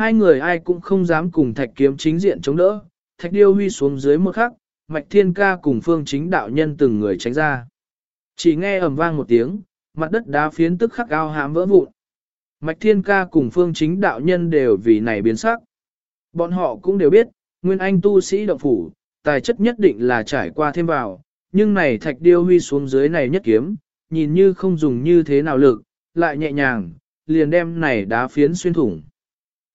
Hai người ai cũng không dám cùng thạch kiếm chính diện chống đỡ, thạch điêu huy xuống dưới một khắc, mạch thiên ca cùng phương chính đạo nhân từng người tránh ra. Chỉ nghe ầm vang một tiếng, mặt đất đá phiến tức khắc ao hám vỡ vụn. Mạch thiên ca cùng phương chính đạo nhân đều vì này biến sắc. Bọn họ cũng đều biết, nguyên anh tu sĩ động phủ, tài chất nhất định là trải qua thêm vào, nhưng này thạch điêu huy xuống dưới này nhất kiếm, nhìn như không dùng như thế nào lực, lại nhẹ nhàng, liền đem này đá phiến xuyên thủng.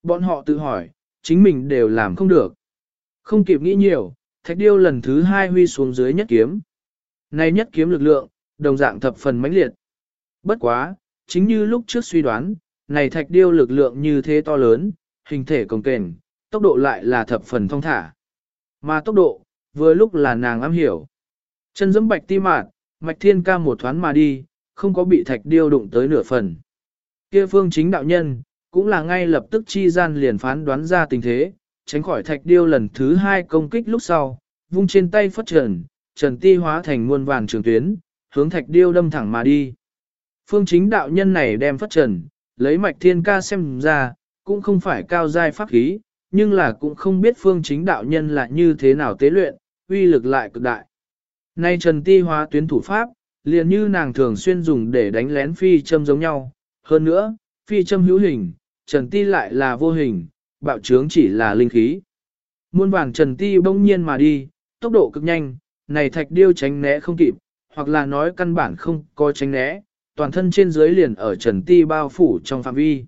Bọn họ tự hỏi, chính mình đều làm không được. Không kịp nghĩ nhiều, thạch điêu lần thứ hai huy xuống dưới nhất kiếm. Này nhất kiếm lực lượng, đồng dạng thập phần mãnh liệt. Bất quá, chính như lúc trước suy đoán, này thạch điêu lực lượng như thế to lớn, hình thể cồng kềnh, tốc độ lại là thập phần thông thả. Mà tốc độ, vừa lúc là nàng am hiểu. Chân dẫm bạch ti mạt, mạch thiên ca một thoáng mà đi, không có bị thạch điêu đụng tới nửa phần. Kia phương chính đạo nhân, cũng là ngay lập tức chi gian liền phán đoán ra tình thế, tránh khỏi thạch điêu lần thứ hai công kích lúc sau, vung trên tay phất trần, trần ti hóa thành muôn vàng trường tuyến, hướng thạch điêu đâm thẳng mà đi. Phương chính đạo nhân này đem phất trần, lấy mạch thiên ca xem ra, cũng không phải cao giai pháp khí, nhưng là cũng không biết phương chính đạo nhân là như thế nào tế luyện, uy lực lại cực đại. Nay trần ti hóa tuyến thủ pháp, liền như nàng thường xuyên dùng để đánh lén phi châm giống nhau. Hơn nữa, phi châm hữu hình, trần ti lại là vô hình, bạo trướng chỉ là linh khí. Muôn vàng trần ti bỗng nhiên mà đi, tốc độ cực nhanh, này thạch điêu tránh né không kịp, hoặc là nói căn bản không có tránh né, toàn thân trên dưới liền ở trần ti bao phủ trong phạm vi.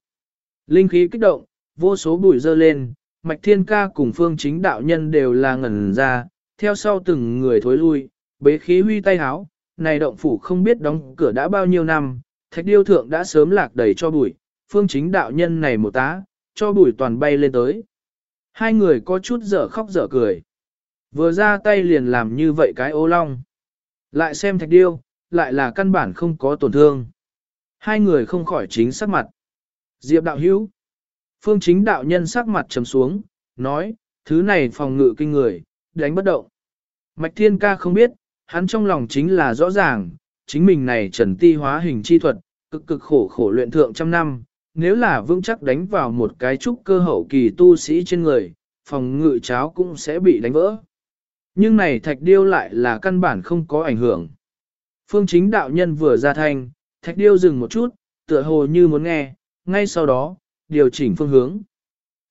Linh khí kích động, vô số bụi dơ lên, mạch thiên ca cùng phương chính đạo nhân đều là ngẩn ra, theo sau từng người thối lui, bế khí huy tay háo, này động phủ không biết đóng cửa đã bao nhiêu năm, thạch điêu thượng đã sớm lạc đầy cho bụi, phương chính đạo nhân này một tá, cho bùi toàn bay lên tới. Hai người có chút dở khóc dở cười. Vừa ra tay liền làm như vậy cái ô long. Lại xem thạch điêu, lại là căn bản không có tổn thương. Hai người không khỏi chính sắc mặt. Diệp đạo hữu. Phương chính đạo nhân sắc mặt trầm xuống, nói, thứ này phòng ngự kinh người, đánh bất động. Mạch thiên ca không biết, hắn trong lòng chính là rõ ràng, chính mình này trần ti hóa hình chi thuật, cực cực khổ khổ luyện thượng trăm năm, nếu là vững chắc đánh vào một cái trúc cơ hậu kỳ tu sĩ trên người, phòng ngự cháo cũng sẽ bị đánh vỡ. Nhưng này thạch điêu lại là căn bản không có ảnh hưởng. Phương chính đạo nhân vừa ra thanh, thạch điêu dừng một chút, tựa hồ như muốn nghe, ngay sau đó, điều chỉnh phương hướng.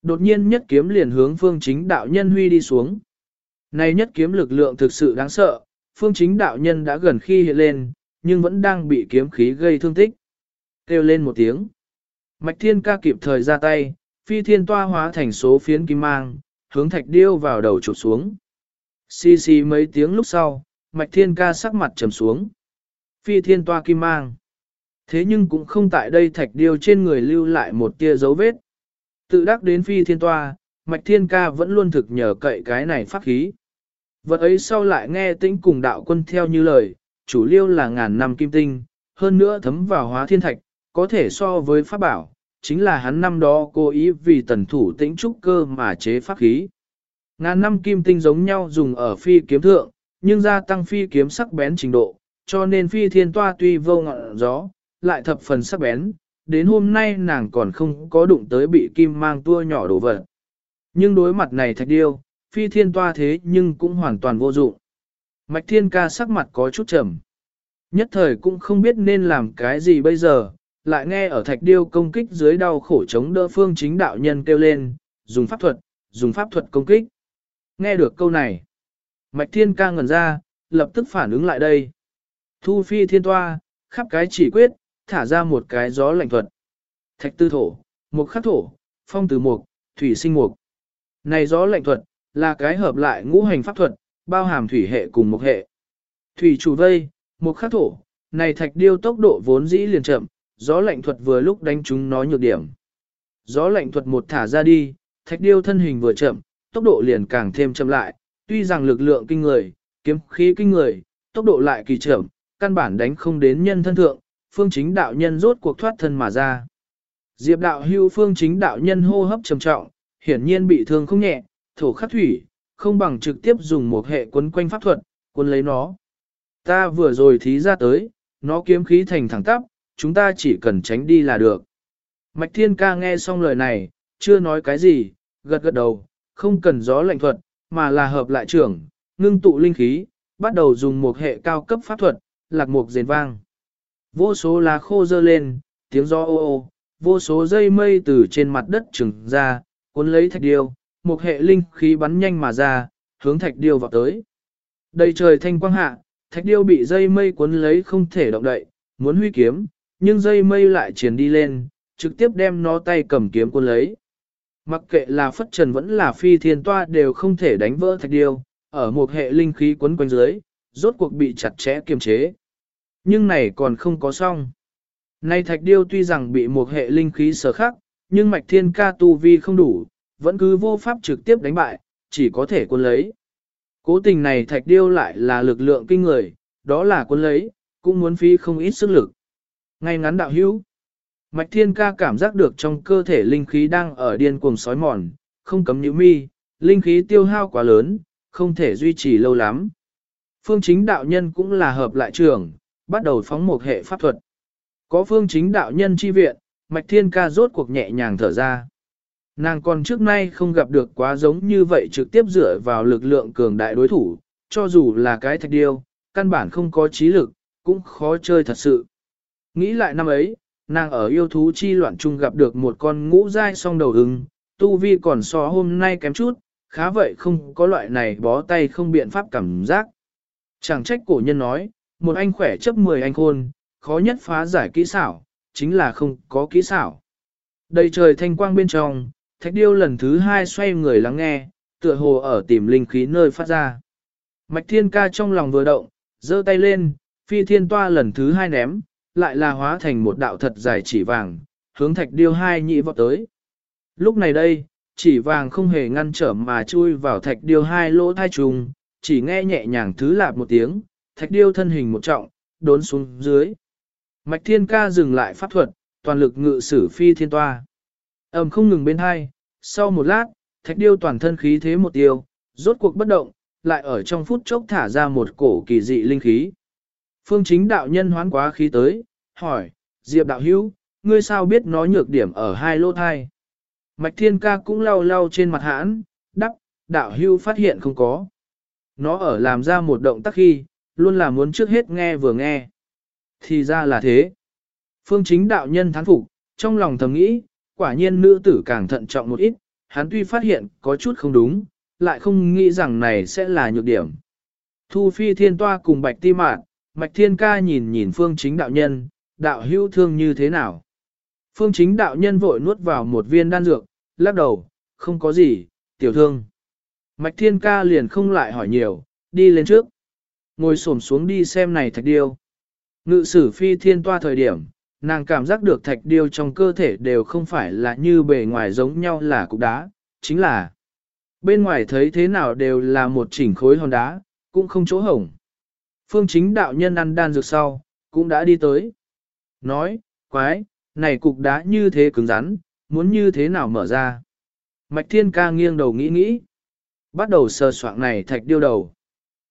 Đột nhiên nhất kiếm liền hướng phương chính đạo nhân huy đi xuống. Này nhất kiếm lực lượng thực sự đáng sợ, phương chính đạo nhân đã gần khi hiện lên, nhưng vẫn đang bị kiếm khí gây thương tích. Kêu lên một tiếng. Mạch thiên ca kịp thời ra tay, phi thiên toa hóa thành số phiến kim mang, hướng thạch điêu vào đầu chụp xuống. Xì xì mấy tiếng lúc sau, mạch thiên ca sắc mặt trầm xuống. Phi thiên toa kim mang. Thế nhưng cũng không tại đây thạch điêu trên người lưu lại một tia dấu vết. Tự đắc đến phi thiên toa, mạch thiên ca vẫn luôn thực nhờ cậy cái này phát khí. Vật ấy sau lại nghe tĩnh cùng đạo quân theo như lời, chủ liêu là ngàn năm kim tinh, hơn nữa thấm vào hóa thiên thạch, có thể so với pháp bảo, chính là hắn năm đó cố ý vì tần thủ tĩnh trúc cơ mà chế pháp khí. Ngàn năm kim tinh giống nhau dùng ở phi kiếm thượng, nhưng gia tăng phi kiếm sắc bén trình độ, cho nên phi thiên toa tuy vô ngọn gió, lại thập phần sắc bén, đến hôm nay nàng còn không có đụng tới bị kim mang tua nhỏ đổ vật. Nhưng đối mặt này thạch điêu, phi thiên toa thế nhưng cũng hoàn toàn vô dụng. Mạch thiên ca sắc mặt có chút trầm. Nhất thời cũng không biết nên làm cái gì bây giờ, lại nghe ở thạch điêu công kích dưới đau khổ chống đỡ phương chính đạo nhân kêu lên, dùng pháp thuật, dùng pháp thuật công kích. Nghe được câu này, mạch thiên ca ngẩn ra, lập tức phản ứng lại đây. Thu phi thiên toa, khắp cái chỉ quyết, thả ra một cái gió lạnh thuật. Thạch tư thổ, mục khắc thổ, phong từ mục, thủy sinh mục. Này gió lạnh thuật, là cái hợp lại ngũ hành pháp thuật, bao hàm thủy hệ cùng mục hệ. Thủy chủ vây, mục khắc thổ, này thạch điêu tốc độ vốn dĩ liền chậm, gió lạnh thuật vừa lúc đánh chúng nó nhược điểm. Gió lạnh thuật một thả ra đi, thạch điêu thân hình vừa chậm, tốc độ liền càng thêm chậm lại, tuy rằng lực lượng kinh người, kiếm khí kinh người, tốc độ lại kỳ chậm, căn bản đánh không đến nhân thân thượng, phương chính đạo nhân rốt cuộc thoát thân mà ra. Diệp đạo hưu phương chính đạo nhân hô hấp trầm trọng, hiển nhiên bị thương không nhẹ, thổ khắc thủy, không bằng trực tiếp dùng một hệ quấn quanh pháp thuật, quấn lấy nó. Ta vừa rồi thí ra tới, nó kiếm khí thành thẳng tắp, chúng ta chỉ cần tránh đi là được. Mạch Thiên Ca nghe xong lời này, chưa nói cái gì, gật gật đầu, không cần gió lạnh thuật, mà là hợp lại trưởng, ngưng tụ linh khí, bắt đầu dùng một hệ cao cấp pháp thuật, lạc mục rền vang. Vô số lá khô dơ lên, tiếng gió ô ô, vô số dây mây từ trên mặt đất trừng ra, cuốn lấy thạch điêu, một hệ linh khí bắn nhanh mà ra, hướng thạch điêu vào tới. Đầy trời thanh quang hạ, thạch điêu bị dây mây cuốn lấy không thể động đậy, muốn huy kiếm, nhưng dây mây lại triển đi lên, trực tiếp đem nó tay cầm kiếm cuốn lấy. Mặc kệ là phất trần vẫn là phi thiên toa đều không thể đánh vỡ thạch điêu, ở một hệ linh khí quấn quanh dưới, rốt cuộc bị chặt chẽ kiềm chế. Nhưng này còn không có xong. Nay thạch điêu tuy rằng bị một hệ linh khí sở khắc, nhưng mạch thiên ca tu vi không đủ, vẫn cứ vô pháp trực tiếp đánh bại, chỉ có thể quân lấy. Cố tình này thạch điêu lại là lực lượng kinh người, đó là quân lấy, cũng muốn phí không ít sức lực. Ngay ngắn đạo hữu, mạch thiên ca cảm giác được trong cơ thể linh khí đang ở điên cuồng sói mòn, không cấm nhíu mi, linh khí tiêu hao quá lớn, không thể duy trì lâu lắm. Phương chính đạo nhân cũng là hợp lại trường, bắt đầu phóng một hệ pháp thuật. Có phương chính đạo nhân chi viện, mạch thiên ca rốt cuộc nhẹ nhàng thở ra. Nàng còn trước nay không gặp được quá giống như vậy trực tiếp dựa vào lực lượng cường đại đối thủ, cho dù là cái thạch điêu, căn bản không có trí lực, cũng khó chơi thật sự. Nghĩ lại năm ấy, nàng ở yêu thú chi loạn chung gặp được một con ngũ dai song đầu ưng, tu vi còn so hôm nay kém chút, khá vậy không có loại này bó tay không biện pháp cảm giác. Chẳng trách cổ nhân nói, một anh khỏe chấp 10 anh khôn, khó nhất phá giải kỹ xảo, chính là không có kỹ xảo. Đầy trời thanh quang bên trong, thạch điêu lần thứ hai xoay người lắng nghe, tựa hồ ở tìm linh khí nơi phát ra. Mạch thiên ca trong lòng vừa động, giơ tay lên, phi thiên toa lần thứ hai ném, lại là hóa thành một đạo thật dài chỉ vàng, hướng thạch điêu hai nhị vọt tới. Lúc này đây, chỉ vàng không hề ngăn trở mà chui vào thạch điêu hai lỗ thai trùng, chỉ nghe nhẹ nhàng thứ lạp một tiếng, thạch điêu thân hình một trọng, đốn xuống dưới. Mạch thiên ca dừng lại pháp thuật, toàn lực ngự sử phi thiên toa. ầm không ngừng bên hai, sau một lát, thạch điêu toàn thân khí thế một tiêu, rốt cuộc bất động, lại ở trong phút chốc thả ra một cổ kỳ dị linh khí. Phương chính đạo nhân hoán quá khí tới, hỏi, Diệp đạo hữu, ngươi sao biết nó nhược điểm ở hai lô thai? Mạch thiên ca cũng lau lau trên mặt hãn, đắp, đạo hữu phát hiện không có. Nó ở làm ra một động tác khi, luôn là muốn trước hết nghe vừa nghe. Thì ra là thế. Phương chính đạo nhân thán phục, trong lòng thầm nghĩ, quả nhiên nữ tử càng thận trọng một ít, hắn tuy phát hiện có chút không đúng, lại không nghĩ rằng này sẽ là nhược điểm. Thu phi thiên toa cùng bạch ti mạn, mạch thiên ca nhìn nhìn phương chính đạo nhân, đạo hữu thương như thế nào. Phương chính đạo nhân vội nuốt vào một viên đan dược, lắc đầu, không có gì, tiểu thương. Mạch thiên ca liền không lại hỏi nhiều, đi lên trước. Ngồi xổm xuống đi xem này thạch điêu. Ngự sử phi thiên toa thời điểm, nàng cảm giác được thạch điêu trong cơ thể đều không phải là như bề ngoài giống nhau là cục đá, chính là bên ngoài thấy thế nào đều là một chỉnh khối hòn đá, cũng không chỗ hổng. Phương chính đạo nhân ăn đan dược sau, cũng đã đi tới. Nói, quái, này cục đá như thế cứng rắn, muốn như thế nào mở ra. Mạch thiên ca nghiêng đầu nghĩ nghĩ. Bắt đầu sờ soạng này thạch điêu đầu.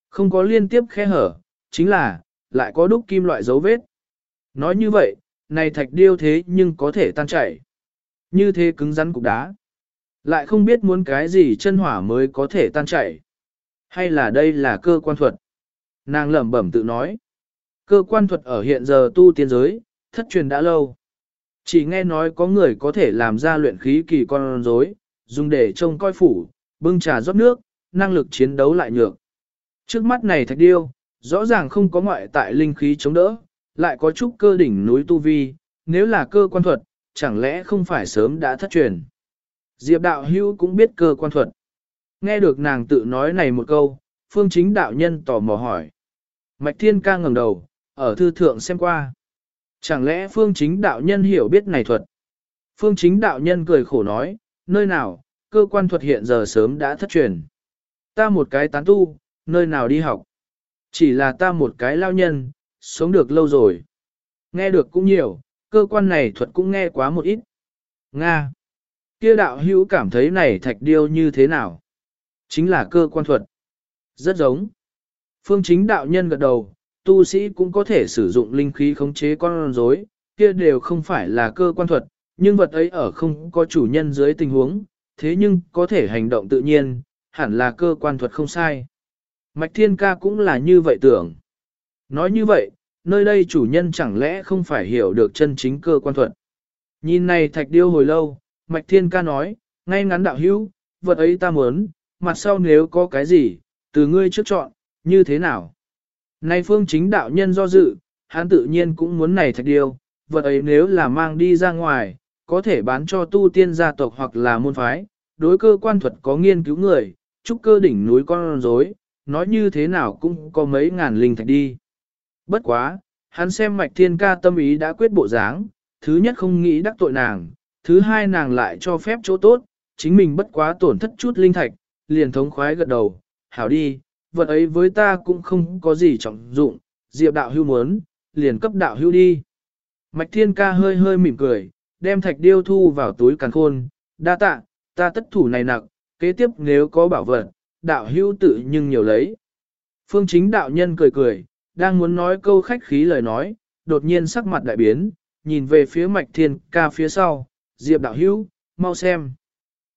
Không có liên tiếp khe hở, chính là, lại có đúc kim loại dấu vết. Nói như vậy, này thạch điêu thế nhưng có thể tan chảy. Như thế cứng rắn cục đá. Lại không biết muốn cái gì chân hỏa mới có thể tan chảy. Hay là đây là cơ quan thuật. Nàng lẩm bẩm tự nói. Cơ quan thuật ở hiện giờ tu tiên giới, thất truyền đã lâu. Chỉ nghe nói có người có thể làm ra luyện khí kỳ con rối, dùng để trông coi phủ, bưng trà rót nước, năng lực chiến đấu lại nhược. Trước mắt này thạch điêu, rõ ràng không có ngoại tại linh khí chống đỡ, lại có chút cơ đỉnh núi tu vi, nếu là cơ quan thuật, chẳng lẽ không phải sớm đã thất truyền. Diệp đạo hưu cũng biết cơ quan thuật. Nghe được nàng tự nói này một câu, phương chính đạo nhân tò mò hỏi. Mạch thiên ca ngẩng đầu, ở thư thượng xem qua. Chẳng lẽ phương chính đạo nhân hiểu biết này thuật? Phương chính đạo nhân cười khổ nói, nơi nào, cơ quan thuật hiện giờ sớm đã thất truyền. Ta một cái tán tu, nơi nào đi học? Chỉ là ta một cái lao nhân, sống được lâu rồi. Nghe được cũng nhiều, cơ quan này thuật cũng nghe quá một ít. Nga. Kia đạo hữu cảm thấy này thạch điêu như thế nào? Chính là cơ quan thuật. Rất giống. Phương chính đạo nhân gật đầu, tu sĩ cũng có thể sử dụng linh khí khống chế con rối, kia đều không phải là cơ quan thuật, nhưng vật ấy ở không có chủ nhân dưới tình huống, thế nhưng có thể hành động tự nhiên, hẳn là cơ quan thuật không sai. Mạch Thiên Ca cũng là như vậy tưởng. Nói như vậy, nơi đây chủ nhân chẳng lẽ không phải hiểu được chân chính cơ quan thuật. Nhìn này thạch điêu hồi lâu, Mạch Thiên Ca nói, ngay ngắn đạo hữu, vật ấy ta muốn, mặt sau nếu có cái gì, từ ngươi trước chọn, như thế nào. nay phương chính đạo nhân do dự, hắn tự nhiên cũng muốn này thạch điêu, vật ấy nếu là mang đi ra ngoài, có thể bán cho tu tiên gia tộc hoặc là môn phái, đối cơ quan thuật có nghiên cứu người, trúc cơ đỉnh núi con rối, nói như thế nào cũng có mấy ngàn linh thạch đi. Bất quá, hắn xem mạch thiên ca tâm ý đã quyết bộ dáng, thứ nhất không nghĩ đắc tội nàng, thứ hai nàng lại cho phép chỗ tốt, chính mình bất quá tổn thất chút linh thạch, liền thống khoái gật đầu, hảo đi, vật ấy với ta cũng không có gì trọng dụng, diệp đạo hưu muốn, liền cấp đạo hưu đi. Mạch thiên ca hơi hơi mỉm cười, đem thạch điêu thu vào túi càn khôn, đa tạ, ta tất thủ này nặng, kế tiếp nếu có bảo vật, đạo hưu tự nhưng nhiều lấy. Phương chính đạo nhân cười cười, đang muốn nói câu khách khí lời nói, đột nhiên sắc mặt đại biến, nhìn về phía mạch thiên ca phía sau, diệp đạo hưu, mau xem.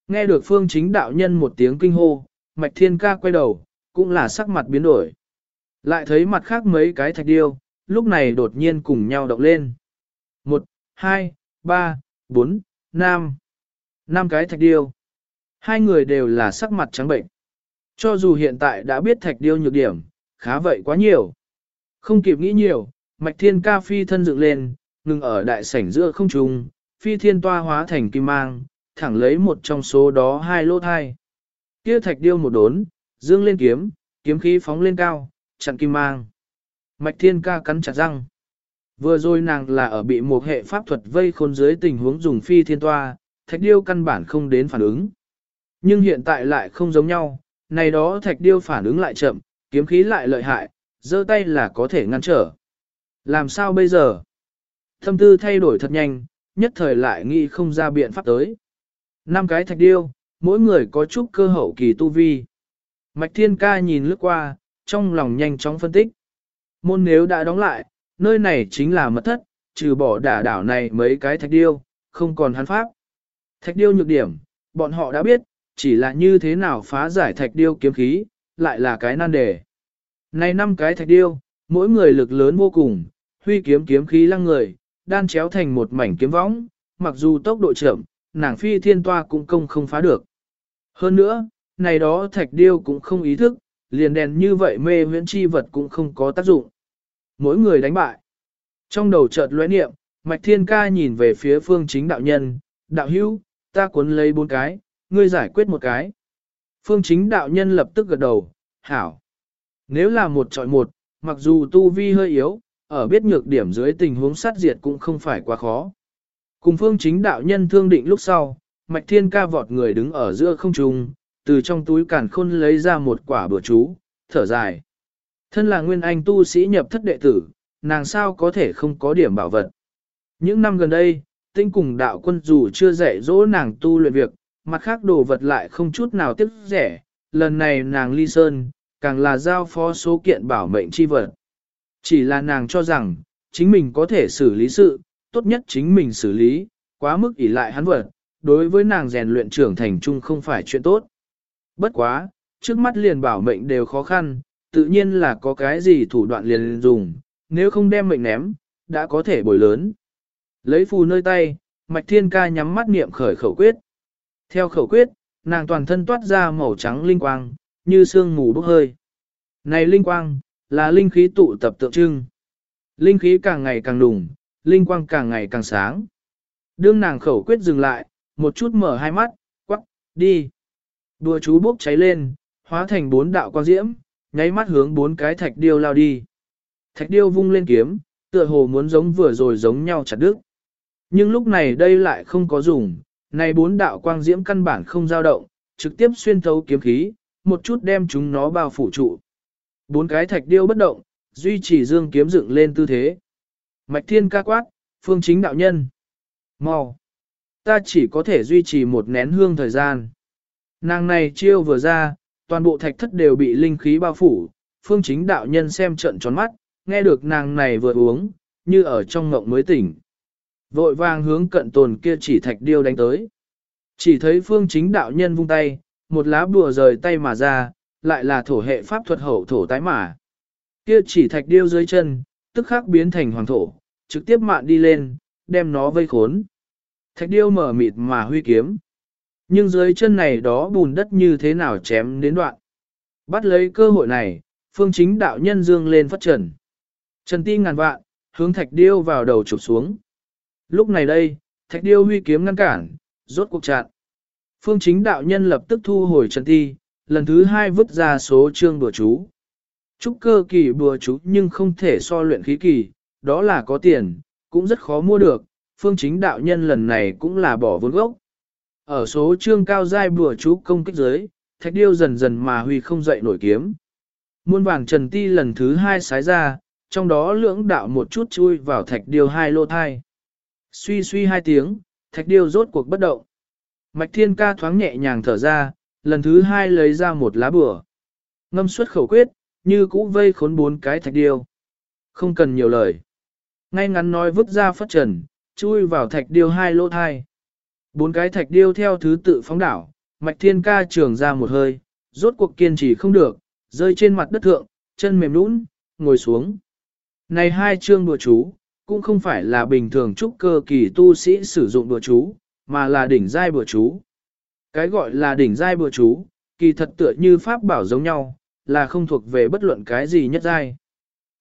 Nghe được phương chính đạo nhân một tiếng kinh hô, mạch thiên ca quay đầu, cũng là sắc mặt biến đổi. Lại thấy mặt khác mấy cái thạch điêu, lúc này đột nhiên cùng nhau động lên. Một, hai, ba, bốn, năm. Năm cái thạch điêu. Hai người đều là sắc mặt trắng bệnh. Cho dù hiện tại đã biết thạch điêu nhược điểm, khá vậy quá nhiều. Không kịp nghĩ nhiều, mạch thiên ca phi thân dựng lên, ngừng ở đại sảnh giữa không trung, phi thiên toa hóa thành kim mang, thẳng lấy một trong số đó hai lô thai. Kia thạch điêu một đốn, dương lên kiếm, kiếm khí phóng lên cao, chặn kim mang. Mạch thiên ca cắn chặt răng. Vừa rồi nàng là ở bị một hệ pháp thuật vây khôn dưới tình huống dùng phi thiên toa, thạch điêu căn bản không đến phản ứng. Nhưng hiện tại lại không giống nhau, này đó thạch điêu phản ứng lại chậm, kiếm khí lại lợi hại, giơ tay là có thể ngăn trở. Làm sao bây giờ? Thâm tư thay đổi thật nhanh, nhất thời lại nghĩ không ra biện pháp tới. Năm cái thạch điêu, mỗi người có chút cơ hậu kỳ tu vi. Mạch Thiên Ca nhìn lướt qua, trong lòng nhanh chóng phân tích. Môn nếu đã đóng lại, nơi này chính là mật thất, trừ bỏ đả đảo này mấy cái thạch điêu, không còn hắn pháp. Thạch điêu nhược điểm, bọn họ đã biết, chỉ là như thế nào phá giải thạch điêu kiếm khí, lại là cái nan đề. Này năm cái thạch điêu, mỗi người lực lớn vô cùng, huy kiếm kiếm khí lăng người, đan chéo thành một mảnh kiếm võng, mặc dù tốc độ chậm, nàng phi thiên toa cũng công không phá được. Hơn nữa, này đó thạch điêu cũng không ý thức, liền đèn như vậy mê huyễn chi vật cũng không có tác dụng. Mỗi người đánh bại. Trong đầu chợt lóe niệm, Mạch Thiên Ca nhìn về phía phương chính đạo nhân, đạo hữu, ta cuốn lấy bốn cái, ngươi giải quyết một cái. Phương chính đạo nhân lập tức gật đầu, hảo. Nếu là một trọi một, mặc dù tu vi hơi yếu, ở biết nhược điểm dưới tình huống sát diệt cũng không phải quá khó. Cùng phương chính đạo nhân thương định lúc sau, Mạch Thiên Ca vọt người đứng ở giữa không trung, từ trong túi càn khôn lấy ra một quả bữa chú, thở dài. Thân là nguyên anh tu sĩ nhập thất đệ tử, nàng sao có thể không có điểm bảo vật. Những năm gần đây, tinh cùng đạo quân dù chưa dạy dỗ nàng tu luyện việc, mặt khác đồ vật lại không chút nào tiếc rẻ, lần này nàng ly sơn, càng là giao phó số kiện bảo mệnh chi vật. Chỉ là nàng cho rằng, chính mình có thể xử lý sự, tốt nhất chính mình xử lý, quá mức ỷ lại hắn vật, đối với nàng rèn luyện trưởng thành chung không phải chuyện tốt. Bất quá, trước mắt liền bảo mệnh đều khó khăn, tự nhiên là có cái gì thủ đoạn liền dùng, nếu không đem mệnh ném, đã có thể bồi lớn. Lấy phù nơi tay, Mạch Thiên Ca nhắm mắt niệm khởi khẩu quyết. Theo khẩu quyết, nàng toàn thân toát ra màu trắng linh quang, như sương mù bốc hơi. Này linh quang, là linh khí tụ tập tượng trưng. Linh khí càng ngày càng đùng, linh quang càng ngày càng sáng. Đương nàng khẩu quyết dừng lại, một chút mở hai mắt, quắc, đi. Đùa chú bốc cháy lên, hóa thành bốn đạo quang diễm, nháy mắt hướng bốn cái thạch điêu lao đi. Thạch điêu vung lên kiếm, tựa hồ muốn giống vừa rồi giống nhau chặt đứt. Nhưng lúc này đây lại không có dùng, này bốn đạo quang diễm căn bản không dao động, trực tiếp xuyên thấu kiếm khí, một chút đem chúng nó bao phủ trụ. Bốn cái thạch điêu bất động, duy trì dương kiếm dựng lên tư thế. Mạch thiên ca quát, phương chính đạo nhân. mau Ta chỉ có thể duy trì một nén hương thời gian. Nàng này chiêu vừa ra, toàn bộ thạch thất đều bị linh khí bao phủ, phương chính đạo nhân xem trận tròn mắt, nghe được nàng này vừa uống, như ở trong ngộng mới tỉnh. Vội vàng hướng cận tồn kia chỉ thạch điêu đánh tới. Chỉ thấy phương chính đạo nhân vung tay, một lá bùa rời tay mà ra, lại là thổ hệ pháp thuật hậu thổ tái mà. Kia chỉ thạch điêu dưới chân, tức khắc biến thành hoàng thổ, trực tiếp mạn đi lên, đem nó vây khốn. Thạch điêu mở mịt mà huy kiếm. Nhưng dưới chân này đó bùn đất như thế nào chém đến đoạn. Bắt lấy cơ hội này, phương chính đạo nhân dương lên phát trần. Trần ti ngàn vạn, hướng thạch điêu vào đầu chụp xuống. Lúc này đây, thạch điêu huy kiếm ngăn cản, rốt cuộc chặn. Phương chính đạo nhân lập tức thu hồi trần ti, lần thứ hai vứt ra số chương bùa chú. Trúc cơ kỳ bùa chú nhưng không thể so luyện khí kỳ, đó là có tiền, cũng rất khó mua được, phương chính đạo nhân lần này cũng là bỏ vốn gốc. Ở số chương cao giai bùa chú công kích giới, thạch điêu dần dần mà huy không dậy nổi kiếm. Muôn vàng trần ti lần thứ hai sái ra, trong đó lưỡng đạo một chút chui vào thạch điêu hai lô thai. Suy suy hai tiếng, thạch điêu rốt cuộc bất động. Mạch thiên ca thoáng nhẹ nhàng thở ra, lần thứ hai lấy ra một lá bùa. Ngâm xuất khẩu quyết, như cũ vây khốn bốn cái thạch điêu. Không cần nhiều lời. Ngay ngắn nói vứt ra phất trần, chui vào thạch điêu hai lỗ thai. Bốn cái thạch điêu theo thứ tự phóng đảo, mạch thiên ca trường ra một hơi, rốt cuộc kiên trì không được, rơi trên mặt đất thượng, chân mềm nũng, ngồi xuống. Này hai chương đùa chú, cũng không phải là bình thường trúc cơ kỳ tu sĩ sử dụng đùa chú, mà là đỉnh giai bùa chú. Cái gọi là đỉnh giai bùa chú, kỳ thật tựa như pháp bảo giống nhau, là không thuộc về bất luận cái gì nhất giai.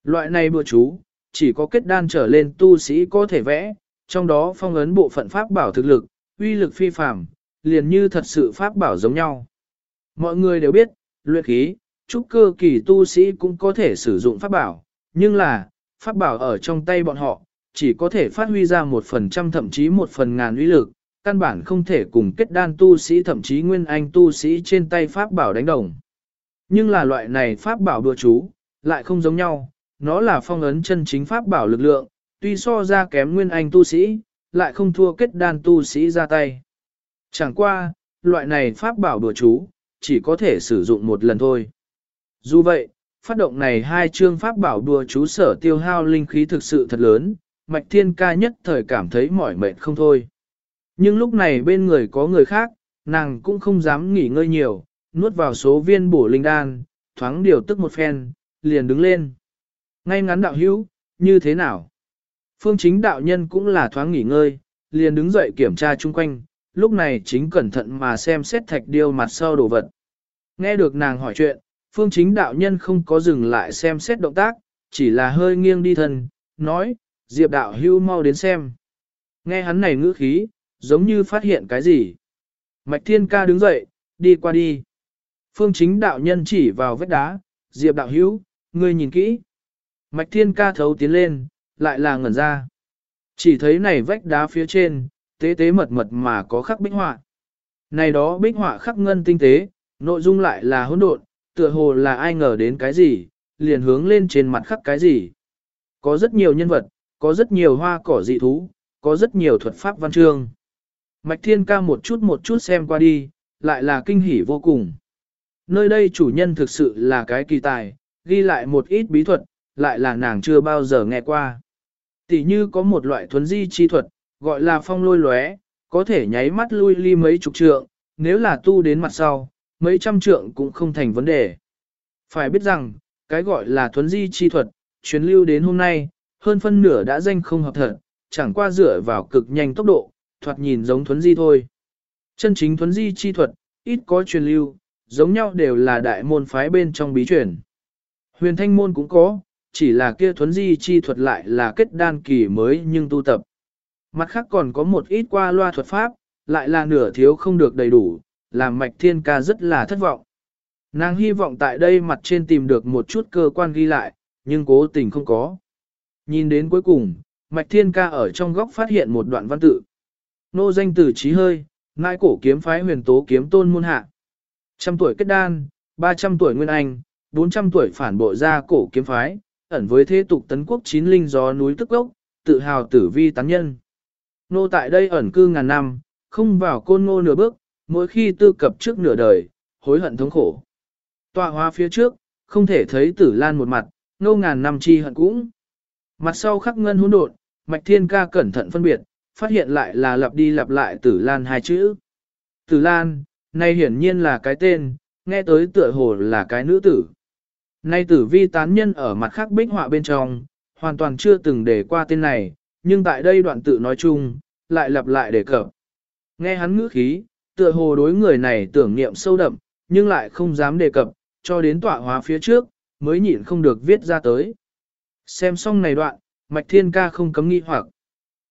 Loại này bùa chú, chỉ có kết đan trở lên tu sĩ có thể vẽ, trong đó phong ấn bộ phận pháp bảo thực lực, uy lực phi phàm, liền như thật sự pháp bảo giống nhau. Mọi người đều biết, luyện khí, trúc cơ kỳ tu sĩ cũng có thể sử dụng pháp bảo, nhưng là, pháp bảo ở trong tay bọn họ, chỉ có thể phát huy ra một phần trăm thậm chí một phần ngàn uy lực, căn bản không thể cùng kết đan tu sĩ thậm chí nguyên anh tu sĩ trên tay pháp bảo đánh đồng. Nhưng là loại này pháp bảo đùa chú, lại không giống nhau, nó là phong ấn chân chính pháp bảo lực lượng, tuy so ra kém nguyên anh tu sĩ, lại không thua kết đan tu sĩ ra tay. Chẳng qua, loại này pháp bảo đùa chú, chỉ có thể sử dụng một lần thôi. Dù vậy, phát động này hai chương pháp bảo đùa chú sở tiêu hao linh khí thực sự thật lớn, Mạch Thiên Ca nhất thời cảm thấy mỏi mệt không thôi. Nhưng lúc này bên người có người khác, nàng cũng không dám nghỉ ngơi nhiều, nuốt vào số viên bổ linh đan, thoáng điều tức một phen, liền đứng lên. Ngay ngắn đạo hữu, như thế nào? Phương chính đạo nhân cũng là thoáng nghỉ ngơi, liền đứng dậy kiểm tra chung quanh, lúc này chính cẩn thận mà xem xét thạch điêu mặt sau đồ vật. Nghe được nàng hỏi chuyện, phương chính đạo nhân không có dừng lại xem xét động tác, chỉ là hơi nghiêng đi thân, nói, diệp đạo hưu mau đến xem. Nghe hắn này ngữ khí, giống như phát hiện cái gì. Mạch thiên ca đứng dậy, đi qua đi. Phương chính đạo nhân chỉ vào vết đá, diệp đạo hưu, ngươi nhìn kỹ. Mạch thiên ca thấu tiến lên, lại là ngẩn ra. Chỉ thấy này vách đá phía trên, tế tế mật mật mà có khắc bích họa. Này đó bích họa khắc ngân tinh tế, nội dung lại là hỗn độn, tựa hồ là ai ngờ đến cái gì, liền hướng lên trên mặt khắc cái gì. Có rất nhiều nhân vật, có rất nhiều hoa cỏ dị thú, có rất nhiều thuật pháp văn chương. Mạch Thiên ca một chút một chút xem qua đi, lại là kinh hỉ vô cùng. Nơi đây chủ nhân thực sự là cái kỳ tài, ghi lại một ít bí thuật, lại là nàng chưa bao giờ nghe qua. Tỷ như có một loại thuấn di chi thuật, gọi là phong lôi lóe, có thể nháy mắt lui ly mấy chục trượng, nếu là tu đến mặt sau, mấy trăm trượng cũng không thành vấn đề. Phải biết rằng, cái gọi là thuấn di chi thuật, truyền lưu đến hôm nay, hơn phân nửa đã danh không hợp thật, chẳng qua dựa vào cực nhanh tốc độ, thoạt nhìn giống thuấn di thôi. Chân chính thuấn di chi thuật, ít có truyền lưu, giống nhau đều là đại môn phái bên trong bí truyền. Huyền thanh môn cũng có, chỉ là kia thuấn di chi thuật lại là kết đan kỳ mới nhưng tu tập. Mặt khác còn có một ít qua loa thuật pháp, lại là nửa thiếu không được đầy đủ, làm mạch thiên ca rất là thất vọng. Nàng hy vọng tại đây mặt trên tìm được một chút cơ quan ghi lại, nhưng cố tình không có. Nhìn đến cuối cùng, mạch thiên ca ở trong góc phát hiện một đoạn văn tự. Nô danh tử trí hơi, ngai cổ kiếm phái huyền tố kiếm tôn môn hạ. Trăm tuổi kết đan, 300 tuổi nguyên anh, 400 tuổi phản bội ra cổ kiếm phái, ẩn với thế tục tấn quốc chín linh gió núi tức gốc, tự hào tử vi tán nhân. Nô tại đây ẩn cư ngàn năm, không vào côn ngô nửa bước, mỗi khi tư cập trước nửa đời, hối hận thống khổ. Tọa hóa phía trước, không thể thấy tử lan một mặt, nô ngàn năm chi hận cũng. Mặt sau khắc ngân hỗn độn, mạch thiên ca cẩn thận phân biệt, phát hiện lại là lặp đi lặp lại tử lan hai chữ. Tử lan, nay hiển nhiên là cái tên, nghe tới tựa hồ là cái nữ tử. Nay tử vi tán nhân ở mặt khác bích họa bên trong, hoàn toàn chưa từng để qua tên này, nhưng tại đây đoạn tự nói chung, lại lặp lại đề cập. Nghe hắn ngữ khí, tựa hồ đối người này tưởng niệm sâu đậm, nhưng lại không dám đề cập, cho đến tọa hóa phía trước, mới nhịn không được viết ra tới. Xem xong này đoạn, Mạch Thiên Ca không cấm nghi hoặc.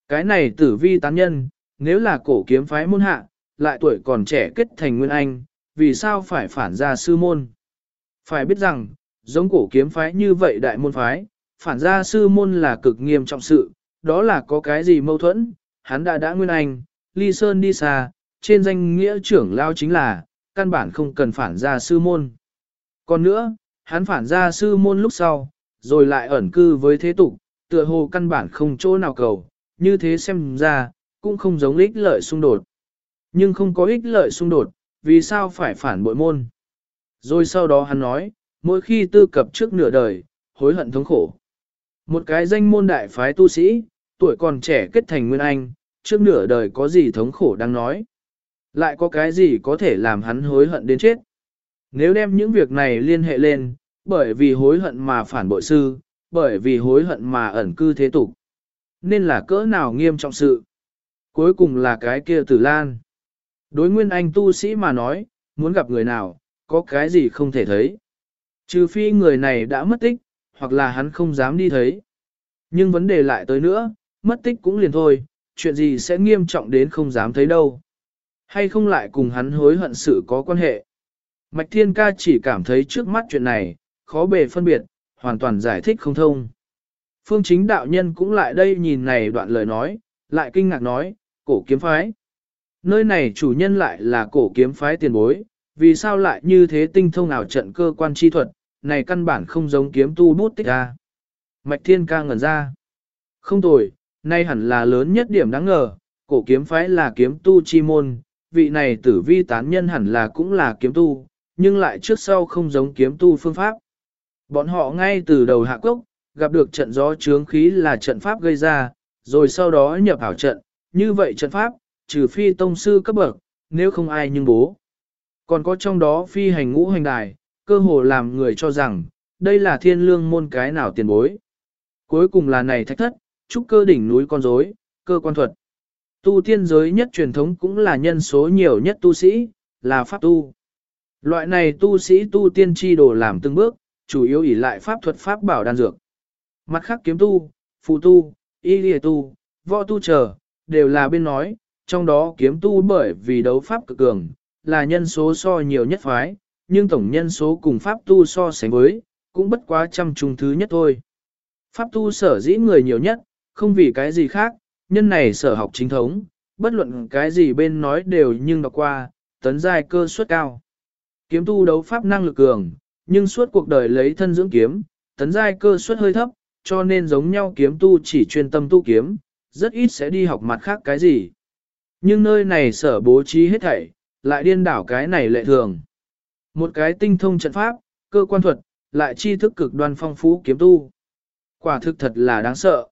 Cái này tử vi tán nhân, nếu là cổ kiếm phái môn hạ, lại tuổi còn trẻ kết thành nguyên anh, vì sao phải phản ra sư môn? Phải biết rằng, giống cổ kiếm phái như vậy đại môn phái, phản ra sư môn là cực nghiêm trọng sự, đó là có cái gì mâu thuẫn, hắn đã đã nguyên anh, ly sơn đi xa, trên danh nghĩa trưởng lao chính là, căn bản không cần phản ra sư môn. Còn nữa, hắn phản ra sư môn lúc sau, rồi lại ẩn cư với thế tục, tựa hồ căn bản không chỗ nào cầu, như thế xem ra, cũng không giống ích lợi xung đột. Nhưng không có ích lợi xung đột, vì sao phải phản bội môn? Rồi sau đó hắn nói, mỗi khi tư cập trước nửa đời, hối hận thống khổ. Một cái danh môn đại phái tu sĩ, tuổi còn trẻ kết thành nguyên anh, trước nửa đời có gì thống khổ đang nói. Lại có cái gì có thể làm hắn hối hận đến chết. Nếu đem những việc này liên hệ lên, bởi vì hối hận mà phản bội sư, bởi vì hối hận mà ẩn cư thế tục. Nên là cỡ nào nghiêm trọng sự. Cuối cùng là cái kia tử lan. Đối nguyên anh tu sĩ mà nói, muốn gặp người nào, có cái gì không thể thấy. Trừ phi người này đã mất tích, hoặc là hắn không dám đi thấy. Nhưng vấn đề lại tới nữa, mất tích cũng liền thôi, chuyện gì sẽ nghiêm trọng đến không dám thấy đâu. Hay không lại cùng hắn hối hận sự có quan hệ. Mạch Thiên Ca chỉ cảm thấy trước mắt chuyện này, khó bề phân biệt, hoàn toàn giải thích không thông. Phương chính đạo nhân cũng lại đây nhìn này đoạn lời nói, lại kinh ngạc nói, cổ kiếm phái. Nơi này chủ nhân lại là cổ kiếm phái tiền bối, vì sao lại như thế tinh thông ảo trận cơ quan chi thuật, này căn bản không giống kiếm tu bút tích ra. Mạch thiên ca ngẩn ra. Không tồi, nay hẳn là lớn nhất điểm đáng ngờ, cổ kiếm phái là kiếm tu chi môn, vị này tử vi tán nhân hẳn là cũng là kiếm tu, nhưng lại trước sau không giống kiếm tu phương pháp. Bọn họ ngay từ đầu hạ cốc, gặp được trận gió chướng khí là trận pháp gây ra, rồi sau đó nhập ảo trận, như vậy trận pháp, trừ phi tông sư cấp bậc, nếu không ai nhưng bố. Còn có trong đó phi hành ngũ hành đài, cơ hồ làm người cho rằng, đây là thiên lương môn cái nào tiền bối. Cuối cùng là này thách thất, trúc cơ đỉnh núi con rối, cơ quan thuật. Tu tiên giới nhất truyền thống cũng là nhân số nhiều nhất tu sĩ, là pháp tu. Loại này tu sĩ tu tiên chi đồ làm từng bước, chủ yếu ỷ lại pháp thuật pháp bảo đan dược. Mặt khác kiếm tu, phụ tu, y lìa tu, võ tu chờ, đều là bên nói, trong đó kiếm tu bởi vì đấu pháp cực cường, là nhân số so nhiều nhất phái, nhưng tổng nhân số cùng pháp tu so sánh với, cũng bất quá trăm trung thứ nhất thôi. Pháp tu sở dĩ người nhiều nhất, không vì cái gì khác, nhân này sở học chính thống, bất luận cái gì bên nói đều nhưng đọc qua, tấn giai cơ suất cao. Kiếm tu đấu pháp năng lực cường, nhưng suốt cuộc đời lấy thân dưỡng kiếm, tấn giai cơ suất hơi thấp, cho nên giống nhau kiếm tu chỉ chuyên tâm tu kiếm, rất ít sẽ đi học mặt khác cái gì. Nhưng nơi này sở bố trí hết thảy, lại điên đảo cái này lệ thường. Một cái tinh thông trận pháp, cơ quan thuật, lại tri thức cực đoan phong phú kiếm tu. Quả thực thật là đáng sợ.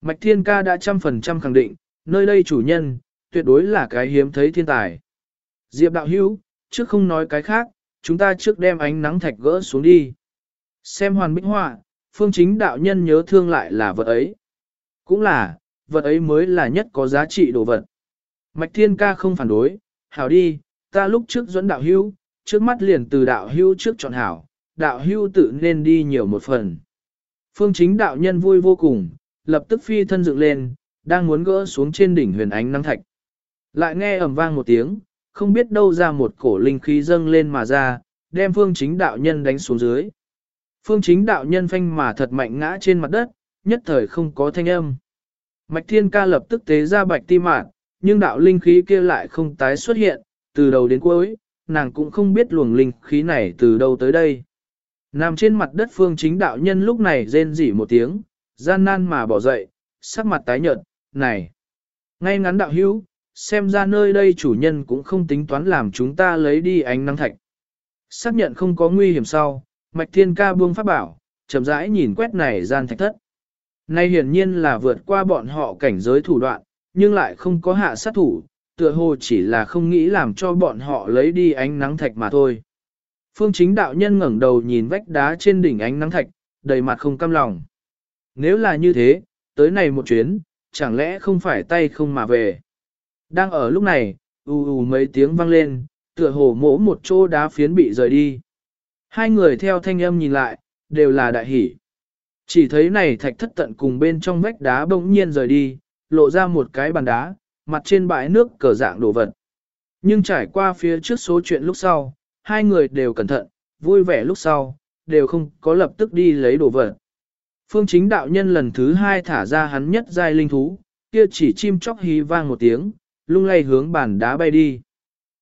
Mạch Thiên Ca đã trăm phần trăm khẳng định, nơi đây chủ nhân, tuyệt đối là cái hiếm thấy thiên tài. Diệp đạo hữu, trước không nói cái khác, chúng ta trước đem ánh nắng thạch gỡ xuống đi. Xem hoàn bích họa, phương chính đạo nhân nhớ thương lại là vật ấy. Cũng là, vật ấy mới là nhất có giá trị đồ vật. Mạch Thiên Ca không phản đối, hảo đi, ta lúc trước dẫn đạo hưu, trước mắt liền từ đạo hưu trước chọn hảo, đạo hưu tự nên đi nhiều một phần. Phương chính đạo nhân vui vô cùng, lập tức phi thân dựng lên, đang muốn gỡ xuống trên đỉnh huyền ánh năng thạch. Lại nghe ầm vang một tiếng, không biết đâu ra một cổ linh khí dâng lên mà ra, đem phương chính đạo nhân đánh xuống dưới. Phương chính đạo nhân phanh mà thật mạnh ngã trên mặt đất, nhất thời không có thanh âm. Mạch thiên ca lập tức tế ra bạch ti mạn, nhưng đạo linh khí kia lại không tái xuất hiện, từ đầu đến cuối, nàng cũng không biết luồng linh khí này từ đâu tới đây. Nằm trên mặt đất phương chính đạo nhân lúc này rên rỉ một tiếng, gian nan mà bỏ dậy, sắc mặt tái nhợt, này. Ngay ngắn đạo hữu, xem ra nơi đây chủ nhân cũng không tính toán làm chúng ta lấy đi ánh nắng thạch. Xác nhận không có nguy hiểm sau, mạch thiên ca buông pháp bảo, chậm rãi nhìn quét này gian thạch thất. Nay hiển nhiên là vượt qua bọn họ cảnh giới thủ đoạn, nhưng lại không có hạ sát thủ, tựa hồ chỉ là không nghĩ làm cho bọn họ lấy đi ánh nắng thạch mà thôi. Phương chính đạo nhân ngẩng đầu nhìn vách đá trên đỉnh ánh nắng thạch, đầy mặt không cam lòng. Nếu là như thế, tới này một chuyến, chẳng lẽ không phải tay không mà về. Đang ở lúc này, ù ù mấy tiếng vang lên, tựa hồ mỗ một chỗ đá phiến bị rời đi. Hai người theo thanh âm nhìn lại, đều là đại hỷ. Chỉ thấy này thạch thất tận cùng bên trong vách đá bỗng nhiên rời đi, lộ ra một cái bàn đá, mặt trên bãi nước cờ dạng đồ vật. Nhưng trải qua phía trước số chuyện lúc sau, hai người đều cẩn thận, vui vẻ lúc sau, đều không có lập tức đi lấy đồ vật. Phương chính đạo nhân lần thứ hai thả ra hắn nhất giai linh thú, kia chỉ chim chóc hí vang một tiếng, lung lay hướng bàn đá bay đi.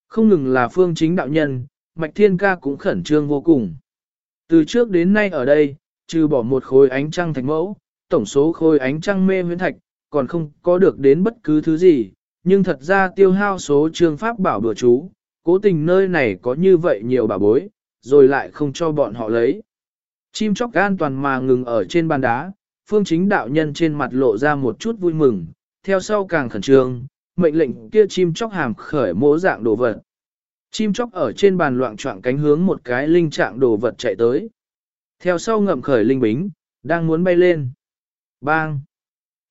Không ngừng là phương chính đạo nhân, Mạch Thiên Ca cũng khẩn trương vô cùng. Từ trước đến nay ở đây, trừ bỏ một khối ánh trăng thạch mẫu, tổng số khối ánh trăng mê huyễn thạch, còn không có được đến bất cứ thứ gì, nhưng thật ra tiêu hao số trương pháp bảo bừa chú, cố tình nơi này có như vậy nhiều bà bối, rồi lại không cho bọn họ lấy. Chim chóc an toàn mà ngừng ở trên bàn đá, phương chính đạo nhân trên mặt lộ ra một chút vui mừng, theo sau càng khẩn trương, mệnh lệnh kia chim chóc hàm khởi mỗ dạng đồ vật. Chim chóc ở trên bàn loạn trọng cánh hướng một cái linh trạng đồ vật chạy tới. Theo sau ngậm khởi linh bính, đang muốn bay lên. Bang!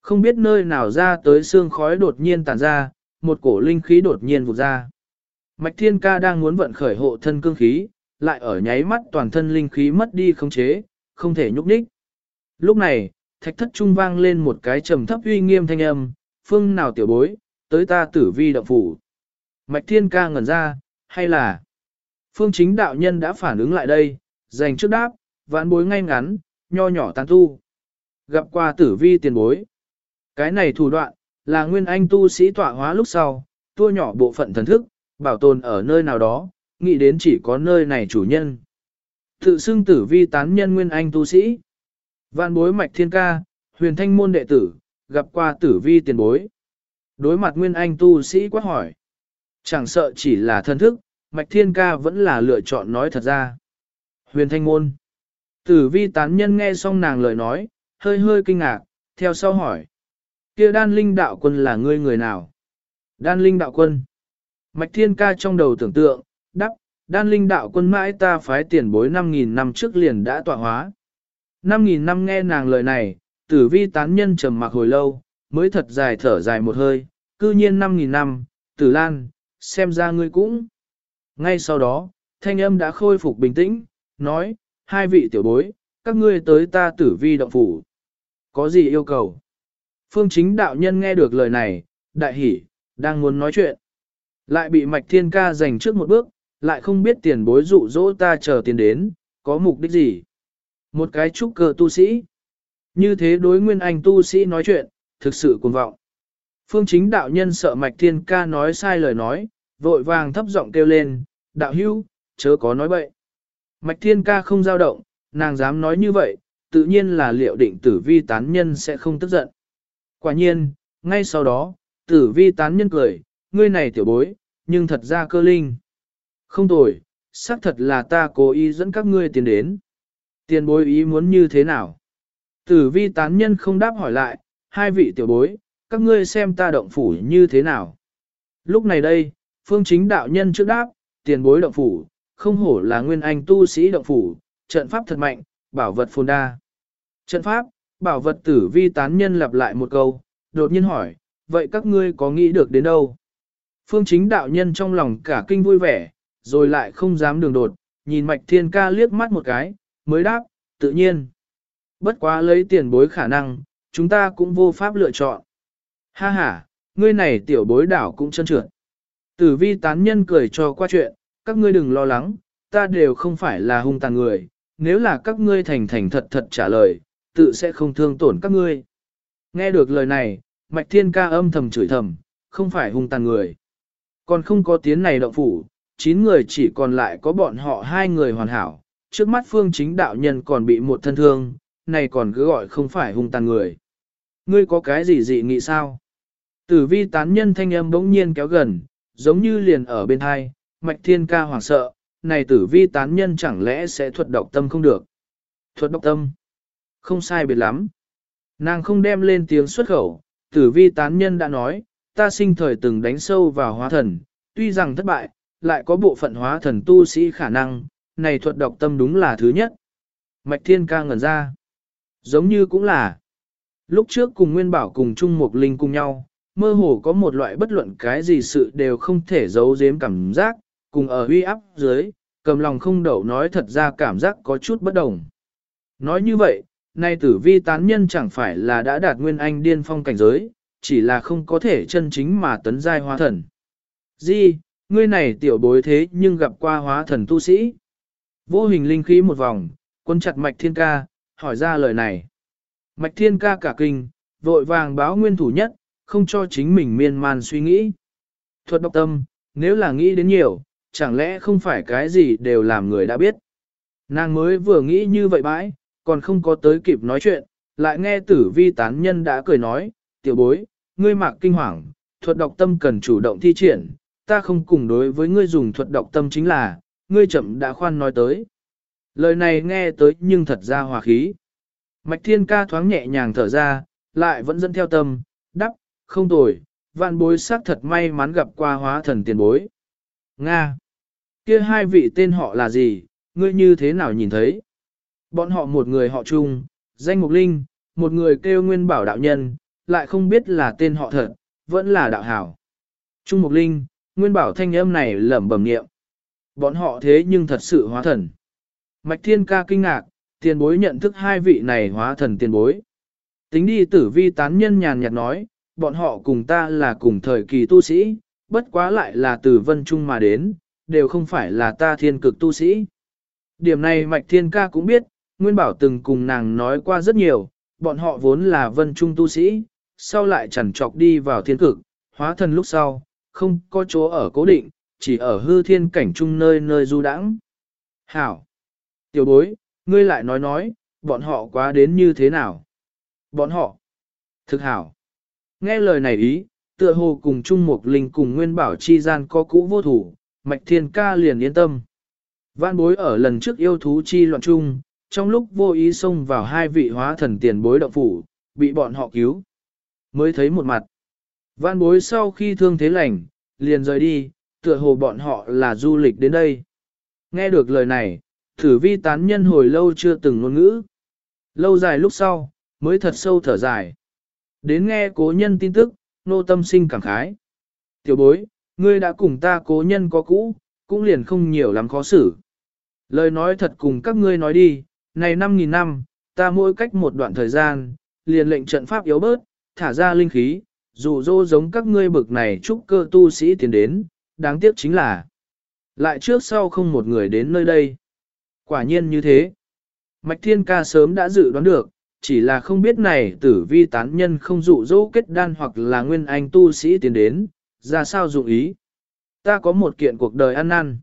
Không biết nơi nào ra tới xương khói đột nhiên tàn ra, một cổ linh khí đột nhiên vụt ra. Mạch Thiên Ca đang muốn vận khởi hộ thân cương khí, lại ở nháy mắt toàn thân linh khí mất đi khống chế, không thể nhúc nhích. Lúc này, thạch thất trung vang lên một cái trầm thấp uy nghiêm thanh âm, phương nào tiểu bối, tới ta tử vi động phủ. Mạch Thiên Ca ngẩn ra, hay là phương chính đạo nhân đã phản ứng lại đây, dành trước đáp, vãn bối ngay ngắn, nho nhỏ tán tu. Gặp qua tử vi tiền bối. Cái này thủ đoạn, là nguyên anh tu sĩ tọa hóa lúc sau, tua nhỏ bộ phận thần thức, bảo tồn ở nơi nào đó, nghĩ đến chỉ có nơi này chủ nhân. Tự xưng tử vi tán nhân nguyên anh tu sĩ. Vạn bối mạch thiên ca, huyền thanh môn đệ tử, gặp qua tử vi tiền bối. Đối mặt nguyên anh tu sĩ quát hỏi. Chẳng sợ chỉ là thân thức, mạch thiên ca vẫn là lựa chọn nói thật ra. Huyền thanh môn. Tử vi tán nhân nghe xong nàng lời nói, hơi hơi kinh ngạc, theo sau hỏi kia đan linh đạo quân là ngươi người nào? Đan linh đạo quân. Mạch thiên ca trong đầu tưởng tượng, đắp, đan linh đạo quân mãi ta phái tiền bối 5.000 năm trước liền đã tọa hóa. 5.000 năm nghe nàng lời này, tử vi tán nhân trầm mặc hồi lâu, mới thật dài thở dài một hơi, cư nhiên 5.000 năm, tử lan, xem ra ngươi cũng. Ngay sau đó, thanh âm đã khôi phục bình tĩnh, nói, hai vị tiểu bối, các ngươi tới ta tử vi động phủ. Có gì yêu cầu? Phương chính đạo nhân nghe được lời này, đại hỉ, đang muốn nói chuyện. Lại bị mạch thiên ca giành trước một bước, lại không biết tiền bối dụ dỗ ta chờ tiền đến, có mục đích gì. Một cái trúc cờ tu sĩ. Như thế đối nguyên anh tu sĩ nói chuyện, thực sự cuồng vọng. Phương chính đạo nhân sợ mạch thiên ca nói sai lời nói, vội vàng thấp giọng kêu lên, đạo hưu, chớ có nói bậy. Mạch thiên ca không dao động, nàng dám nói như vậy, tự nhiên là liệu định tử vi tán nhân sẽ không tức giận. Quả nhiên, ngay sau đó, tử vi tán nhân cười, ngươi này tiểu bối, nhưng thật ra cơ linh. Không tồi, xác thật là ta cố ý dẫn các ngươi tiến đến. Tiền bối ý muốn như thế nào? Tử vi tán nhân không đáp hỏi lại, hai vị tiểu bối, các ngươi xem ta động phủ như thế nào? Lúc này đây, phương chính đạo nhân trước đáp, tiền bối động phủ, không hổ là nguyên anh tu sĩ động phủ, trận pháp thật mạnh, bảo vật phồn đa. Trận pháp, bảo vật tử vi tán nhân lặp lại một câu, đột nhiên hỏi, vậy các ngươi có nghĩ được đến đâu? Phương chính đạo nhân trong lòng cả kinh vui vẻ, rồi lại không dám đường đột, nhìn mạch thiên ca liếc mắt một cái, mới đáp, tự nhiên. Bất quá lấy tiền bối khả năng, chúng ta cũng vô pháp lựa chọn. Ha ha, ngươi này tiểu bối đảo cũng chân trượt. Tử vi tán nhân cười cho qua chuyện, các ngươi đừng lo lắng, ta đều không phải là hung tàn người, nếu là các ngươi thành thành thật thật trả lời, tự sẽ không thương tổn các ngươi. Nghe được lời này, Mạch Thiên ca âm thầm chửi thầm, không phải hung tàn người. Còn không có tiếng này động phủ, chín người chỉ còn lại có bọn họ hai người hoàn hảo, trước mắt phương chính đạo nhân còn bị một thân thương, này còn cứ gọi không phải hung tàn người. Ngươi có cái gì dị nghị sao? Tử vi tán nhân thanh âm bỗng nhiên kéo gần, giống như liền ở bên hai, mạch thiên ca hoảng sợ, này tử vi tán nhân chẳng lẽ sẽ thuật độc tâm không được. Thuật độc tâm? Không sai biệt lắm. Nàng không đem lên tiếng xuất khẩu, tử vi tán nhân đã nói, ta sinh thời từng đánh sâu vào hóa thần, tuy rằng thất bại, lại có bộ phận hóa thần tu sĩ khả năng, này thuật độc tâm đúng là thứ nhất. Mạch thiên ca ngẩn ra. Giống như cũng là. Lúc trước cùng Nguyên Bảo cùng trung mục linh cùng nhau, mơ hồ có một loại bất luận cái gì sự đều không thể giấu giếm cảm giác, cùng ở uy áp dưới, cầm lòng không đậu nói thật ra cảm giác có chút bất đồng. Nói như vậy, nay tử vi tán nhân chẳng phải là đã đạt nguyên anh điên phong cảnh giới, chỉ là không có thể chân chính mà tấn giai hóa thần. Di, ngươi này tiểu bối thế nhưng gặp qua hóa thần tu sĩ. Vô hình linh khí một vòng, quân chặt mạch thiên ca, hỏi ra lời này. Mạch thiên ca cả kinh, vội vàng báo nguyên thủ nhất, không cho chính mình miên man suy nghĩ. Thuật độc tâm, nếu là nghĩ đến nhiều, chẳng lẽ không phải cái gì đều làm người đã biết. Nàng mới vừa nghĩ như vậy bãi, còn không có tới kịp nói chuyện, lại nghe tử vi tán nhân đã cười nói, tiểu bối, ngươi mạc kinh hoàng, thuật độc tâm cần chủ động thi triển, ta không cùng đối với ngươi dùng thuật độc tâm chính là, ngươi chậm đã khoan nói tới. Lời này nghe tới nhưng thật ra hòa khí. Mạch thiên ca thoáng nhẹ nhàng thở ra, lại vẫn dẫn theo tâm, đắp, không tồi, vạn bối xác thật may mắn gặp qua hóa thần tiền bối. Nga! Kia hai vị tên họ là gì, ngươi như thế nào nhìn thấy? Bọn họ một người họ chung, danh mục linh, một người kêu nguyên bảo đạo nhân, lại không biết là tên họ thật, vẫn là đạo hảo. Trung mục linh, nguyên bảo thanh âm này lẩm bẩm niệm. Bọn họ thế nhưng thật sự hóa thần. Mạch thiên ca kinh ngạc, tiền bối nhận thức hai vị này hóa thần tiền bối. Tính đi tử vi tán nhân nhàn nhạt nói, bọn họ cùng ta là cùng thời kỳ tu sĩ, bất quá lại là từ vân trung mà đến, đều không phải là ta thiên cực tu sĩ. Điểm này Mạch Thiên Ca cũng biết, Nguyên Bảo từng cùng nàng nói qua rất nhiều, bọn họ vốn là vân trung tu sĩ, sau lại chẳng trọc đi vào thiên cực, hóa thần lúc sau, không có chỗ ở cố định, chỉ ở hư thiên cảnh trung nơi nơi du đãng. Hảo! Tiểu bối, ngươi lại nói nói, bọn họ quá đến như thế nào? Bọn họ! Thực hảo! Nghe lời này ý, tựa hồ cùng Trung một linh cùng nguyên bảo chi gian có cũ vô thủ, mạch thiên ca liền yên tâm. Vạn bối ở lần trước yêu thú chi loạn trung trong lúc vô ý xông vào hai vị hóa thần tiền bối động phủ, bị bọn họ cứu. Mới thấy một mặt. văn bối sau khi thương thế lành, liền rời đi, tựa hồ bọn họ là du lịch đến đây. Nghe được lời này, thử vi tán nhân hồi lâu chưa từng ngôn ngữ. Lâu dài lúc sau, mới thật sâu thở dài. Đến nghe cố nhân tin tức, nô tâm sinh cảm khái. Tiểu bối, ngươi đã cùng ta cố nhân có cũ, cũng liền không nhiều lắm khó xử. Lời nói thật cùng các ngươi nói đi, này 5.000 năm, ta mỗi cách một đoạn thời gian, liền lệnh trận pháp yếu bớt, thả ra linh khí, dù dô giống các ngươi bực này chúc cơ tu sĩ tiến đến, đáng tiếc chính là lại trước sau không một người đến nơi đây. Quả nhiên như thế. Mạch Thiên Ca sớm đã dự đoán được, chỉ là không biết này tử vi tán nhân không dụ dỗ kết đan hoặc là nguyên anh tu sĩ tiến đến, ra sao dụng ý. Ta có một kiện cuộc đời ăn năn.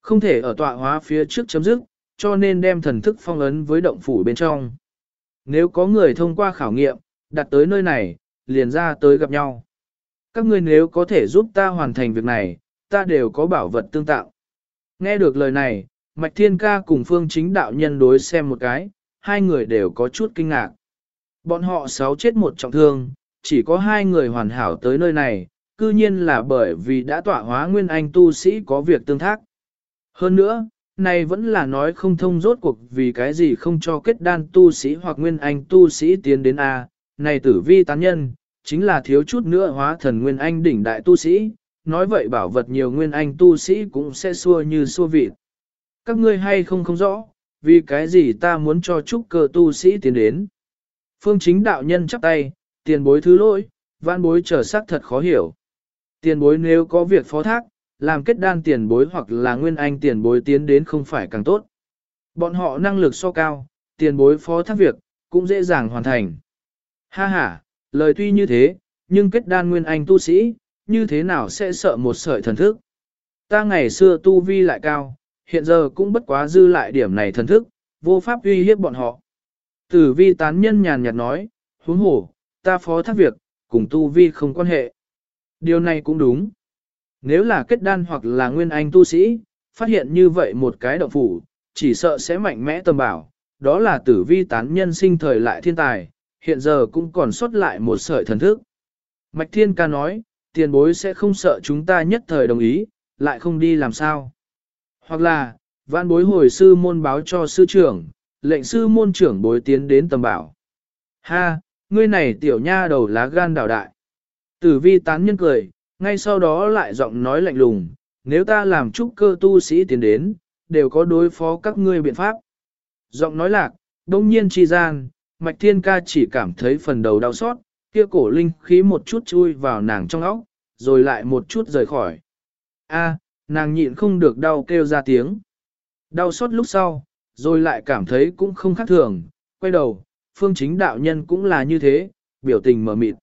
Không thể ở tọa hóa phía trước chấm dứt, cho nên đem thần thức phong ấn với động phủ bên trong. Nếu có người thông qua khảo nghiệm, đặt tới nơi này, liền ra tới gặp nhau. Các ngươi nếu có thể giúp ta hoàn thành việc này, ta đều có bảo vật tương tạo. Nghe được lời này, Mạch Thiên Ca cùng Phương Chính Đạo Nhân đối xem một cái, hai người đều có chút kinh ngạc. Bọn họ sáu chết một trọng thương, chỉ có hai người hoàn hảo tới nơi này, cư nhiên là bởi vì đã tọa hóa nguyên anh tu sĩ có việc tương thác. Hơn nữa, này vẫn là nói không thông rốt cuộc vì cái gì không cho kết đan tu sĩ hoặc nguyên anh tu sĩ tiến đến A, này tử vi tán nhân, chính là thiếu chút nữa hóa thần nguyên anh đỉnh đại tu sĩ, nói vậy bảo vật nhiều nguyên anh tu sĩ cũng sẽ xua như xua vịt. Các ngươi hay không không rõ, vì cái gì ta muốn cho trúc cơ tu sĩ tiến đến. Phương chính đạo nhân chắp tay, tiền bối thứ lỗi, văn bối trở sắc thật khó hiểu. Tiền bối nếu có việc phó thác, làm kết đan tiền bối hoặc là nguyên anh tiền bối tiến đến không phải càng tốt. Bọn họ năng lực so cao, tiền bối phó thác việc, cũng dễ dàng hoàn thành. Ha ha, lời tuy như thế, nhưng kết đan nguyên anh tu sĩ, như thế nào sẽ sợ một sợi thần thức? Ta ngày xưa tu vi lại cao, hiện giờ cũng bất quá dư lại điểm này thần thức, vô pháp uy hiếp bọn họ. Tử vi tán nhân nhàn nhạt nói, huống hổ, ta phó thác việc, cùng tu vi không quan hệ. Điều này cũng đúng. Nếu là kết đan hoặc là nguyên anh tu sĩ, phát hiện như vậy một cái động phủ, chỉ sợ sẽ mạnh mẽ tầm bảo, đó là tử vi tán nhân sinh thời lại thiên tài, hiện giờ cũng còn xuất lại một sợi thần thức. Mạch Thiên Ca nói, tiền bối sẽ không sợ chúng ta nhất thời đồng ý, lại không đi làm sao. Hoặc là, vạn bối hồi sư môn báo cho sư trưởng, lệnh sư môn trưởng bối tiến đến tầm bảo. Ha, ngươi này tiểu nha đầu lá gan đảo đại. Tử vi tán nhân cười, ngay sau đó lại giọng nói lạnh lùng, nếu ta làm trúc cơ tu sĩ tiến đến, đều có đối phó các ngươi biện pháp. Giọng nói lạc, đông nhiên chi gian, mạch thiên ca chỉ cảm thấy phần đầu đau xót, kia cổ linh khí một chút chui vào nàng trong óc, rồi lại một chút rời khỏi. A, nàng nhịn không được đau kêu ra tiếng. Đau xót lúc sau, rồi lại cảm thấy cũng không khác thường, quay đầu, phương chính đạo nhân cũng là như thế, biểu tình mở mịt.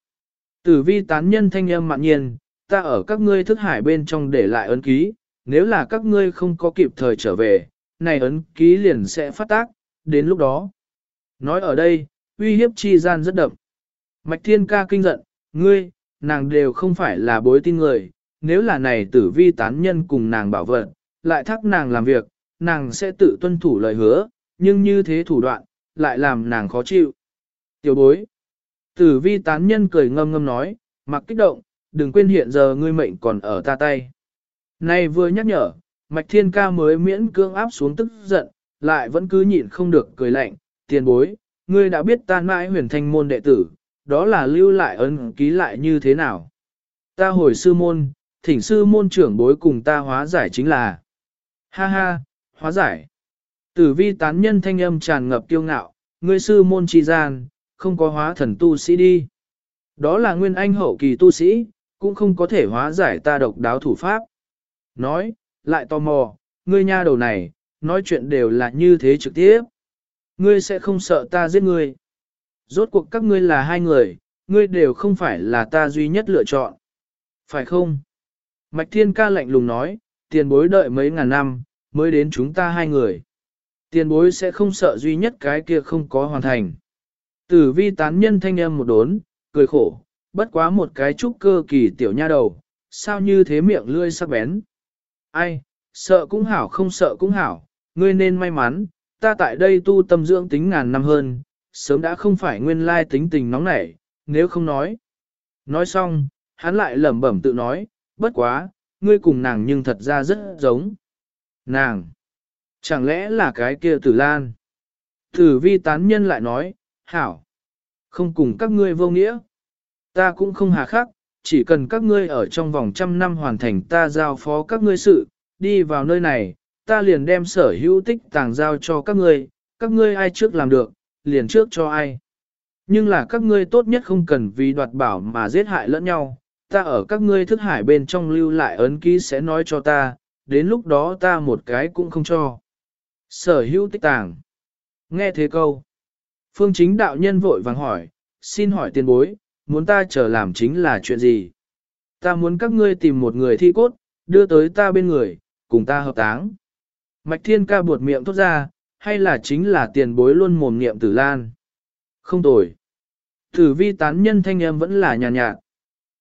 Tử vi tán nhân thanh âm mạn nhiên, ta ở các ngươi thức hải bên trong để lại ấn ký, nếu là các ngươi không có kịp thời trở về, này ấn ký liền sẽ phát tác, đến lúc đó. Nói ở đây, uy hiếp chi gian rất đậm. Mạch thiên ca kinh giận, ngươi, nàng đều không phải là bối tin người, nếu là này tử vi tán nhân cùng nàng bảo vận, lại thắc nàng làm việc, nàng sẽ tự tuân thủ lời hứa, nhưng như thế thủ đoạn, lại làm nàng khó chịu. Tiểu bối. Tử vi tán nhân cười ngâm ngâm nói, mặc kích động, đừng quên hiện giờ ngươi mệnh còn ở ta tay. Này vừa nhắc nhở, Mạch Thiên Ca mới miễn cưỡng áp xuống tức giận, lại vẫn cứ nhịn không được cười lạnh, tiền bối, ngươi đã biết ta mãi huyền thanh môn đệ tử, đó là lưu lại ấn ký lại như thế nào. Ta hồi sư môn, thỉnh sư môn trưởng bối cùng ta hóa giải chính là. Ha ha, hóa giải. Tử vi tán nhân thanh âm tràn ngập kiêu ngạo, ngươi sư môn trì gian, không có hóa thần tu sĩ đi. Đó là nguyên anh hậu kỳ tu sĩ, cũng không có thể hóa giải ta độc đáo thủ pháp. Nói, lại tò mò, ngươi nha đầu này, nói chuyện đều là như thế trực tiếp. Ngươi sẽ không sợ ta giết ngươi. Rốt cuộc các ngươi là hai người, ngươi đều không phải là ta duy nhất lựa chọn. Phải không? Mạch Thiên ca lạnh lùng nói, tiền bối đợi mấy ngàn năm, mới đến chúng ta hai người. Tiền bối sẽ không sợ duy nhất cái kia không có hoàn thành. Tử vi tán nhân thanh âm một đốn, cười khổ, bất quá một cái trúc cơ kỳ tiểu nha đầu, sao như thế miệng lươi sắc bén. Ai, sợ cũng hảo không sợ cũng hảo, ngươi nên may mắn, ta tại đây tu tâm dưỡng tính ngàn năm hơn, sớm đã không phải nguyên lai tính tình nóng nảy, nếu không nói. Nói xong, hắn lại lẩm bẩm tự nói, bất quá, ngươi cùng nàng nhưng thật ra rất giống. Nàng, chẳng lẽ là cái kia tử lan? Tử vi tán nhân lại nói, hảo, không cùng các ngươi vô nghĩa. Ta cũng không hà khắc, chỉ cần các ngươi ở trong vòng trăm năm hoàn thành ta giao phó các ngươi sự, đi vào nơi này, ta liền đem sở hữu tích tàng giao cho các ngươi, các ngươi ai trước làm được, liền trước cho ai. Nhưng là các ngươi tốt nhất không cần vì đoạt bảo mà giết hại lẫn nhau, ta ở các ngươi thức hải bên trong lưu lại ấn ký sẽ nói cho ta, đến lúc đó ta một cái cũng không cho. Sở hữu tích tàng. Nghe thế câu. Phương chính đạo nhân vội vàng hỏi, xin hỏi tiền bối, muốn ta chờ làm chính là chuyện gì? Ta muốn các ngươi tìm một người thi cốt, đưa tới ta bên người, cùng ta hợp táng. Mạch thiên ca buột miệng thốt ra, hay là chính là tiền bối luôn mồm niệm tử lan? Không tồi. Tử vi tán nhân thanh âm vẫn là nhàn nhạt, nhạt.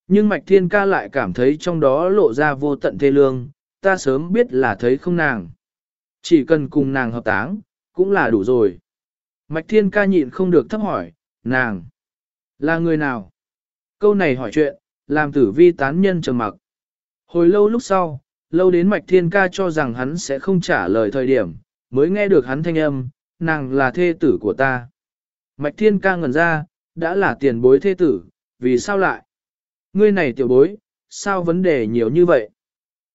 Nhưng mạch thiên ca lại cảm thấy trong đó lộ ra vô tận thê lương, ta sớm biết là thấy không nàng. Chỉ cần cùng nàng hợp táng, cũng là đủ rồi. Mạch thiên ca nhịn không được thấp hỏi, nàng, là người nào? Câu này hỏi chuyện, làm tử vi tán nhân trầm mặc. Hồi lâu lúc sau, lâu đến mạch thiên ca cho rằng hắn sẽ không trả lời thời điểm, mới nghe được hắn thanh âm, nàng là thê tử của ta. Mạch thiên ca ngẩn ra, đã là tiền bối thê tử, vì sao lại? Ngươi này tiểu bối, sao vấn đề nhiều như vậy?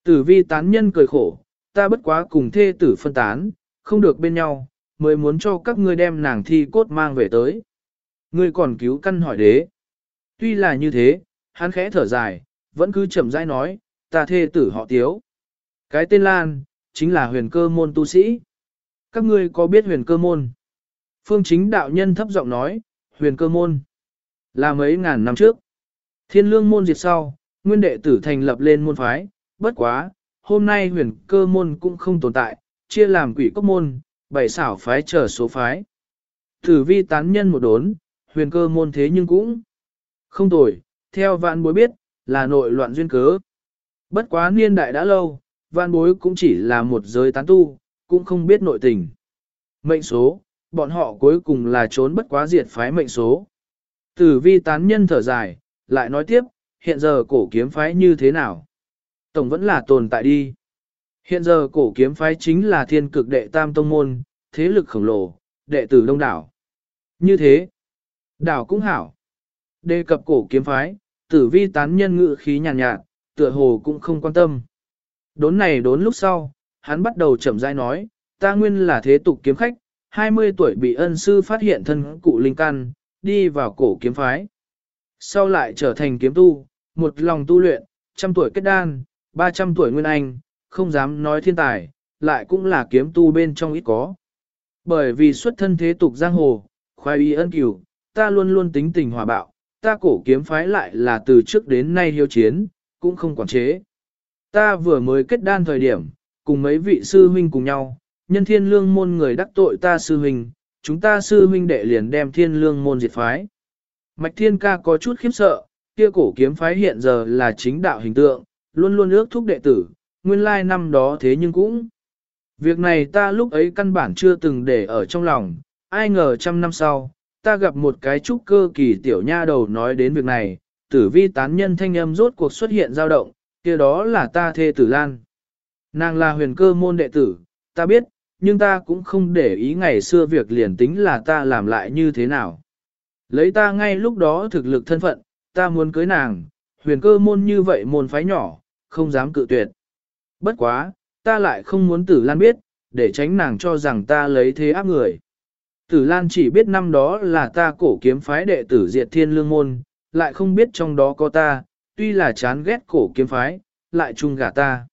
Tử vi tán nhân cười khổ, ta bất quá cùng thê tử phân tán, không được bên nhau, mới muốn cho các ngươi đem nàng thi cốt mang về tới. Ngươi còn cứu căn hỏi đế. Tuy là như thế, hắn khẽ thở dài, vẫn cứ chậm rãi nói, ta thê tử họ tiếu. Cái tên Lan, chính là huyền cơ môn tu sĩ. Các ngươi có biết huyền cơ môn? Phương chính đạo nhân thấp giọng nói, huyền cơ môn. Là mấy ngàn năm trước. Thiên lương môn diệt sau, nguyên đệ tử thành lập lên môn phái, bất quá, hôm nay huyền cơ môn cũng không tồn tại, chia làm quỷ cốc môn, bảy xảo phái trở số phái. Thử vi tán nhân một đốn, huyền cơ môn thế nhưng cũng không tồi, theo vạn bối biết, là nội loạn duyên cớ. Bất quá niên đại đã lâu, vạn bối cũng chỉ là một giới tán tu, cũng không biết nội tình. Mệnh số, bọn họ cuối cùng là trốn bất quá diệt phái mệnh số. Tử vi tán nhân thở dài, lại nói tiếp, hiện giờ cổ kiếm phái như thế nào? Tổng vẫn là tồn tại đi. Hiện giờ cổ kiếm phái chính là thiên cực đệ tam tông môn, thế lực khổng lồ, đệ tử đông đảo. Như thế, đảo cũng hảo. Đề cập cổ kiếm phái, tử vi tán nhân ngự khí nhàn nhạt, nhạt, tựa hồ cũng không quan tâm. Đốn này đốn lúc sau, hắn bắt đầu chậm rãi nói, ta nguyên là thế tục kiếm khách, 20 tuổi bị ân sư phát hiện thân cụ linh căn, đi vào cổ kiếm phái. Sau lại trở thành kiếm tu, một lòng tu luyện, trăm tuổi kết đan, 300 tuổi nguyên anh, không dám nói thiên tài, lại cũng là kiếm tu bên trong ít có. Bởi vì xuất thân thế tục giang hồ, khoái y ân cửu, ta luôn luôn tính tình hòa bạo, ta cổ kiếm phái lại là từ trước đến nay hiếu chiến, cũng không quản chế. Ta vừa mới kết đan thời điểm, cùng mấy vị sư huynh cùng nhau, nhân thiên lương môn người đắc tội ta sư huynh, chúng ta sư huynh đệ liền đem thiên lương môn diệt phái. Mạch thiên ca có chút khiếp sợ, kia cổ kiếm phái hiện giờ là chính đạo hình tượng, luôn luôn ước thúc đệ tử, nguyên lai năm đó thế nhưng cũng. Việc này ta lúc ấy căn bản chưa từng để ở trong lòng, ai ngờ trăm năm sau, ta gặp một cái trúc cơ kỳ tiểu nha đầu nói đến việc này, tử vi tán nhân thanh âm rốt cuộc xuất hiện dao động, kia đó là ta thê tử lan. Nàng là huyền cơ môn đệ tử, ta biết, nhưng ta cũng không để ý ngày xưa việc liền tính là ta làm lại như thế nào. Lấy ta ngay lúc đó thực lực thân phận, ta muốn cưới nàng, huyền cơ môn như vậy môn phái nhỏ, không dám cự tuyệt. Bất quá, ta lại không muốn tử lan biết, để tránh nàng cho rằng ta lấy thế áp người. Tử Lan chỉ biết năm đó là ta cổ kiếm phái đệ tử diệt thiên lương môn, lại không biết trong đó có ta, tuy là chán ghét cổ kiếm phái, lại chung gả ta.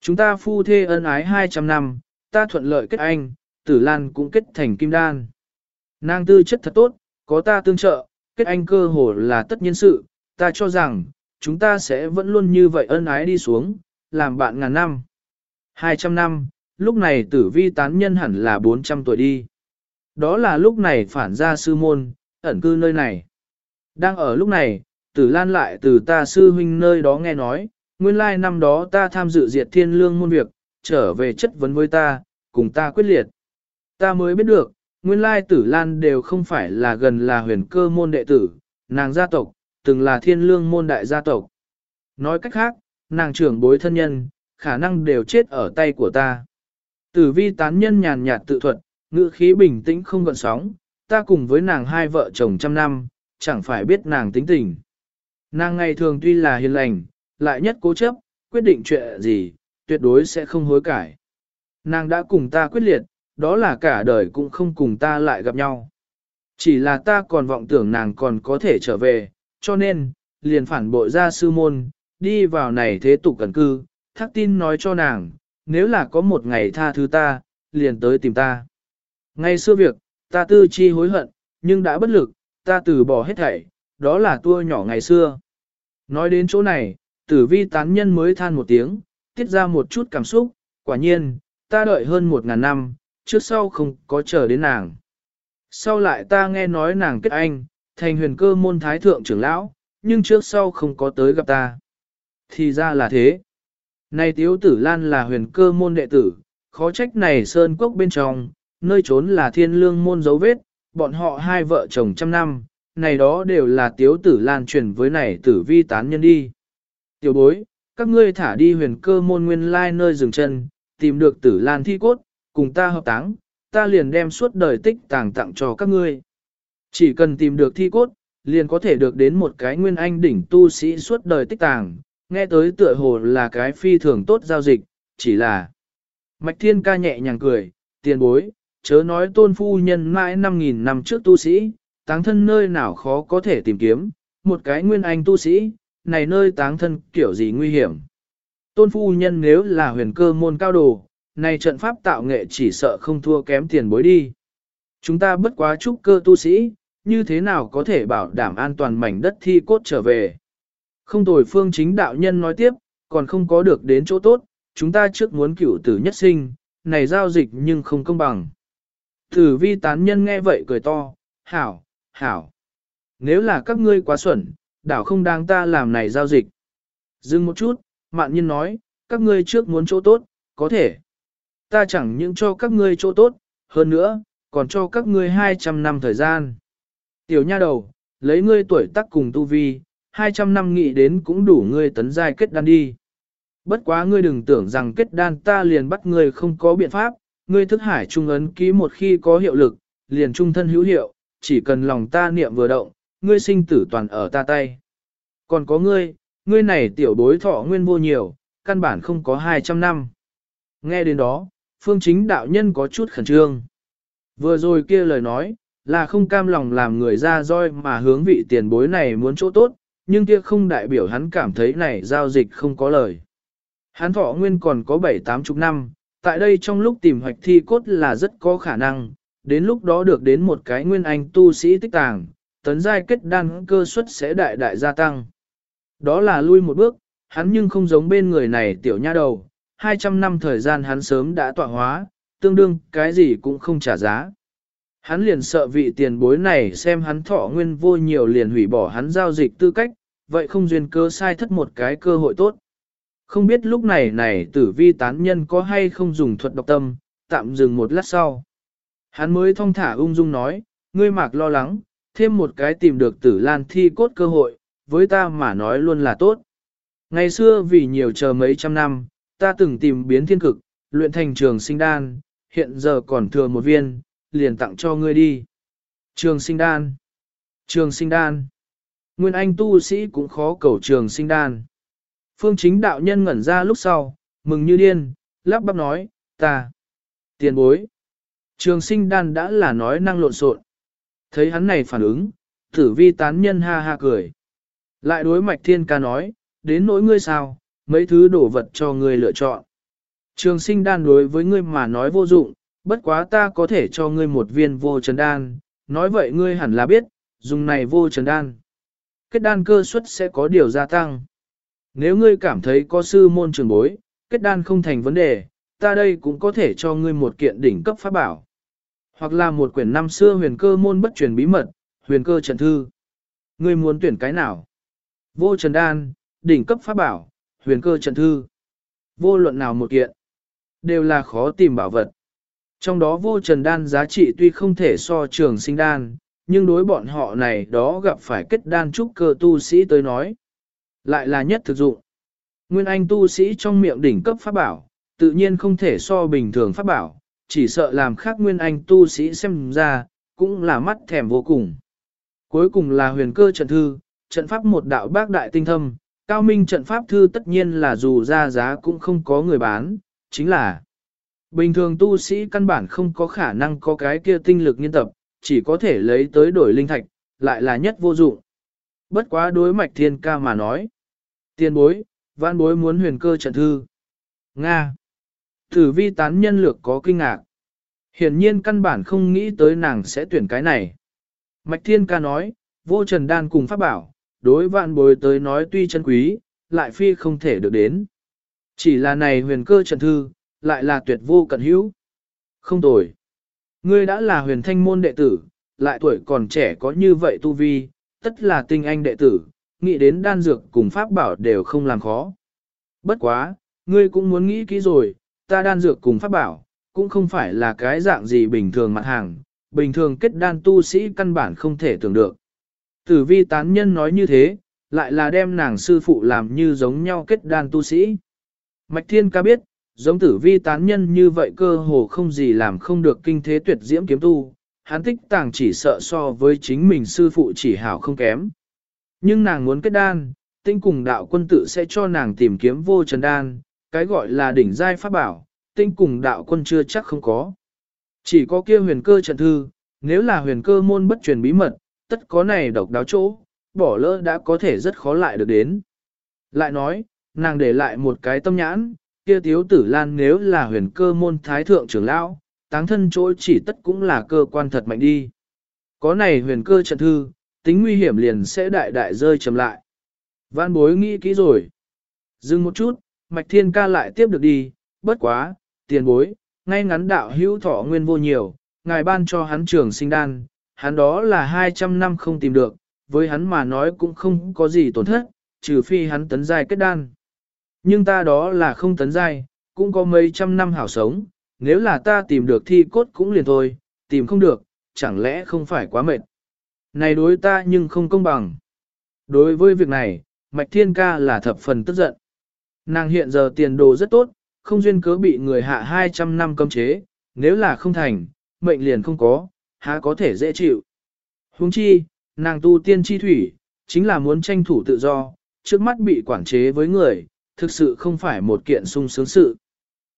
Chúng ta phu thê ân ái 200 năm, ta thuận lợi kết anh, tử lan cũng kết thành kim đan. Nàng tư chất thật tốt, có ta tương trợ, kết anh cơ hồ là tất nhiên sự, ta cho rằng, chúng ta sẽ vẫn luôn như vậy ân ái đi xuống, làm bạn ngàn năm. 200 năm, lúc này tử vi tán nhân hẳn là 400 tuổi đi. Đó là lúc này phản ra sư môn, ẩn cư nơi này. Đang ở lúc này, tử lan lại từ ta sư huynh nơi đó nghe nói, nguyên lai năm đó ta tham dự diệt thiên lương môn việc, trở về chất vấn với ta, cùng ta quyết liệt. Ta mới biết được, nguyên lai tử lan đều không phải là gần là huyền cơ môn đệ tử, nàng gia tộc, từng là thiên lương môn đại gia tộc. Nói cách khác, nàng trưởng bối thân nhân, khả năng đều chết ở tay của ta. Tử vi tán nhân nhàn nhạt tự thuật, ngữ khí bình tĩnh không gợn sóng, ta cùng với nàng hai vợ chồng trăm năm, chẳng phải biết nàng tính tình. Nàng ngày thường tuy là hiền lành, lại nhất cố chấp, quyết định chuyện gì, tuyệt đối sẽ không hối cải. Nàng đã cùng ta quyết liệt, đó là cả đời cũng không cùng ta lại gặp nhau. Chỉ là ta còn vọng tưởng nàng còn có thể trở về, cho nên, liền phản bội ra sư môn, đi vào này thế tục cẩn cư, thác tin nói cho nàng, nếu là có một ngày tha thứ ta, liền tới tìm ta. Ngày xưa việc, ta tư chi hối hận, nhưng đã bất lực, ta từ bỏ hết thảy, đó là tua nhỏ ngày xưa. Nói đến chỗ này, tử vi tán nhân mới than một tiếng, tiết ra một chút cảm xúc, quả nhiên, ta đợi hơn một ngàn năm, trước sau không có chờ đến nàng. Sau lại ta nghe nói nàng kết anh, thành huyền cơ môn thái thượng trưởng lão, nhưng trước sau không có tới gặp ta. Thì ra là thế. Này tiếu tử lan là huyền cơ môn đệ tử, khó trách này sơn cốc bên trong, nơi trốn là thiên lương môn dấu vết, bọn họ hai vợ chồng trăm năm, này đó đều là tiếu tử lan truyền với này tử vi tán nhân đi. Tiểu bối, các ngươi thả đi huyền cơ môn nguyên lai nơi dừng chân, tìm được tử lan thi cốt, cùng ta hợp táng, ta liền đem suốt đời tích tàng tặng cho các ngươi. Chỉ cần tìm được thi cốt, liền có thể được đến một cái nguyên anh đỉnh tu sĩ suốt đời tích tàng, nghe tới tựa hồ là cái phi thường tốt giao dịch, chỉ là... Mạch Thiên ca nhẹ nhàng cười, tiền bối, chớ nói tôn phu nhân mãi 5.000 năm trước tu sĩ, táng thân nơi nào khó có thể tìm kiếm, một cái nguyên anh tu sĩ, này nơi táng thân kiểu gì nguy hiểm. Tôn phu nhân nếu là huyền cơ môn cao đồ, này trận pháp tạo nghệ chỉ sợ không thua kém tiền bối đi. Chúng ta bất quá trúc cơ tu sĩ, như thế nào có thể bảo đảm an toàn mảnh đất thi cốt trở về. Không tồi phương chính đạo nhân nói tiếp, còn không có được đến chỗ tốt, chúng ta trước muốn cửu tử nhất sinh, này giao dịch nhưng không công bằng. Tử vi tán nhân nghe vậy cười to, hảo, hảo. Nếu là các ngươi quá xuẩn, đảo không đáng ta làm này giao dịch. Dừng một chút, mạn nhiên nói, các ngươi trước muốn chỗ tốt, có thể. Ta chẳng những cho các ngươi chỗ tốt, hơn nữa, còn cho các ngươi 200 năm thời gian. Tiểu nha đầu, lấy ngươi tuổi tác cùng tu vi, 200 năm nghĩ đến cũng đủ ngươi tấn giai kết đan đi. Bất quá ngươi đừng tưởng rằng kết đan ta liền bắt ngươi không có biện pháp, ngươi thức hải trung ấn ký một khi có hiệu lực, liền trung thân hữu hiệu, chỉ cần lòng ta niệm vừa động, ngươi sinh tử toàn ở ta tay. Còn có ngươi, ngươi này tiểu bối thọ nguyên vô nhiều, căn bản không có 200 năm. Nghe đến đó, phương chính đạo nhân có chút khẩn trương. Vừa rồi kia lời nói, là không cam lòng làm người ra roi mà hướng vị tiền bối này muốn chỗ tốt, nhưng kia không đại biểu hắn cảm thấy này giao dịch không có lời. Hắn thọ nguyên còn có 7-8 chục năm, tại đây trong lúc tìm hoạch thi cốt là rất có khả năng, đến lúc đó được đến một cái nguyên anh tu sĩ tích tàng, tấn giai kết đan cơ suất sẽ đại đại gia tăng. Đó là lui một bước, hắn nhưng không giống bên người này tiểu nha đầu, 200 năm thời gian hắn sớm đã tọa hóa, tương đương cái gì cũng không trả giá. Hắn liền sợ vị tiền bối này xem hắn thọ nguyên vô nhiều liền hủy bỏ hắn giao dịch tư cách, vậy không duyên cơ sai thất một cái cơ hội tốt. Không biết lúc này này tử vi tán nhân có hay không dùng thuật độc tâm, tạm dừng một lát sau. Hắn mới thong thả ung dung nói, ngươi mạc lo lắng, thêm một cái tìm được tử lan thi cốt cơ hội, với ta mà nói luôn là tốt. Ngày xưa vì nhiều chờ mấy trăm năm, ta từng tìm biến thiên cực, luyện thành trường sinh đan, hiện giờ còn thừa một viên, liền tặng cho ngươi đi. Trường sinh đan. Trường sinh đan. Nguyên Anh tu sĩ cũng khó cầu trường sinh đan. Phương chính đạo nhân ngẩn ra lúc sau, mừng như điên, lắp bắp nói, ta. Tiền bối. Trường sinh đan đã là nói năng lộn xộn. Thấy hắn này phản ứng, tử vi tán nhân ha ha cười. Lại đối mạch thiên ca nói, đến nỗi ngươi sao, mấy thứ đổ vật cho ngươi lựa chọn. Trường sinh đan đối với ngươi mà nói vô dụng, bất quá ta có thể cho ngươi một viên vô trần đan, nói vậy ngươi hẳn là biết, dùng này vô trần đan. Kết đan cơ suất sẽ có điều gia tăng. Nếu ngươi cảm thấy có sư môn trường bối, kết đan không thành vấn đề, ta đây cũng có thể cho ngươi một kiện đỉnh cấp pháp bảo. Hoặc là một quyển năm xưa huyền cơ môn bất truyền bí mật, huyền cơ trần thư. Ngươi muốn tuyển cái nào? Vô trần đan, đỉnh cấp pháp bảo, huyền cơ trần thư. Vô luận nào một kiện, đều là khó tìm bảo vật. Trong đó vô trần đan giá trị tuy không thể so trường sinh đan, nhưng đối bọn họ này đó gặp phải kết đan trúc cơ tu sĩ tới nói. Lại là nhất thực dụng. Nguyên Anh tu sĩ trong miệng đỉnh cấp pháp bảo, tự nhiên không thể so bình thường pháp bảo, chỉ sợ làm khác Nguyên Anh tu sĩ xem ra, cũng là mắt thèm vô cùng. Cuối cùng là huyền cơ trận thư, trận pháp một đạo bác đại tinh thâm, cao minh trận pháp thư tất nhiên là dù ra giá cũng không có người bán, chính là bình thường tu sĩ căn bản không có khả năng có cái kia tinh lực nghiên tập, chỉ có thể lấy tới đổi linh thạch, lại là nhất vô dụng. Bất quá đối mạch thiên ca mà nói. Tiền bối, vãn bối muốn huyền cơ trận thư. Nga. Tử vi tán nhân lược có kinh ngạc. Hiển nhiên căn bản không nghĩ tới nàng sẽ tuyển cái này. Mạch thiên ca nói, vô trần đan cùng pháp bảo, đối vạn bối tới nói tuy chân quý, lại phi không thể được đến. Chỉ là này huyền cơ trận thư, lại là tuyệt vô cận hữu. Không tồi. Ngươi đã là huyền thanh môn đệ tử, lại tuổi còn trẻ có như vậy tu vi, tất là tinh anh đệ tử, nghĩ đến đan dược cùng pháp bảo đều không làm khó. Bất quá, ngươi cũng muốn nghĩ kỹ rồi, ta đan dược cùng pháp bảo, cũng không phải là cái dạng gì bình thường mặt hàng, bình thường kết đan tu sĩ căn bản không thể tưởng được. Tử vi tán nhân nói như thế, lại là đem nàng sư phụ làm như giống nhau kết đan tu sĩ. Mạch thiên ca biết, giống tử vi tán nhân như vậy cơ hồ không gì làm không được kinh thế tuyệt diễm kiếm tu, hắn tích tàng chỉ sợ so với chính mình sư phụ chỉ hảo không kém. Nhưng nàng muốn kết đan, tinh cùng đạo quân tự sẽ cho nàng tìm kiếm vô trần đan, cái gọi là đỉnh giai pháp bảo, tinh cùng đạo quân chưa chắc không có. Chỉ có kia huyền cơ trận thư, nếu là huyền cơ môn bất truyền bí mật, tất có này độc đáo chỗ, bỏ lỡ đã có thể rất khó lại được đến. Lại nói, nàng để lại một cái tâm nhãn, kia tiếu tử lan nếu là huyền cơ môn thái thượng trưởng lão, táng thân chỗ chỉ tất cũng là cơ quan thật mạnh đi. Có này huyền cơ trận thư, tính nguy hiểm liền sẽ đại đại rơi chầm lại. Văn bối nghĩ kỹ rồi. Dừng một chút, mạch thiên ca lại tiếp được đi, bất quá, tiền bối, ngay ngắn đạo hữu thọ nguyên vô nhiều, ngài ban cho hắn trường sinh đan, hắn đó là 200 năm không tìm được, với hắn mà nói cũng không có gì tổn thất, trừ phi hắn tấn giai kết đan. Nhưng ta đó là không tấn giai, cũng có mấy trăm năm hảo sống, nếu là ta tìm được thi cốt cũng liền thôi, tìm không được, chẳng lẽ không phải quá mệt. Này đối ta nhưng không công bằng. Đối với việc này, Mạch Thiên Ca là thập phần tức giận. Nàng hiện giờ tiền đồ rất tốt, không duyên cớ bị người hạ 200 năm cấm chế, nếu là không thành, mệnh liền không có, há có thể dễ chịu. Huống chi, nàng tu tiên chi thủy, chính là muốn tranh thủ tự do, trước mắt bị quản chế với người, thực sự không phải một kiện sung sướng sự.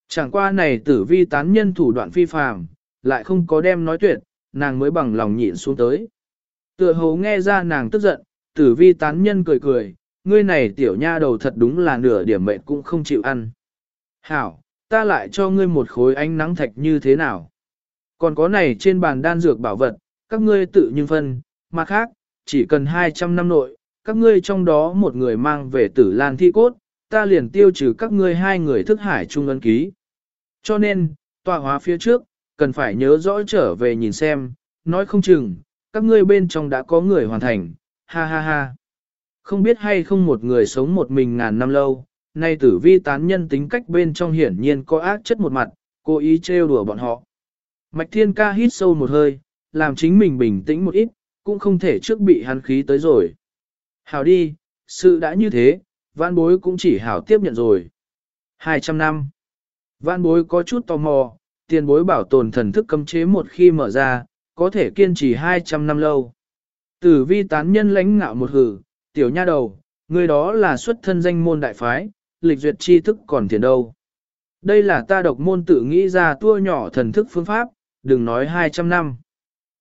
Chẳng qua này tử vi tán nhân thủ đoạn phi phàm, lại không có đem nói tuyệt, nàng mới bằng lòng nhịn xuống tới. Tựa hồ nghe ra nàng tức giận, tử vi tán nhân cười cười, ngươi này tiểu nha đầu thật đúng là nửa điểm mệnh cũng không chịu ăn. Hảo, ta lại cho ngươi một khối ánh nắng thạch như thế nào? Còn có này trên bàn đan dược bảo vật, các ngươi tự nhưng phân, mà khác, chỉ cần 200 năm nội, các ngươi trong đó một người mang về tử lan thi cốt, ta liền tiêu trừ các ngươi hai người thức hải trung ấn ký. Cho nên, tòa hóa phía trước, cần phải nhớ rõ trở về nhìn xem, nói không chừng, các ngươi bên trong đã có người hoàn thành, ha ha ha. Không biết hay không một người sống một mình ngàn năm lâu, nay tử vi tán nhân tính cách bên trong hiển nhiên có ác chất một mặt, cố ý trêu đùa bọn họ. Mạch thiên ca hít sâu một hơi, làm chính mình bình tĩnh một ít, cũng không thể trước bị hắn khí tới rồi. Hảo đi, sự đã như thế, vãn bối cũng chỉ hảo tiếp nhận rồi. 200 năm. Vãn bối có chút tò mò, tiền bối bảo tồn thần thức cấm chế một khi mở ra, có thể kiên trì 200 năm lâu. Tử vi tán nhân lãnh ngạo một hử, tiểu nha đầu, người đó là xuất thân danh môn đại phái, lịch duyệt tri thức còn thiền đâu. Đây là ta độc môn tự nghĩ ra tua nhỏ thần thức phương pháp, đừng nói 200 năm.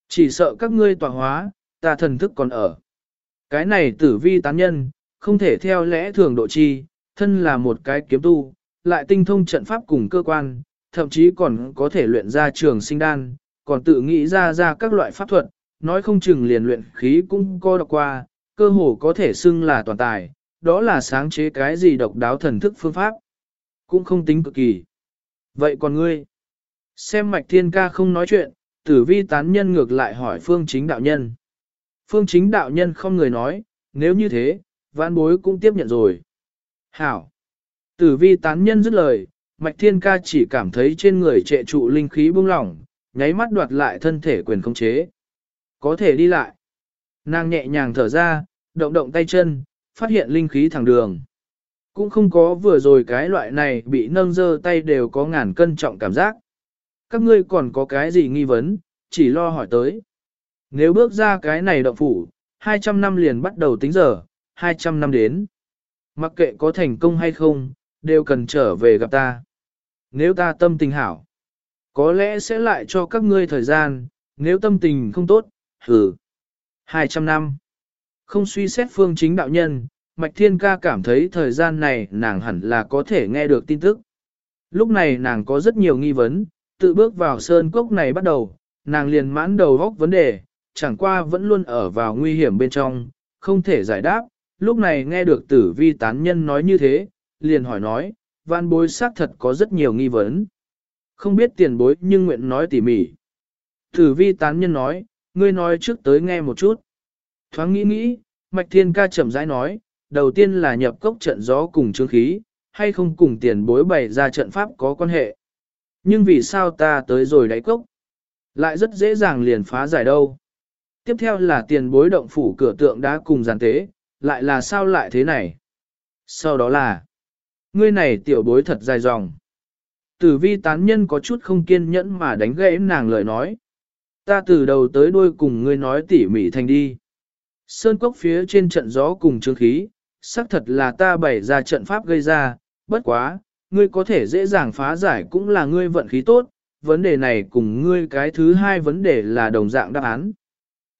Chỉ sợ các ngươi tọa hóa, ta thần thức còn ở. Cái này tử vi tán nhân, không thể theo lẽ thường độ chi, thân là một cái kiếm tu, lại tinh thông trận pháp cùng cơ quan, thậm chí còn có thể luyện ra trường sinh đan, còn tự nghĩ ra ra các loại pháp thuật, nói không chừng liền luyện khí cũng có đọc qua, cơ hồ có thể xưng là toàn tài, đó là sáng chế cái gì độc đáo thần thức phương pháp, cũng không tính cực kỳ. Vậy còn ngươi? Xem mạch thiên ca không nói chuyện, tử vi tán nhân ngược lại hỏi phương chính đạo nhân. Phương chính đạo nhân không người nói, nếu như thế, vãn bối cũng tiếp nhận rồi. Hảo! Tử vi tán nhân dứt lời, mạch thiên ca chỉ cảm thấy trên người trệ trụ linh khí buông lỏng, nháy mắt đoạt lại thân thể quyền khống chế. Có thể đi lại. Nàng nhẹ nhàng thở ra, động động tay chân, phát hiện linh khí thẳng đường. Cũng không có vừa rồi cái loại này bị nâng dơ tay đều có ngàn cân trọng cảm giác. Các ngươi còn có cái gì nghi vấn, chỉ lo hỏi tới. Nếu bước ra cái này động phủ, 200 năm liền bắt đầu tính giờ, 200 năm đến. Mặc kệ có thành công hay không, đều cần trở về gặp ta. Nếu ta tâm tình hảo, có lẽ sẽ lại cho các ngươi thời gian, nếu tâm tình không tốt, hử. 200 năm. Không suy xét phương chính đạo nhân, Mạch Thiên Ca cảm thấy thời gian này nàng hẳn là có thể nghe được tin tức. Lúc này nàng có rất nhiều nghi vấn, tự bước vào sơn cốc này bắt đầu, nàng liền mãn đầu góc vấn đề, chẳng qua vẫn luôn ở vào nguy hiểm bên trong, không thể giải đáp. Lúc này nghe được tử vi tán nhân nói như thế, liền hỏi nói, văn bối xác thật có rất nhiều nghi vấn. Không biết tiền bối nhưng nguyện nói tỉ mỉ. Tử vi tán nhân nói, ngươi nói trước tới nghe một chút. Thoáng nghĩ nghĩ, Mạch Thiên ca chậm rãi nói, đầu tiên là nhập cốc trận gió cùng chương khí, hay không cùng tiền bối bày ra trận pháp có quan hệ. Nhưng vì sao ta tới rồi đáy cốc? Lại rất dễ dàng liền phá giải đâu. Tiếp theo là tiền bối động phủ cửa tượng đã cùng giàn tế, lại là sao lại thế này? Sau đó là, ngươi này tiểu bối thật dài dòng. Tử vi tán nhân có chút không kiên nhẫn mà đánh gãy nàng lời nói. Ta từ đầu tới đuôi cùng ngươi nói tỉ mỉ thành đi. Sơn cốc phía trên trận gió cùng trương khí, xác thật là ta bày ra trận pháp gây ra, bất quá, ngươi có thể dễ dàng phá giải cũng là ngươi vận khí tốt, vấn đề này cùng ngươi cái thứ hai vấn đề là đồng dạng đáp án.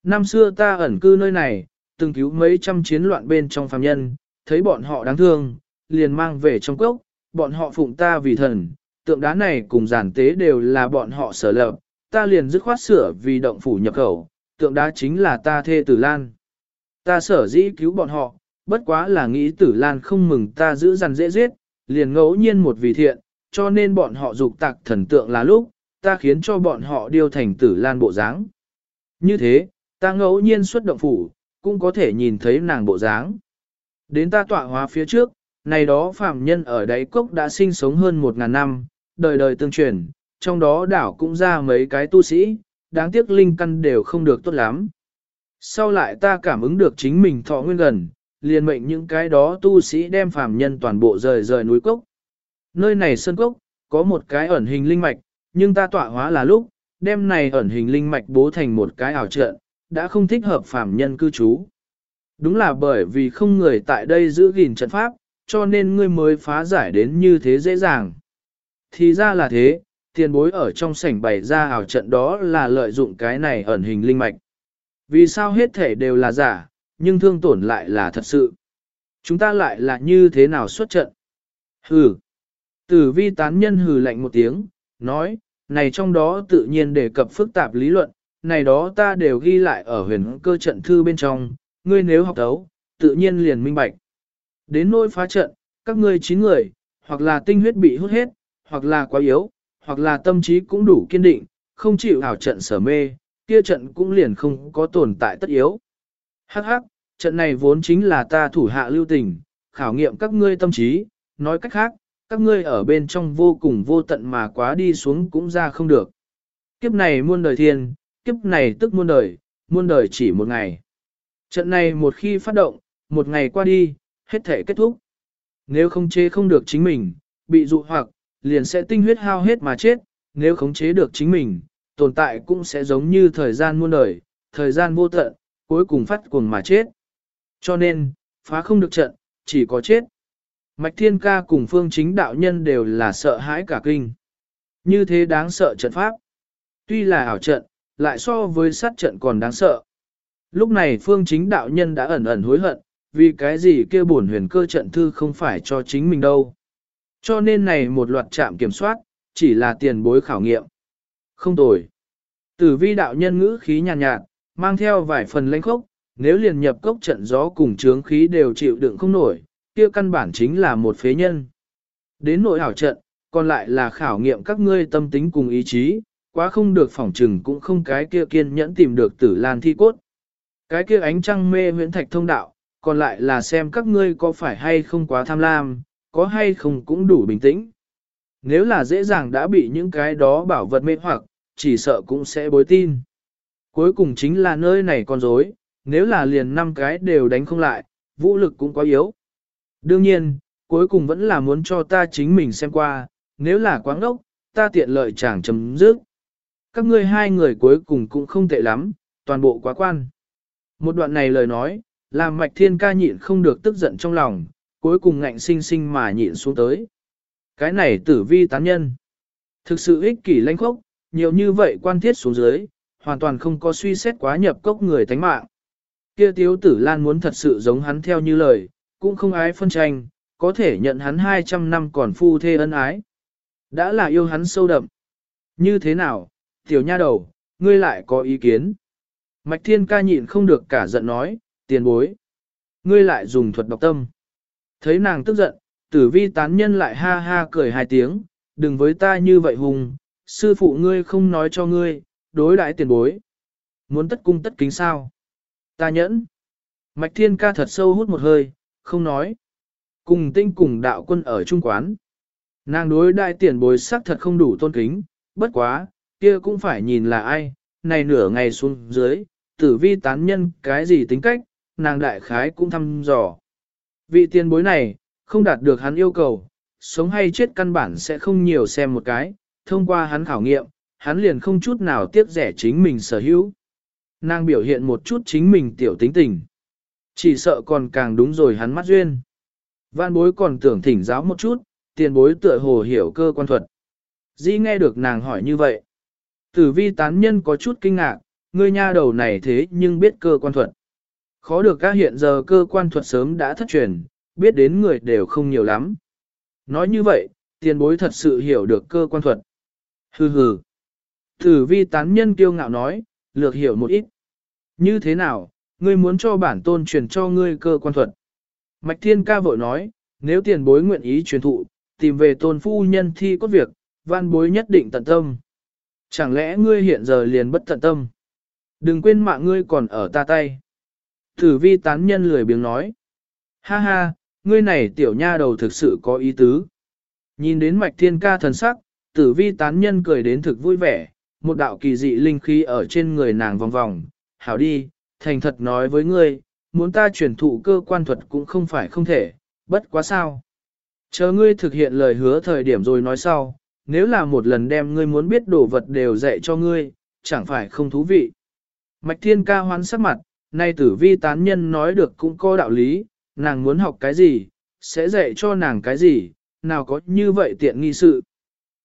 Năm xưa ta ẩn cư nơi này, từng cứu mấy trăm chiến loạn bên trong phàm nhân, thấy bọn họ đáng thương, liền mang về trong cốc, bọn họ phụng ta vì thần, tượng đá này cùng giản tế đều là bọn họ sở lập, ta liền dứt khoát sửa vì động phủ nhập khẩu, tượng đá chính là ta thê tử lan. Ta sở dĩ cứu bọn họ, bất quá là nghĩ tử lan không mừng ta giữ dằn dễ giết, liền ngẫu nhiên một vì thiện, cho nên bọn họ dục tạc thần tượng là lúc, ta khiến cho bọn họ điêu thành tử lan bộ dáng. Như thế, ta ngẫu nhiên xuất động phủ, cũng có thể nhìn thấy nàng bộ dáng. Đến ta tọa hóa phía trước, này đó phạm nhân ở đáy cốc đã sinh sống hơn một ngàn năm, đời đời tương truyền, trong đó đảo cũng ra mấy cái tu sĩ, đáng tiếc linh căn đều không được tốt lắm. Sau lại ta cảm ứng được chính mình thọ nguyên gần, liền mệnh những cái đó tu sĩ đem phàm nhân toàn bộ rời rời núi cốc. Nơi này sơn cốc, có một cái ẩn hình linh mạch, nhưng ta tọa hóa là lúc, đem này ẩn hình linh mạch bố thành một cái ảo trận, đã không thích hợp phàm nhân cư trú. Đúng là bởi vì không người tại đây giữ gìn trận pháp, cho nên ngươi mới phá giải đến như thế dễ dàng. Thì ra là thế, tiền bối ở trong sảnh bày ra ảo trận đó là lợi dụng cái này ẩn hình linh mạch. Vì sao hết thể đều là giả, nhưng thương tổn lại là thật sự. Chúng ta lại là như thế nào xuất trận? Hừ. Tử vi tán nhân hừ lạnh một tiếng, nói, này trong đó tự nhiên đề cập phức tạp lý luận, này đó ta đều ghi lại ở huyền cơ trận thư bên trong, ngươi nếu học đấu, tự nhiên liền minh bạch. Đến nỗi phá trận, các ngươi chín người, hoặc là tinh huyết bị hút hết, hoặc là quá yếu, hoặc là tâm trí cũng đủ kiên định, không chịu ảo trận sở mê, kia trận cũng liền không có tồn tại tất yếu. Hắc hắc, trận này vốn chính là ta thủ hạ lưu tình, khảo nghiệm các ngươi tâm trí, nói cách khác, các ngươi ở bên trong vô cùng vô tận mà quá đi xuống cũng ra không được. Kiếp này muôn đời thiên, kiếp này tức muôn đời, muôn đời chỉ một ngày. Trận này một khi phát động, một ngày qua đi, hết thể kết thúc. Nếu không chế không được chính mình, bị dụ hoặc, liền sẽ tinh huyết hao hết mà chết, nếu khống chế được chính mình, tồn tại cũng sẽ giống như thời gian muôn đời, thời gian vô tận, cuối cùng phát cuồng mà chết. Cho nên, phá không được trận, chỉ có chết. Mạch Thiên Ca cùng phương chính đạo nhân đều là sợ hãi cả kinh. Như thế đáng sợ trận pháp. Tuy là ảo trận, lại so với sát trận còn đáng sợ. Lúc này phương chính đạo nhân đã ẩn ẩn hối hận, vì cái gì kia bổn huyền cơ trận thư không phải cho chính mình đâu. Cho nên này một loạt trạm kiểm soát, chỉ là tiền bối khảo nghiệm. Không tồi. Tử vi đạo nhân ngữ khí nhàn nhạt, nhạt, mang theo vài phần lãnh khốc, nếu liền nhập cốc trận gió cùng trướng khí đều chịu đựng không nổi, kia căn bản chính là một phế nhân. Đến nội hảo trận, còn lại là khảo nghiệm các ngươi tâm tính cùng ý chí, quá không được phỏng trừng cũng không cái kia kiên nhẫn tìm được tử lan thi cốt. Cái kia ánh trăng mê huyễn thạch thông đạo, còn lại là xem các ngươi có phải hay không quá tham lam, có hay không cũng đủ bình tĩnh. Nếu là dễ dàng đã bị những cái đó bảo vật mê hoặc, chỉ sợ cũng sẽ bối tin. Cuối cùng chính là nơi này con rối, nếu là liền năm cái đều đánh không lại, vũ lực cũng quá yếu. Đương nhiên, cuối cùng vẫn là muốn cho ta chính mình xem qua, nếu là quáng ốc, ta tiện lợi chẳng chấm dứt. Các ngươi hai người cuối cùng cũng không tệ lắm, toàn bộ quá quan. Một đoạn này lời nói, làm mạch thiên ca nhịn không được tức giận trong lòng, cuối cùng ngạnh sinh sinh mà nhịn xuống tới. Cái này tử vi tán nhân. Thực sự ích kỷ lãnh khốc, nhiều như vậy quan thiết xuống dưới, hoàn toàn không có suy xét quá nhập cốc người tánh mạng. Kia tiếu tử lan muốn thật sự giống hắn theo như lời, cũng không ái phân tranh, có thể nhận hắn 200 năm còn phu thê ân ái. Đã là yêu hắn sâu đậm. Như thế nào, tiểu nha đầu, ngươi lại có ý kiến. Mạch thiên ca nhịn không được cả giận nói, tiền bối. Ngươi lại dùng thuật độc tâm. Thấy nàng tức giận, tử vi tán nhân lại ha ha cười hai tiếng, đừng với ta như vậy hùng, sư phụ ngươi không nói cho ngươi, đối đãi tiền bối. Muốn tất cung tất kính sao? Ta nhẫn. Mạch thiên ca thật sâu hút một hơi, không nói. Cùng tinh cùng đạo quân ở trung quán. Nàng đối đại tiền bối sắc thật không đủ tôn kính, bất quá, kia cũng phải nhìn là ai, này nửa ngày xuống dưới, tử vi tán nhân cái gì tính cách, nàng đại khái cũng thăm dò. Vị tiền bối này, không đạt được hắn yêu cầu, sống hay chết căn bản sẽ không nhiều xem một cái, thông qua hắn khảo nghiệm, hắn liền không chút nào tiếc rẻ chính mình sở hữu. Nàng biểu hiện một chút chính mình tiểu tính tình. Chỉ sợ còn càng đúng rồi hắn mắt duyên. Văn bối còn tưởng thỉnh giáo một chút, tiền bối tựa hồ hiểu cơ quan thuật. Di nghe được nàng hỏi như vậy. Tử vi tán nhân có chút kinh ngạc, ngươi nha đầu này thế nhưng biết cơ quan thuật. Khó được các hiện giờ cơ quan thuật sớm đã thất truyền, biết đến người đều không nhiều lắm. Nói như vậy, tiền bối thật sự hiểu được cơ quan thuật. Hừ hừ. Tử vi tán nhân kiêu ngạo nói, lược hiểu một ít. Như thế nào, ngươi muốn cho bản tôn truyền cho ngươi cơ quan thuật. Mạch thiên ca vội nói, nếu tiền bối nguyện ý truyền thụ, tìm về tôn phu nhân thi có việc, văn bối nhất định tận tâm. Chẳng lẽ ngươi hiện giờ liền bất tận tâm? Đừng quên mạng ngươi còn ở ta tay. Tử vi tán nhân lười biếng nói. Ha ha, ngươi này tiểu nha đầu thực sự có ý tứ. Nhìn đến mạch thiên ca thần sắc, tử vi tán nhân cười đến thực vui vẻ, một đạo kỳ dị linh khí ở trên người nàng vòng vòng. Hảo đi, thành thật nói với ngươi, muốn ta truyền thụ cơ quan thuật cũng không phải không thể, bất quá sao. Chờ ngươi thực hiện lời hứa thời điểm rồi nói sau, nếu là một lần đem ngươi muốn biết đồ vật đều dạy cho ngươi, chẳng phải không thú vị. Mạch thiên ca hoán sắc mặt, nay tử vi tán nhân nói được cũng có đạo lý, nàng muốn học cái gì, sẽ dạy cho nàng cái gì, nào có như vậy tiện nghi sự.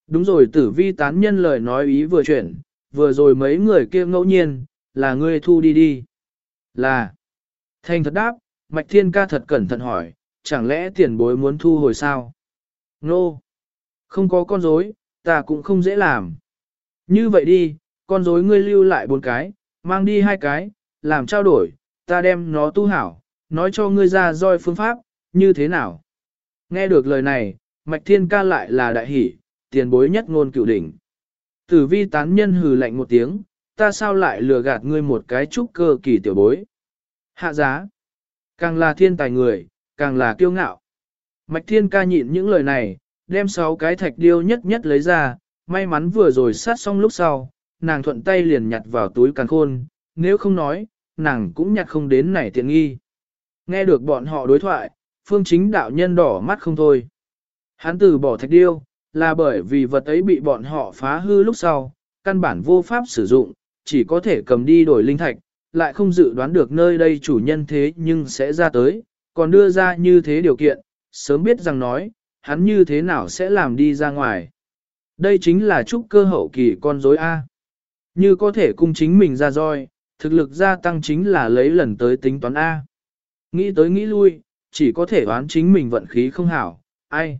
Đúng rồi tử vi tán nhân lời nói ý vừa chuyển, vừa rồi mấy người kia ngẫu nhiên, là ngươi thu đi đi. Là. Thành thật đáp, Mạch Thiên ca thật cẩn thận hỏi, chẳng lẽ tiền bối muốn thu hồi sao? Nô. No. Không có con rối, ta cũng không dễ làm. Như vậy đi, con rối ngươi lưu lại bốn cái, mang đi hai cái, làm trao đổi, ta đem nó tu hảo, nói cho ngươi ra roi phương pháp, như thế nào? Nghe được lời này, Mạch Thiên ca lại là đại hỷ, tiền bối nhất ngôn cựu đỉnh. Tử vi tán nhân hừ lạnh một tiếng, ta sao lại lừa gạt ngươi một cái trúc cơ kỳ tiểu bối. Hạ giá. Càng là thiên tài người, càng là kiêu ngạo. Mạch thiên ca nhịn những lời này, đem sáu cái thạch điêu nhất nhất lấy ra, may mắn vừa rồi sát xong lúc sau, nàng thuận tay liền nhặt vào túi càng khôn, nếu không nói, nàng cũng nhặt không đến này tiện nghi. Nghe được bọn họ đối thoại, phương chính đạo nhân đỏ mắt không thôi. Hắn từ bỏ thạch điêu, là bởi vì vật ấy bị bọn họ phá hư lúc sau, căn bản vô pháp sử dụng, chỉ có thể cầm đi đổi linh thạch, lại không dự đoán được nơi đây chủ nhân thế nhưng sẽ ra tới, còn đưa ra như thế điều kiện, sớm biết rằng nói, hắn như thế nào sẽ làm đi ra ngoài. Đây chính là trúc cơ hậu kỳ con rối A. Như có thể cung chính mình ra roi, thực lực gia tăng chính là lấy lần tới tính toán A. Nghĩ tới nghĩ lui, chỉ có thể đoán chính mình vận khí không hảo, ai.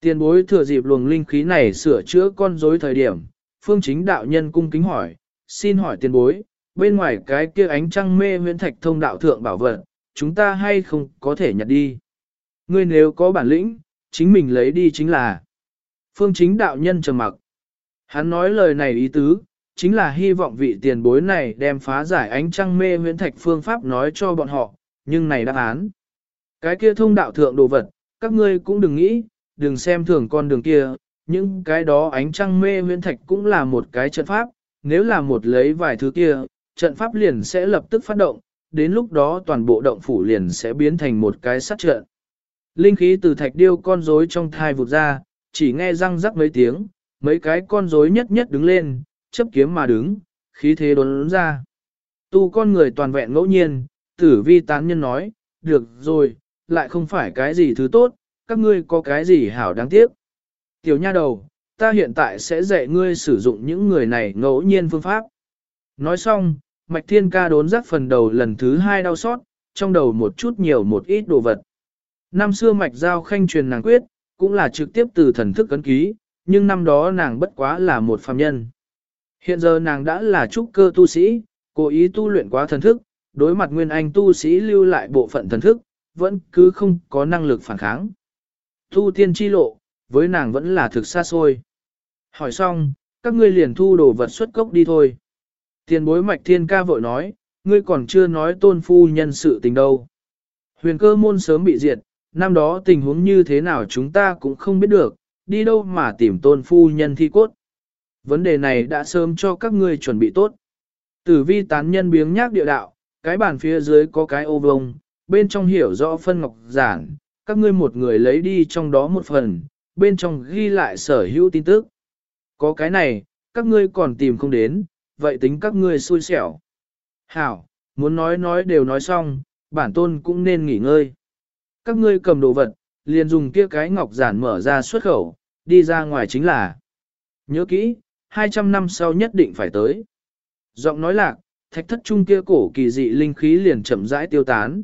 Tiền bối thừa dịp luồng linh khí này sửa chữa con rối thời điểm, phương chính đạo nhân cung kính hỏi, xin hỏi tiền bối, bên ngoài cái kia ánh trăng mê huyễn thạch thông đạo thượng bảo vật, chúng ta hay không có thể nhặt đi. Ngươi nếu có bản lĩnh, chính mình lấy đi chính là. Phương chính đạo nhân trầm mặc. Hắn nói lời này ý tứ, chính là hy vọng vị tiền bối này đem phá giải ánh trăng mê huyễn thạch phương pháp nói cho bọn họ, nhưng này đáp án. Cái kia thông đạo thượng đồ vật, các ngươi cũng đừng nghĩ, đừng xem thường con đường kia, những cái đó ánh trăng mê huyễn thạch cũng là một cái trận pháp, nếu là một lấy vài thứ kia, trận pháp liền sẽ lập tức phát động, đến lúc đó toàn bộ động phủ liền sẽ biến thành một cái sát trận. Linh khí từ thạch điêu con rối trong thai vụt ra, chỉ nghe răng rắc mấy tiếng, mấy cái con rối nhất nhất đứng lên, chấp kiếm mà đứng, khí thế đốn ra. Tu con người toàn vẹn ngẫu nhiên, tử vi tán nhân nói, được rồi, lại không phải cái gì thứ tốt, các ngươi có cái gì hảo đáng tiếc. Tiểu nha đầu, ta hiện tại sẽ dạy ngươi sử dụng những người này ngẫu nhiên phương pháp. Nói xong, Mạch Thiên Ca đốn rắc phần đầu lần thứ hai đau xót, trong đầu một chút nhiều một ít đồ vật. Năm xưa Mạch Giao Khanh truyền nàng quyết, cũng là trực tiếp từ thần thức cấn ký, nhưng năm đó nàng bất quá là một phàm nhân. Hiện giờ nàng đã là trúc cơ tu sĩ, cố ý tu luyện quá thần thức, đối mặt nguyên anh tu sĩ lưu lại bộ phận thần thức, vẫn cứ không có năng lực phản kháng. Tu tiên chi lộ, với nàng vẫn là thực xa xôi. Hỏi xong, các ngươi liền thu đồ vật xuất cốc đi thôi. Tiền bối mạch thiên ca vội nói, ngươi còn chưa nói tôn phu nhân sự tình đâu. Huyền cơ môn sớm bị diệt, năm đó tình huống như thế nào chúng ta cũng không biết được, đi đâu mà tìm tôn phu nhân thi cốt. Vấn đề này đã sớm cho các ngươi chuẩn bị tốt. Tử vi tán nhân biếng nhác địa đạo, cái bàn phía dưới có cái ô vông, bên trong hiểu rõ phân ngọc giản, các ngươi một người lấy đi trong đó một phần, bên trong ghi lại sở hữu tin tức. Có cái này, các ngươi còn tìm không đến, vậy tính các ngươi xui xẻo. Hảo, muốn nói nói đều nói xong, bản tôn cũng nên nghỉ ngơi. Các ngươi cầm đồ vật, liền dùng kia cái ngọc giản mở ra xuất khẩu, đi ra ngoài chính là. Nhớ kỹ, 200 năm sau nhất định phải tới. Giọng nói lạc, thạch thất trung kia cổ kỳ dị linh khí liền chậm rãi tiêu tán.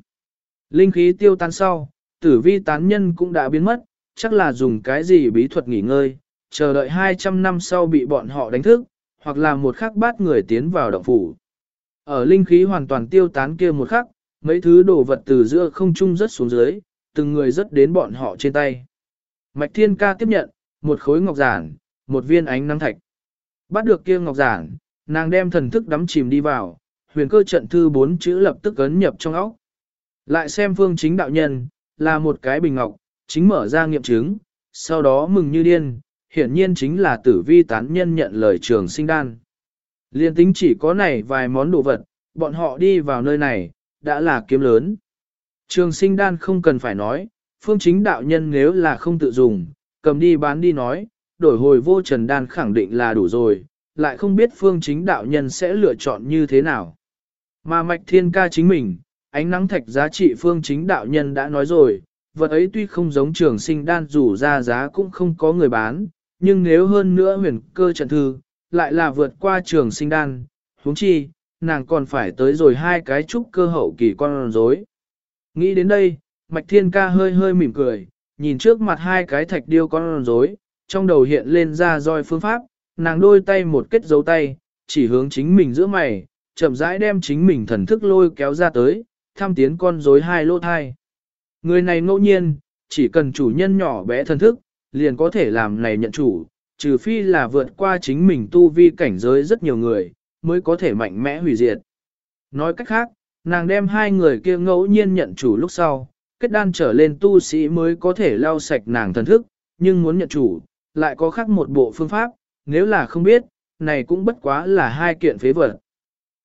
Linh khí tiêu tán sau, tử vi tán nhân cũng đã biến mất, chắc là dùng cái gì bí thuật nghỉ ngơi, chờ đợi 200 năm sau bị bọn họ đánh thức, hoặc là một khắc bát người tiến vào động phủ. Ở linh khí hoàn toàn tiêu tán kia một khắc, mấy thứ đồ vật từ giữa không trung rớt xuống dưới, từng người rớt đến bọn họ trên tay. Mạch Thiên Ca tiếp nhận, một khối ngọc giản, một viên ánh năng thạch. Bắt được kia ngọc giản, nàng đem thần thức đắm chìm đi vào, huyền cơ trận thư bốn chữ lập tức ấn nhập trong óc. Lại xem phương chính đạo nhân, là một cái bình ngọc, chính mở ra nghiệm chứng, sau đó mừng như điên, hiển nhiên chính là tử vi tán nhân nhận lời trường sinh đan. Liên tính chỉ có này vài món đồ vật, bọn họ đi vào nơi này, đã là kiếm lớn. Trường sinh đan không cần phải nói, phương chính đạo nhân nếu là không tự dùng, cầm đi bán đi nói, đổi hồi vô trần đan khẳng định là đủ rồi, lại không biết phương chính đạo nhân sẽ lựa chọn như thế nào. Mà mạch thiên ca chính mình, ánh nắng thạch giá trị phương chính đạo nhân đã nói rồi, vật ấy tuy không giống trường sinh đan dù ra giá cũng không có người bán, nhưng nếu hơn nữa huyền cơ trận thư, lại là vượt qua trường sinh đan, huống chi, nàng còn phải tới rồi hai cái trúc cơ hậu kỳ con rối. Nghĩ đến đây, Mạch Thiên Ca hơi hơi mỉm cười, nhìn trước mặt hai cái thạch điêu con rối, trong đầu hiện lên ra roi phương pháp, nàng đôi tay một kết dấu tay, chỉ hướng chính mình giữa mày, chậm rãi đem chính mình thần thức lôi kéo ra tới, tham tiến con rối hai lỗ thai. Người này ngẫu nhiên, chỉ cần chủ nhân nhỏ bé thần thức, liền có thể làm này nhận chủ, trừ phi là vượt qua chính mình tu vi cảnh giới rất nhiều người, mới có thể mạnh mẽ hủy diệt. Nói cách khác, nàng đem hai người kia ngẫu nhiên nhận chủ lúc sau, kết đan trở lên tu sĩ mới có thể lau sạch nàng thần thức, nhưng muốn nhận chủ, lại có khác một bộ phương pháp, nếu là không biết, này cũng bất quá là hai kiện phế vật.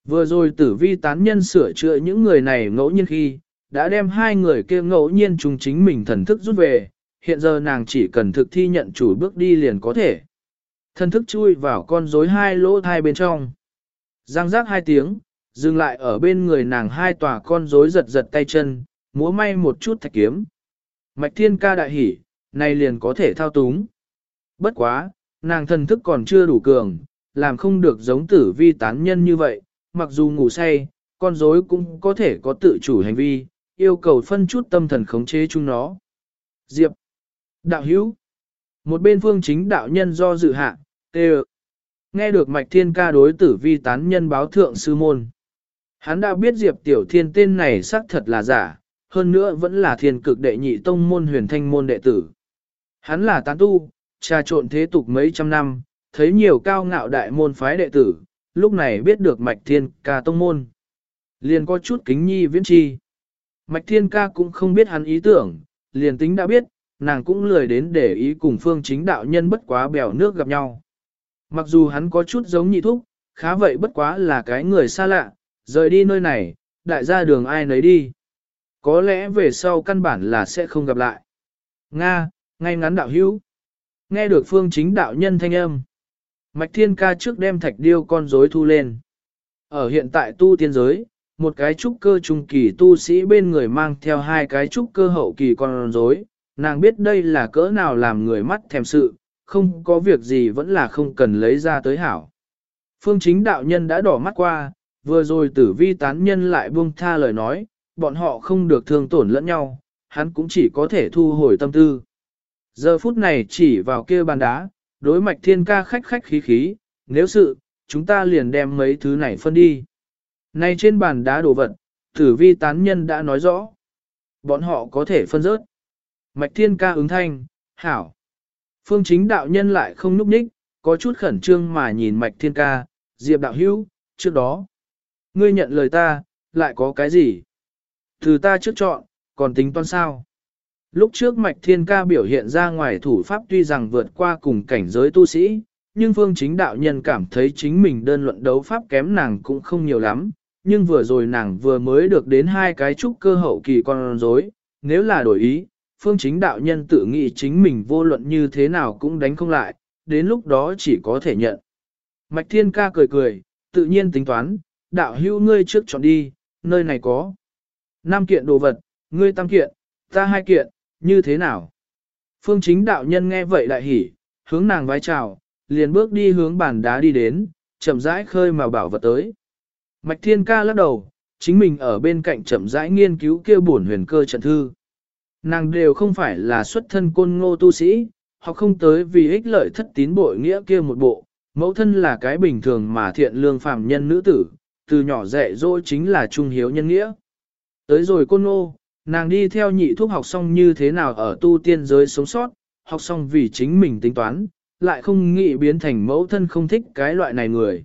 Vừa rồi tử vi tán nhân sửa chữa những người này ngẫu nhiên khi, đã đem hai người kia ngẫu nhiên chúng chính mình thần thức rút về, hiện giờ nàng chỉ cần thực thi nhận chủ bước đi liền có thể. Thần thức chui vào con rối hai lỗ thai bên trong. Giang giác hai tiếng, dừng lại ở bên người nàng hai tòa con rối giật giật tay chân, múa may một chút thạch kiếm. Mạch thiên ca đại hỉ, này liền có thể thao túng. Bất quá, nàng thần thức còn chưa đủ cường, làm không được giống tử vi tán nhân như vậy, mặc dù ngủ say, con rối cũng có thể có tự chủ hành vi, yêu cầu phân chút tâm thần khống chế chúng nó. Diệp, đạo hữu, một bên phương chính đạo nhân do dự hạ, tê Nghe được mạch thiên ca đối tử vi tán nhân báo thượng sư môn. Hắn đã biết Diệp Tiểu Thiên tên này xác thật là giả, hơn nữa vẫn là thiên cực đệ nhị tông môn huyền thanh môn đệ tử. Hắn là tán tu, trà trộn thế tục mấy trăm năm, thấy nhiều cao ngạo đại môn phái đệ tử, lúc này biết được mạch thiên ca tông môn. Liền có chút kính nhi viễn chi. Mạch thiên ca cũng không biết hắn ý tưởng, liền tính đã biết, nàng cũng lười đến để ý cùng phương chính đạo nhân bất quá bèo nước gặp nhau. Mặc dù hắn có chút giống nhị thúc, khá vậy bất quá là cái người xa lạ, rời đi nơi này, đại gia đường ai nấy đi. Có lẽ về sau căn bản là sẽ không gặp lại. Nga, ngay ngắn đạo hữu. Nghe được phương chính đạo nhân thanh âm. Mạch thiên ca trước đem thạch điêu con rối thu lên. Ở hiện tại tu tiên giới, một cái trúc cơ trung kỳ tu sĩ bên người mang theo hai cái trúc cơ hậu kỳ con rối, nàng biết đây là cỡ nào làm người mắt thèm sự, không có việc gì vẫn là không cần lấy ra tới hảo. Phương chính đạo nhân đã đỏ mắt qua, vừa rồi tử vi tán nhân lại buông tha lời nói, bọn họ không được thương tổn lẫn nhau, hắn cũng chỉ có thể thu hồi tâm tư. Giờ phút này chỉ vào kia bàn đá, đối mạch thiên ca khách khách khí khí, nếu sự, chúng ta liền đem mấy thứ này phân đi. Nay trên bàn đá đồ vật, tử vi tán nhân đã nói rõ. Bọn họ có thể phân rớt. Mạch thiên ca ứng thanh, hảo. Phương chính đạo nhân lại không núp ních, có chút khẩn trương mà nhìn mạch thiên ca, diệp đạo hữu, trước đó. Ngươi nhận lời ta, lại có cái gì? Từ ta trước chọn, còn tính toán sao? Lúc trước mạch thiên ca biểu hiện ra ngoài thủ pháp tuy rằng vượt qua cùng cảnh giới tu sĩ, nhưng phương chính đạo nhân cảm thấy chính mình đơn luận đấu pháp kém nàng cũng không nhiều lắm, nhưng vừa rồi nàng vừa mới được đến hai cái trúc cơ hậu kỳ con rối, nếu là đổi ý, phương chính đạo nhân tự nghĩ chính mình vô luận như thế nào cũng đánh không lại, đến lúc đó chỉ có thể nhận. Mạch thiên ca cười cười, tự nhiên tính toán, đạo hữu ngươi trước chọn đi, nơi này có. Năm kiện đồ vật, ngươi tam kiện, ta hai kiện, như thế nào? Phương chính đạo nhân nghe vậy lại hỉ, hướng nàng vái chào, liền bước đi hướng bàn đá đi đến, chậm rãi khơi mà bảo vật tới. Mạch thiên ca lắc đầu, chính mình ở bên cạnh chậm rãi nghiên cứu kia bổn huyền cơ trận thư. Nàng đều không phải là xuất thân côn ngô tu sĩ, họ không tới vì ích lợi thất tín bội nghĩa kia một bộ, mẫu thân là cái bình thường mà thiện lương phàm nhân nữ tử, từ nhỏ dạy dỗ chính là trung hiếu nhân nghĩa. Tới rồi côn ngô, nàng đi theo nhị thuốc học xong như thế nào ở tu tiên giới sống sót, học xong vì chính mình tính toán, lại không nghĩ biến thành mẫu thân không thích cái loại này người.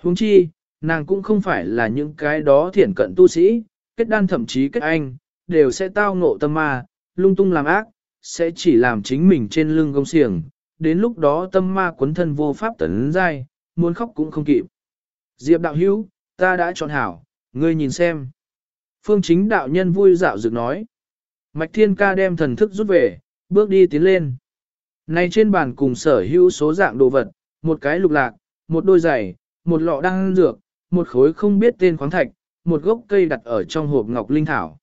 Huống chi, nàng cũng không phải là những cái đó thiển cận tu sĩ, kết đan thậm chí kết anh, đều sẽ tao ngộ tâm ma, lung tung làm ác, sẽ chỉ làm chính mình trên lưng gông xiềng, đến lúc đó tâm ma quấn thân vô pháp tấn dai, muốn khóc cũng không kịp. Diệp đạo hữu, ta đã chọn hảo, ngươi nhìn xem. Phương chính đạo nhân vui dạo dược nói. Mạch thiên ca đem thần thức rút về, bước đi tiến lên. Này trên bàn cùng sở hữu số dạng đồ vật, một cái lục lạc, một đôi giày, một lọ đan dược, một khối không biết tên khoáng thạch, một gốc cây đặt ở trong hộp ngọc linh thảo.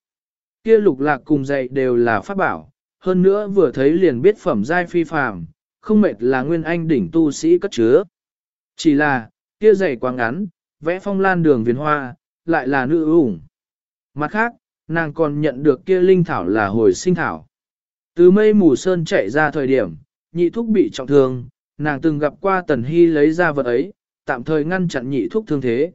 Kia lục lạc cùng giày đều là pháp bảo, hơn nữa vừa thấy liền biết phẩm giai phi phàm, không mệt là nguyên anh đỉnh tu sĩ cất chứa. Chỉ là, kia giày quá ngắn, vẽ phong lan đường viền hoa, lại là nữ ủng. Mặt khác, nàng còn nhận được kia linh thảo là hồi sinh thảo. Từ mây mù sơn chạy ra thời điểm, nhị thúc bị trọng thương, nàng từng gặp qua tần hy lấy ra vật ấy, tạm thời ngăn chặn nhị thúc thương thế.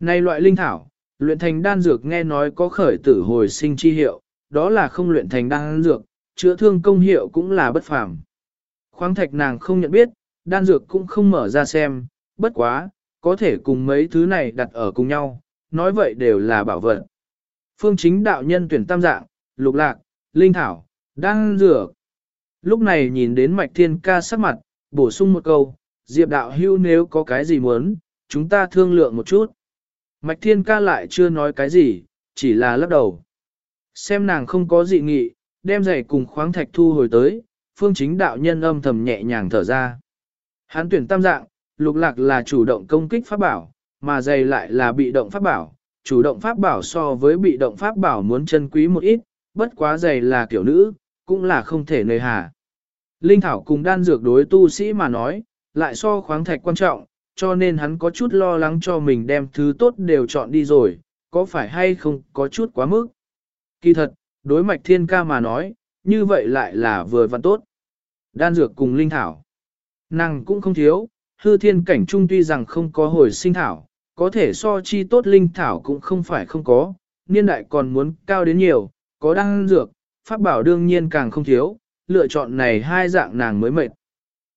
Này loại linh thảo, luyện thành đan dược nghe nói có khởi tử hồi sinh chi hiệu, đó là không luyện thành đan dược, chữa thương công hiệu cũng là bất phàm. Khoáng thạch nàng không nhận biết, đan dược cũng không mở ra xem, bất quá, có thể cùng mấy thứ này đặt ở cùng nhau, nói vậy đều là bảo vật. Phương chính đạo nhân tuyển tam dạng, lục lạc, linh thảo, đang rửa. Lúc này nhìn đến mạch thiên ca sắc mặt, bổ sung một câu, diệp đạo hưu nếu có cái gì muốn, chúng ta thương lượng một chút. Mạch thiên ca lại chưa nói cái gì, chỉ là lắc đầu. Xem nàng không có dị nghị, đem giày cùng khoáng thạch thu hồi tới, phương chính đạo nhân âm thầm nhẹ nhàng thở ra. Hán tuyển tam dạng, lục lạc là chủ động công kích pháp bảo, mà giày lại là bị động pháp bảo. Chủ động pháp bảo so với bị động pháp bảo muốn chân quý một ít, bất quá giày là kiểu nữ, cũng là không thể nơi hà. Linh thảo cùng đan dược đối tu sĩ mà nói, lại so khoáng thạch quan trọng, cho nên hắn có chút lo lắng cho mình đem thứ tốt đều chọn đi rồi, có phải hay không có chút quá mức. Kỳ thật, đối mạch thiên ca mà nói, như vậy lại là vừa vặn tốt. Đan dược cùng linh thảo. Nàng cũng không thiếu, hư thiên cảnh trung tuy rằng không có hồi sinh thảo, có thể so chi tốt linh thảo cũng không phải không có, niên đại còn muốn cao đến nhiều, có đăng dược, pháp bảo đương nhiên càng không thiếu, lựa chọn này hai dạng nàng mới mệt.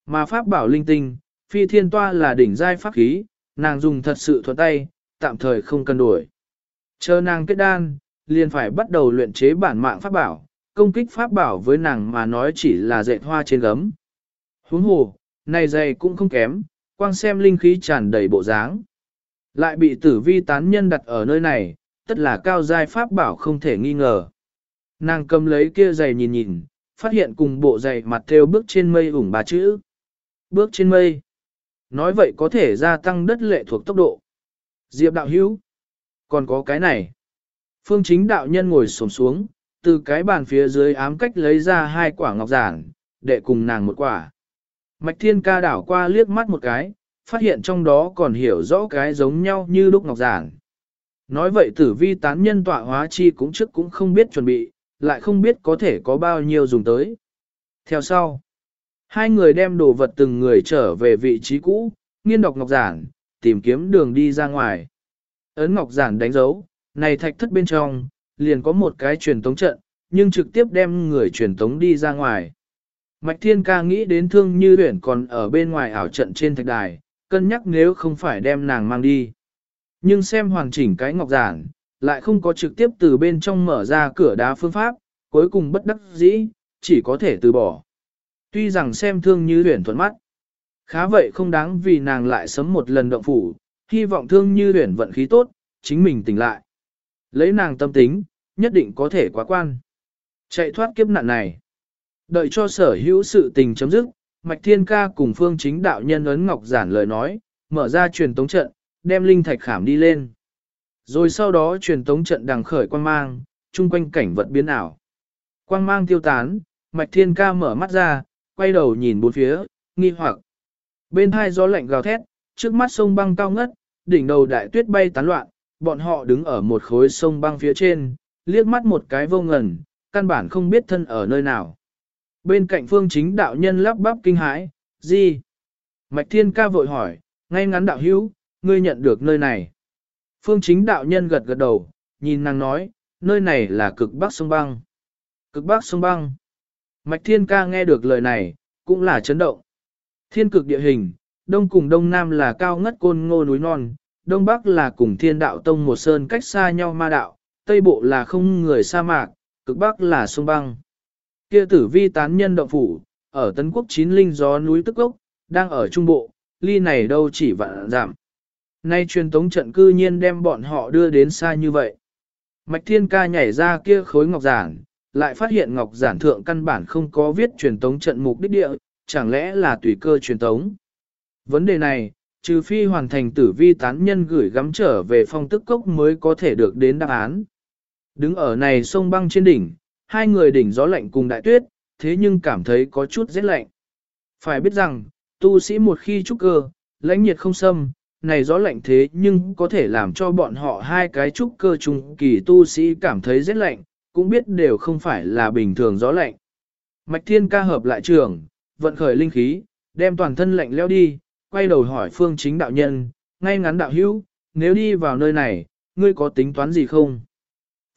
Mà pháp bảo linh tinh, phi thiên toa là đỉnh giai pháp khí, nàng dùng thật sự thuận tay, tạm thời không cần đổi. Chờ nàng kết đan, liền phải bắt đầu luyện chế bản mạng pháp bảo, công kích pháp bảo với nàng mà nói chỉ là dệt hoa trên gấm. Huống hồ, này dày cũng không kém, quang xem linh khí tràn đầy bộ dáng. Lại bị tử vi tán nhân đặt ở nơi này, tất là cao giai pháp bảo không thể nghi ngờ. Nàng cầm lấy kia giày nhìn nhìn, phát hiện cùng bộ giày mặt theo bước trên mây ủng bà chữ. Bước trên mây. Nói vậy có thể gia tăng đất lệ thuộc tốc độ. Diệp đạo hữu. Còn có cái này. Phương chính đạo nhân ngồi xổm xuống, từ cái bàn phía dưới ám cách lấy ra hai quả ngọc giản, để cùng nàng một quả. Mạch thiên ca đảo qua liếc mắt một cái, phát hiện trong đó còn hiểu rõ cái giống nhau như lúc ngọc giản. Nói vậy tử vi tán nhân tọa hóa chi cũng trước cũng không biết chuẩn bị, lại không biết có thể có bao nhiêu dùng tới. Theo sau, hai người đem đồ vật từng người trở về vị trí cũ, nghiên đọc ngọc giản, tìm kiếm đường đi ra ngoài. Ấn ngọc giản đánh dấu, này thạch thất bên trong, liền có một cái truyền tống trận, nhưng trực tiếp đem người truyền tống đi ra ngoài. Mạch Thiên Ca nghĩ đến thương như huyển còn ở bên ngoài ảo trận trên thạch đài, cân nhắc nếu không phải đem nàng mang đi. Nhưng xem hoàn chỉnh cái ngọc giản, lại không có trực tiếp từ bên trong mở ra cửa đá phương pháp, cuối cùng bất đắc dĩ, chỉ có thể từ bỏ. Tuy rằng xem thương như huyền thuận mắt, khá vậy không đáng vì nàng lại sấm một lần động phủ, hy vọng thương như huyền vận khí tốt, chính mình tỉnh lại. Lấy nàng tâm tính, nhất định có thể quá quan. Chạy thoát kiếp nạn này. Đợi cho sở hữu sự tình chấm dứt, Mạch Thiên Ca cùng phương chính đạo nhân ấn ngọc giản lời nói, mở ra truyền tống trận, đem linh thạch khảm đi lên. Rồi sau đó truyền tống trận đằng khởi quang mang, chung quanh cảnh vật biến ảo. Quang mang tiêu tán, Mạch Thiên Ca mở mắt ra, quay đầu nhìn bốn phía, nghi hoặc. Bên hai gió lạnh gào thét, trước mắt sông băng cao ngất, đỉnh đầu đại tuyết bay tán loạn, bọn họ đứng ở một khối sông băng phía trên, liếc mắt một cái vô ngần, căn bản không biết thân ở nơi nào. Bên cạnh phương chính đạo nhân lắp bắp kinh hãi, gì? Mạch Thiên Ca vội hỏi, ngay ngắn đạo hữu, ngươi nhận được nơi này. Phương chính đạo nhân gật gật đầu, nhìn nàng nói, nơi này là cực bắc sông băng. Cực bắc sông băng. Mạch Thiên Ca nghe được lời này, cũng là chấn động. Thiên cực địa hình, đông cùng đông nam là cao ngất côn ngô núi non, đông bắc là cùng thiên đạo tông một sơn cách xa nhau ma đạo, tây bộ là không người sa mạc, cực bắc là sông băng. Kia tử vi tán nhân động phủ, ở Tấn Quốc chín linh gió núi tức cốc đang ở trung bộ, ly này đâu chỉ vạn giảm. Nay truyền tống trận cư nhiên đem bọn họ đưa đến xa như vậy. Mạch Thiên Ca nhảy ra kia khối ngọc giản, lại phát hiện ngọc giản thượng căn bản không có viết truyền tống trận mục đích địa, chẳng lẽ là tùy cơ truyền tống. Vấn đề này, trừ phi hoàn thành tử vi tán nhân gửi gắm trở về phong tức cốc mới có thể được đến đáp án. Đứng ở này sông băng trên đỉnh, hai người đỉnh gió lạnh cùng đại tuyết, thế nhưng cảm thấy có chút rét lạnh. Phải biết rằng, tu sĩ một khi trúc cơ, lãnh nhiệt không xâm, này gió lạnh thế nhưng có thể làm cho bọn họ hai cái trúc cơ trung kỳ tu sĩ cảm thấy rét lạnh, cũng biết đều không phải là bình thường gió lạnh. Mạch thiên ca hợp lại trường, vận khởi linh khí, đem toàn thân lạnh leo đi, quay đầu hỏi phương chính đạo nhân, ngay ngắn đạo hữu, nếu đi vào nơi này, ngươi có tính toán gì không?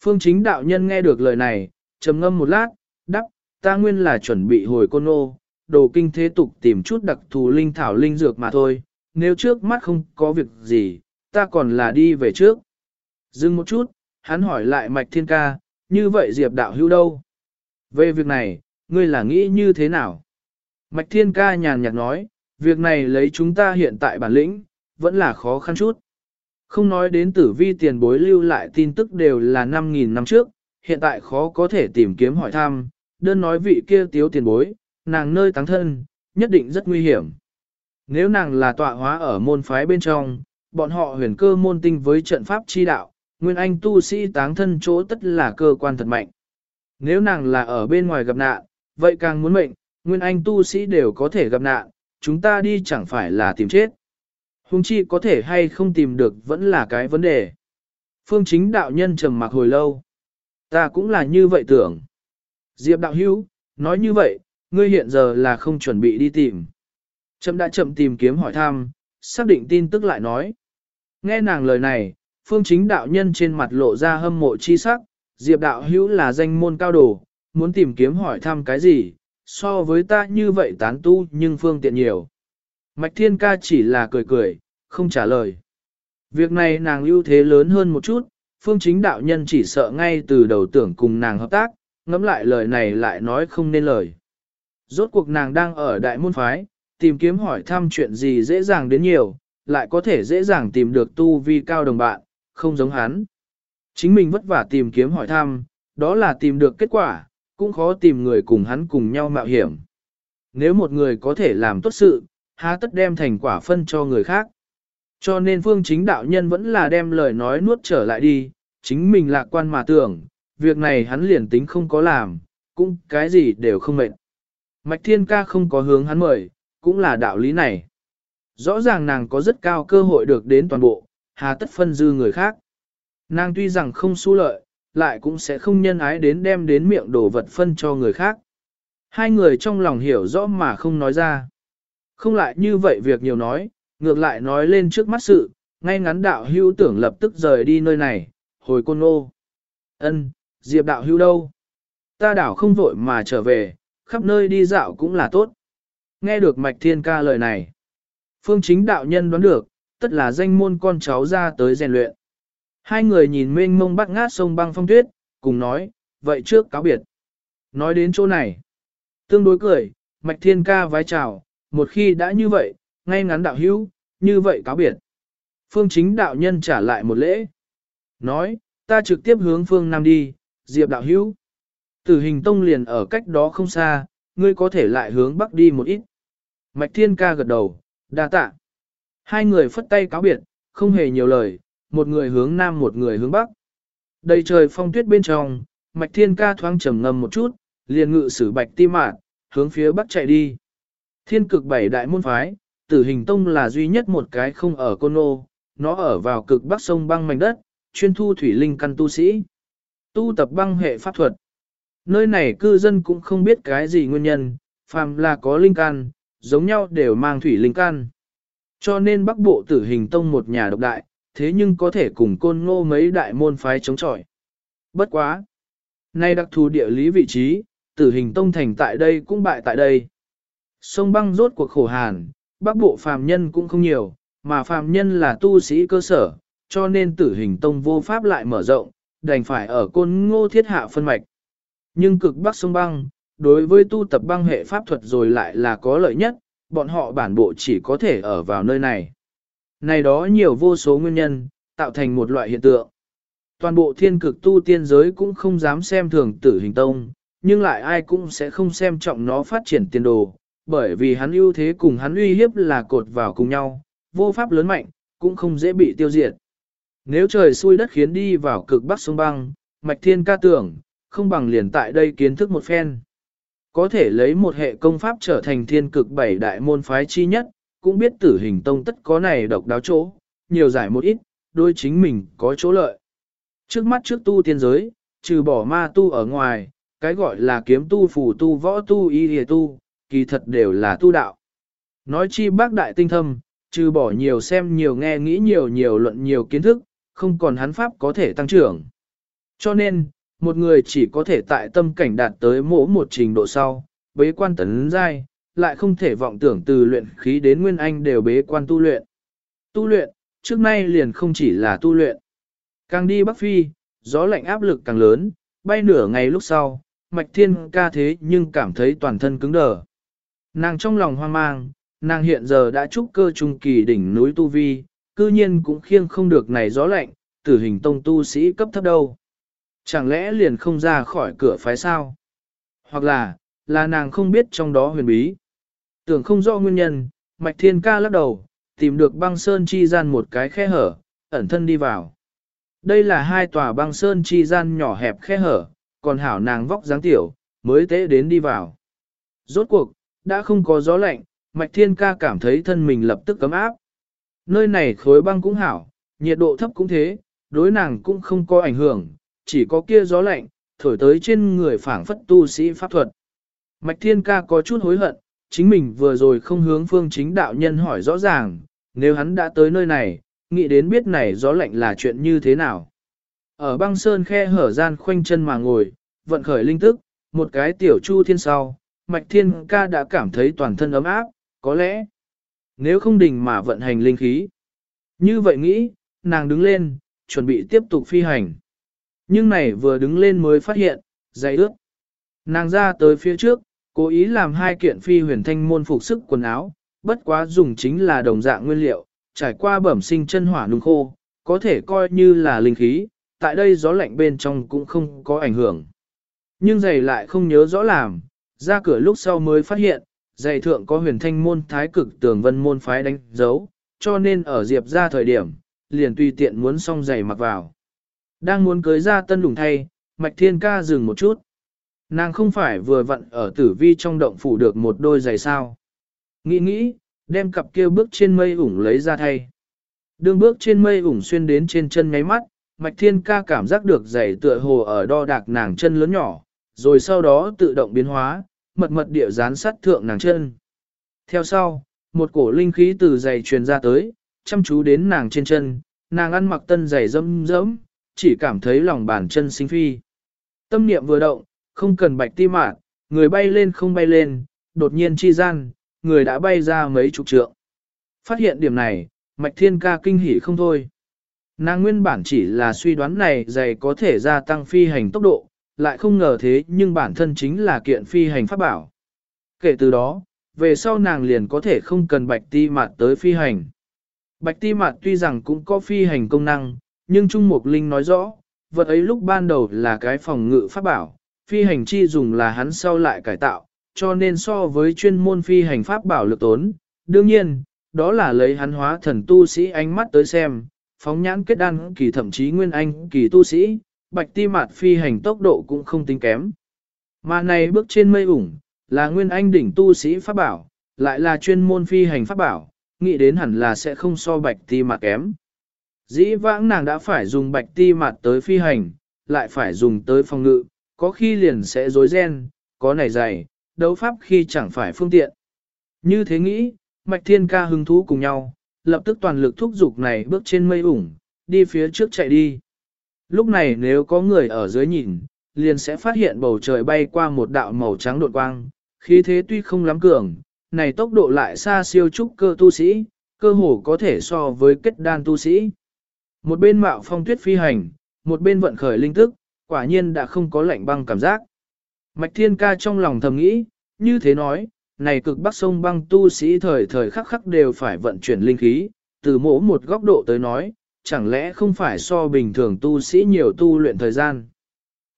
Phương chính đạo nhân nghe được lời này, trầm ngâm một lát, đắc, ta nguyên là chuẩn bị hồi côn ô, đồ kinh thế tục tìm chút đặc thù linh thảo linh dược mà thôi, nếu trước mắt không có việc gì, ta còn là đi về trước. Dừng một chút, hắn hỏi lại mạch thiên ca, như vậy diệp đạo hữu đâu? Về việc này, ngươi là nghĩ như thế nào? Mạch thiên ca nhàn nhạt nói, việc này lấy chúng ta hiện tại bản lĩnh, vẫn là khó khăn chút. Không nói đến tử vi tiền bối lưu lại tin tức đều là 5.000 năm trước, hiện tại khó có thể tìm kiếm hỏi thăm, đơn nói vị kia tiếu tiền bối, nàng nơi táng thân, nhất định rất nguy hiểm. Nếu nàng là tọa hóa ở môn phái bên trong, bọn họ huyền cơ môn tinh với trận pháp chi đạo, nguyên anh tu sĩ táng thân chỗ tất là cơ quan thật mạnh. Nếu nàng là ở bên ngoài gặp nạn, vậy càng muốn mệnh, nguyên anh tu sĩ đều có thể gặp nạn, chúng ta đi chẳng phải là tìm chết. Hùng chi có thể hay không tìm được vẫn là cái vấn đề. Phương chính đạo nhân trầm mặc hồi lâu. Ta cũng là như vậy tưởng. Diệp đạo hữu, nói như vậy, ngươi hiện giờ là không chuẩn bị đi tìm. Chậm đã chậm tìm kiếm hỏi thăm, xác định tin tức lại nói. Nghe nàng lời này, phương chính đạo nhân trên mặt lộ ra hâm mộ chi sắc, Diệp đạo hữu là danh môn cao đồ, muốn tìm kiếm hỏi thăm cái gì, so với ta như vậy tán tu nhưng phương tiện nhiều. Mạch Thiên Ca chỉ là cười cười, không trả lời. Việc này nàng ưu thế lớn hơn một chút, phương chính đạo nhân chỉ sợ ngay từ đầu tưởng cùng nàng hợp tác, ngẫm lại lời này lại nói không nên lời. Rốt cuộc nàng đang ở đại môn phái, tìm kiếm hỏi thăm chuyện gì dễ dàng đến nhiều, lại có thể dễ dàng tìm được tu vi cao đồng bạn, không giống hắn. Chính mình vất vả tìm kiếm hỏi thăm, đó là tìm được kết quả, cũng khó tìm người cùng hắn cùng nhau mạo hiểm. Nếu một người có thể làm tốt sự, há tất đem thành quả phân cho người khác. Cho nên phương chính đạo nhân vẫn là đem lời nói nuốt trở lại đi, chính mình lạc quan mà tưởng, việc này hắn liền tính không có làm, cũng cái gì đều không mệnh. Mạch thiên ca không có hướng hắn mời, cũng là đạo lý này. Rõ ràng nàng có rất cao cơ hội được đến toàn bộ, hà tất phân dư người khác. Nàng tuy rằng không su lợi, lại cũng sẽ không nhân ái đến đem đến miệng đồ vật phân cho người khác. Hai người trong lòng hiểu rõ mà không nói ra. Không lại như vậy việc nhiều nói, ngược lại nói lên trước mắt sự, ngay ngắn đạo hưu tưởng lập tức rời đi nơi này, hồi côn ô. ân Diệp đạo hưu đâu? Ta đảo không vội mà trở về, khắp nơi đi dạo cũng là tốt. Nghe được mạch thiên ca lời này. Phương chính đạo nhân đoán được, tất là danh môn con cháu ra tới rèn luyện. Hai người nhìn mênh mông bắt ngát sông băng phong tuyết, cùng nói, vậy trước cáo biệt. Nói đến chỗ này, tương đối cười, mạch thiên ca vái chào, một khi đã như vậy, ngay ngắn đạo hữu, như vậy cáo biệt. Phương chính đạo nhân trả lại một lễ. Nói, ta trực tiếp hướng phương Nam đi, diệp đạo hữu. Tử hình tông liền ở cách đó không xa, ngươi có thể lại hướng bắc đi một ít. Mạch thiên ca gật đầu, đa tạ. Hai người phất tay cáo biệt, không hề nhiều lời, một người hướng nam một người hướng bắc. Đầy trời phong tuyết bên trong, mạch thiên ca thoáng trầm ngầm một chút, liền ngự sử bạch ti mạn, hướng phía bắc chạy đi. Thiên cực bảy đại môn phái, tử hình tông là duy nhất một cái không ở côn ô, nó ở vào cực bắc sông băng mảnh đất, chuyên thu thủy linh căn tu sĩ. Tu tập băng hệ pháp thuật. Nơi này cư dân cũng không biết cái gì nguyên nhân, phàm là có linh căn, giống nhau đều mang thủy linh căn. Cho nên bắc bộ tử hình tông một nhà độc đại, thế nhưng có thể cùng côn ngô mấy đại môn phái chống chọi. Bất quá. Nay đặc thù địa lý vị trí, tử hình tông thành tại đây cũng bại tại đây. Sông băng rốt cuộc khổ hàn, bắc bộ phàm nhân cũng không nhiều, mà phàm nhân là tu sĩ cơ sở, cho nên tử hình tông vô pháp lại mở rộng, đành phải ở côn ngô thiết hạ phân mạch. Nhưng cực bắc sông băng, đối với tu tập băng hệ pháp thuật rồi lại là có lợi nhất, bọn họ bản bộ chỉ có thể ở vào nơi này. Này đó nhiều vô số nguyên nhân, tạo thành một loại hiện tượng. Toàn bộ thiên cực tu tiên giới cũng không dám xem thường tử hình tông, nhưng lại ai cũng sẽ không xem trọng nó phát triển tiền đồ, bởi vì hắn ưu thế cùng hắn uy hiếp là cột vào cùng nhau, vô pháp lớn mạnh, cũng không dễ bị tiêu diệt. Nếu trời xui đất khiến đi vào cực bắc sông băng, mạch thiên ca tưởng, không bằng liền tại đây kiến thức một phen. Có thể lấy một hệ công pháp trở thành thiên cực bảy đại môn phái chi nhất, cũng biết tử hình tông tất có này độc đáo chỗ, nhiều giải một ít, đôi chính mình có chỗ lợi. Trước mắt trước tu tiên giới, trừ bỏ ma tu ở ngoài, cái gọi là kiếm tu phù tu võ tu y hề tu, kỳ thật đều là tu đạo. Nói chi bác đại tinh thâm, trừ bỏ nhiều xem nhiều nghe nghĩ nhiều nhiều luận nhiều kiến thức, không còn hắn pháp có thể tăng trưởng. Cho nên, một người chỉ có thể tại tâm cảnh đạt tới mỗi một trình độ sau, bế quan tấn giai, lại không thể vọng tưởng từ luyện khí đến nguyên anh đều bế quan tu luyện. Tu luyện, trước nay liền không chỉ là tu luyện. Càng đi Bắc Phi, gió lạnh áp lực càng lớn, bay nửa ngày lúc sau, Mạch Thiên ca thế nhưng cảm thấy toàn thân cứng đờ. Nàng trong lòng hoang mang, nàng hiện giờ đã trúc cơ trung kỳ đỉnh núi Tu Vi, cư nhiên cũng khiêng không được này gió lạnh, tử hình tông tu sĩ cấp thấp đâu. Chẳng lẽ liền không ra khỏi cửa phái sao? Hoặc là, là nàng không biết trong đó huyền bí. Tưởng không rõ nguyên nhân, Mạch Thiên ca lắc đầu, tìm được băng sơn chi gian một cái khe hở, ẩn thân đi vào. Đây là hai tòa băng sơn chi gian nhỏ hẹp khe hở, còn hảo nàng vóc dáng tiểu, mới tế đến đi vào. Rốt cuộc, đã không có gió lạnh, Mạch Thiên ca cảm thấy thân mình lập tức cấm áp. Nơi này khối băng cũng hảo, nhiệt độ thấp cũng thế, đối nàng cũng không có ảnh hưởng, chỉ có kia gió lạnh, thổi tới trên người phảng phất tu sĩ pháp thuật. Mạch Thiên ca có chút hối hận, chính mình vừa rồi không hướng phương chính đạo nhân hỏi rõ ràng, nếu hắn đã tới nơi này, nghĩ đến biết này gió lạnh là chuyện như thế nào. Ở băng sơn khe hở gian khoanh chân mà ngồi, vận khởi linh tức, một cái tiểu chu thiên sau, Mạch Thiên ca đã cảm thấy toàn thân ấm áp, có lẽ, nếu không đình mà vận hành linh khí. Như vậy nghĩ, nàng đứng lên, chuẩn bị tiếp tục phi hành. Nhưng này vừa đứng lên mới phát hiện, giày ướt. Nàng ra tới phía trước, cố ý làm hai kiện phi huyền thanh môn phục sức quần áo, bất quá dùng chính là đồng dạng nguyên liệu, trải qua bẩm sinh chân hỏa nung khô, có thể coi như là linh khí, tại đây gió lạnh bên trong cũng không có ảnh hưởng. Nhưng giày lại không nhớ rõ làm, ra cửa lúc sau mới phát hiện, giày thượng có huyền thanh môn thái cực tường vân môn phái đánh dấu, cho nên ở diệp ra thời điểm, liền tùy tiện muốn xong giày mặc vào. Đang muốn cưới ra tân đủng thay, mạch thiên ca dừng một chút. Nàng không phải vừa vặn ở tử vi trong động phủ được một đôi giày sao. Nghĩ nghĩ, đem cặp kia bước trên mây ủng lấy ra thay. Đường bước trên mây ủng xuyên đến trên chân ngáy mắt, mạch thiên ca cảm giác được giày tựa hồ ở đo đạc nàng chân lớn nhỏ, rồi sau đó tự động biến hóa, mật mật địa dán sát thượng nàng chân. Theo sau, một cổ linh khí từ giày truyền ra tới, chăm chú đến nàng trên chân, nàng ăn mặc tân giày dẫm dẫm, chỉ cảm thấy lòng bàn chân sinh phi. Tâm niệm vừa động, không cần bạch ti mạn, người bay lên không bay lên, đột nhiên chi gian, người đã bay ra mấy chục trượng. Phát hiện điểm này, mạch thiên ca kinh hỉ không thôi. Nàng nguyên bản chỉ là suy đoán này giày có thể gia tăng phi hành tốc độ, lại không ngờ thế nhưng bản thân chính là kiện phi hành pháp bảo. Kể từ đó, về sau nàng liền có thể không cần bạch ti mạt tới phi hành. Bạch ti mạt tuy rằng cũng có phi hành công năng, nhưng Trung Mục Linh nói rõ, vật ấy lúc ban đầu là cái phòng ngự pháp bảo, phi hành chi dùng là hắn sau lại cải tạo, cho nên so với chuyên môn phi hành pháp bảo lực tốn. Đương nhiên, đó là lấy hắn hóa thần tu sĩ ánh mắt tới xem, phóng nhãn kết đan kỳ thậm chí nguyên anh kỳ tu sĩ, bạch ti mạt phi hành tốc độ cũng không tính kém. Mà này bước trên mây ủng, là nguyên anh đỉnh tu sĩ pháp bảo, lại là chuyên môn phi hành pháp bảo, nghĩ đến hẳn là sẽ không so bạch ti mạt kém. Dĩ vãng nàng đã phải dùng bạch ti mạt tới phi hành, lại phải dùng tới phòng ngự, có khi liền sẽ rối ren, có này dày, đấu pháp khi chẳng phải phương tiện. Như thế nghĩ, mạch thiên ca hứng thú cùng nhau, lập tức toàn lực thúc giục này bước trên mây ủng, đi phía trước chạy đi. Lúc này nếu có người ở dưới nhìn, liền sẽ phát hiện bầu trời bay qua một đạo màu trắng đột quang, khí thế tuy không lắm cường, này tốc độ lại xa siêu trúc cơ tu sĩ, cơ hồ có thể so với kết đan tu sĩ. Một bên mạo phong tuyết phi hành, một bên vận khởi linh tức, quả nhiên đã không có lạnh băng cảm giác. Mạch thiên ca trong lòng thầm nghĩ, như thế nói, này cực bắc sông băng tu sĩ thời thời khắc khắc đều phải vận chuyển linh khí, từ mỗi một góc độ tới nói, chẳng lẽ không phải so bình thường tu sĩ nhiều tu luyện thời gian?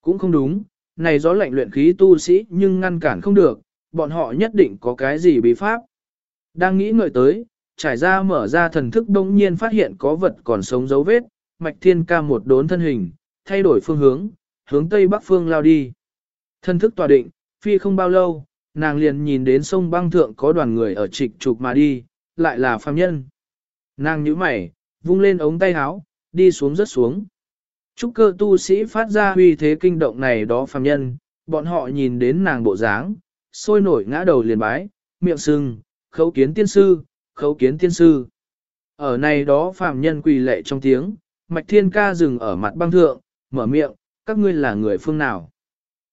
Cũng không đúng, này gió lạnh luyện khí tu sĩ nhưng ngăn cản không được, bọn họ nhất định có cái gì bí pháp. Đang nghĩ ngợi tới, trải ra mở ra thần thức đông nhiên phát hiện có vật còn sống dấu vết, mạch thiên ca một đốn thân hình, thay đổi phương hướng, hướng tây bắc phương lao đi. Thân thức tòa định, phi không bao lâu, nàng liền nhìn đến sông băng thượng có đoàn người ở trịch trục mà đi, lại là phàm nhân. Nàng nhíu mày, vung lên ống tay áo, đi xuống rất xuống. Trúc cơ tu sĩ phát ra huy thế kinh động này đó phàm nhân, bọn họ nhìn đến nàng bộ dáng, sôi nổi ngã đầu liền bái, miệng sưng, khấu kiến tiên sư, khấu kiến tiên sư. Ở này đó phàm nhân quỳ lệ trong tiếng, mạch thiên ca dừng ở mặt băng thượng, mở miệng, các ngươi là người phương nào.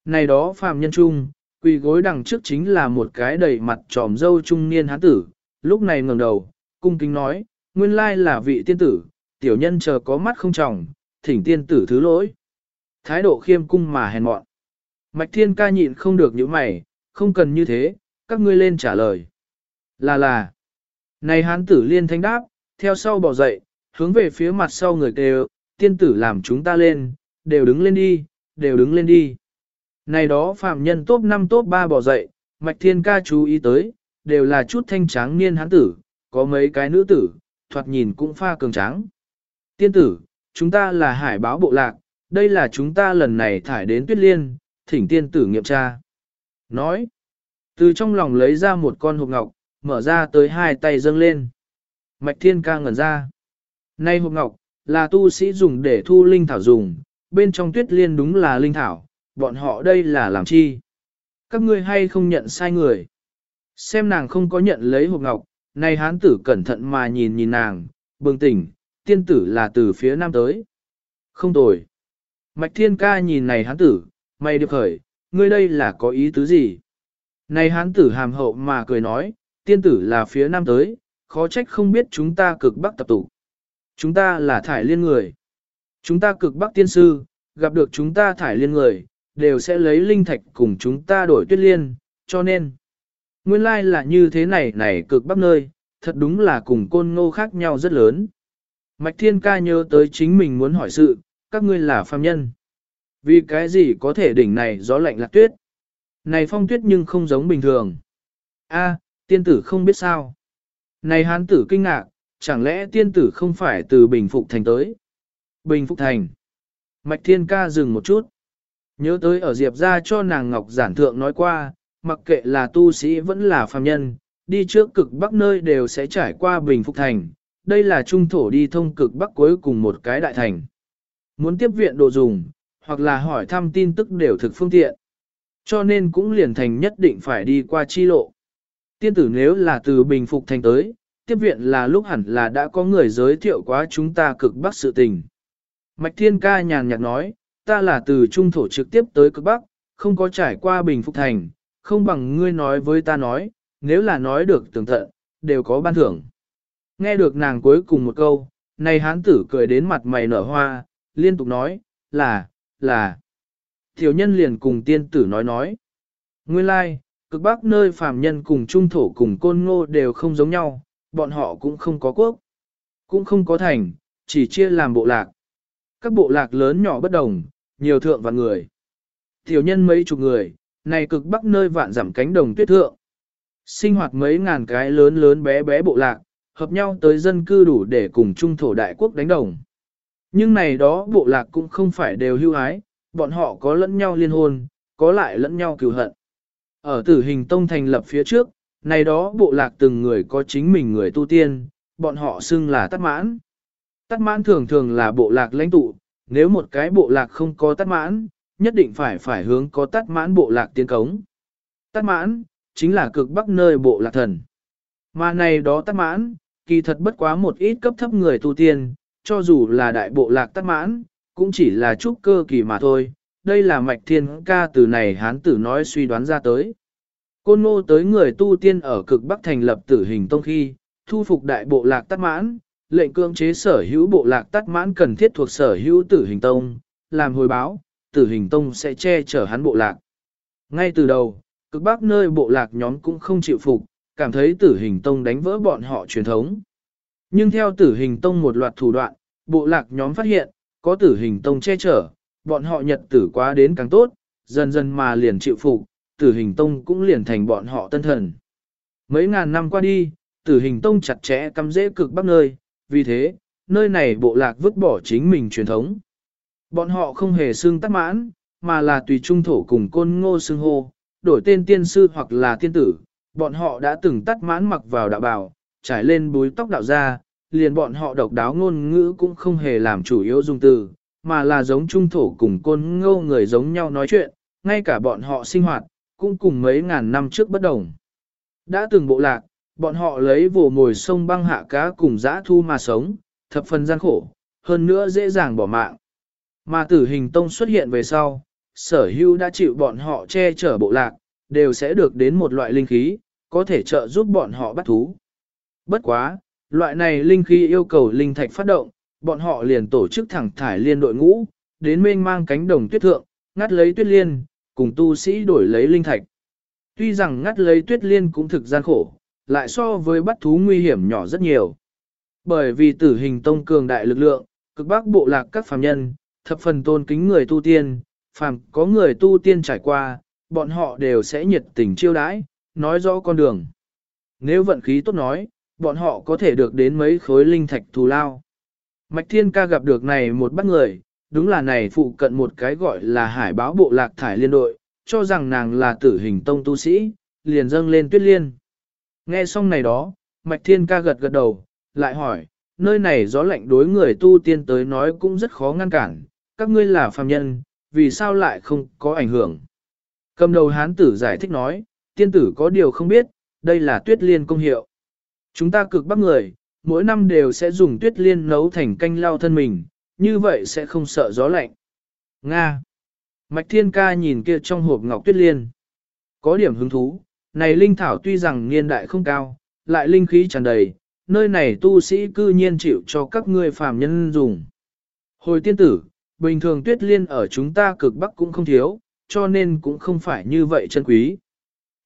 Này đó phàm nhân chung, quỳ gối đằng trước chính là một cái đầy mặt tròm dâu trung niên hán tử, lúc này ngẩng đầu, cung kính nói, nguyên lai là vị tiên tử, tiểu nhân chờ có mắt không trọng, thỉnh tiên tử thứ lỗi. Thái độ khiêm cung mà hèn mọn. Mạch thiên ca nhịn không được những mày, không cần như thế, các ngươi lên trả lời. Là là. Này hán tử liên thanh đáp, theo sau bỏ dậy, hướng về phía mặt sau người đều, tiên tử làm chúng ta lên, đều đứng lên đi, đều đứng lên đi. Này đó phạm nhân top 5 top 3 bỏ dậy, mạch thiên ca chú ý tới, đều là chút thanh tráng niên hán tử, có mấy cái nữ tử, thoạt nhìn cũng pha cường tráng. Tiên tử, chúng ta là hải báo bộ lạc, đây là chúng ta lần này thải đến tuyết liên, thỉnh tiên tử nghiệm tra. Nói, từ trong lòng lấy ra một con hộp ngọc, mở ra tới hai tay dâng lên. Mạch thiên ca ngẩn ra. Nay hộp ngọc, là tu sĩ dùng để thu linh thảo dùng, bên trong tuyết liên đúng là linh thảo, bọn họ đây là làm chi? Các ngươi hay không nhận sai người? Xem nàng không có nhận lấy hộp ngọc, này hán tử cẩn thận mà nhìn nhìn nàng, bừng tỉnh, tiên tử là từ phía nam tới. Không tồi. Mạch thiên ca nhìn này hán tử, mày được khởi, ngươi đây là có ý tứ gì? Này hán tử hàm hậu mà cười nói, tiên tử là phía nam tới, khó trách không biết chúng ta cực bắc tập tụ. Chúng ta là thải liên người. Chúng ta cực bắc tiên sư, gặp được chúng ta thải liên người, đều sẽ lấy linh thạch cùng chúng ta đổi tuyết liên, cho nên. Nguyên lai là như thế này này cực bắc nơi, thật đúng là cùng côn ngô khác nhau rất lớn. Mạch Thiên Ca nhớ tới chính mình muốn hỏi sự, các ngươi là phàm nhân. Vì cái gì có thể đỉnh này gió lạnh lạc tuyết? Này phong tuyết nhưng không giống bình thường. A, tiên tử không biết sao. Này hán tử kinh ngạc, chẳng lẽ tiên tử không phải từ Bình Phục Thành tới? Bình Phục Thành. Mạch Thiên Ca dừng một chút. Nhớ tới ở Diệp ra cho nàng Ngọc Giản Thượng nói qua, mặc kệ là tu sĩ vẫn là phàm nhân, đi trước cực bắc nơi đều sẽ trải qua Bình Phục Thành. Đây là trung thổ đi thông cực bắc cuối cùng một cái đại thành. Muốn tiếp viện đồ dùng, hoặc là hỏi thăm tin tức đều thực phương tiện. Cho nên cũng liền thành nhất định phải đi qua chi lộ. Tiên tử nếu là từ Bình Phục Thành tới, tiếp viện là lúc hẳn là đã có người giới thiệu quá chúng ta cực bắc sự tình. Mạch Thiên Ca nhàn nhạt nói, ta là từ Trung Thổ trực tiếp tới cực bắc, không có trải qua Bình Phục Thành, không bằng ngươi nói với ta nói, nếu là nói được tường tận, đều có ban thưởng. Nghe được nàng cuối cùng một câu, này hán tử cười đến mặt mày nở hoa, liên tục nói, là, là. Tiểu nhân liền cùng tiên tử nói nói. Nguyên lai, like, cực bắc nơi phàm nhân cùng trung thổ cùng côn ngô đều không giống nhau, bọn họ cũng không có quốc, cũng không có thành, chỉ chia làm bộ lạc. Các bộ lạc lớn nhỏ bất đồng, nhiều thượng và người. Tiểu nhân mấy chục người, này cực bắc nơi vạn giảm cánh đồng tuyết thượng. Sinh hoạt mấy ngàn cái lớn lớn bé bé bộ lạc, hợp nhau tới dân cư đủ để cùng trung thổ đại quốc đánh đồng. Nhưng này đó bộ lạc cũng không phải đều hưu ái, bọn họ có lẫn nhau liên hôn, có lại lẫn nhau cừu hận. Ở tử hình tông thành lập phía trước, này đó bộ lạc từng người có chính mình người tu tiên, bọn họ xưng là tắt mãn. Tắt mãn thường thường là bộ lạc lãnh tụ, nếu một cái bộ lạc không có tắt mãn, nhất định phải phải hướng có tắt mãn bộ lạc tiến cống. Tắt mãn, chính là cực bắc nơi bộ lạc thần. Mà này đó tắt mãn, kỳ thật bất quá một ít cấp thấp người tu tiên, cho dù là đại bộ lạc tắt mãn, cũng chỉ là chút cơ kỳ mà thôi. Đây là mạch thiên ca từ này hán tử nói suy đoán ra tới. Côn ngô tới người tu tiên ở cực bắc thành lập tử hình tông khi, thu phục đại bộ lạc tắt mãn, lệnh cưỡng chế sở hữu bộ lạc tắt mãn cần thiết thuộc sở hữu tử hình tông, làm hồi báo, tử hình tông sẽ che chở hắn bộ lạc. Ngay từ đầu, cực bắc nơi bộ lạc nhóm cũng không chịu phục, cảm thấy tử hình tông đánh vỡ bọn họ truyền thống. Nhưng theo tử hình tông một loạt thủ đoạn, bộ lạc nhóm phát hiện, có tử hình tông che chở, bọn họ nhật tử quá đến càng tốt, dần dần mà liền chịu phục, tử hình tông cũng liền thành bọn họ tân thần. Mấy ngàn năm qua đi, tử hình tông chặt chẽ cắm dễ cực bắc nơi, vì thế, nơi này bộ lạc vứt bỏ chính mình truyền thống. Bọn họ không hề xương tắc mãn, mà là tùy trung thổ cùng côn ngô xương hô, đổi tên tiên sư hoặc là tiên tử, bọn họ đã từng tắt mãn mặc vào đạo bào, trải lên búi tóc đạo ra, liền bọn họ độc đáo ngôn ngữ cũng không hề làm chủ yếu dung từ, mà là giống trung thổ cùng côn ngô người giống nhau nói chuyện, ngay cả bọn họ sinh hoạt, cũng cùng mấy ngàn năm trước bất đồng. Đã từng bộ lạc, bọn họ lấy vồ mồi sông băng hạ cá cùng dã thu mà sống, thập phần gian khổ, hơn nữa dễ dàng bỏ mạng. Mà tử hình tông xuất hiện về sau, sở hữu đã chịu bọn họ che chở bộ lạc, đều sẽ được đến một loại linh khí, có thể trợ giúp bọn họ bắt thú. Bất quá, loại này linh khí yêu cầu linh thạch phát động, bọn họ liền tổ chức thẳng thải liên đội ngũ, đến mênh mang cánh đồng tuyết thượng, ngắt lấy tuyết liên, cùng tu sĩ đổi lấy linh thạch. Tuy rằng ngắt lấy tuyết liên cũng thực gian khổ, lại so với bắt thú nguy hiểm nhỏ rất nhiều. Bởi vì tử hình tông cường đại lực lượng, cực bắc bộ lạc các phàm nhân, thập phần tôn kính người tu tiên, phàm có người tu tiên trải qua, bọn họ đều sẽ nhiệt tình chiêu đãi, nói rõ con đường. Nếu vận khí tốt nói, bọn họ có thể được đến mấy khối linh thạch thù lao. Mạch Thiên Ca gặp được này một bắt người, đúng là này phụ cận một cái gọi là hải báo bộ lạc thải liên đội, cho rằng nàng là tử hình tông tu sĩ, liền dâng lên tuyết liên. Nghe xong này đó, Mạch Thiên Ca gật gật đầu, lại hỏi, nơi này gió lạnh đối người tu tiên tới nói cũng rất khó ngăn cản, các ngươi là phàm nhân, vì sao lại không có ảnh hưởng. Cầm đầu hán tử giải thích nói, tiên tử có điều không biết, đây là tuyết liên công hiệu. Chúng ta cực bắc người, mỗi năm đều sẽ dùng tuyết liên nấu thành canh lao thân mình, như vậy sẽ không sợ gió lạnh. Nga. Mạch Thiên Ca nhìn kia trong hộp ngọc tuyết liên. Có điểm hứng thú, này linh thảo tuy rằng niên đại không cao, lại linh khí tràn đầy, nơi này tu sĩ cư nhiên chịu cho các ngươi phàm nhân dùng. Hồi tiên tử, bình thường tuyết liên ở chúng ta cực bắc cũng không thiếu, cho nên cũng không phải như vậy chân quý.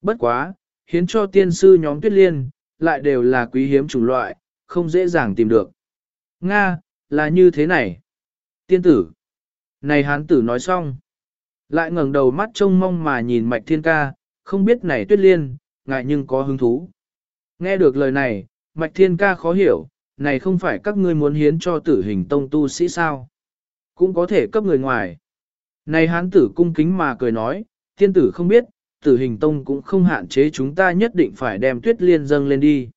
Bất quá, hiến cho tiên sư nhóm tuyết liên, lại đều là quý hiếm chủng loại, không dễ dàng tìm được. Nga, là như thế này. Tiên tử. Này hán tử nói xong. Lại ngẩng đầu mắt trông mong mà nhìn mạch thiên ca, không biết này tuyết liên, ngại nhưng có hứng thú. Nghe được lời này, mạch thiên ca khó hiểu, này không phải các ngươi muốn hiến cho tử hình tông tu sĩ sao. Cũng có thể cấp người ngoài. Này hán tử cung kính mà cười nói, tiên tử không biết, tử hình tông cũng không hạn chế chúng ta nhất định phải đem tuyết liên dâng lên đi.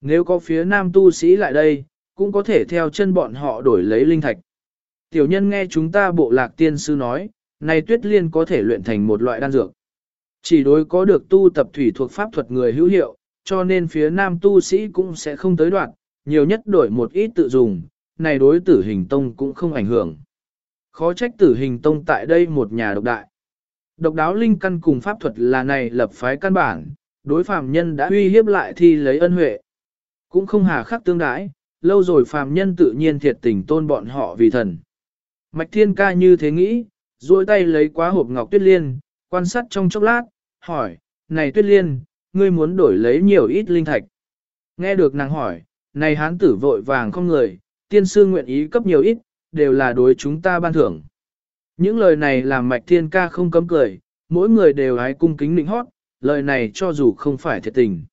Nếu có phía nam tu sĩ lại đây, cũng có thể theo chân bọn họ đổi lấy linh thạch. Tiểu nhân nghe chúng ta bộ lạc tiên sư nói, này tuyết liên có thể luyện thành một loại đan dược. Chỉ đối có được tu tập thủy thuộc pháp thuật người hữu hiệu, cho nên phía nam tu sĩ cũng sẽ không tới đoạn, nhiều nhất đổi một ít tự dùng, này đối tử hình tông cũng không ảnh hưởng. Khó trách tử hình tông tại đây một nhà độc đại. Độc đáo linh căn cùng pháp thuật là này lập phái căn bản, đối phàm nhân đã uy hiếp lại thi lấy ân huệ. Cũng không hà khắc tương đãi, lâu rồi phàm nhân tự nhiên thiệt tình tôn bọn họ vì thần. Mạch thiên ca như thế nghĩ, duỗi tay lấy quá hộp ngọc tuyết liên, quan sát trong chốc lát, hỏi, này tuyết liên, ngươi muốn đổi lấy nhiều ít linh thạch. Nghe được nàng hỏi, này hán tử vội vàng không người, tiên sư nguyện ý cấp nhiều ít, đều là đối chúng ta ban thưởng. Những lời này làm mạch thiên ca không cấm cười, mỗi người đều hái cung kính nịnh hót, lời này cho dù không phải thiệt tình.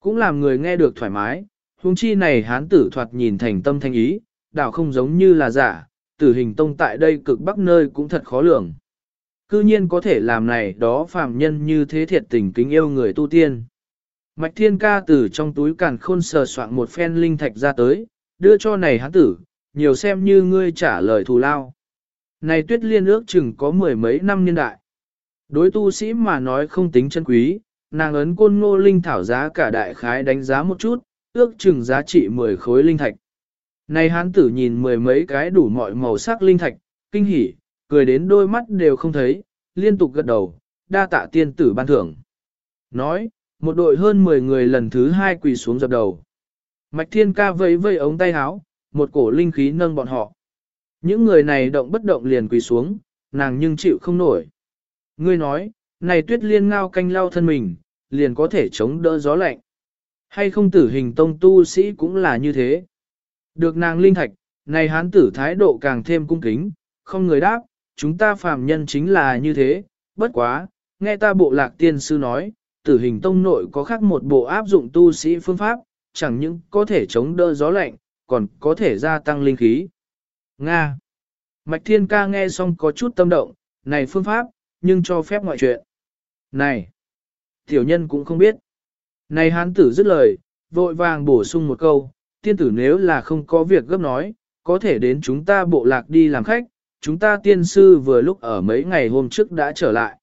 Cũng làm người nghe được thoải mái, huống chi này hán tử thoạt nhìn thành tâm thanh ý, đảo không giống như là giả, tử hình tông tại đây cực bắc nơi cũng thật khó lường. Cư nhiên có thể làm này đó phàm nhân như thế thiệt tình kính yêu người tu tiên. Mạch thiên ca từ trong túi càn khôn sờ soạn một phen linh thạch ra tới, đưa cho này hán tử, nhiều xem như ngươi trả lời thù lao. Này tuyết liên ước chừng có mười mấy năm niên đại. Đối tu sĩ mà nói không tính chân quý, nàng ấn côn ngô linh thảo giá cả đại khái đánh giá một chút, ước chừng giá trị 10 khối linh thạch. Này hán tử nhìn mười mấy cái đủ mọi màu sắc linh thạch, kinh hỉ, cười đến đôi mắt đều không thấy, liên tục gật đầu, đa tạ tiên tử ban thưởng. Nói, một đội hơn 10 người lần thứ hai quỳ xuống dập đầu. Mạch thiên ca vẫy vẫy ống tay áo, một cổ linh khí nâng bọn họ. Những người này động bất động liền quỳ xuống, nàng nhưng chịu không nổi. Ngươi nói, này tuyết liên ngao canh lau thân mình, liền có thể chống đỡ gió lạnh. Hay không tử hình tông tu sĩ cũng là như thế. Được nàng linh thạch, Này hán tử thái độ càng thêm cung kính, không người đáp, chúng ta phàm nhân chính là như thế, bất quá, nghe ta bộ lạc tiên sư nói, tử hình tông nội có khác một bộ áp dụng tu sĩ phương pháp, chẳng những có thể chống đỡ gió lạnh, còn có thể gia tăng linh khí. Nga Mạch Thiên Ca nghe xong có chút tâm động, này phương pháp, nhưng cho phép ngoại chuyện. Này! Tiểu nhân cũng không biết. Này hán tử dứt lời, vội vàng bổ sung một câu, tiên tử nếu là không có việc gấp nói, có thể đến chúng ta bộ lạc đi làm khách, chúng ta tiên sư vừa lúc ở mấy ngày hôm trước đã trở lại.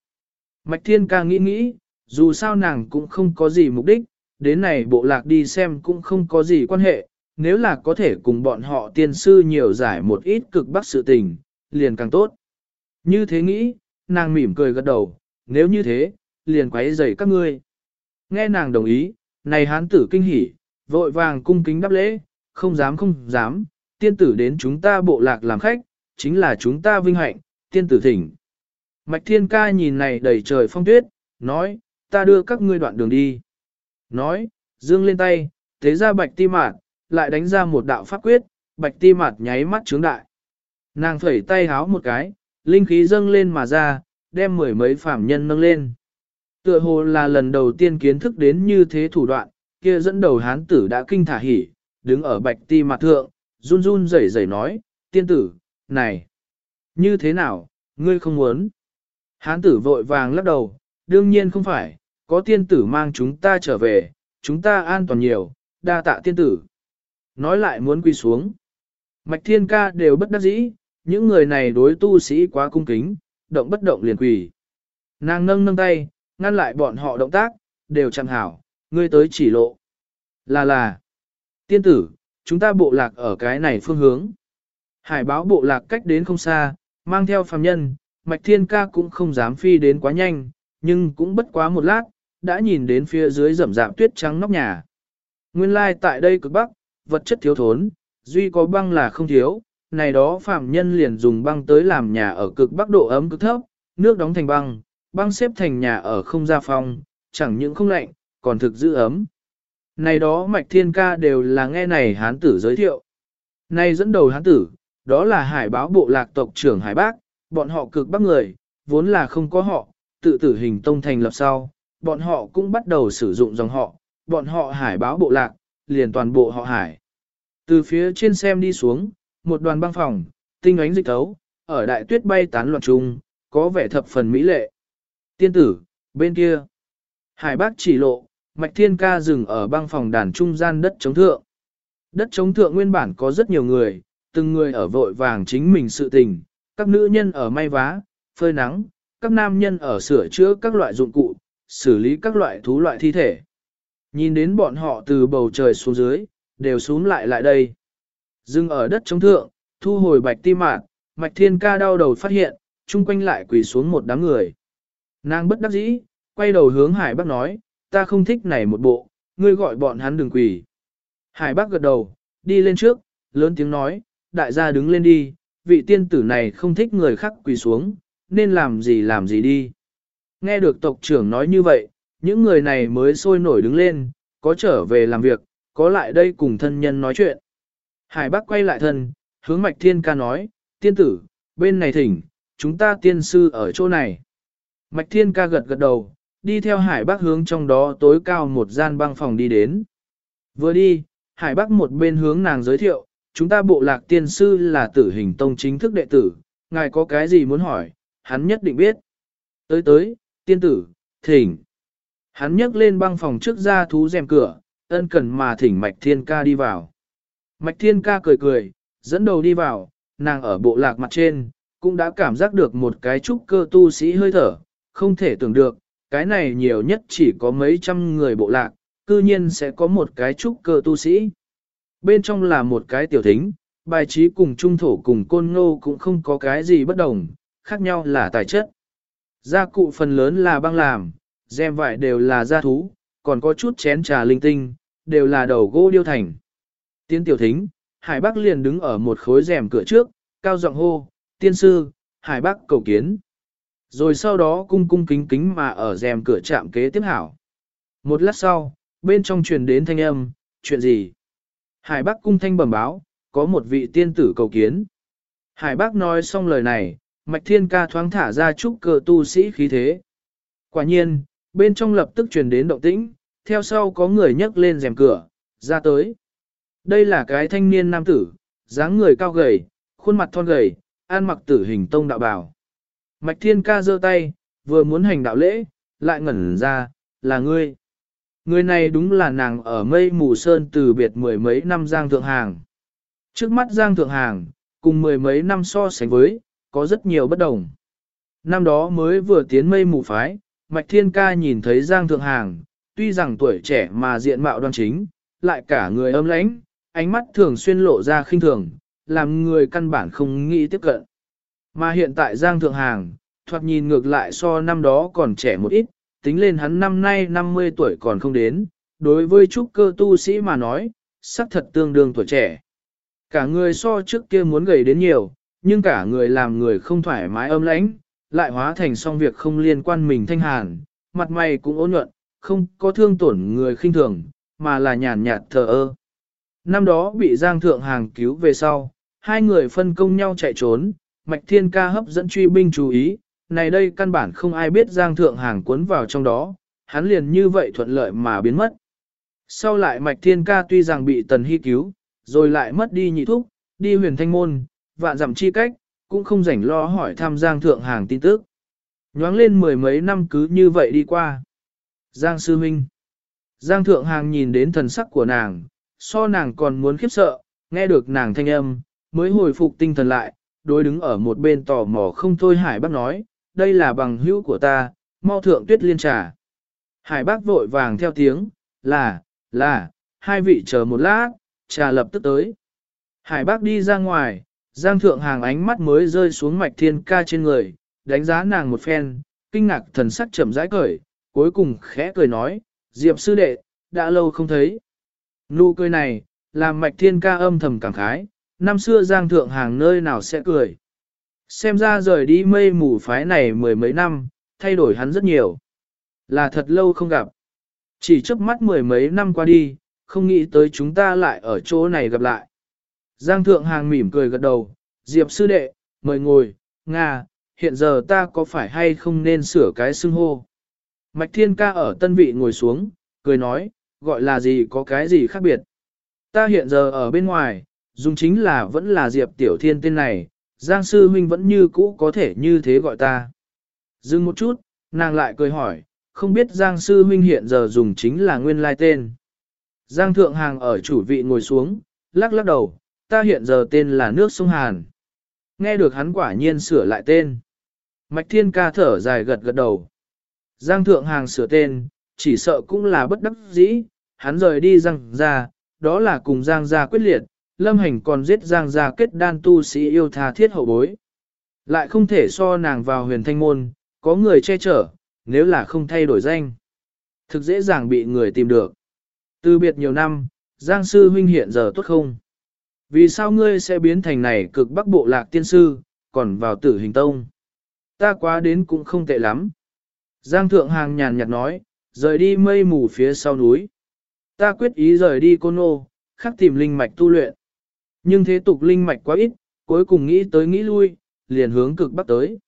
Mạch Thiên Ca nghĩ nghĩ, dù sao nàng cũng không có gì mục đích, đến này bộ lạc đi xem cũng không có gì quan hệ, nếu là có thể cùng bọn họ tiên sư nhiều giải một ít cực bắc sự tình, liền càng tốt. Như thế nghĩ, nàng mỉm cười gật đầu, nếu như thế, liền quấy rầy các ngươi. Nghe nàng đồng ý, này hán tử kinh hỉ, vội vàng cung kính đáp lễ, không dám không dám, tiên tử đến chúng ta bộ lạc làm khách, chính là chúng ta vinh hạnh, tiên tử thỉnh. Mạch thiên ca nhìn này đầy trời phong tuyết, nói, ta đưa các ngươi đoạn đường đi. Nói, dương lên tay, thế ra bạch ti mạt, lại đánh ra một đạo pháp quyết, bạch ti mặt nháy mắt trướng đại. Nàng phẩy tay háo một cái, linh khí dâng lên mà ra, đem mười mấy phạm nhân nâng lên. Tựa hồ là lần đầu tiên kiến thức đến như thế thủ đoạn, kia dẫn đầu hán tử đã kinh thả hỉ, đứng ở bạch ti mặt thượng, run run rẩy rẩy nói, tiên tử, này, như thế nào, ngươi không muốn. Hán tử vội vàng lắc đầu, đương nhiên không phải, có tiên tử mang chúng ta trở về, chúng ta an toàn nhiều, đa tạ tiên tử. Nói lại muốn quy xuống. Mạch thiên ca đều bất đắc dĩ, những người này đối tu sĩ quá cung kính, động bất động liền quỳ. Nàng nâng nâng tay, ngăn lại bọn họ động tác, đều chẳng hảo, ngươi tới chỉ lộ. Là là, tiên tử, chúng ta bộ lạc ở cái này phương hướng. Hải báo bộ lạc cách đến không xa, mang theo phàm nhân, mạch thiên ca cũng không dám phi đến quá nhanh, nhưng cũng bất quá một lát, đã nhìn đến phía dưới rậm rạp tuyết trắng nóc nhà. Nguyên lai like tại đây cực bắc, vật chất thiếu thốn, duy có băng là không thiếu, này đó phạm nhân liền dùng băng tới làm nhà ở cực bắc độ ấm cực thấp, nước đóng thành băng, băng xếp thành nhà ở không ra phong, chẳng những không lạnh, còn thực giữ ấm. Này đó mạch thiên ca đều là nghe này hán tử giới thiệu. Này dẫn đầu hán tử, đó là hải báo bộ lạc tộc trưởng hải bác, bọn họ cực bắc người, vốn là không có họ, tự tử hình tông thành lập sau, bọn họ cũng bắt đầu sử dụng dòng họ, bọn họ hải báo bộ lạc, liền toàn bộ họ hải. Từ phía trên xem đi xuống, một đoàn băng phòng, tinh ánh dịch thấu, ở đại tuyết bay tán loạn trung, có vẻ thập phần mỹ lệ. Tiên tử, bên kia. Hải bác chỉ lộ, mạch thiên ca dừng ở băng phòng đàn trung gian đất chống thượng. Đất chống thượng nguyên bản có rất nhiều người, từng người ở vội vàng chính mình sự tình, các nữ nhân ở may vá, phơi nắng, các nam nhân ở sửa chữa các loại dụng cụ, xử lý các loại thú loại thi thể. Nhìn đến bọn họ từ bầu trời xuống dưới, đều xuống lại lại đây. Dừng ở đất chống thượng, thu hồi bạch ti mạc mạch thiên ca đau đầu phát hiện, chung quanh lại quỳ xuống một đám người. Nàng bất đắc dĩ, quay đầu hướng hải bác nói, ta không thích này một bộ, ngươi gọi bọn hắn đừng quỳ. Hải bác gật đầu, đi lên trước, lớn tiếng nói, đại gia đứng lên đi, vị tiên tử này không thích người khác quỳ xuống, nên làm gì làm gì đi. Nghe được tộc trưởng nói như vậy, những người này mới sôi nổi đứng lên, có trở về làm việc, có lại đây cùng thân nhân nói chuyện. Hải Bắc quay lại thân, hướng Mạch Thiên Ca nói, tiên tử, bên này thỉnh, chúng ta tiên sư ở chỗ này. Mạch Thiên Ca gật gật đầu, đi theo Hải Bắc hướng trong đó tối cao một gian băng phòng đi đến. Vừa đi, Hải Bắc một bên hướng nàng giới thiệu, chúng ta bộ lạc tiên sư là tử hình tông chính thức đệ tử, ngài có cái gì muốn hỏi, hắn nhất định biết. Tới tới, tiên tử, thỉnh. Hắn nhấc lên băng phòng trước ra thú rèm cửa, ân cần mà thỉnh Mạch Thiên Ca đi vào. Mạch Thiên Ca cười cười, dẫn đầu đi vào, nàng ở bộ lạc mặt trên, cũng đã cảm giác được một cái trúc cơ tu sĩ hơi thở, không thể tưởng được, cái này nhiều nhất chỉ có mấy trăm người bộ lạc, cư nhiên sẽ có một cái trúc cơ tu sĩ. Bên trong là một cái tiểu thính, bài trí cùng trung thổ cùng côn ngô cũng không có cái gì bất đồng, khác nhau là tài chất. Gia cụ phần lớn là băng làm, dèm vải đều là gia thú, còn có chút chén trà linh tinh, đều là đầu gỗ điêu thành. Tiến tiểu thính, Hải Bắc liền đứng ở một khối rèm cửa trước, cao giọng hô, tiên sư, Hải Bắc cầu kiến. Rồi sau đó cung cung kính kính mà ở rèm cửa chạm kế tiếp hảo. Một lát sau, bên trong truyền đến thanh âm, chuyện gì? Hải Bắc cung thanh bẩm báo, có một vị tiên tử cầu kiến. Hải bắc nói xong lời này, mạch thiên ca thoáng thả ra chút cơ tu sĩ khí thế. Quả nhiên, bên trong lập tức truyền đến động tĩnh, theo sau có người nhấc lên rèm cửa, ra tới. Đây là cái thanh niên nam tử, dáng người cao gầy, khuôn mặt thon gầy, an mặc tử hình tông đạo bào. Mạch thiên ca giơ tay, vừa muốn hành đạo lễ, lại ngẩn ra, là ngươi. Người này đúng là nàng ở mây mù sơn từ biệt mười mấy năm Giang Thượng Hàng. Trước mắt Giang Thượng Hàng, cùng mười mấy năm so sánh với, có rất nhiều bất đồng. Năm đó mới vừa tiến mây mù phái, Mạch Thiên Ca nhìn thấy Giang Thượng Hàng, tuy rằng tuổi trẻ mà diện mạo đoan chính, lại cả người ấm lãnh, ánh mắt thường xuyên lộ ra khinh thường, làm người căn bản không nghĩ tiếp cận. Mà hiện tại Giang Thượng Hàng, thoạt nhìn ngược lại so năm đó còn trẻ một ít, tính lên hắn năm nay 50 tuổi còn không đến, đối với trúc cơ tu sĩ mà nói, sắc thật tương đương tuổi trẻ. Cả người so trước kia muốn gầy đến nhiều, nhưng cả người làm người không thoải mái âm lãnh, lại hóa thành xong việc không liên quan mình thanh hàn, mặt mày cũng ôn nhuận, không có thương tổn người khinh thường, mà là nhàn nhạt thờ ơ. Năm đó bị Giang Thượng Hàng cứu về sau, hai người phân công nhau chạy trốn, Mạch Thiên Ca hấp dẫn truy binh chú ý, này đây căn bản không ai biết Giang Thượng Hàng cuốn vào trong đó, hắn liền như vậy thuận lợi mà biến mất. Sau lại Mạch Thiên Ca tuy rằng bị Tần Hy cứu, rồi lại mất đi nhị thúc, đi huyền thanh môn, vạn dặm chi cách, cũng không rảnh lo hỏi thăm Giang Thượng Hàng tin tức. Nhoáng lên mười mấy năm cứ như vậy đi qua. Giang Sư Minh Giang Thượng Hàng nhìn đến thần sắc của nàng, so nàng còn muốn khiếp sợ, nghe được nàng thanh âm, mới hồi phục tinh thần lại, đối đứng ở một bên tò mò không thôi Hải Bác nói, đây là bằng hữu của ta, mau thượng tuyết liên trà. Hải Bác vội vàng theo tiếng, là, là, hai vị chờ một lát, trà lập tức tới. Hải Bác đi ra ngoài, Giang Thượng Hàng ánh mắt mới rơi xuống mạch thiên ca trên người, đánh giá nàng một phen, kinh ngạc thần sắc chậm rãi cởi, cuối cùng khẽ cười nói, Diệp sư đệ, đã lâu không thấy. Nụ cười này, làm mạch thiên ca âm thầm cảm khái, năm xưa Giang Thượng Hàng nơi nào sẽ cười. Xem ra rời đi mây mù phái này mười mấy năm, thay đổi hắn rất nhiều. Là thật lâu không gặp. Chỉ chớp mắt mười mấy năm qua đi, không nghĩ tới chúng ta lại ở chỗ này gặp lại. Giang Thượng Hàng mỉm cười gật đầu, Diệp sư đệ, mời ngồi, Nga, hiện giờ ta có phải hay không nên sửa cái xưng hô. Mạch Thiên Ca ở tân vị ngồi xuống, cười nói, gọi là gì có cái gì khác biệt. Ta hiện giờ ở bên ngoài, dùng chính là vẫn là Diệp Tiểu Thiên tên này, Giang Sư Huynh vẫn như cũ có thể như thế gọi ta. Dừng một chút, nàng lại cười hỏi, không biết Giang Sư Huynh hiện giờ dùng chính là nguyên lai tên. Giang Thượng Hàng ở chủ vị ngồi xuống, lắc lắc đầu, ta hiện giờ tên là nước sông Hàn. Nghe được hắn quả nhiên sửa lại tên. Mạch Thiên ca thở dài gật gật đầu. Giang Thượng Hàng sửa tên, chỉ sợ cũng là bất đắc dĩ, hắn rời đi Giang ra, đó là cùng Giang gia quyết liệt, lâm hành còn giết Giang gia kết đan tu sĩ yêu tha thiết hậu bối. Lại không thể so nàng vào huyền thanh môn, có người che chở, nếu là không thay đổi danh. Thực dễ dàng bị người tìm được. Từ biệt nhiều năm, Giang sư huynh hiện giờ tốt không? Vì sao ngươi sẽ biến thành này cực bắc bộ lạc tiên sư, còn vào tử hình tông? Ta quá đến cũng không tệ lắm. Giang thượng hàng nhàn nhạt nói, rời đi mây mù phía sau núi. Ta quyết ý rời đi côn ô, khắc tìm linh mạch tu luyện. Nhưng thế tục linh mạch quá ít, cuối cùng nghĩ tới nghĩ lui, liền hướng cực bắc tới.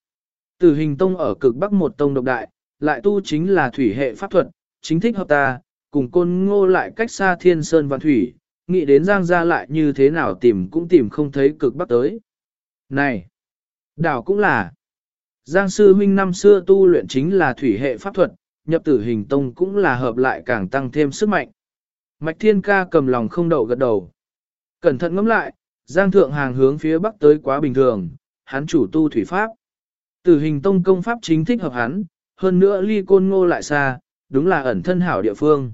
Tử hình tông ở cực bắc một tông độc đại, lại tu chính là thủy hệ pháp thuật, chính thích hợp ta, cùng côn ngô lại cách xa thiên sơn và thủy, nghĩ đến giang gia lại như thế nào tìm cũng tìm không thấy cực bắc tới. Này! Đảo cũng là! Giang sư huynh năm xưa tu luyện chính là thủy hệ pháp thuật, nhập tử hình tông cũng là hợp lại càng tăng thêm sức mạnh. Mạch thiên ca cầm lòng không đậu gật đầu. Cẩn thận ngẫm lại, Giang thượng hàng hướng phía bắc tới quá bình thường, hắn chủ tu thủy pháp. Tử hình tông công pháp chính thích hợp hắn, hơn nữa ly côn ngô lại xa, đúng là ẩn thân hảo địa phương.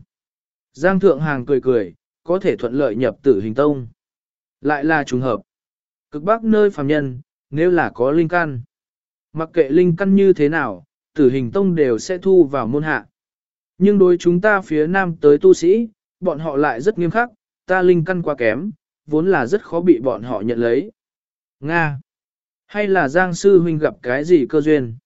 Giang thượng hàng cười cười, có thể thuận lợi nhập tử hình tông. Lại là trùng hợp. Cực bắc nơi phàm nhân, nếu là có linh căn. Mặc kệ linh căn như thế nào, tử hình tông đều sẽ thu vào môn hạ. Nhưng đối chúng ta phía nam tới tu sĩ, bọn họ lại rất nghiêm khắc, ta linh căn quá kém, vốn là rất khó bị bọn họ nhận lấy. Nga. Hay là Giang Sư Huynh gặp cái gì cơ duyên?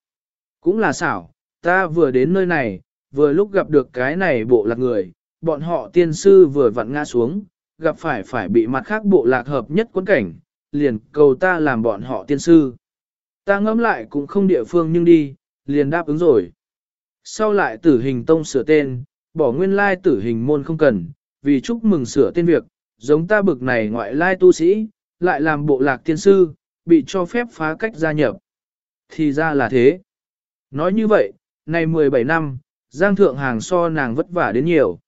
Cũng là xảo, ta vừa đến nơi này, vừa lúc gặp được cái này bộ lạc người, bọn họ tiên sư vừa vặn ngã xuống, gặp phải phải bị mặt khác bộ lạc hợp nhất quân cảnh, liền cầu ta làm bọn họ tiên sư. Ta ngẫm lại cũng không địa phương nhưng đi, liền đáp ứng rồi. Sau lại tử hình tông sửa tên, bỏ nguyên lai tử hình môn không cần, vì chúc mừng sửa tên việc, giống ta bực này ngoại lai tu sĩ, lại làm bộ lạc tiên sư, bị cho phép phá cách gia nhập. Thì ra là thế. Nói như vậy, này 17 năm, Giang Thượng Hàng so nàng vất vả đến nhiều.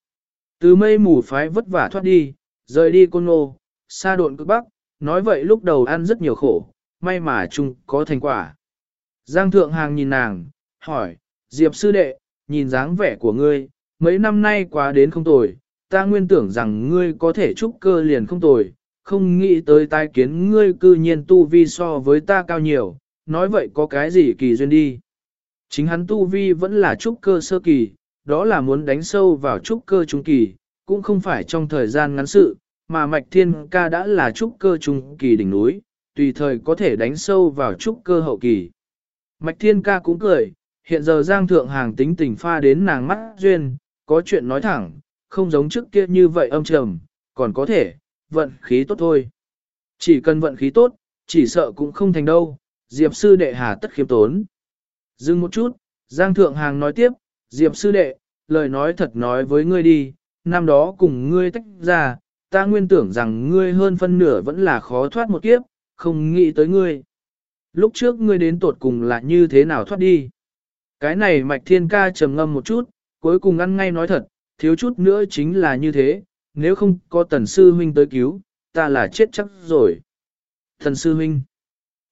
Từ mây mù phái vất vả thoát đi, rời đi côn ngô, xa độn cực bắc, nói vậy lúc đầu ăn rất nhiều khổ, may mà chung có thành quả. Giang Thượng Hàng nhìn nàng, hỏi, Diệp sư đệ, nhìn dáng vẻ của ngươi, mấy năm nay quá đến không tồi, ta nguyên tưởng rằng ngươi có thể trúc cơ liền không tồi, không nghĩ tới tai kiến ngươi cư nhiên tu vi so với ta cao nhiều, nói vậy có cái gì kỳ duyên đi. Chính hắn tu vi vẫn là trúc cơ sơ kỳ, đó là muốn đánh sâu vào trúc cơ trung kỳ, cũng không phải trong thời gian ngắn sự, mà mạch thiên ca đã là trúc cơ trung kỳ đỉnh núi, tùy thời có thể đánh sâu vào trúc cơ hậu kỳ. Mạch thiên ca cũng cười, hiện giờ giang thượng hàng tính tình pha đến nàng mắt duyên, có chuyện nói thẳng, không giống trước kia như vậy âm trầm, còn có thể, vận khí tốt thôi. Chỉ cần vận khí tốt, chỉ sợ cũng không thành đâu, Diệp sư đệ hà tất khiêm tốn. Dừng một chút, Giang Thượng Hàng nói tiếp, Diệp sư đệ, lời nói thật nói với ngươi đi, năm đó cùng ngươi tách ra, ta nguyên tưởng rằng ngươi hơn phân nửa vẫn là khó thoát một kiếp, không nghĩ tới ngươi. Lúc trước ngươi đến tột cùng là như thế nào thoát đi. Cái này mạch thiên ca trầm ngâm một chút, cuối cùng ăn ngay nói thật, thiếu chút nữa chính là như thế, nếu không có tần sư huynh tới cứu, ta là chết chắc rồi. Thần sư huynh.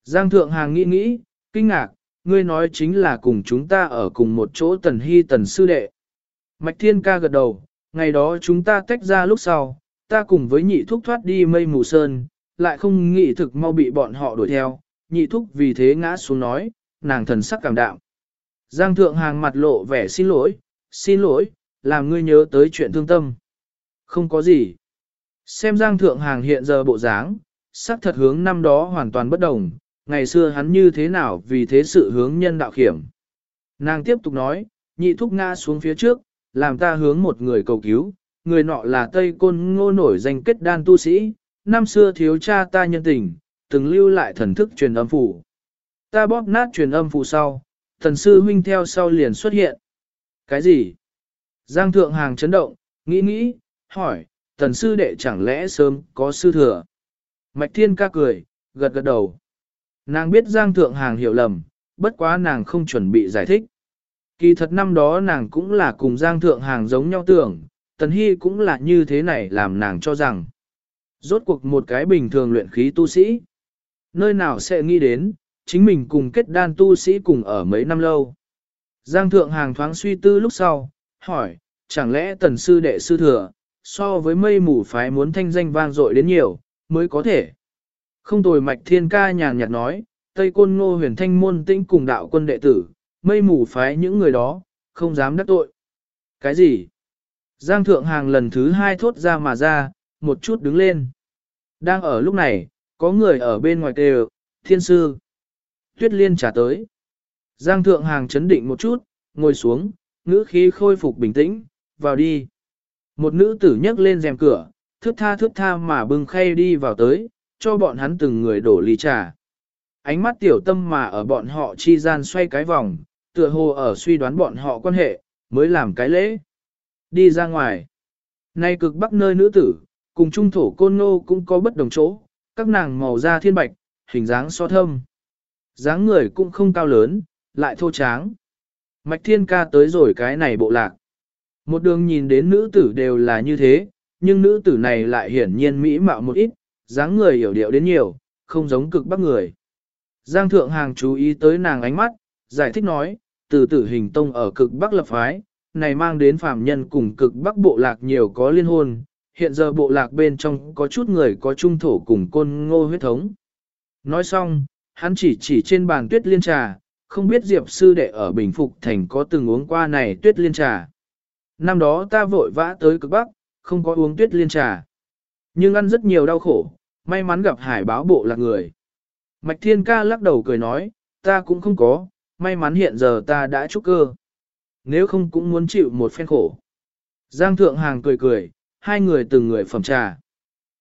Giang thượng hàng nghĩ nghĩ, kinh ngạc, ngươi nói chính là cùng chúng ta ở cùng một chỗ tần hy tần sư đệ. Mạch thiên ca gật đầu, ngày đó chúng ta tách ra lúc sau, ta cùng với nhị thúc thoát đi mây mù sơn, lại không nghĩ thực mau bị bọn họ đuổi theo, nhị thúc vì thế ngã xuống nói, nàng thần sắc cảm đạm. Giang thượng hàng mặt lộ vẻ xin lỗi, xin lỗi, làm ngươi nhớ tới chuyện thương tâm. Không có gì. Xem Giang thượng hàng hiện giờ bộ dáng, sắc thật hướng năm đó hoàn toàn bất đồng, ngày xưa hắn như thế nào vì thế sự hướng nhân đạo khiểm. Nàng tiếp tục nói, nhị thúc ngã xuống phía trước, làm ta hướng một người cầu cứu, người nọ là Tây Côn Ngô nổi danh kết đan tu sĩ, năm xưa thiếu cha ta nhân tình, từng lưu lại thần thức truyền âm phủ. Ta bóp nát truyền âm phủ sau, thần sư huynh theo sau liền xuất hiện. Cái gì? Giang thượng hàng chấn động, nghĩ nghĩ, hỏi, thần sư đệ chẳng lẽ sớm có sư thừa? Mạch thiên ca cười, gật gật đầu. Nàng biết Giang thượng hàng hiểu lầm, bất quá nàng không chuẩn bị giải thích. Kỳ thật năm đó nàng cũng là cùng Giang thượng hàng giống nhau tưởng, Tần Hy cũng là như thế này làm nàng cho rằng. Rốt cuộc một cái bình thường luyện khí tu sĩ. Nơi nào sẽ nghĩ đến, chính mình cùng kết đan tu sĩ cùng ở mấy năm lâu. Giang thượng hàng thoáng suy tư lúc sau, hỏi, chẳng lẽ tần sư đệ sư thừa, so với mây mù phái muốn thanh danh vang dội đến nhiều, mới có thể. Không tồi mạch thiên ca nhàn nhạt nói, Tây Côn Ngô huyền thanh môn tĩnh cùng đạo quân đệ tử, mây mù phái những người đó, không dám đắc tội. Cái gì? Giang thượng hàng lần thứ hai thốt ra mà ra, một chút đứng lên. Đang ở lúc này, có người ở bên ngoài kêu, thiên sư. Tuyết liên trả tới. Giang thượng hàng chấn định một chút, ngồi xuống, ngữ khí khôi phục bình tĩnh, vào đi. Một nữ tử nhấc lên rèm cửa, thước tha thước tha mà bưng khay đi vào tới, cho bọn hắn từng người đổ ly trà. Ánh mắt tiểu tâm mà ở bọn họ chi gian xoay cái vòng, tựa hồ ở suy đoán bọn họ quan hệ, mới làm cái lễ. Đi ra ngoài. Nay cực bắc nơi nữ tử, cùng trung thổ côn nô cũng có bất đồng chỗ, các nàng màu da thiên bạch, hình dáng so thâm. dáng người cũng không cao lớn, lại thô tráng. Mạch thiên ca tới rồi cái này bộ lạc. Một đường nhìn đến nữ tử đều là như thế, nhưng nữ tử này lại hiển nhiên mỹ mạo một ít, dáng người hiểu điệu đến nhiều, không giống cực bắc người. Giang thượng hàng chú ý tới nàng ánh mắt, giải thích nói, từ tử hình tông ở cực bắc lập phái, này mang đến phàm nhân cùng cực bắc bộ lạc nhiều có liên hôn, hiện giờ bộ lạc bên trong có chút người có trung thổ cùng côn ngô huyết thống. Nói xong, hắn chỉ chỉ trên bàn tuyết liên trà, không biết Diệp sư đệ ở Bình Phục Thành có từng uống qua này tuyết liên trà. Năm đó ta vội vã tới cực bắc, không có uống tuyết liên trà. Nhưng ăn rất nhiều đau khổ, may mắn gặp hải báo bộ lạc người. Mạch Thiên Ca lắc đầu cười nói, ta cũng không có, may mắn hiện giờ ta đã trúc cơ. Nếu không cũng muốn chịu một phen khổ. Giang Thượng Hàng cười cười, hai người từng người phẩm trà.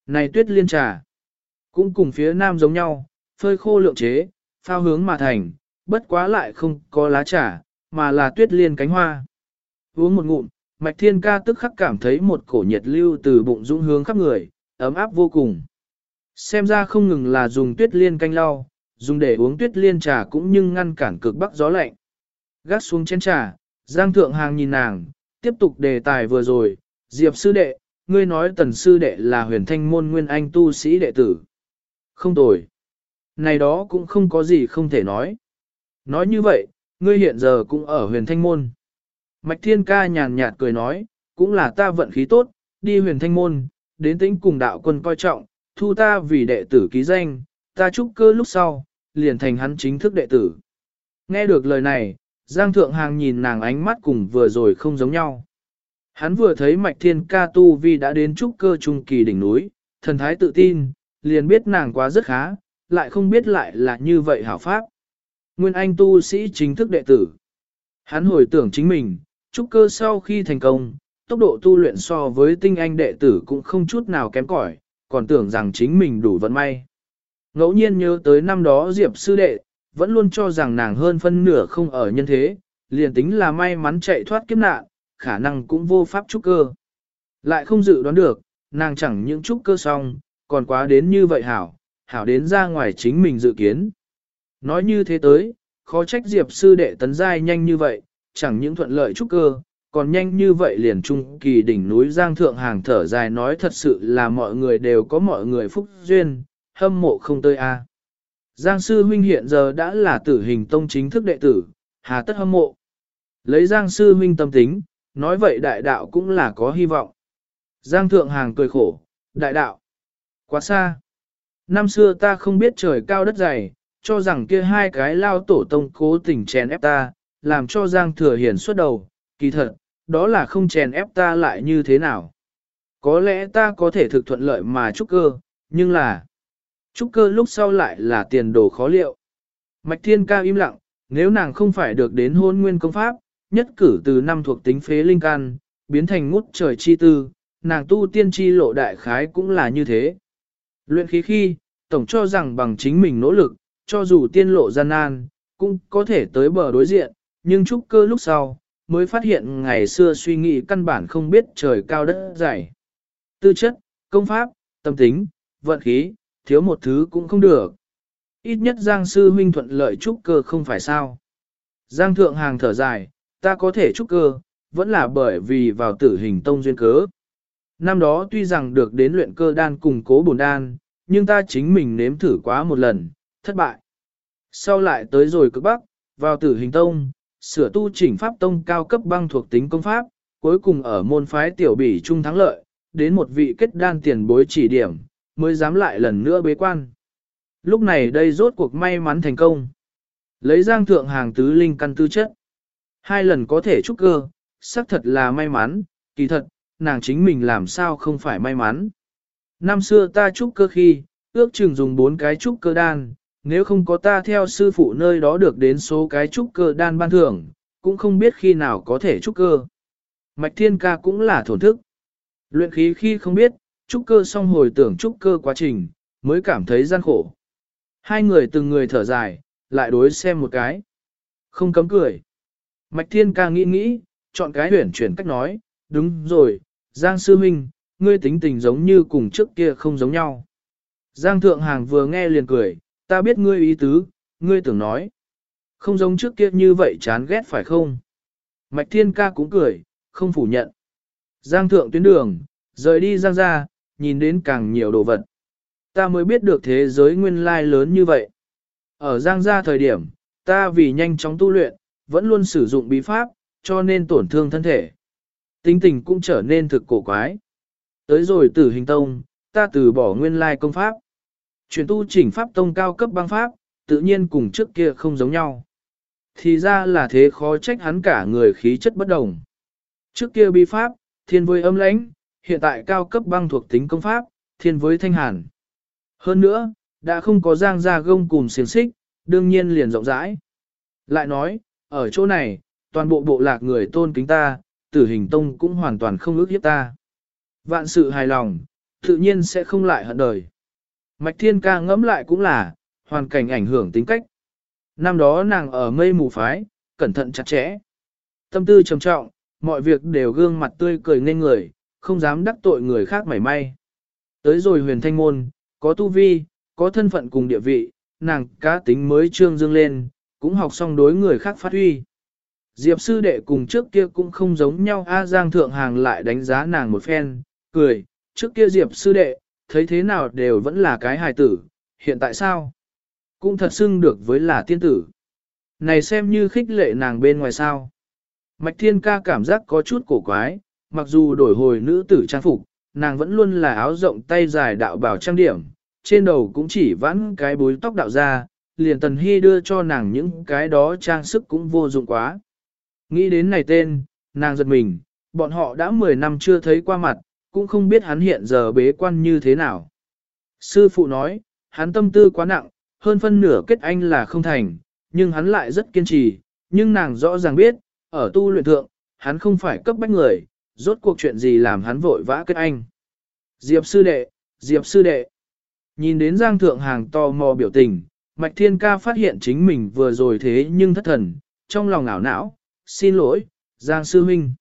Này tuyết liên trà, cũng cùng phía nam giống nhau, phơi khô lượng chế, phao hướng mà thành, bất quá lại không có lá trà, mà là tuyết liên cánh hoa. Uống một ngụm, Mạch Thiên Ca tức khắc cảm thấy một cổ nhiệt lưu từ bụng dũng hướng khắp người, ấm áp vô cùng. Xem ra không ngừng là dùng tuyết liên canh lau, dùng để uống tuyết liên trà cũng nhưng ngăn cản cực bắc gió lạnh. Gác xuống chén trà, Giang Thượng Hàng nhìn nàng, tiếp tục đề tài vừa rồi, Diệp sư đệ, ngươi nói tần sư đệ là huyền thanh môn nguyên anh tu sĩ đệ tử. Không tồi. Này đó cũng không có gì không thể nói. Nói như vậy, ngươi hiện giờ cũng ở huyền thanh môn. Mạch thiên ca nhàn nhạt cười nói, cũng là ta vận khí tốt, đi huyền thanh môn, đến tính cùng đạo quân coi trọng, thu ta vì đệ tử ký danh, ta chúc cơ lúc sau, liền thành hắn chính thức đệ tử. Nghe được lời này, Giang Thượng Hàng nhìn nàng ánh mắt cùng vừa rồi không giống nhau. Hắn vừa thấy Mạch Thiên Ca Tu Vi đã đến trúc cơ trung kỳ đỉnh núi, thần thái tự tin, liền biết nàng quá rất khá, lại không biết lại là như vậy hảo pháp. Nguyên Anh tu sĩ chính thức đệ tử. Hắn hồi tưởng chính mình, trúc cơ sau khi thành công, tốc độ tu luyện so với tinh anh đệ tử cũng không chút nào kém cỏi, còn tưởng rằng chính mình đủ vận may. Ngẫu nhiên nhớ tới năm đó Diệp sư đệ, vẫn luôn cho rằng nàng hơn phân nửa không ở nhân thế, liền tính là may mắn chạy thoát kiếp nạn, khả năng cũng vô pháp trúc cơ. Lại không dự đoán được, nàng chẳng những trúc cơ xong, còn quá đến như vậy hảo, hảo đến ra ngoài chính mình dự kiến. Nói như thế tới, khó trách Diệp sư đệ tấn giai nhanh như vậy, chẳng những thuận lợi trúc cơ, còn nhanh như vậy liền trung kỳ đỉnh núi Giang Thượng Hàng thở dài nói thật sự là mọi người đều có mọi người phúc duyên, hâm mộ không tơi a. Giang sư huynh hiện giờ đã là tử hình tông chính thức đệ tử, hà tất hâm mộ. Lấy Giang sư huynh tâm tính, nói vậy đại đạo cũng là có hy vọng. Giang thượng hàng cười khổ, đại đạo, quá xa. Năm xưa ta không biết trời cao đất dày, cho rằng kia hai cái lao tổ tông cố tình chèn ép ta, làm cho Giang thừa hiển xuất đầu, kỳ thật, đó là không chèn ép ta lại như thế nào. Có lẽ ta có thể thực thuận lợi mà trúc cơ, nhưng là trúc cơ lúc sau lại là tiền đồ khó liệu. Mạch Thiên Ca im lặng, nếu nàng không phải được đến hôn nguyên công pháp, nhất cử từ năm thuộc tính phế linh can, biến thành ngút trời chi tư, nàng tu tiên chi lộ đại khái cũng là như thế. Luyện khí khi, tổng cho rằng bằng chính mình nỗ lực, cho dù tiên lộ gian nan, cũng có thể tới bờ đối diện, nhưng trúc cơ lúc sau, mới phát hiện ngày xưa suy nghĩ căn bản không biết trời cao đất dày. Tư chất, công pháp, tâm tính, vận khí, thiếu một thứ cũng không được. Ít nhất Giang sư huynh thuận lợi trúc cơ không phải sao. Giang thượng hàng thở dài, ta có thể trúc cơ, vẫn là bởi vì vào tử hình tông duyên cớ. Năm đó tuy rằng được đến luyện cơ đan cùng cố bổn đan, nhưng ta chính mình nếm thử quá một lần, thất bại. Sau lại tới rồi cực bắc, vào tử hình tông, sửa tu chỉnh pháp tông cao cấp băng thuộc tính công pháp, cuối cùng ở môn phái tiểu bỉ trung thắng lợi, đến một vị kết đan tiền bối chỉ điểm, mới dám lại lần nữa bế quan. Lúc này đây rốt cuộc may mắn thành công. Lấy giang thượng hàng tứ linh căn tư chất. Hai lần có thể trúc cơ, xác thật là may mắn, kỳ thật, nàng chính mình làm sao không phải may mắn. Năm xưa ta trúc cơ khi, ước chừng dùng bốn cái trúc cơ đan, nếu không có ta theo sư phụ nơi đó được đến số cái trúc cơ đan ban thưởng, cũng không biết khi nào có thể trúc cơ. Mạch thiên ca cũng là thổn thức. Luyện khí khi không biết, trúc cơ xong hồi tưởng trúc cơ quá trình, mới cảm thấy gian khổ. Hai người từng người thở dài, lại đối xem một cái. Không cấm cười. Mạch Thiên ca nghĩ nghĩ, chọn cái huyển chuyển cách nói, đúng rồi, Giang Sư Minh, ngươi tính tình giống như cùng trước kia không giống nhau. Giang Thượng Hàng vừa nghe liền cười, ta biết ngươi ý tứ, ngươi tưởng nói. Không giống trước kia như vậy chán ghét phải không? Mạch Thiên ca cũng cười, không phủ nhận. Giang Thượng tuyến đường, rời đi Giang ra, nhìn đến càng nhiều đồ vật. Ta mới biết được thế giới nguyên lai lớn như vậy. Ở Giang gia thời điểm, ta vì nhanh chóng tu luyện, vẫn luôn sử dụng bí pháp, cho nên tổn thương thân thể. Tính tình cũng trở nên thực cổ quái. Tới rồi tử hình tông, ta từ bỏ nguyên lai công pháp. Chuyển tu chỉnh pháp tông cao cấp băng pháp, tự nhiên cùng trước kia không giống nhau. Thì ra là thế khó trách hắn cả người khí chất bất đồng. Trước kia bi pháp, thiên với âm lãnh, hiện tại cao cấp băng thuộc tính công pháp, thiên với thanh hàn. Hơn nữa, đã không có giang ra gông cùng xiềng xích, đương nhiên liền rộng rãi. Lại nói, ở chỗ này, toàn bộ bộ lạc người tôn kính ta, tử hình tông cũng hoàn toàn không ước hiếp ta. Vạn sự hài lòng, tự nhiên sẽ không lại hận đời. Mạch Thiên Ca ngẫm lại cũng là, hoàn cảnh ảnh hưởng tính cách. Năm đó nàng ở mây mù phái, cẩn thận chặt chẽ. Tâm tư trầm trọng, mọi việc đều gương mặt tươi cười nên người, không dám đắc tội người khác mảy may. Tới rồi huyền thanh môn, có tu vi, có thân phận cùng địa vị, nàng cá tính mới trương dương lên, cũng học xong đối người khác phát huy. Diệp sư đệ cùng trước kia cũng không giống nhau A Giang Thượng Hàng lại đánh giá nàng một phen, cười, trước kia Diệp sư đệ, thấy thế nào đều vẫn là cái hài tử, hiện tại sao? Cũng thật xưng được với là tiên tử. Này xem như khích lệ nàng bên ngoài sao. Mạch Thiên Ca cảm giác có chút cổ quái, mặc dù đổi hồi nữ tử trang phục, nàng vẫn luôn là áo rộng tay dài đạo bảo trang điểm, trên đầu cũng chỉ vãn cái búi tóc đạo ra, liền Tần Hy đưa cho nàng những cái đó trang sức cũng vô dụng quá. Nghĩ đến này tên, nàng giật mình, bọn họ đã 10 năm chưa thấy qua mặt, cũng không biết hắn hiện giờ bế quan như thế nào. Sư phụ nói, hắn tâm tư quá nặng, hơn phân nửa kết anh là không thành, nhưng hắn lại rất kiên trì, nhưng nàng rõ ràng biết, ở tu luyện thượng, hắn không phải cấp bách người, rốt cuộc chuyện gì làm hắn vội vã kết anh. Diệp sư đệ, Diệp sư đệ. Nhìn đến Giang Thượng Hàng to mò biểu tình, Mạch Thiên Ca phát hiện chính mình vừa rồi thế nhưng thất thần, trong lòng ảo não, xin lỗi, Giang Sư Minh.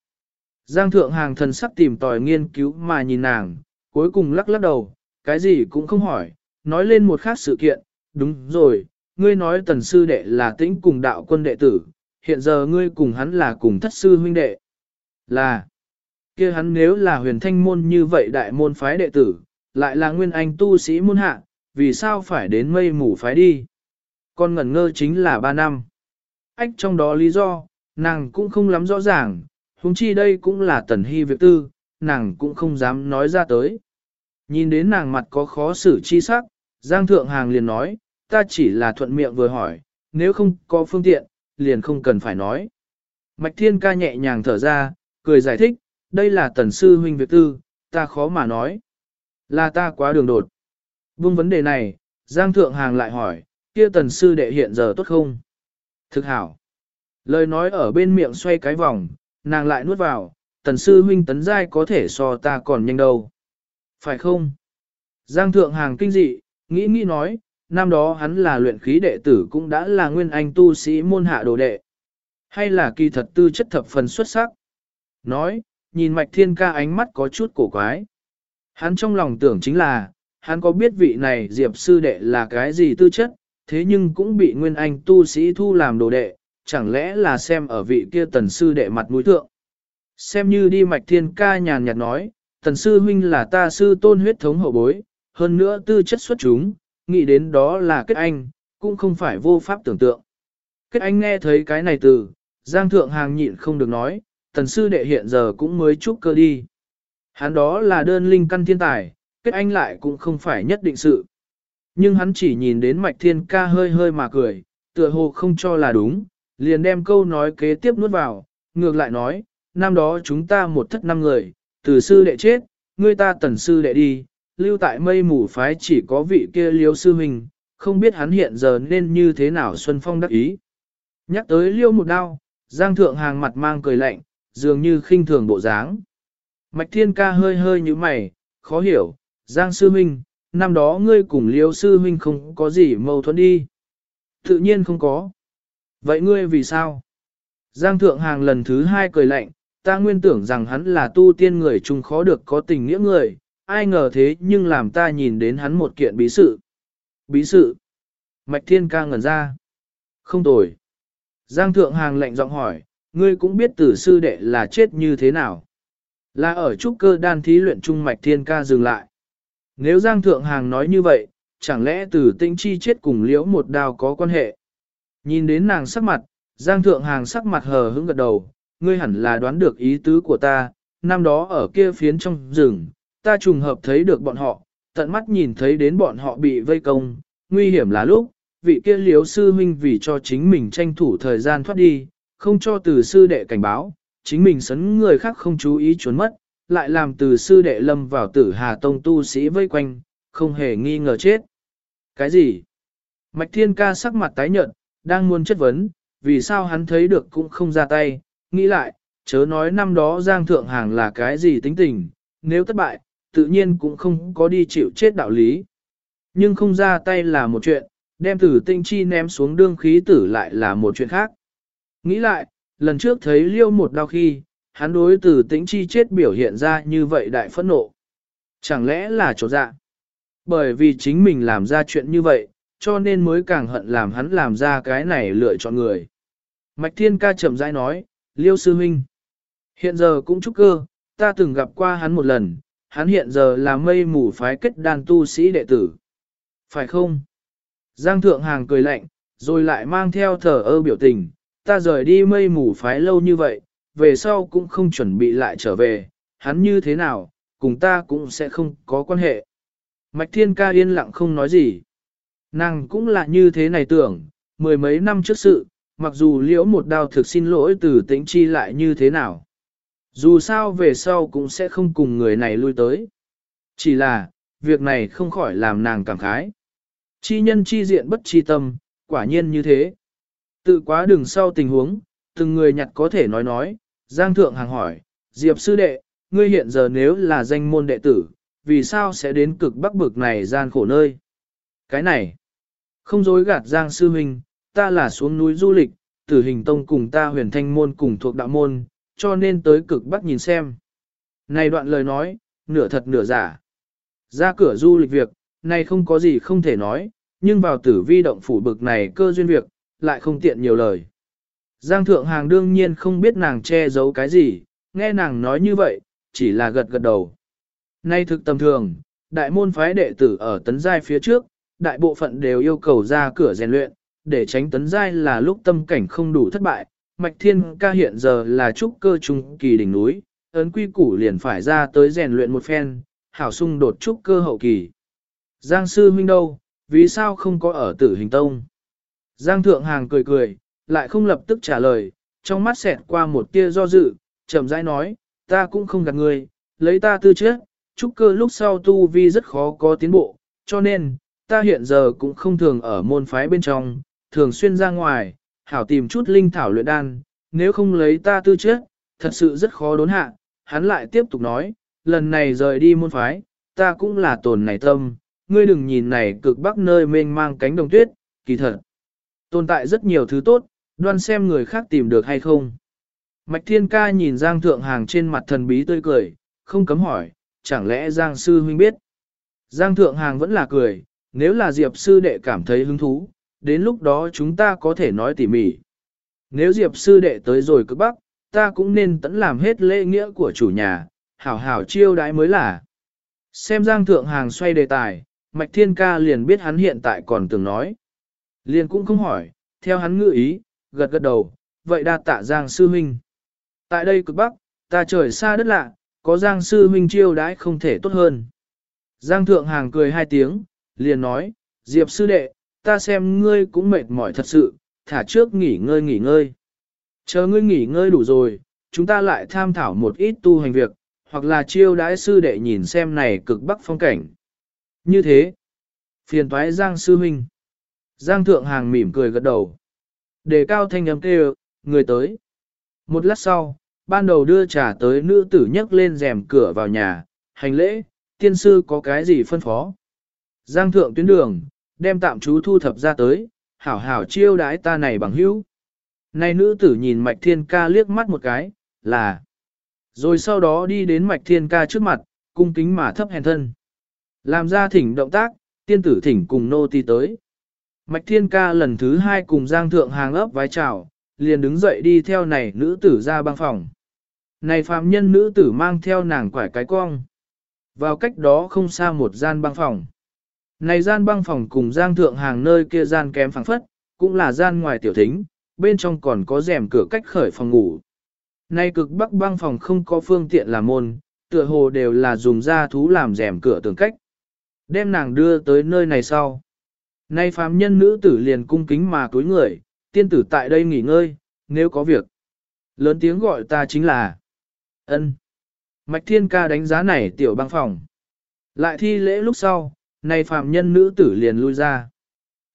Giang Thượng Hàng thần sắc tìm tòi nghiên cứu mà nhìn nàng, cuối cùng lắc lắc đầu, cái gì cũng không hỏi, nói lên một khác sự kiện, đúng rồi, ngươi nói tần sư đệ là tĩnh cùng đạo quân đệ tử, hiện giờ ngươi cùng hắn là cùng thất sư huynh đệ. Là, kia hắn nếu là huyền thanh môn như vậy đại môn phái đệ tử, lại là nguyên anh tu sĩ môn hạ, vì sao phải đến mây mù phái đi? Con ngẩn ngơ chính là ba năm. Ách trong đó lý do, nàng cũng không lắm rõ ràng, huống chi đây cũng là tần hy việc tư, nàng cũng không dám nói ra tới. Nhìn đến nàng mặt có khó xử chi sắc, Giang Thượng Hàng liền nói, ta chỉ là thuận miệng vừa hỏi, nếu không có phương tiện, liền không cần phải nói. Mạch Thiên ca nhẹ nhàng thở ra, cười giải thích, đây là tần sư huynh việc tư, ta khó mà nói. Là ta quá đường đột. Vương vấn đề này, Giang Thượng Hàng lại hỏi, kia tần sư đệ hiện giờ tốt không? Thực hảo. Lời nói ở bên miệng xoay cái vòng, nàng lại nuốt vào, tần sư huynh tấn giai có thể so ta còn nhanh đâu. Phải không? Giang Thượng Hàng kinh dị, nghĩ nghĩ nói, năm đó hắn là luyện khí đệ tử cũng đã là nguyên anh tu sĩ môn hạ đồ đệ. Hay là kỳ thật tư chất thập phần xuất sắc? Nói, nhìn mạch thiên ca ánh mắt có chút cổ quái. Hắn trong lòng tưởng chính là, hắn có biết vị này diệp sư đệ là cái gì tư chất, thế nhưng cũng bị nguyên anh tu sĩ thu làm đồ đệ, chẳng lẽ là xem ở vị kia tần sư đệ mặt mũi thượng. Xem như đi mạch thiên ca nhàn nhạt nói, tần sư huynh là ta sư tôn huyết thống hậu bối, hơn nữa tư chất xuất chúng, nghĩ đến đó là kết anh, cũng không phải vô pháp tưởng tượng. Kết anh nghe thấy cái này từ, Giang Thượng Hàng nhịn không được nói, tần sư đệ hiện giờ cũng mới chúc cơ đi. Hắn đó là đơn linh căn thiên tài, kết anh lại cũng không phải nhất định sự. Nhưng hắn chỉ nhìn đến mạch thiên ca hơi hơi mà cười, tựa hồ không cho là đúng, liền đem câu nói kế tiếp nuốt vào, ngược lại nói, năm đó chúng ta một thất năm người, từ sư đệ chết, ngươi ta tần sư đệ đi, lưu tại mây mù phái chỉ có vị kia liêu sư huynh, không biết hắn hiện giờ nên như thế nào Xuân Phong đắc ý. Nhắc tới liêu một đao, Giang Thượng Hàng mặt mang cười lạnh, dường như khinh thường bộ dáng. Mạch Thiên Ca hơi hơi như mày, khó hiểu, Giang Sư Huynh, năm đó ngươi cùng liêu sư huynh không có gì mâu thuẫn đi. Tự nhiên không có. Vậy ngươi vì sao? Giang Thượng Hàng lần thứ hai cười lạnh, ta nguyên tưởng rằng hắn là tu tiên người chung khó được có tình nghĩa người, ai ngờ thế nhưng làm ta nhìn đến hắn một kiện bí sự. Bí sự. Mạch Thiên ca ngẩn ra. Không tồi. Giang Thượng Hàng lạnh giọng hỏi, ngươi cũng biết tử sư đệ là chết như thế nào. Là ở trúc cơ đan thí luyện trung Mạch Thiên ca dừng lại. Nếu Giang Thượng Hàng nói như vậy, chẳng lẽ tử tinh chi chết cùng liễu một đao có quan hệ? Nhìn đến nàng sắc mặt, Giang Thượng Hàng sắc mặt hờ hững gật đầu, ngươi hẳn là đoán được ý tứ của ta, năm đó ở kia phiến trong rừng, ta trùng hợp thấy được bọn họ, tận mắt nhìn thấy đến bọn họ bị vây công, nguy hiểm là lúc, vị kia liếu sư huynh vì cho chính mình tranh thủ thời gian thoát đi, không cho từ sư đệ cảnh báo, chính mình sấn người khác không chú ý trốn mất, lại làm từ sư đệ lâm vào tử hà tông tu sĩ vây quanh, không hề nghi ngờ chết. Cái gì? Mạch thiên ca sắc mặt tái nhợt, đang muốn chất vấn, vì sao hắn thấy được cũng không ra tay, nghĩ lại, chớ nói năm đó Giang Thượng Hàng là cái gì tính tình, nếu thất bại, tự nhiên cũng không có đi chịu chết đạo lý. Nhưng không ra tay là một chuyện, đem tử tinh chi ném xuống đương khí tử lại là một chuyện khác. Nghĩ lại, lần trước thấy liêu một đau khi, hắn đối tử tĩnh chi chết biểu hiện ra như vậy đại phẫn nộ. Chẳng lẽ là chỗ dạ? Bởi vì chính mình làm ra chuyện như vậy, cho nên mới càng hận làm hắn làm ra cái này lựa chọn người. Mạch Thiên Ca chậm rãi nói, Liêu Sư Minh. Hiện giờ cũng chúc cơ, ta từng gặp qua hắn một lần, hắn hiện giờ là mây mù phái kết đàn tu sĩ đệ tử. Phải không? Giang Thượng Hàng cười lạnh, rồi lại mang theo thờ ơ biểu tình, ta rời đi mây mù phái lâu như vậy, về sau cũng không chuẩn bị lại trở về, hắn như thế nào, cùng ta cũng sẽ không có quan hệ. Mạch Thiên Ca yên lặng không nói gì. Nàng cũng là như thế này tưởng, mười mấy năm trước sự, mặc dù liễu một đao thực xin lỗi từ tĩnh chi lại như thế nào. Dù sao về sau cũng sẽ không cùng người này lui tới. Chỉ là, việc này không khỏi làm nàng cảm khái. Chi nhân chi diện bất chi tâm, quả nhiên như thế. Tự quá đừng sau tình huống, từng người nhặt có thể nói nói, Giang Thượng hàng hỏi, Diệp sư đệ, ngươi hiện giờ nếu là danh môn đệ tử, vì sao sẽ đến cực bắc bực này gian khổ nơi? Cái này, không dối gạt Giang sư huynh, ta là xuống núi du lịch, tử hình tông cùng ta huyền thanh môn cùng thuộc đạo môn, cho nên tới cực bắc nhìn xem. Này đoạn lời nói, nửa thật nửa giả. Ra cửa du lịch việc, này không có gì không thể nói, nhưng vào tử vi động phủ bực này cơ duyên việc, lại không tiện nhiều lời. Giang thượng hàng đương nhiên không biết nàng che giấu cái gì, nghe nàng nói như vậy, chỉ là gật gật đầu. Nay thực tầm thường, đại môn phái đệ tử ở tấn giai phía trước, đại bộ phận đều yêu cầu ra cửa rèn luyện, để tránh tấn giai là lúc tâm cảnh không đủ thất bại. Mạch Thiên ca hiện giờ là trúc cơ trung kỳ đỉnh núi, ấn quy củ liền phải ra tới rèn luyện một phen, hảo sung đột trúc cơ hậu kỳ. Giang sư huynh đâu, vì sao không có ở tử hình tông? Giang thượng hàng cười cười, lại không lập tức trả lời, trong mắt xẹt qua một tia do dự, chậm rãi nói, ta cũng không gạt người, lấy ta tư chất, trúc cơ lúc sau tu vi rất khó có tiến bộ, cho nên, ta hiện giờ cũng không thường ở môn phái bên trong, thường xuyên ra ngoài, hảo tìm chút linh thảo luyện đan, nếu không lấy ta tư chất, thật sự rất khó đốn hạ. Hắn lại tiếp tục nói, lần này rời đi môn phái, ta cũng là tồn này tâm, ngươi đừng nhìn này cực bắc nơi mênh mang cánh đồng tuyết, kỳ thật. Tồn tại rất nhiều thứ tốt, đoan xem người khác tìm được hay không. Mạch Thiên Ca nhìn Giang Thượng Hàng trên mặt thần bí tươi cười, không cấm hỏi, chẳng lẽ Giang Sư Huynh biết? Giang Thượng Hàng vẫn là cười, nếu là Diệp Sư Đệ cảm thấy hứng thú, đến lúc đó chúng ta có thể nói tỉ mỉ. Nếu Diệp Sư Đệ tới rồi cứ bắc, ta cũng nên tẫn làm hết lễ nghĩa của chủ nhà, hảo hảo chiêu đãi mới là. Xem Giang Thượng Hàng xoay đề tài, Mạch Thiên Ca liền biết hắn hiện tại còn từng nói. Liền cũng không hỏi, theo hắn ngự ý, gật gật đầu, vậy đa tạ Giang Sư Huynh. Tại đây cực bắc, ta trời xa đất lạ, có Giang Sư Huynh chiêu đãi không thể tốt hơn. Giang Thượng Hàng cười hai tiếng, liền nói, Diệp Sư Đệ, ta xem ngươi cũng mệt mỏi thật sự, thả trước nghỉ ngơi nghỉ ngơi. Chờ ngươi nghỉ ngơi đủ rồi, chúng ta lại tham thảo một ít tu hành việc, hoặc là chiêu đãi sư đệ nhìn xem này cực bắc phong cảnh. Như thế, phiền toái Giang Sư Huynh. Giang Thượng Hàng mỉm cười gật đầu. Đề cao thanh âm kêu, người tới. Một lát sau, ban đầu đưa trà tới nữ tử nhấc lên rèm cửa vào nhà, hành lễ, tiên sư có cái gì phân phó. Giang Thượng tuyến đường, đem tạm chú thu thập ra tới, hảo hảo chiêu đái ta này bằng hữu. Này nữ tử nhìn Mạch Thiên Ca liếc mắt một cái, là. Rồi sau đó đi đến Mạch Thiên Ca trước mặt, cung kính mà thấp hèn thân. Làm ra thỉnh động tác, tiên tử thỉnh cùng nô ti tới. Mạch Thiên Ca lần thứ hai cùng Giang Thượng hàng ấp vái chào, liền đứng dậy đi theo này nữ tử ra băng phòng. Này phàm nhân nữ tử mang theo nàng quải cái cong. Vào cách đó không xa một gian băng phòng. Này gian băng phòng cùng Giang Thượng hàng nơi kia gian kém phẳng phất, cũng là gian ngoài tiểu thính, bên trong còn có rèm cửa cách khởi phòng ngủ. Này cực bắc băng phòng không có phương tiện làm môn, tựa hồ đều là dùng da thú làm rèm cửa tường cách. Đem nàng đưa tới nơi này sau. Nay phàm nhân nữ tử liền cung kính mà cúi người, tiên tử tại đây nghỉ ngơi, nếu có việc. Lớn tiếng gọi ta chính là ân. Mạch thiên ca đánh giá này tiểu băng phòng. Lại thi lễ lúc sau, nay phàm nhân nữ tử liền lui ra.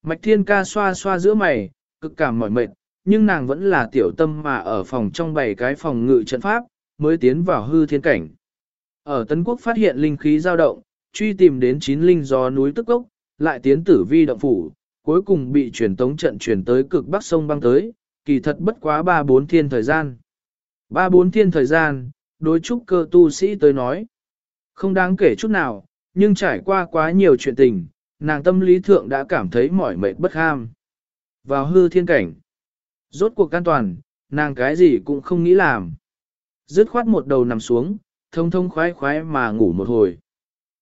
Mạch thiên ca xoa xoa giữa mày, cực cảm mỏi mệt, nhưng nàng vẫn là tiểu tâm mà ở phòng trong bảy cái phòng ngự trận pháp, mới tiến vào hư thiên cảnh. Ở Tấn Quốc phát hiện linh khí dao động, truy tìm đến chín linh gió núi tức gốc, lại tiến tử vi động phủ, cuối cùng bị truyền tống trận chuyển tới cực bắc sông băng tới, kỳ thật bất quá ba bốn thiên thời gian. Ba bốn thiên thời gian, đối trúc cơ tu sĩ tới nói. Không đáng kể chút nào, nhưng trải qua quá nhiều chuyện tình, nàng tâm lý thượng đã cảm thấy mỏi mệt bất ham. Vào hư thiên cảnh. Rốt cuộc an toàn, nàng cái gì cũng không nghĩ làm. Dứt khoát một đầu nằm xuống, thông thông khoái khoái mà ngủ một hồi.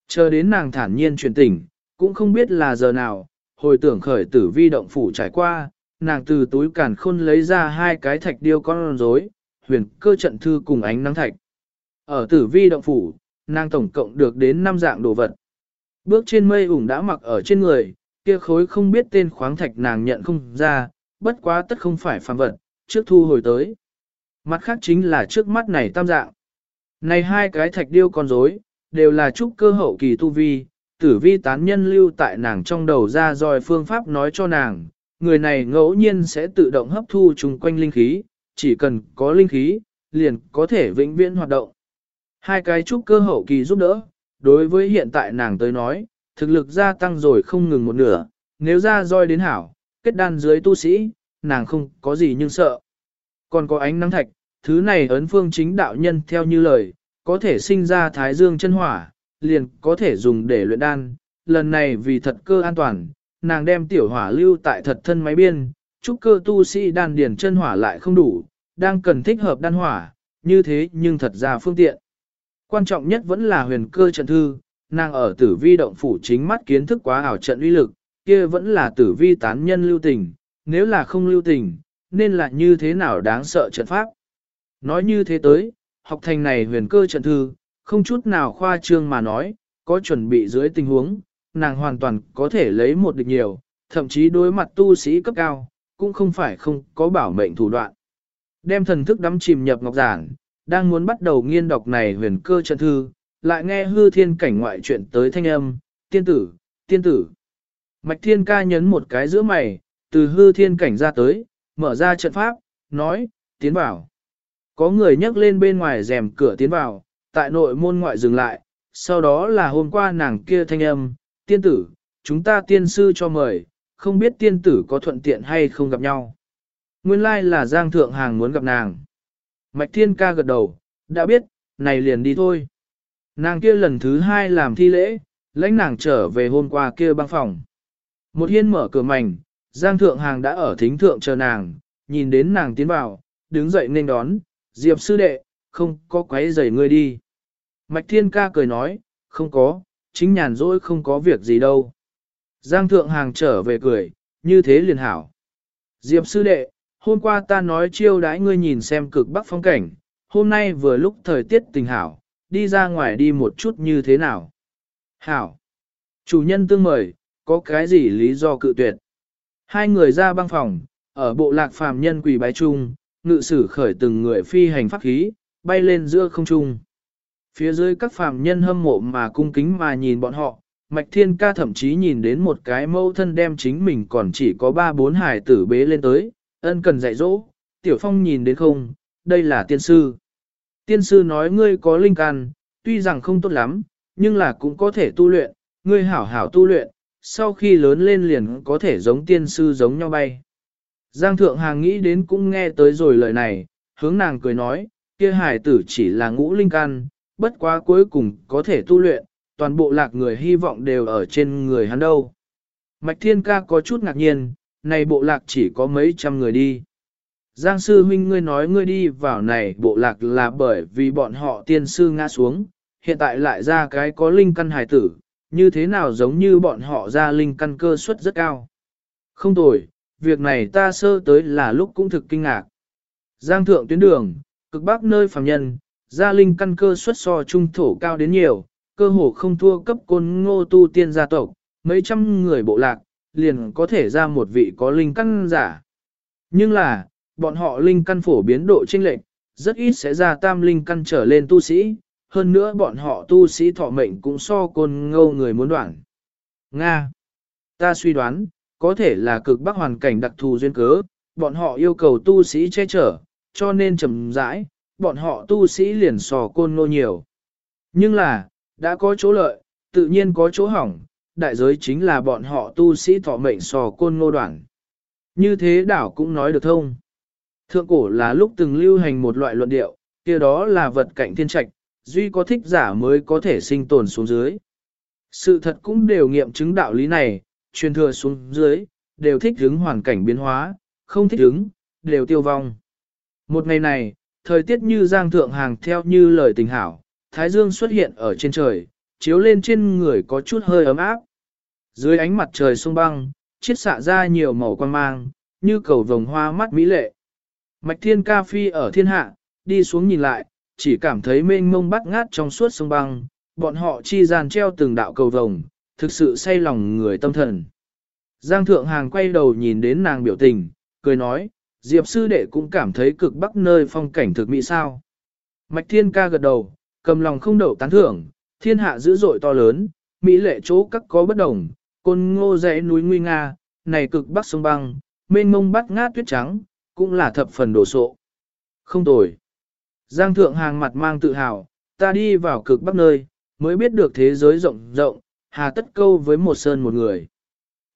Chờ đến nàng thản nhiên chuyển tỉnh, cũng không biết là giờ nào, hồi tưởng khởi tử vi động phủ trải qua, nàng từ túi càn khôn lấy ra hai cái thạch điêu con rối, huyền cơ trận thư cùng ánh nắng thạch. Ở tử vi động phủ, nàng tổng cộng được đến 5 dạng đồ vật. Bước trên mây ủng đã mặc ở trên người, kia khối không biết tên khoáng thạch nàng nhận không ra, bất quá tất không phải phàm vật, trước thu hồi tới. Mặt khác chính là trước mắt này tam dạng. Này hai cái thạch điêu con rối đều là trúc cơ hậu kỳ tu vi, tử vi tán nhân lưu tại nàng trong đầu ra rồi phương pháp nói cho nàng, người này ngẫu nhiên sẽ tự động hấp thu chung quanh linh khí, chỉ cần có linh khí, liền có thể vĩnh viễn hoạt động. Hai cái trúc cơ hậu kỳ giúp đỡ, đối với hiện tại nàng tới nói, thực lực gia tăng rồi không ngừng một nửa, nếu ra roi đến hảo, kết đan dưới tu sĩ, nàng không có gì nhưng sợ. Còn có ánh nắng thạch, thứ này ấn phương chính đạo nhân theo như lời, có thể sinh ra thái dương chân hỏa, liền có thể dùng để luyện đan. Lần này vì thật cơ an toàn, nàng đem tiểu hỏa lưu tại thật thân máy biên, trúc cơ tu sĩ đan điển chân hỏa lại không đủ, đang cần thích hợp đan hỏa, như thế nhưng thật ra phương tiện. Quan trọng nhất vẫn là huyền cơ trận thư, nàng ở tử vi động phủ chính mắt kiến thức quá ảo trận uy lực, kia vẫn là tử vi tán nhân lưu tình, nếu là không lưu tình, nên là như thế nào đáng sợ trận pháp. Nói như thế tới, học thành này huyền cơ trận thư, không chút nào khoa trương mà nói, có chuẩn bị dưới tình huống, nàng hoàn toàn có thể lấy một địch nhiều, thậm chí đối mặt tu sĩ cấp cao, cũng không phải không có bảo mệnh thủ đoạn. Đem thần thức đắm chìm nhập ngọc giản, đang muốn bắt đầu nghiên đọc này huyền cơ trận thư, lại nghe hư thiên cảnh ngoại chuyện tới thanh âm, tiên tử, tiên tử. Mạch thiên ca nhấn một cái giữa mày, từ hư thiên cảnh ra tới, mở ra trận pháp, nói, tiến vào. Có người nhấc lên bên ngoài rèm cửa tiến vào, tại nội môn ngoại dừng lại, sau đó là hôm qua nàng kia thanh âm, tiên tử, chúng ta tiên sư cho mời, không biết tiên tử có thuận tiện hay không gặp nhau. Nguyên lai like là Giang Thượng Hàng muốn gặp nàng. Mạch Thiên ca gật đầu, đã biết, này liền đi thôi. Nàng kia lần thứ hai làm thi lễ, lãnh nàng trở về hôm qua kia băng phòng. Một hiên mở cửa mảnh, Giang Thượng Hàng đã ở thính thượng chờ nàng, nhìn đến nàng tiến vào, đứng dậy nên đón, Diệp sư đệ, không có quấy rầy ngươi đi. Mạch Thiên ca cười nói, không có, chính nhàn rỗi không có việc gì đâu. Giang Thượng Hàng trở về cười, như thế liền hảo. Diệp sư đệ, hôm qua ta nói chiêu đãi ngươi nhìn xem cực bắc phong cảnh, hôm nay vừa lúc thời tiết tình hảo, đi ra ngoài đi một chút như thế nào. Hảo, chủ nhân tương mời, có cái gì lý do cự tuyệt. Hai người ra băng phòng, ở bộ lạc phàm nhân quỳ bái chung, ngự sử khởi từng người phi hành pháp khí, bay lên giữa không trung. Phía dưới các phàm nhân hâm mộ mà cung kính mà nhìn bọn họ, Mạch Thiên Ca thậm chí nhìn đến một cái mâu thân đem chính mình còn chỉ có ba bốn hải tử bế lên tới, ân cần dạy dỗ, Tiểu Phong nhìn đến không, đây là tiên sư. Tiên sư nói ngươi có linh can, tuy rằng không tốt lắm, nhưng là cũng có thể tu luyện, ngươi hảo hảo tu luyện, sau khi lớn lên liền có thể giống tiên sư giống nhau bay. Giang Thượng Hàng nghĩ đến cũng nghe tới rồi lời này, hướng nàng cười nói, kia hải tử chỉ là ngũ linh can, bất quá cuối cùng có thể tu luyện, toàn bộ lạc người hy vọng đều ở trên người hắn đâu. Mạch Thiên Ca có chút ngạc nhiên, này bộ lạc chỉ có mấy trăm người đi. Giang sư huynh ngươi nói ngươi đi vào này bộ lạc là bởi vì bọn họ tiên sư ngã xuống, hiện tại lại ra cái có linh căn hải tử, như thế nào giống như bọn họ ra linh căn cơ suất rất cao. Không tồi, việc này ta sơ tới là lúc cũng thực kinh ngạc. Giang thượng tuyến đường, cực bắc nơi phàm nhân, gia linh căn cơ suất so trung thổ cao đến nhiều, cơ hồ không thua cấp côn ngô tu tiên gia tộc, mấy trăm người bộ lạc, liền có thể ra một vị có linh căn giả. Nhưng là, bọn họ linh căn phổ biến độ chênh lệch, rất ít sẽ ra tam linh căn trở lên tu sĩ, hơn nữa bọn họ tu sĩ thọ mệnh cũng so côn ngâu người muốn đoạn. Nga. Ta suy đoán, có thể là cực bắc hoàn cảnh đặc thù duyên cớ, bọn họ yêu cầu tu sĩ che chở, cho nên chậm rãi, bọn họ tu sĩ liền sò côn ngô nhiều. Nhưng là, đã có chỗ lợi, tự nhiên có chỗ hỏng, đại giới chính là bọn họ tu sĩ thọ mệnh sò côn ngô đoạn. Như thế đảo cũng nói được thông. Thượng cổ là lúc từng lưu hành một loại luận điệu, kia đó là vật cạnh thiên trạch, duy có thích giả mới có thể sinh tồn xuống dưới. Sự thật cũng đều nghiệm chứng đạo lý này, truyền thừa xuống dưới, đều thích ứng hoàn cảnh biến hóa, không thích ứng, đều tiêu vong. Một ngày này, thời tiết như giang thượng hàng theo như lời tình hảo, thái dương xuất hiện ở trên trời, chiếu lên trên người có chút hơi ấm áp. Dưới ánh mặt trời sông băng, chiết xạ ra nhiều màu quan mang, như cầu vồng hoa mắt mỹ lệ. Mạch thiên ca phi ở thiên hạ, đi xuống nhìn lại, chỉ cảm thấy mênh mông bắt ngát trong suốt sông băng, bọn họ chi gian treo từng đạo cầu vồng, thực sự say lòng người tâm thần. Giang thượng hàng quay đầu nhìn đến nàng biểu tình, cười nói, Diệp sư đệ cũng cảm thấy cực bắc nơi phong cảnh thực mỹ sao. Mạch thiên ca gật đầu, cầm lòng không đậu tán thưởng, thiên hạ dữ dội to lớn, mỹ lệ chỗ các có bất đồng, côn ngô dãy núi nguy nga, này cực bắc sông băng, mênh mông bắt ngát tuyết trắng, cũng là thập phần đồ sộ. Không tồi. Giang thượng hàng mặt mang tự hào, ta đi vào cực bắc nơi, mới biết được thế giới rộng rộng, hà tất câu với một sơn một người.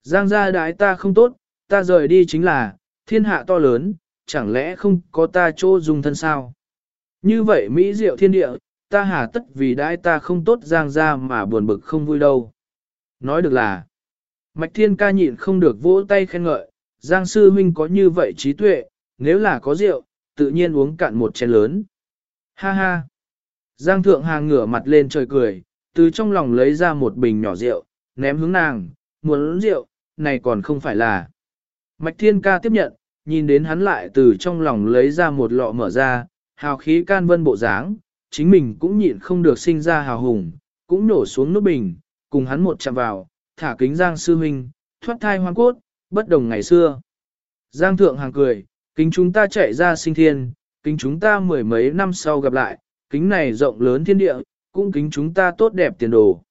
Giang gia đái ta không tốt, ta rời đi chính là, thiên hạ to lớn, chẳng lẽ không có ta chỗ dùng thân sao? Như vậy Mỹ diệu thiên địa, ta hà tất vì đãi ta không tốt giang gia mà buồn bực không vui đâu. Nói được là, Mạch Thiên ca nhịn không được vỗ tay khen ngợi, Giang sư huynh có như vậy trí tuệ, nếu là có rượu, tự nhiên uống cạn một chén lớn. Ha ha! Giang thượng hàng ngửa mặt lên trời cười, từ trong lòng lấy ra một bình nhỏ rượu, ném hướng nàng, muốn rượu, này còn không phải là. Mạch thiên ca tiếp nhận, nhìn đến hắn lại từ trong lòng lấy ra một lọ mở ra, hào khí can vân bộ dáng, chính mình cũng nhịn không được sinh ra hào hùng, cũng nổ xuống nút bình, cùng hắn một chạm vào, thả kính Giang sư huynh, thoát thai hoang cốt, bất đồng ngày xưa. Giang thượng hàng cười, kính chúng ta chạy ra sinh thiên, kính chúng ta mười mấy năm sau gặp lại, kính này rộng lớn thiên địa, cũng kính chúng ta tốt đẹp tiền đồ.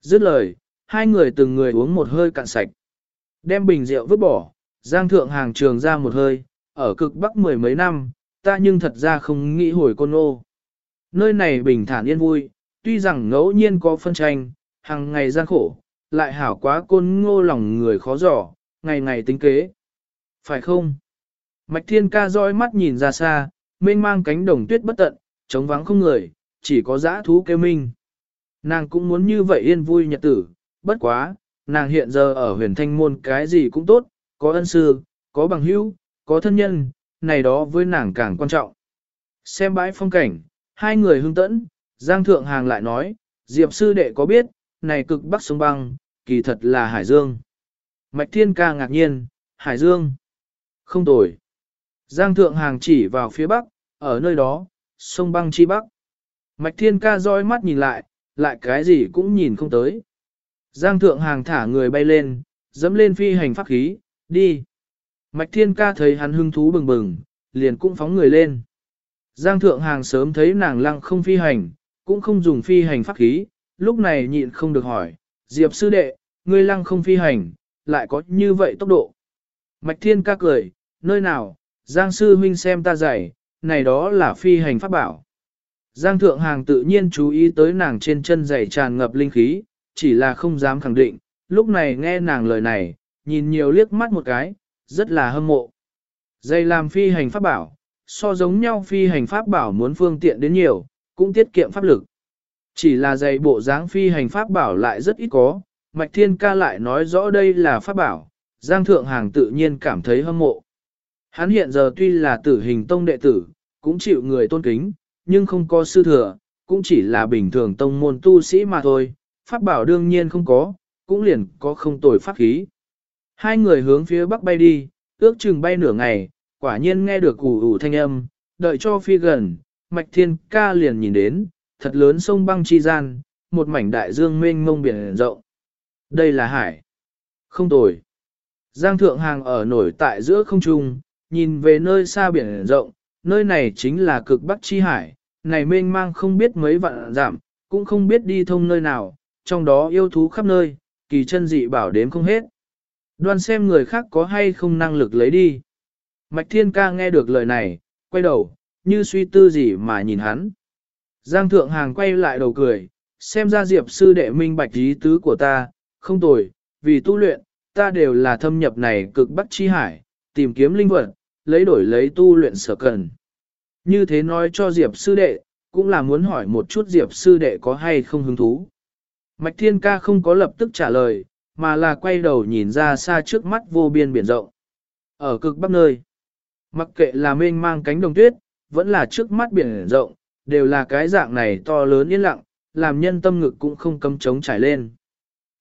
Dứt lời, hai người từng người uống một hơi cạn sạch. Đem bình rượu vứt bỏ, giang thượng hàng trường ra một hơi, ở cực bắc mười mấy năm, ta nhưng thật ra không nghĩ hồi côn ô. Nơi này bình thản yên vui, tuy rằng ngẫu nhiên có phân tranh, hàng ngày gian khổ, lại hảo quá côn ngô lòng người khó dò, ngày ngày tính kế. Phải không? Mạch thiên ca dõi mắt nhìn ra xa, mênh mang cánh đồng tuyết bất tận, trống vắng không người, chỉ có dã thú kêu minh. Nàng cũng muốn như vậy yên vui nhật tử, bất quá, nàng hiện giờ ở huyền thanh môn cái gì cũng tốt, có ân sư, có bằng hữu, có thân nhân, này đó với nàng càng quan trọng. Xem bãi phong cảnh, hai người hưng tẫn, Giang Thượng Hàng lại nói, Diệp sư đệ có biết, này cực bắc sông băng, kỳ thật là Hải Dương. Mạch Thiên ca ngạc nhiên, Hải Dương. Không tồi. Giang Thượng Hàng chỉ vào phía bắc, ở nơi đó, sông băng chi bắc. Mạch Thiên ca roi mắt nhìn lại, lại cái gì cũng nhìn không tới. Giang Thượng Hàng thả người bay lên, dẫm lên phi hành pháp khí, đi. Mạch Thiên ca thấy hắn hưng thú bừng bừng, liền cũng phóng người lên. Giang Thượng Hàng sớm thấy nàng lăng không phi hành, cũng không dùng phi hành pháp khí, lúc này nhịn không được hỏi, Diệp sư đệ, ngươi lăng không phi hành, lại có như vậy tốc độ. Mạch Thiên ca cười, nơi nào, Giang sư huynh xem ta dạy, này đó là phi hành pháp bảo. Giang thượng hàng tự nhiên chú ý tới nàng trên chân giày tràn ngập linh khí, chỉ là không dám khẳng định, lúc này nghe nàng lời này, nhìn nhiều liếc mắt một cái, rất là hâm mộ. Giày làm phi hành pháp bảo, so giống nhau phi hành pháp bảo muốn phương tiện đến nhiều, cũng tiết kiệm pháp lực. Chỉ là giày bộ dáng phi hành pháp bảo lại rất ít có, Mạch Thiên ca lại nói rõ đây là pháp bảo, Giang Thượng Hàng tự nhiên cảm thấy hâm mộ. Hắn hiện giờ tuy là tử hình tông đệ tử, cũng chịu người tôn kính, nhưng không có sư thừa, cũng chỉ là bình thường tông môn tu sĩ mà thôi, pháp bảo đương nhiên không có, cũng liền có không tồi pháp khí. Hai người hướng phía bắc bay đi, ước chừng bay nửa ngày, quả nhiên nghe được ủ ủ thanh âm, đợi cho phi gần, mạch thiên ca liền nhìn đến, thật lớn sông băng chi gian, một mảnh đại dương mênh mông biển rộng. Đây là hải. Không tồi. Giang thượng hàng ở nổi tại giữa không trung, nhìn về nơi xa biển rộng, nơi này chính là cực bắc chi hải, này mênh mang không biết mấy vạn giảm, cũng không biết đi thông nơi nào, trong đó yêu thú khắp nơi, kỳ chân dị bảo đếm không hết. Đoan xem người khác có hay không năng lực lấy đi. Mạch Thiên Ca nghe được lời này, quay đầu, như suy tư gì mà nhìn hắn. Giang thượng hàng quay lại đầu cười, xem ra diệp sư đệ minh bạch ý tứ của ta, không tồi, vì tu luyện, ta đều là thâm nhập này cực bắc chi hải, tìm kiếm linh vật, lấy đổi lấy tu luyện sở cần. Như thế nói cho diệp sư đệ, cũng là muốn hỏi một chút diệp sư đệ có hay không hứng thú. Mạch thiên ca không có lập tức trả lời, mà là quay đầu nhìn ra xa trước mắt vô biên biển rộng. Ở cực bắc nơi, mặc kệ là mênh mang cánh đồng tuyết, vẫn là trước mắt biển rộng, đều là cái dạng này to lớn yên lặng, làm nhân tâm ngực cũng không cấm trống trải lên.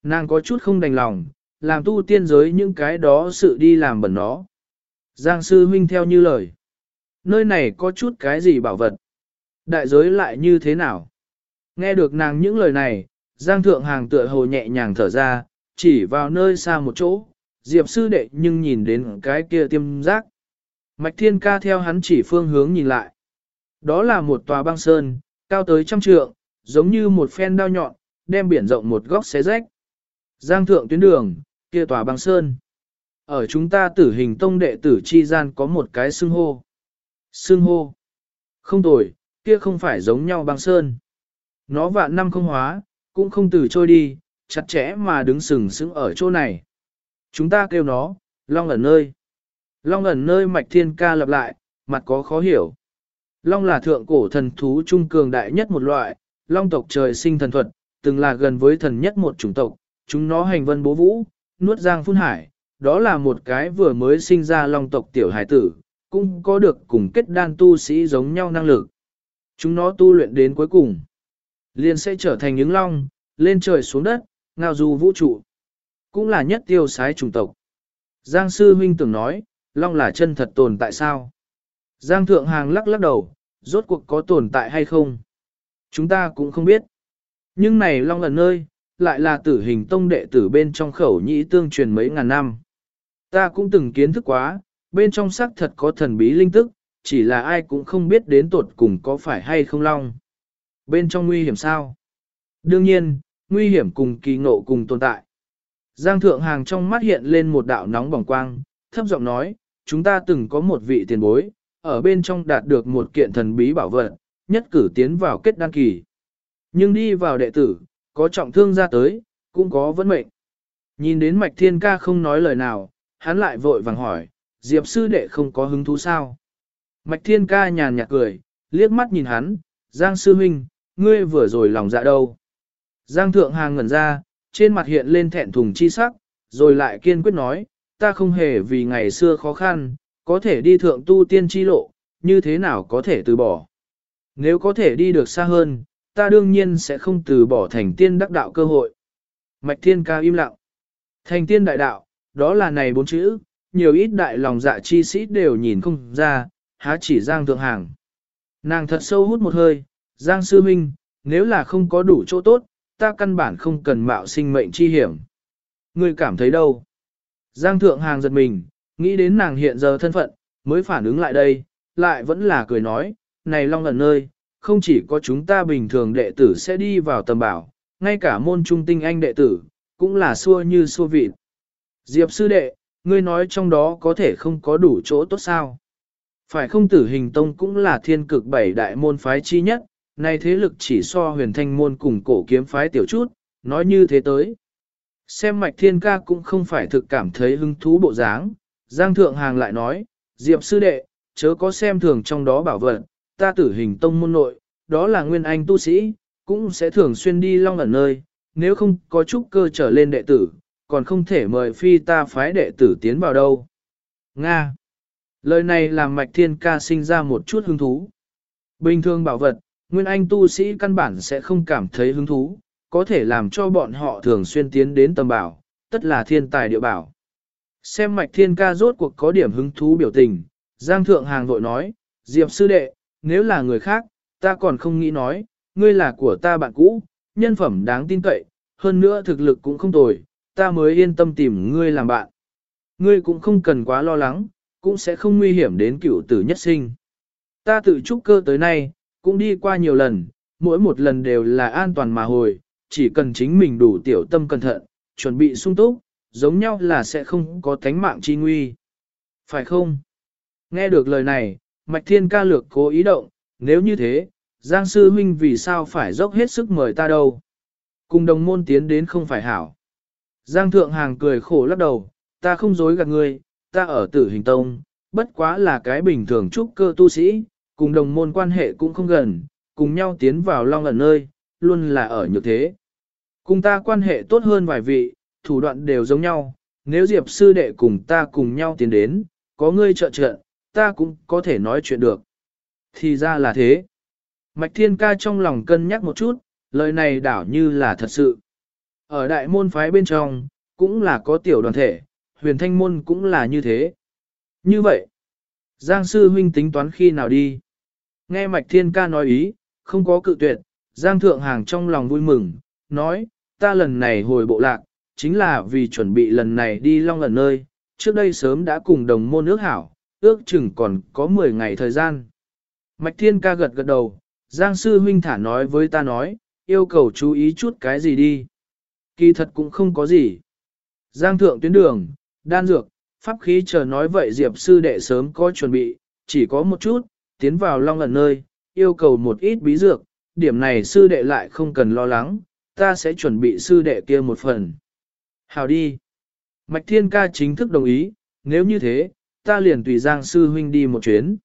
Nàng có chút không đành lòng, làm tu tiên giới những cái đó sự đi làm bẩn nó. Giang sư huynh theo như lời. Nơi này có chút cái gì bảo vật. Đại giới lại như thế nào? Nghe được nàng những lời này, Giang thượng hàng tựa hồ nhẹ nhàng thở ra, chỉ vào nơi xa một chỗ, Diệp sư đệ nhưng nhìn đến cái kia tiêm giác. Mạch thiên ca theo hắn chỉ phương hướng nhìn lại. Đó là một tòa băng sơn, cao tới trăm trượng, giống như một phen đao nhọn, đem biển rộng một góc xé rách. Giang thượng tuyến đường, kia tòa băng sơn. Ở chúng ta tử hình tông đệ tử chi gian có một cái xưng hô. Xưng hô. Không tồi, kia không phải giống nhau băng sơn. Nó vạn năm không hóa, cũng không từ trôi đi, chặt chẽ mà đứng sừng sững ở chỗ này. Chúng ta kêu nó, long ẩn nơi. Long ẩn nơi mạch thiên ca lặp lại, mặt có khó hiểu. Long là thượng cổ thần thú trung cường đại nhất một loại, long tộc trời sinh thần thuật, từng là gần với thần nhất một chủng tộc, chúng nó hành vân bố vũ, nuốt giang phun hải, đó là một cái vừa mới sinh ra long tộc tiểu hải tử, cũng có được cùng kết đan tu sĩ giống nhau năng lực. Chúng nó tu luyện đến cuối cùng, liền sẽ trở thành những long, lên trời xuống đất, ngao du vũ trụ. Cũng là nhất tiêu sái chủng tộc. Giang sư huynh từng nói, long là chân thật tồn tại sao? Giang thượng hàng lắc lắc đầu, rốt cuộc có tồn tại hay không? Chúng ta cũng không biết. Nhưng này long là nơi, lại là tử hình tông đệ tử bên trong khẩu nhĩ tương truyền mấy ngàn năm. Ta cũng từng kiến thức quá, bên trong xác thật có thần bí linh tức, chỉ là ai cũng không biết đến tột cùng có phải hay không long. Bên trong nguy hiểm sao? Đương nhiên, nguy hiểm cùng kỳ ngộ cùng tồn tại. Giang thượng hàng trong mắt hiện lên một đạo nóng bỏng quang, thấp giọng nói, chúng ta từng có một vị tiền bối, ở bên trong đạt được một kiện thần bí bảo vật, nhất cử tiến vào kết đăng kỳ. Nhưng đi vào đệ tử, có trọng thương ra tới, cũng có vấn mệnh. Nhìn đến mạch thiên ca không nói lời nào, hắn lại vội vàng hỏi, diệp sư đệ không có hứng thú sao? Mạch thiên ca nhàn nhạt cười, liếc mắt nhìn hắn, Giang sư huynh, ngươi vừa rồi lòng dạ đâu? Giang thượng hàng ngẩn ra, trên mặt hiện lên thẹn thùng chi sắc, rồi lại kiên quyết nói, ta không hề vì ngày xưa khó khăn, có thể đi thượng tu tiên chi lộ, như thế nào có thể từ bỏ. Nếu có thể đi được xa hơn, ta đương nhiên sẽ không từ bỏ thành tiên đắc đạo cơ hội. Mạch thiên ca im lặng. Thành tiên đại đạo, đó là này bốn chữ, nhiều ít đại lòng dạ chi sĩ đều nhìn không ra, há chỉ Giang Thượng Hàng. Nàng thật sâu hút một hơi, Giang Sư Minh, nếu là không có đủ chỗ tốt, ta căn bản không cần mạo sinh mệnh chi hiểm. Ngươi cảm thấy đâu? Giang Thượng Hàng giật mình, nghĩ đến nàng hiện giờ thân phận, mới phản ứng lại đây, lại vẫn là cười nói, này long ẩn nơi, không chỉ có chúng ta bình thường đệ tử sẽ đi vào tầm bảo, ngay cả môn trung tinh anh đệ tử, cũng là xua như xua vịt. Diệp sư đệ, ngươi nói trong đó có thể không có đủ chỗ tốt sao? Phải không tử hình tông cũng là thiên cực bảy đại môn phái chi nhất, nay thế lực chỉ so huyền thanh môn cùng cổ kiếm phái tiểu chút, nói như thế tới. Xem mạch thiên ca cũng không phải thực cảm thấy hứng thú bộ dáng, Giang Thượng Hàng lại nói, Diệp sư đệ, chớ có xem thường trong đó bảo vật, ta tử hình tông môn nội, đó là nguyên anh tu sĩ, cũng sẽ thường xuyên đi long ẩn nơi, nếu không có chút cơ trở lên đệ tử, còn không thể mời phi ta phái đệ tử tiến vào đâu. Nga. Lời này làm mạch thiên ca sinh ra một chút hứng thú. Bình thường bảo vật, nguyên anh tu sĩ căn bản sẽ không cảm thấy hứng thú, có thể làm cho bọn họ thường xuyên tiến đến tầm bảo, tất là thiên tài địa bảo. Xem mạch thiên ca rốt cuộc có điểm hứng thú biểu tình, Giang Thượng Hàng vội nói, Diệp sư đệ, nếu là người khác, ta còn không nghĩ nói, ngươi là của ta bạn cũ, nhân phẩm đáng tin cậy, hơn nữa thực lực cũng không tồi, ta mới yên tâm tìm ngươi làm bạn. Ngươi cũng không cần quá lo lắng, cũng sẽ không nguy hiểm đến cựu tử nhất sinh. Ta tự trúc cơ tới nay, cũng đi qua nhiều lần, mỗi một lần đều là an toàn mà hồi, chỉ cần chính mình đủ tiểu tâm cẩn thận, chuẩn bị sung túc, giống nhau là sẽ không có tánh mạng chi nguy. Phải không? Nghe được lời này, Mạch Thiên ca lược cố ý động, nếu như thế, Giang sư huynh vì sao phải dốc hết sức mời ta đâu. Cùng đồng môn tiến đến không phải hảo. Giang thượng hàng cười khổ lắc đầu, ta không dối gạt ngươi, ta ở tử hình tông, bất quá là cái bình thường trúc cơ tu sĩ, cùng đồng môn quan hệ cũng không gần, cùng nhau tiến vào long ẩn nơi, luôn là ở như thế. Cùng ta quan hệ tốt hơn vài vị, thủ đoạn đều giống nhau, nếu Diệp sư đệ cùng ta cùng nhau tiến đến, có ngươi trợ trợ, ta cũng có thể nói chuyện được. Thì ra là thế. Mạch Thiên Ca trong lòng cân nhắc một chút, lời này đảo như là thật sự. Ở đại môn phái bên trong, cũng là có tiểu đoàn thể, huyền thanh môn cũng là như thế. Như vậy, Giang sư huynh tính toán khi nào đi? Nghe Mạch Thiên Ca nói ý, không có cự tuyệt, Giang Thượng Hàng trong lòng vui mừng, nói, ta lần này hồi bộ lạc, chính là vì chuẩn bị lần này đi long lần nơi, trước đây sớm đã cùng đồng môn ước hảo, ước chừng còn có 10 ngày thời gian. Mạch Thiên Ca gật gật đầu, Giang Sư Huynh thả nói với ta nói, yêu cầu chú ý chút cái gì đi. Kỳ thật cũng không có gì. Giang Thượng tuyến đường, đan dược, pháp khí chờ nói vậy Diệp Sư Đệ sớm có chuẩn bị, chỉ có một chút, tiến vào long lần nơi, yêu cầu một ít bí dược, điểm này Sư Đệ lại không cần lo lắng, ta sẽ chuẩn bị Sư Đệ kia một phần. Hào đi. Mạch Thiên Ca chính thức đồng ý, nếu như thế, ta liền tùy Giang Sư Huynh đi một chuyến.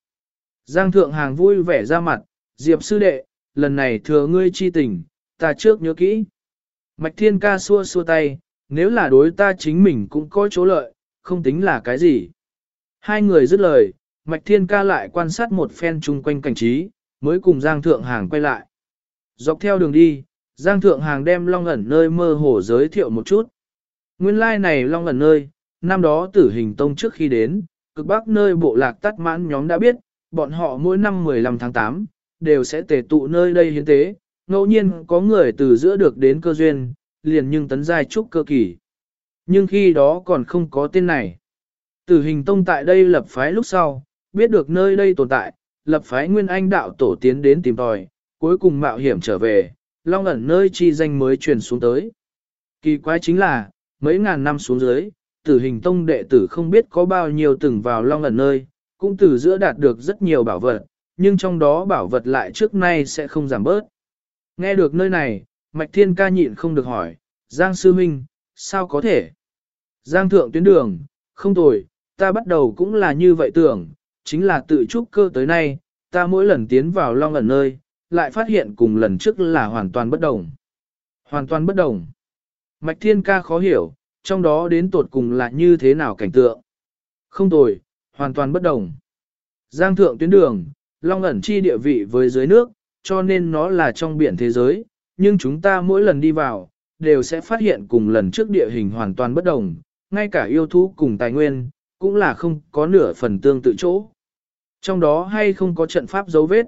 Giang Thượng Hàng vui vẻ ra mặt, Diệp Sư Đệ, lần này thừa ngươi chi tình, ta trước nhớ kỹ. Mạch Thiên Ca xua xua tay, nếu là đối ta chính mình cũng có chỗ lợi, không tính là cái gì. Hai người dứt lời, Mạch Thiên Ca lại quan sát một phen chung quanh cảnh trí, mới cùng Giang Thượng Hàng quay lại. Dọc theo đường đi, Giang Thượng Hàng đem Long ẩn nơi mơ hồ giới thiệu một chút. Nguyên lai like này Long ẩn nơi, năm đó tử hình tông trước khi đến, cực bắc nơi bộ lạc tắt mãn nhóm đã biết, bọn họ mỗi năm 15 tháng 8, đều sẽ tề tụ nơi đây hiến tế, ngẫu nhiên có người từ giữa được đến cơ duyên, liền nhưng tấn giai trúc cơ kỳ. Nhưng khi đó còn không có tên này. Tử hình tông tại đây lập phái lúc sau, biết được nơi đây tồn tại, lập phái nguyên anh đạo tổ tiến đến tìm tòi, cuối cùng mạo hiểm trở về, long ẩn nơi chi danh mới truyền xuống tới. Kỳ quái chính là, mấy ngàn năm xuống dưới, tử hình tông đệ tử không biết có bao nhiêu từng vào long ẩn nơi, cũng từ giữa đạt được rất nhiều bảo vật, nhưng trong đó bảo vật lại trước nay sẽ không giảm bớt. Nghe được nơi này, Mạch Thiên ca nhịn không được hỏi, Giang Sư Minh, sao có thể? Giang Thượng tuyến đường, không tồi, ta bắt đầu cũng là như vậy tưởng, chính là tự trúc cơ tới nay, ta mỗi lần tiến vào long ẩn nơi, lại phát hiện cùng lần trước là hoàn toàn bất đồng. Hoàn toàn bất đồng. Mạch Thiên ca khó hiểu, trong đó đến tột cùng là như thế nào cảnh tượng. Không tồi, hoàn toàn bất đồng. Giang thượng tuyến đường, long ẩn chi địa vị với dưới nước, cho nên nó là trong biển thế giới, nhưng chúng ta mỗi lần đi vào, đều sẽ phát hiện cùng lần trước địa hình hoàn toàn bất đồng, ngay cả yêu thú cùng tài nguyên, cũng là không có nửa phần tương tự chỗ. Trong đó hay không có trận pháp dấu vết.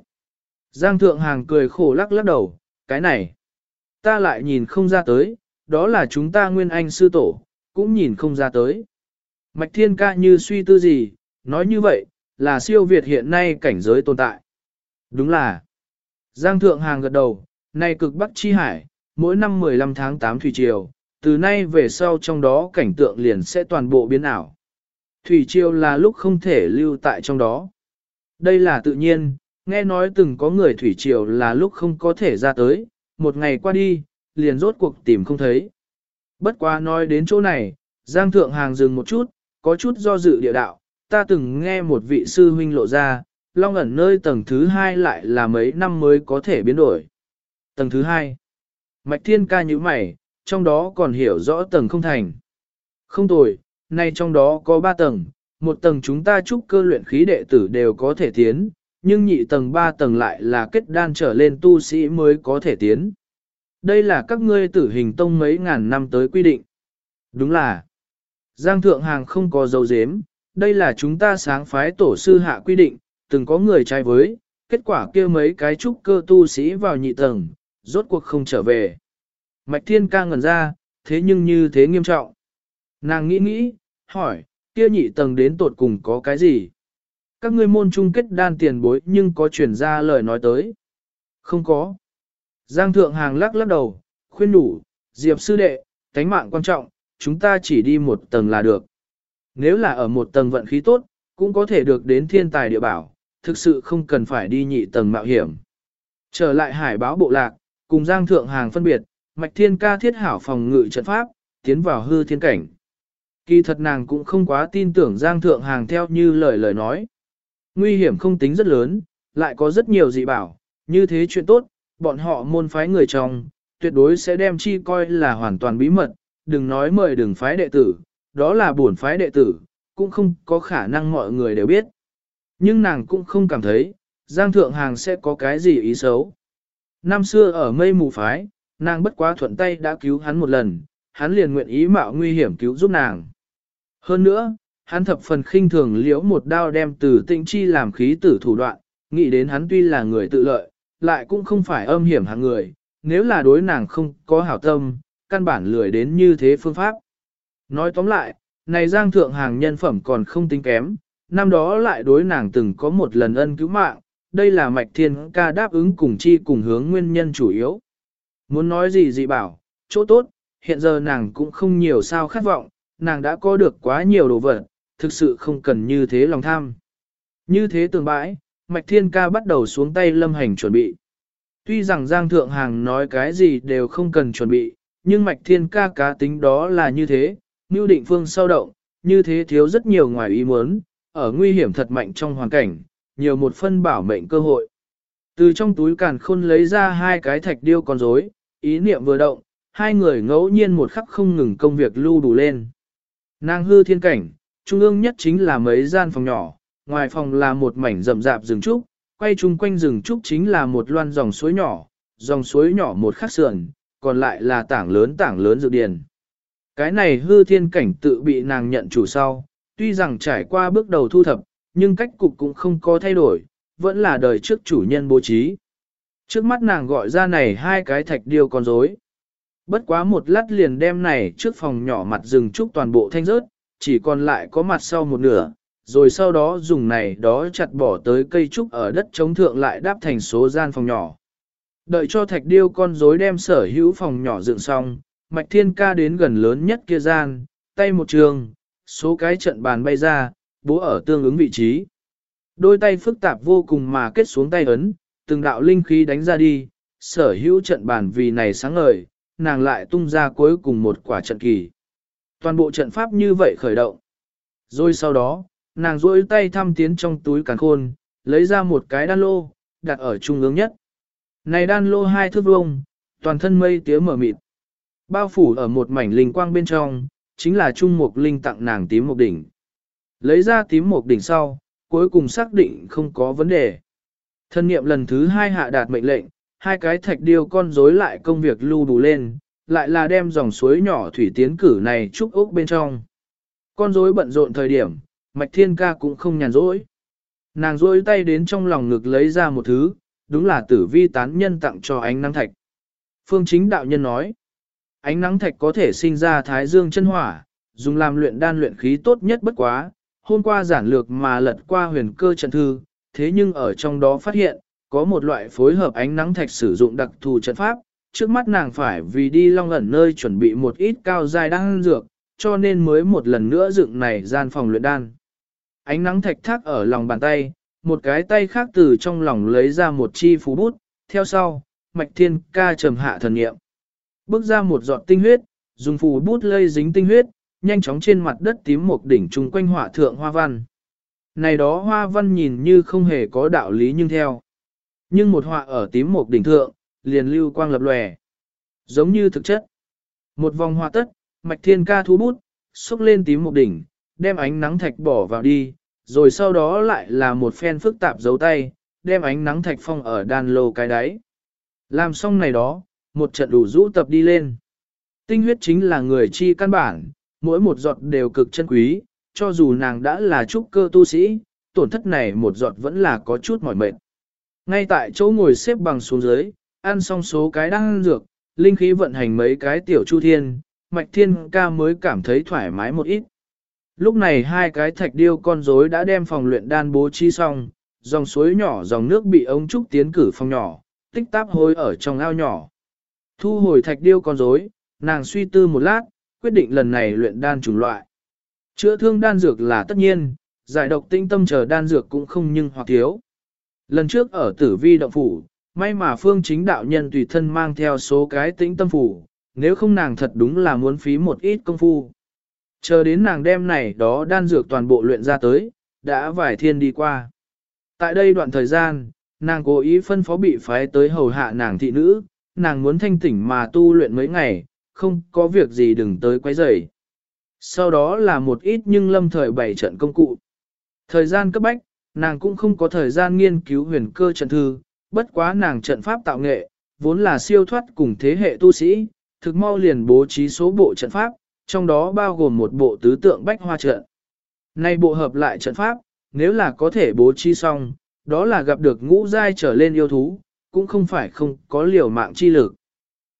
Giang thượng hàng cười khổ lắc lắc đầu, cái này, ta lại nhìn không ra tới, đó là chúng ta nguyên anh sư tổ, cũng nhìn không ra tới. Mạch thiên ca như suy tư gì, nói như vậy, là siêu việt hiện nay cảnh giới tồn tại. Đúng là. Giang thượng hàng gật đầu, nay cực bắc chi hải, mỗi năm 15 tháng 8 thủy triều, từ nay về sau trong đó cảnh tượng liền sẽ toàn bộ biến ảo. Thủy triều là lúc không thể lưu tại trong đó. Đây là tự nhiên, nghe nói từng có người thủy triều là lúc không có thể ra tới, một ngày qua đi, liền rốt cuộc tìm không thấy. Bất quá nói đến chỗ này, Giang Thượng Hàng dừng một chút, có chút do dự địa đạo, ta từng nghe một vị sư huynh lộ ra, long ẩn nơi tầng thứ hai lại là mấy năm mới có thể biến đổi. Tầng thứ hai, Mạch Thiên ca như mày, trong đó còn hiểu rõ tầng không thành. Không tồi, nay trong đó có ba tầng, một tầng chúng ta chúc cơ luyện khí đệ tử đều có thể tiến, nhưng nhị tầng ba tầng lại là kết đan trở lên tu sĩ mới có thể tiến. Đây là các ngươi tử hình tông mấy ngàn năm tới quy định. Đúng là, Giang Thượng Hàng không có dấu dếm, đây là chúng ta sáng phái tổ sư hạ quy định, từng có người trai với, kết quả kia mấy cái trúc cơ tu sĩ vào nhị tầng, rốt cuộc không trở về. Mạch Thiên ca ngẩn ra, thế nhưng như thế nghiêm trọng. Nàng nghĩ nghĩ, hỏi, kia nhị tầng đến tột cùng có cái gì? Các ngươi môn chung kết đan tiền bối nhưng có truyền ra lời nói tới. Không có. Giang thượng hàng lắc lắc đầu, khuyên đủ, Diệp sư đệ, tánh mạng quan trọng, chúng ta chỉ đi một tầng là được. Nếu là ở một tầng vận khí tốt, cũng có thể được đến thiên tài địa bảo, thực sự không cần phải đi nhị tầng mạo hiểm. Trở lại hải báo bộ lạc, cùng Giang Thượng Hàng phân biệt, Mạch Thiên ca thiết hảo phòng ngự trận pháp, tiến vào hư thiên cảnh. Kỳ thật nàng cũng không quá tin tưởng Giang Thượng Hàng theo như lời lời nói. Nguy hiểm không tính rất lớn, lại có rất nhiều dị bảo, như thế chuyện tốt, bọn họ môn phái người trong, tuyệt đối sẽ đem chi coi là hoàn toàn bí mật, đừng nói mời đừng phái đệ tử, đó là bổn phái đệ tử, cũng không có khả năng mọi người đều biết. Nhưng nàng cũng không cảm thấy, Giang Thượng Hàng sẽ có cái gì ý xấu. Năm xưa ở mây mù phái, nàng bất quá thuận tay đã cứu hắn một lần, hắn liền nguyện ý mạo nguy hiểm cứu giúp nàng. Hơn nữa, hắn thập phần khinh thường liễu một đao đem từ tinh chi làm khí tử thủ đoạn, nghĩ đến hắn tuy là người tự lợi, lại cũng không phải âm hiểm hạng người, nếu là đối nàng không có hảo tâm, căn bản lười đến như thế phương pháp. Nói tóm lại, này giang thượng hàng nhân phẩm còn không tính kém, năm đó lại đối nàng từng có một lần ân cứu mạng, đây là mạch thiên ca đáp ứng cùng chi cùng hướng nguyên nhân chủ yếu. Muốn nói gì gì bảo, chỗ tốt, hiện giờ nàng cũng không nhiều sao khát vọng, nàng đã có được quá nhiều đồ vật, thực sự không cần như thế lòng tham. Như thế tường bãi, Mạch Thiên Ca bắt đầu xuống tay lâm hành chuẩn bị. Tuy rằng Giang Thượng Hàng nói cái gì đều không cần chuẩn bị, nhưng Mạch Thiên Ca cá tính đó là như thế, như Định Phương sâu động, như thế thiếu rất nhiều ngoài ý muốn, ở nguy hiểm thật mạnh trong hoàn cảnh, nhiều một phân bảo mệnh cơ hội. Từ trong túi càn khôn lấy ra hai cái thạch điêu con rối, ý niệm vừa động, hai người ngẫu nhiên một khắc không ngừng công việc lưu đủ lên. Nàng hư thiên cảnh, trung ương nhất chính là mấy gian phòng nhỏ, ngoài phòng là một mảnh rậm rạp rừng trúc, quay chung quanh rừng trúc chính là một loan dòng suối nhỏ, dòng suối nhỏ một khắc sườn, còn lại là tảng lớn tảng lớn dự điền. Cái này hư thiên cảnh tự bị nàng nhận chủ sau, tuy rằng trải qua bước đầu thu thập, nhưng cách cục cũng không có thay đổi, vẫn là đời trước chủ nhân bố trí. Trước mắt nàng gọi ra này hai cái thạch điêu con rối. Bất quá một lát liền đem này trước phòng nhỏ mặt rừng trúc toàn bộ thanh rớt, chỉ còn lại có mặt sau một nửa, rồi sau đó dùng này đó chặt bỏ tới cây trúc ở đất chống thượng lại đáp thành số gian phòng nhỏ. Đợi cho thạch điêu con rối đem sở hữu phòng nhỏ dựng xong, mạch thiên ca đến gần lớn nhất kia gian, tay một trường, số cái trận bàn bay ra, bố ở tương ứng vị trí. Đôi tay phức tạp vô cùng mà kết xuống tay ấn, từng đạo linh khí đánh ra đi, sở hữu trận bàn vì này sáng ngời, nàng lại tung ra cuối cùng một quả trận kỳ. Toàn bộ trận pháp như vậy khởi động. Rồi sau đó, nàng duỗi tay thăm tiến trong túi càn khôn, lấy ra một cái đan lô, đặt ở trung ương nhất. Này đan lô hai thước vuông, toàn thân mây tía mở mịt. Bao phủ ở một mảnh linh quang bên trong, chính là trung mục linh tặng nàng tím một đỉnh. Lấy ra tím một đỉnh sau, cuối cùng xác định không có vấn đề. Thân niệm lần thứ hai hạ đạt mệnh lệnh, hai cái thạch điêu con rối lại công việc lưu đủ lên, lại là đem dòng suối nhỏ thủy tiến cử này trúc ốc bên trong. Con rối bận rộn thời điểm, Mạch Thiên Ca cũng không nhàn rỗi. Nàng rôi tay đến trong lòng ngực lấy ra một thứ, đúng là tử vi tán nhân tặng cho ánh nắng thạch. Phương chính đạo nhân nói, ánh nắng thạch có thể sinh ra thái dương chân hỏa, dùng làm luyện đan luyện khí tốt nhất bất quá, hôm qua giản lược mà lật qua huyền cơ trận thư, thế nhưng ở trong đó phát hiện, có một loại phối hợp ánh nắng thạch sử dụng đặc thù trận pháp, trước mắt nàng phải vì đi long ẩn nơi chuẩn bị một ít cao dài đan dược, cho nên mới một lần nữa dựng này gian phòng luyện đan. Ánh nắng thạch thác ở lòng bàn tay, một cái tay khác từ trong lòng lấy ra một chi phú bút, theo sau, mạch thiên ca trầm hạ thần nghiệm. Bước ra một giọt tinh huyết, dùng phù bút lây dính tinh huyết, nhanh chóng trên mặt đất tím một đỉnh trung quanh hỏa thượng hoa văn. Này đó hoa văn nhìn như không hề có đạo lý nhưng theo. Nhưng một họa ở tím một đỉnh thượng, liền lưu quang lập lòe. Giống như thực chất. Một vòng hoa tất, mạch thiên ca thu bút, xúc lên tím một đỉnh, đem ánh nắng thạch bỏ vào đi, rồi sau đó lại là một phen phức tạp giấu tay, đem ánh nắng thạch phong ở đan lô cái đáy. Làm xong này đó, một trận đủ rũ tập đi lên. Tinh huyết chính là người chi căn bản, mỗi một giọt đều cực chân quý, cho dù nàng đã là trúc cơ tu sĩ, tổn thất này một giọt vẫn là có chút mỏi mệt. Ngay tại chỗ ngồi xếp bằng xuống dưới, ăn xong số cái đang dược, linh khí vận hành mấy cái tiểu chu thiên, mạch thiên ca mới cảm thấy thoải mái một ít. Lúc này hai cái thạch điêu con rối đã đem phòng luyện đan bố trí xong, dòng suối nhỏ dòng nước bị ống trúc tiến cử phòng nhỏ, tích táp hôi ở trong ao nhỏ. Thu hồi thạch điêu con rối, nàng suy tư một lát, quyết định lần này luyện đan chủng loại. Chữa thương đan dược là tất nhiên, giải độc tinh tâm chờ đan dược cũng không nhưng hoặc thiếu. Lần trước ở tử vi động phủ, May mà phương chính đạo nhân tùy thân mang theo số cái tĩnh tâm phủ, nếu không nàng thật đúng là muốn phí một ít công phu. Chờ đến nàng đem này đó đan dược toàn bộ luyện ra tới, đã vài thiên đi qua. Tại đây đoạn thời gian, nàng cố ý phân phó bị phái tới hầu hạ nàng thị nữ, nàng muốn thanh tỉnh mà tu luyện mấy ngày, không có việc gì đừng tới quấy rầy. Sau đó là một ít nhưng lâm thời bày trận công cụ. Thời gian cấp bách, nàng cũng không có thời gian nghiên cứu huyền cơ trận thư, bất quá nàng trận pháp tạo nghệ, vốn là siêu thoát cùng thế hệ tu sĩ, thực mau liền bố trí số bộ trận pháp, trong đó bao gồm một bộ tứ tượng bách hoa trận. Nay bộ hợp lại trận pháp, nếu là có thể bố trí xong, đó là gặp được ngũ giai trở lên yêu thú, cũng không phải không có liều mạng chi lực.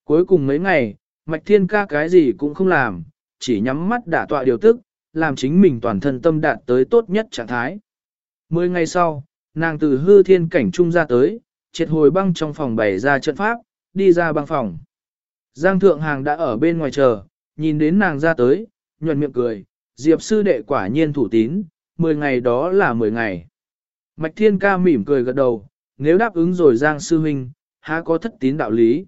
Cuối cùng mấy ngày, Mạch Thiên ca cái gì cũng không làm, chỉ nhắm mắt đả tọa điều tức, làm chính mình toàn thân tâm đạt tới tốt nhất trạng thái. Mười ngày sau, nàng từ hư thiên cảnh trung ra tới, triệt hồi băng trong phòng bày ra trận pháp, đi ra băng phòng. Giang thượng hàng đã ở bên ngoài chờ, nhìn đến nàng ra tới, nhuận miệng cười, diệp sư đệ quả nhiên thủ tín, 10 ngày đó là 10 ngày. Mạch thiên ca mỉm cười gật đầu, nếu đáp ứng rồi Giang sư huynh, há có thất tín đạo lý.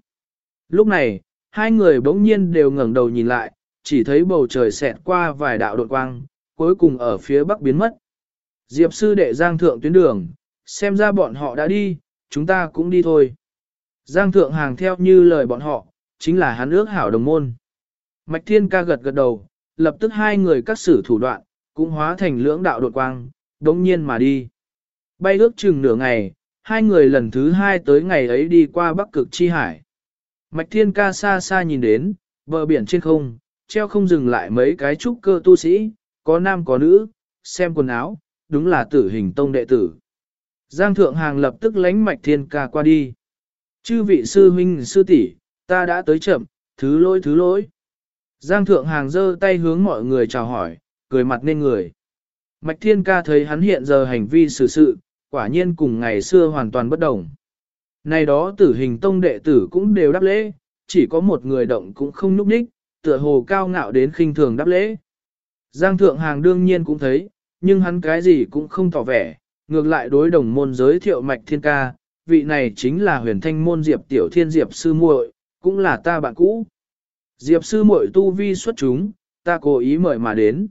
Lúc này, hai người bỗng nhiên đều ngẩng đầu nhìn lại, chỉ thấy bầu trời xẹt qua vài đạo đột quang, cuối cùng ở phía bắc biến mất. Diệp sư đệ Giang thượng tuyến đường, xem ra bọn họ đã đi, chúng ta cũng đi thôi. Giang thượng hàng theo như lời bọn họ, chính là hắn ước hảo đồng môn. Mạch thiên ca gật gật đầu, lập tức hai người các sử thủ đoạn, cũng hóa thành lưỡng đạo đột quang, đống nhiên mà đi. Bay ước chừng nửa ngày, hai người lần thứ hai tới ngày ấy đi qua bắc cực chi hải. Mạch thiên ca xa xa nhìn đến, bờ biển trên không, treo không dừng lại mấy cái trúc cơ tu sĩ, có nam có nữ, xem quần áo, đúng là tử hình tông đệ tử. Giang thượng hàng lập tức lánh mạch thiên ca qua đi. Chư vị sư huynh sư tỷ, ta đã tới chậm, thứ lỗi thứ lỗi. Giang thượng hàng giơ tay hướng mọi người chào hỏi, cười mặt nên người. Mạch thiên ca thấy hắn hiện giờ hành vi xử sự, quả nhiên cùng ngày xưa hoàn toàn bất đồng. Này đó tử hình tông đệ tử cũng đều đáp lễ, chỉ có một người động cũng không nhúc nhích, tựa hồ cao ngạo đến khinh thường đáp lễ. Giang thượng hàng đương nhiên cũng thấy, nhưng hắn cái gì cũng không tỏ vẻ, ngược lại đối đồng môn giới thiệu mạch thiên ca, vị này chính là huyền thanh môn diệp tiểu thiên diệp sư muội, cũng là ta bạn cũ. Diệp sư muội tu vi xuất chúng, ta cố ý mời mà đến.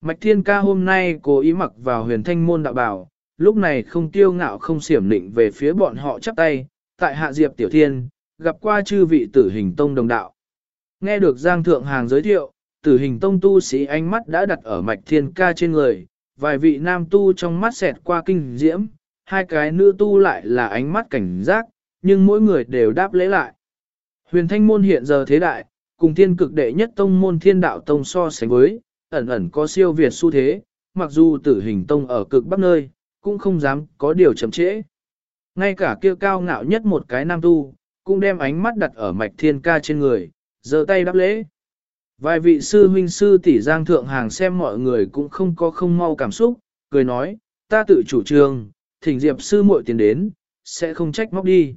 Mạch thiên ca hôm nay cố ý mặc vào huyền thanh môn đạo bảo, lúc này không tiêu ngạo không xiểm định về phía bọn họ chắp tay, tại hạ diệp tiểu thiên, gặp qua chư vị tử hình tông đồng đạo. Nghe được Giang Thượng Hàng giới thiệu, tử hình tông tu sĩ ánh mắt đã đặt ở mạch thiên ca trên người, vài vị nam tu trong mắt xẹt qua kinh diễm, hai cái nữ tu lại là ánh mắt cảnh giác, nhưng mỗi người đều đáp lễ lại. Huyền thanh môn hiện giờ thế đại, cùng thiên cực đệ nhất tông môn thiên đạo tông so sánh với, ẩn ẩn có siêu việt xu thế, mặc dù tử hình tông ở cực bắc nơi, cũng không dám có điều chậm trễ. Ngay cả kia cao ngạo nhất một cái nam tu, cũng đem ánh mắt đặt ở mạch thiên ca trên người, giơ tay đáp lễ. Vài vị sư huynh sư tỷ giang thượng hàng xem mọi người cũng không có không mau cảm xúc, cười nói, ta tự chủ trương, thỉnh diệp sư muội tiền đến, sẽ không trách móc đi.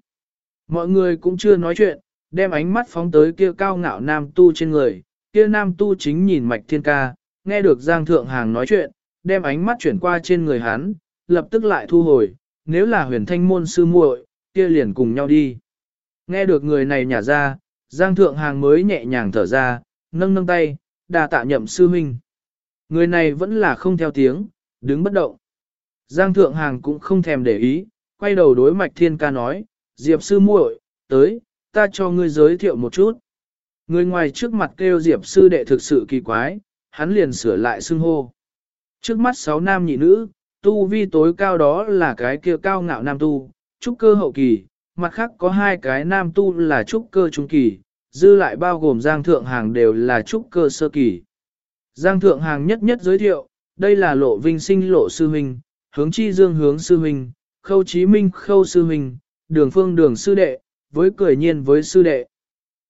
Mọi người cũng chưa nói chuyện, đem ánh mắt phóng tới kia cao ngạo nam tu trên người, kia nam tu chính nhìn mạch thiên ca, nghe được giang thượng hàng nói chuyện, đem ánh mắt chuyển qua trên người hắn, lập tức lại thu hồi, nếu là huyền thanh môn sư muội, kia liền cùng nhau đi. Nghe được người này nhả ra, giang thượng hàng mới nhẹ nhàng thở ra, nâng nâng tay, đà tạ nhậm sư huynh. Người này vẫn là không theo tiếng, đứng bất động. Giang thượng hàng cũng không thèm để ý, quay đầu đối mạch thiên ca nói, Diệp sư muội, tới, ta cho ngươi giới thiệu một chút. Người ngoài trước mặt kêu Diệp sư đệ thực sự kỳ quái, hắn liền sửa lại xưng hô. Trước mắt sáu nam nhị nữ, tu vi tối cao đó là cái kia cao ngạo nam tu, trúc cơ hậu kỳ, mặt khác có hai cái nam tu là trúc cơ trung kỳ, dư lại bao gồm giang thượng hàng đều là trúc cơ sơ kỳ. Giang thượng hàng nhất nhất giới thiệu, đây là lộ vinh sinh lộ sư huynh, hướng chi dương hướng sư huynh, khâu chí minh khâu sư huynh, đường phương đường sư đệ, với cười nhiên với sư đệ.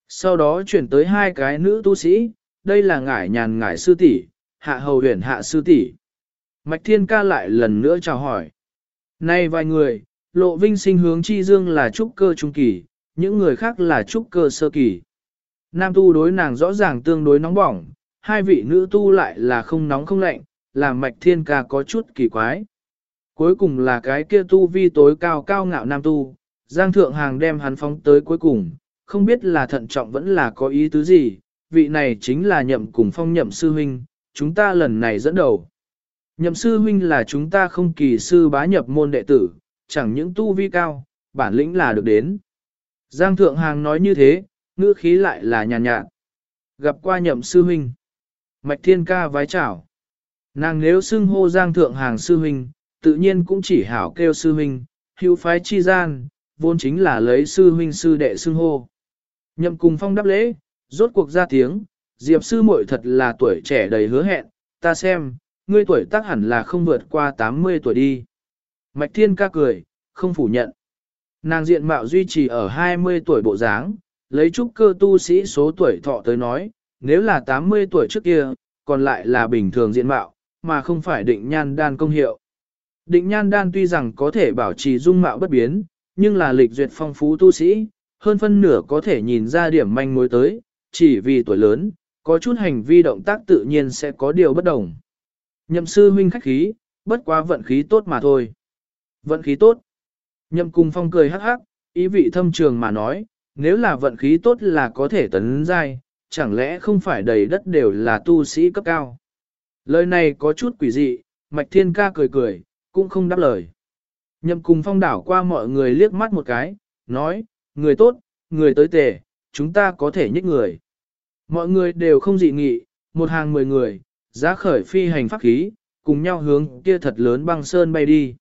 Sau đó chuyển tới hai cái nữ tu sĩ, đây là ngải nhàn ngải sư tỷ, hạ hầu huyền hạ sư tỷ. Mạch thiên ca lại lần nữa chào hỏi. Nay vài người, lộ vinh sinh hướng chi dương là trúc cơ trung kỳ, những người khác là trúc cơ sơ kỳ. Nam tu đối nàng rõ ràng tương đối nóng bỏng, hai vị nữ tu lại là không nóng không lạnh, làm mạch thiên ca có chút kỳ quái. Cuối cùng là cái kia tu vi tối cao cao ngạo nam tu, Giang Thượng Hàng đem hắn phóng tới cuối cùng, không biết là thận trọng vẫn là có ý tứ gì, vị này chính là nhậm cùng phong nhậm sư huynh, chúng ta lần này dẫn đầu. Nhậm sư huynh là chúng ta không kỳ sư bá nhập môn đệ tử, chẳng những tu vi cao, bản lĩnh là được đến. Giang Thượng Hàng nói như thế, ngữ khí lại là nhàn nhạt, nhạt. Gặp qua nhậm sư huynh. Mạch Thiên Ca vái chào. Nàng nếu xưng hô Giang Thượng Hàng sư huynh, tự nhiên cũng chỉ hảo kêu sư huynh, hữu phái chi gian, vốn chính là lấy sư huynh sư đệ xưng hô. Nhậm cùng phong đáp lễ, rốt cuộc ra tiếng, Diệp sư muội thật là tuổi trẻ đầy hứa hẹn, ta xem, ngươi tuổi tác hẳn là không vượt qua 80 tuổi đi. Mạch Thiên ca cười, không phủ nhận. Nàng diện mạo duy trì ở 20 tuổi bộ dáng, lấy trúc cơ tu sĩ số tuổi thọ tới nói, nếu là 80 tuổi trước kia, còn lại là bình thường diện mạo, mà không phải định nhan đan công hiệu. Định nhan đan tuy rằng có thể bảo trì dung mạo bất biến, nhưng là lịch duyệt phong phú tu sĩ, hơn phân nửa có thể nhìn ra điểm manh mối tới, chỉ vì tuổi lớn, có chút hành vi động tác tự nhiên sẽ có điều bất đồng. Nhậm sư huynh khách khí, bất quá vận khí tốt mà thôi. Vận khí tốt. Nhậm cùng phong cười hắc hắc, ý vị thâm trường mà nói, nếu là vận khí tốt là có thể tấn giai, chẳng lẽ không phải đầy đất đều là tu sĩ cấp cao. Lời này có chút quỷ dị, Mạch Thiên Ca cười cười, cũng không đáp lời. Nhậm cùng phong đảo qua mọi người liếc mắt một cái, nói, người tốt, người tới tề, chúng ta có thể nhích người. Mọi người đều không dị nghị, một hàng mười người, giá khởi phi hành pháp khí, cùng nhau hướng kia thật lớn băng sơn bay đi.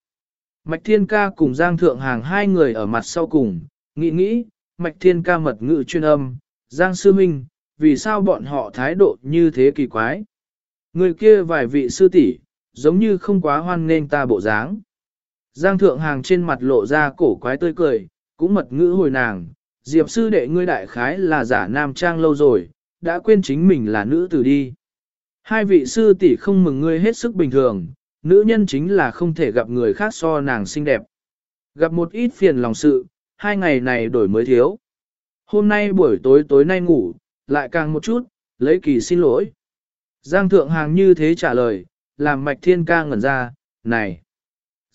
Mạch Thiên Ca cùng Giang Thượng Hàng hai người ở mặt sau cùng, nghĩ nghĩ, Mạch Thiên Ca mật ngự chuyên âm, Giang Sư Minh, vì sao bọn họ thái độ như thế kỳ quái. Người kia vài vị sư tỷ giống như không quá hoan nghênh ta bộ dáng. Giang Thượng Hàng trên mặt lộ ra cổ quái tươi cười, cũng mật ngữ hồi nàng, Diệp sư đệ ngươi đại khái là giả nam trang lâu rồi, đã quên chính mình là nữ tử đi. Hai vị sư tỷ không mừng ngươi hết sức bình thường, nữ nhân chính là không thể gặp người khác so nàng xinh đẹp. Gặp một ít phiền lòng sự, hai ngày này đổi mới thiếu. Hôm nay buổi tối tối nay ngủ, lại càng một chút, lấy kỳ xin lỗi. Giang Thượng Hàng như thế trả lời, làm Mạch Thiên ca ngẩn ra, này.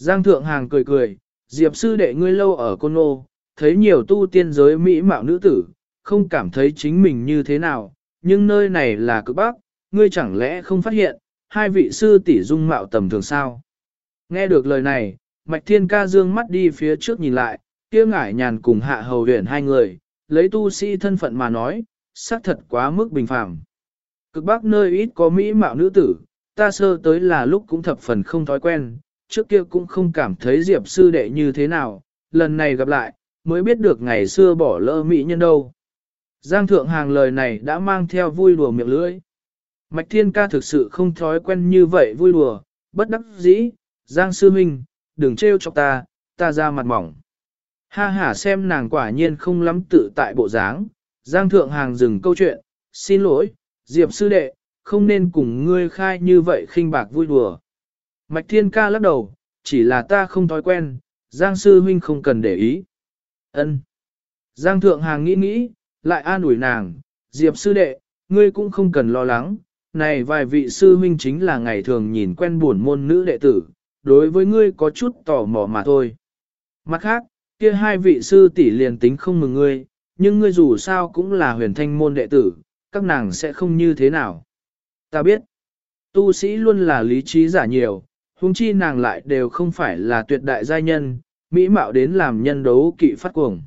Giang Thượng Hàng cười cười, Diệp sư đệ ngươi lâu ở Côn Nô, thấy nhiều tu tiên giới mỹ mạo nữ tử, không cảm thấy chính mình như thế nào, nhưng nơi này là cực bắc, ngươi chẳng lẽ không phát hiện, hai vị sư tỷ dung mạo tầm thường sao? Nghe được lời này, Mạch Thiên ca dương mắt đi phía trước nhìn lại, kia ngải nhàn cùng hạ hầu huyền hai người, lấy tu sĩ thân phận mà nói, xác thật quá mức bình phẳng. Cực bắc nơi ít có mỹ mạo nữ tử, ta sơ tới là lúc cũng thập phần không thói quen, trước kia cũng không cảm thấy Diệp sư đệ như thế nào, lần này gặp lại, mới biết được ngày xưa bỏ lỡ mỹ nhân đâu. Giang thượng hàng lời này đã mang theo vui đùa miệng lưỡi. Mạch thiên ca thực sự không thói quen như vậy vui đùa, bất đắc dĩ, Giang sư minh, đừng trêu chọc ta, ta ra mặt mỏng. Ha ha xem nàng quả nhiên không lắm tự tại bộ dáng, Giang thượng hàng dừng câu chuyện, xin lỗi, Diệp sư đệ, không nên cùng ngươi khai như vậy khinh bạc vui đùa. Mạch thiên ca lắc đầu, chỉ là ta không thói quen, Giang sư huynh không cần để ý. Ân. Giang thượng hàng nghĩ nghĩ, lại an ủi nàng, Diệp sư đệ, ngươi cũng không cần lo lắng, này vài vị sư huynh chính là ngày thường nhìn quen buồn môn nữ đệ tử, đối với ngươi có chút tò mò mà thôi. Mặt khác, kia hai vị sư tỷ liền tính không mừng ngươi, nhưng ngươi dù sao cũng là huyền thanh môn đệ tử, các nàng sẽ không như thế nào. Ta biết, tu sĩ luôn là lý trí giả nhiều, huống chi nàng lại đều không phải là tuyệt đại giai nhân, mỹ mạo đến làm nhân đấu kỵ phát cuồng.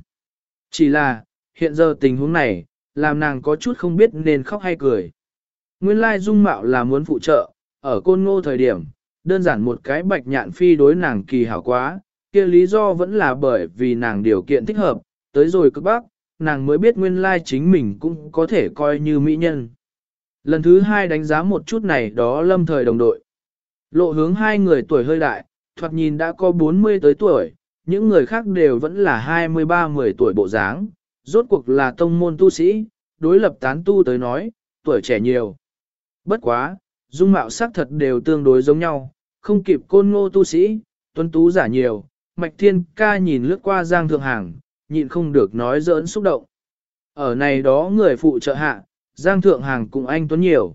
Chỉ là, hiện giờ tình huống này, làm nàng có chút không biết nên khóc hay cười. Nguyên lai dung mạo là muốn phụ trợ, ở côn ngô thời điểm, đơn giản một cái bạch nhạn phi đối nàng kỳ hảo quá, kia lý do vẫn là bởi vì nàng điều kiện thích hợp, tới rồi cực bắc, nàng mới biết nguyên lai chính mình cũng có thể coi như mỹ nhân. Lần thứ hai đánh giá một chút này đó lâm thời đồng đội. Lộ hướng hai người tuổi hơi đại, thoạt nhìn đã có 40 tới tuổi, những người khác đều vẫn là 23-10 tuổi bộ dáng, rốt cuộc là tông môn tu sĩ, đối lập tán tu tới nói, tuổi trẻ nhiều. Bất quá, dung mạo sắc thật đều tương đối giống nhau, không kịp côn ngô tu sĩ, tuân tú giả nhiều, mạch thiên ca nhìn lướt qua giang thượng hàng, nhịn không được nói giỡn xúc động. Ở này đó người phụ trợ hạ, giang thượng hàng cùng anh tuấn nhiều.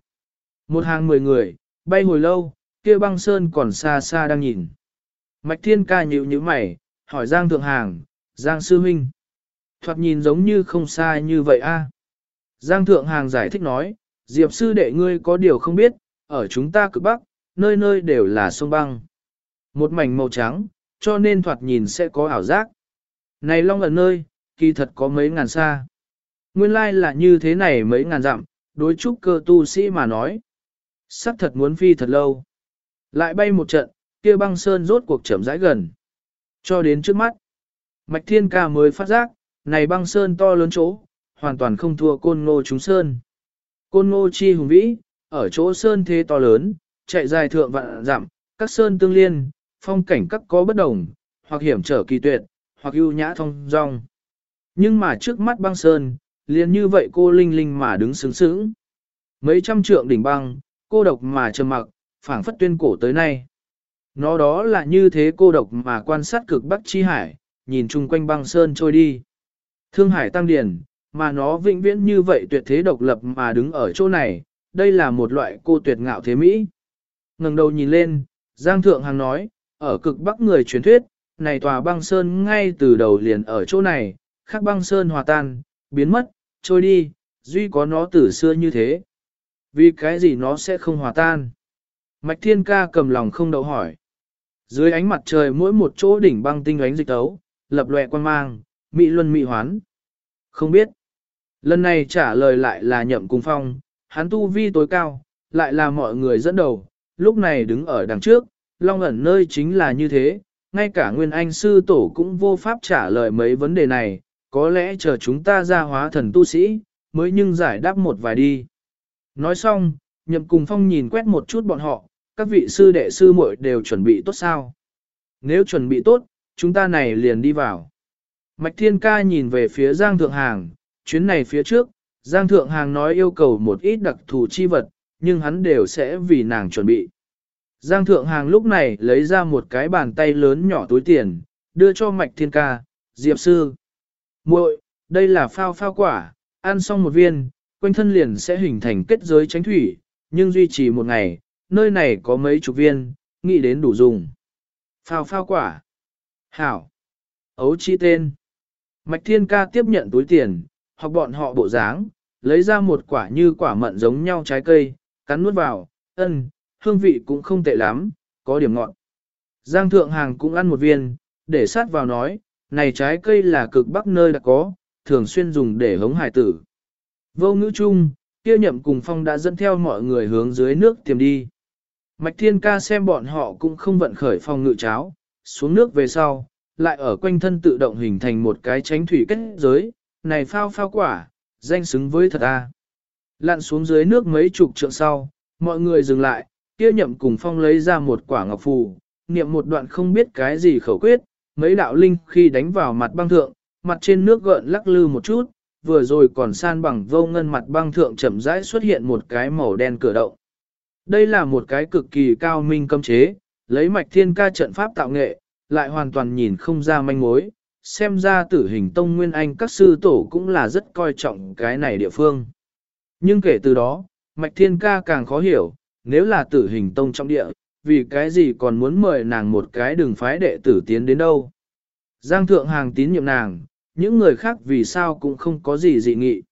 Một hàng mười người, bay hồi lâu, kia băng sơn còn xa xa đang nhìn. Mạch thiên ca nhịu như mày, hỏi giang thượng hàng, Giang Sư Minh. Thoạt nhìn giống như không sai như vậy a. Giang Thượng Hàng giải thích nói, Diệp Sư đệ ngươi có điều không biết, ở chúng ta cực Bắc, nơi nơi đều là sông băng. Một mảnh màu trắng, cho nên thoạt nhìn sẽ có ảo giác. Này Long ở nơi, kỳ thật có mấy ngàn xa. Nguyên lai là như thế này mấy ngàn dặm, đối trúc cơ tu sĩ mà nói. Sắc thật muốn phi thật lâu. Lại bay một trận, kia băng sơn rốt cuộc chậm rãi gần. Cho đến trước mắt, Mạch Thiên Ca mới phát giác, này băng sơn to lớn chỗ, hoàn toàn không thua côn ngô chúng sơn. Côn ngô chi hùng vĩ, ở chỗ sơn thế to lớn, chạy dài thượng vạn dặm, các sơn tương liên, phong cảnh các có bất đồng, hoặc hiểm trở kỳ tuyệt, hoặc ưu nhã thông dong. Nhưng mà trước mắt băng sơn, liền như vậy cô linh linh mà đứng sướng sướng. Mấy trăm trượng đỉnh băng, cô độc mà trầm mặc, phảng phất tuyên cổ tới nay. Nó đó là như thế cô độc mà quan sát cực bắc chi hải, nhìn chung quanh băng sơn trôi đi. Thương hải tăng điển, mà nó vĩnh viễn như vậy tuyệt thế độc lập mà đứng ở chỗ này, đây là một loại cô tuyệt ngạo thế Mỹ. ngẩng đầu nhìn lên, Giang Thượng Hằng nói, ở cực bắc người truyền thuyết, này tòa băng sơn ngay từ đầu liền ở chỗ này, khác băng sơn hòa tan, biến mất, trôi đi, duy có nó từ xưa như thế. Vì cái gì nó sẽ không hòa tan? Mạch Thiên Ca cầm lòng không đậu hỏi. Dưới ánh mặt trời mỗi một chỗ đỉnh băng tinh ánh dịch tấu, lập lòe quan mang, mị luân mị hoán. Không biết. Lần này trả lời lại là nhậm cung phong, hắn tu vi tối cao, lại là mọi người dẫn đầu, lúc này đứng ở đằng trước, long ẩn nơi chính là như thế, ngay cả nguyên anh sư tổ cũng vô pháp trả lời mấy vấn đề này, có lẽ chờ chúng ta ra hóa thần tu sĩ, mới nhưng giải đáp một vài đi. Nói xong, nhậm cùng phong nhìn quét một chút bọn họ, các vị sư đệ sư muội đều chuẩn bị tốt sao. Nếu chuẩn bị tốt, chúng ta này liền đi vào. Mạch Thiên Ca nhìn về phía Giang Thượng Hàng, chuyến này phía trước, Giang Thượng Hàng nói yêu cầu một ít đặc thù chi vật, nhưng hắn đều sẽ vì nàng chuẩn bị. Giang Thượng Hàng lúc này lấy ra một cái bàn tay lớn nhỏ túi tiền, đưa cho Mạch Thiên Ca, Diệp Sư. muội, đây là phao phao quả, ăn xong một viên, quanh thân liền sẽ hình thành kết giới tránh thủy, nhưng duy trì một ngày, nơi này có mấy chục viên, nghĩ đến đủ dùng. Phao phao quả. Hảo. Ấu chi tên. Mạch Thiên Ca tiếp nhận túi tiền, hoặc bọn họ bộ dáng, lấy ra một quả như quả mận giống nhau trái cây, cắn nuốt vào, ân, hương vị cũng không tệ lắm, có điểm ngọt. Giang Thượng Hàng cũng ăn một viên, để sát vào nói, này trái cây là cực bắc nơi đã có, thường xuyên dùng để hống hải tử. Vô ngữ chung, kia nhậm cùng phong đã dẫn theo mọi người hướng dưới nước tìm đi. Mạch Thiên Ca xem bọn họ cũng không vận khởi phong ngự cháo, xuống nước về sau, lại ở quanh thân tự động hình thành một cái tránh thủy kết giới, này phao phao quả, danh xứng với thật a. Lặn xuống dưới nước mấy chục trượng sau, mọi người dừng lại, kia nhậm cùng phong lấy ra một quả ngọc phù, niệm một đoạn không biết cái gì khẩu quyết, mấy đạo linh khi đánh vào mặt băng thượng, mặt trên nước gợn lắc lư một chút, vừa rồi còn san bằng vô ngân mặt băng thượng chậm rãi xuất hiện một cái màu đen cửa động. Đây là một cái cực kỳ cao minh cấm chế, lấy mạch thiên ca trận pháp tạo nghệ, lại hoàn toàn nhìn không ra manh mối, xem ra tử hình tông nguyên anh các sư tổ cũng là rất coi trọng cái này địa phương. Nhưng kể từ đó, mạch thiên ca càng khó hiểu, nếu là tử hình tông trong địa, vì cái gì còn muốn mời nàng một cái đường phái đệ tử tiến đến đâu. Giang thượng hàng tín nhiệm nàng, những người khác vì sao cũng không có gì dị nghị.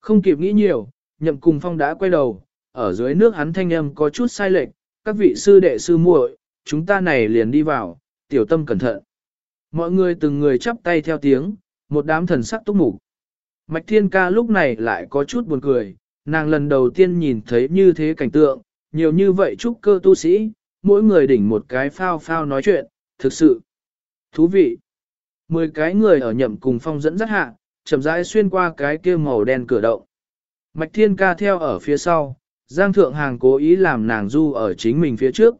Không kịp nghĩ nhiều, nhậm cùng phong đã quay đầu, ở dưới nước hắn thanh âm có chút sai lệch, các vị sư đệ sư muội, chúng ta này liền đi vào, tiểu tâm cẩn thận. Mọi người từng người chắp tay theo tiếng, một đám thần sắc túc mục. Mạch Thiên Ca lúc này lại có chút buồn cười, nàng lần đầu tiên nhìn thấy như thế cảnh tượng, nhiều như vậy trúc cơ tu sĩ, mỗi người đỉnh một cái phao phao nói chuyện, thực sự thú vị. Mười cái người ở nhậm cùng phong dẫn dắt hạ, chậm rãi xuyên qua cái kia màu đen cửa động. Mạch Thiên Ca theo ở phía sau, Giang Thượng Hàng cố ý làm nàng du ở chính mình phía trước.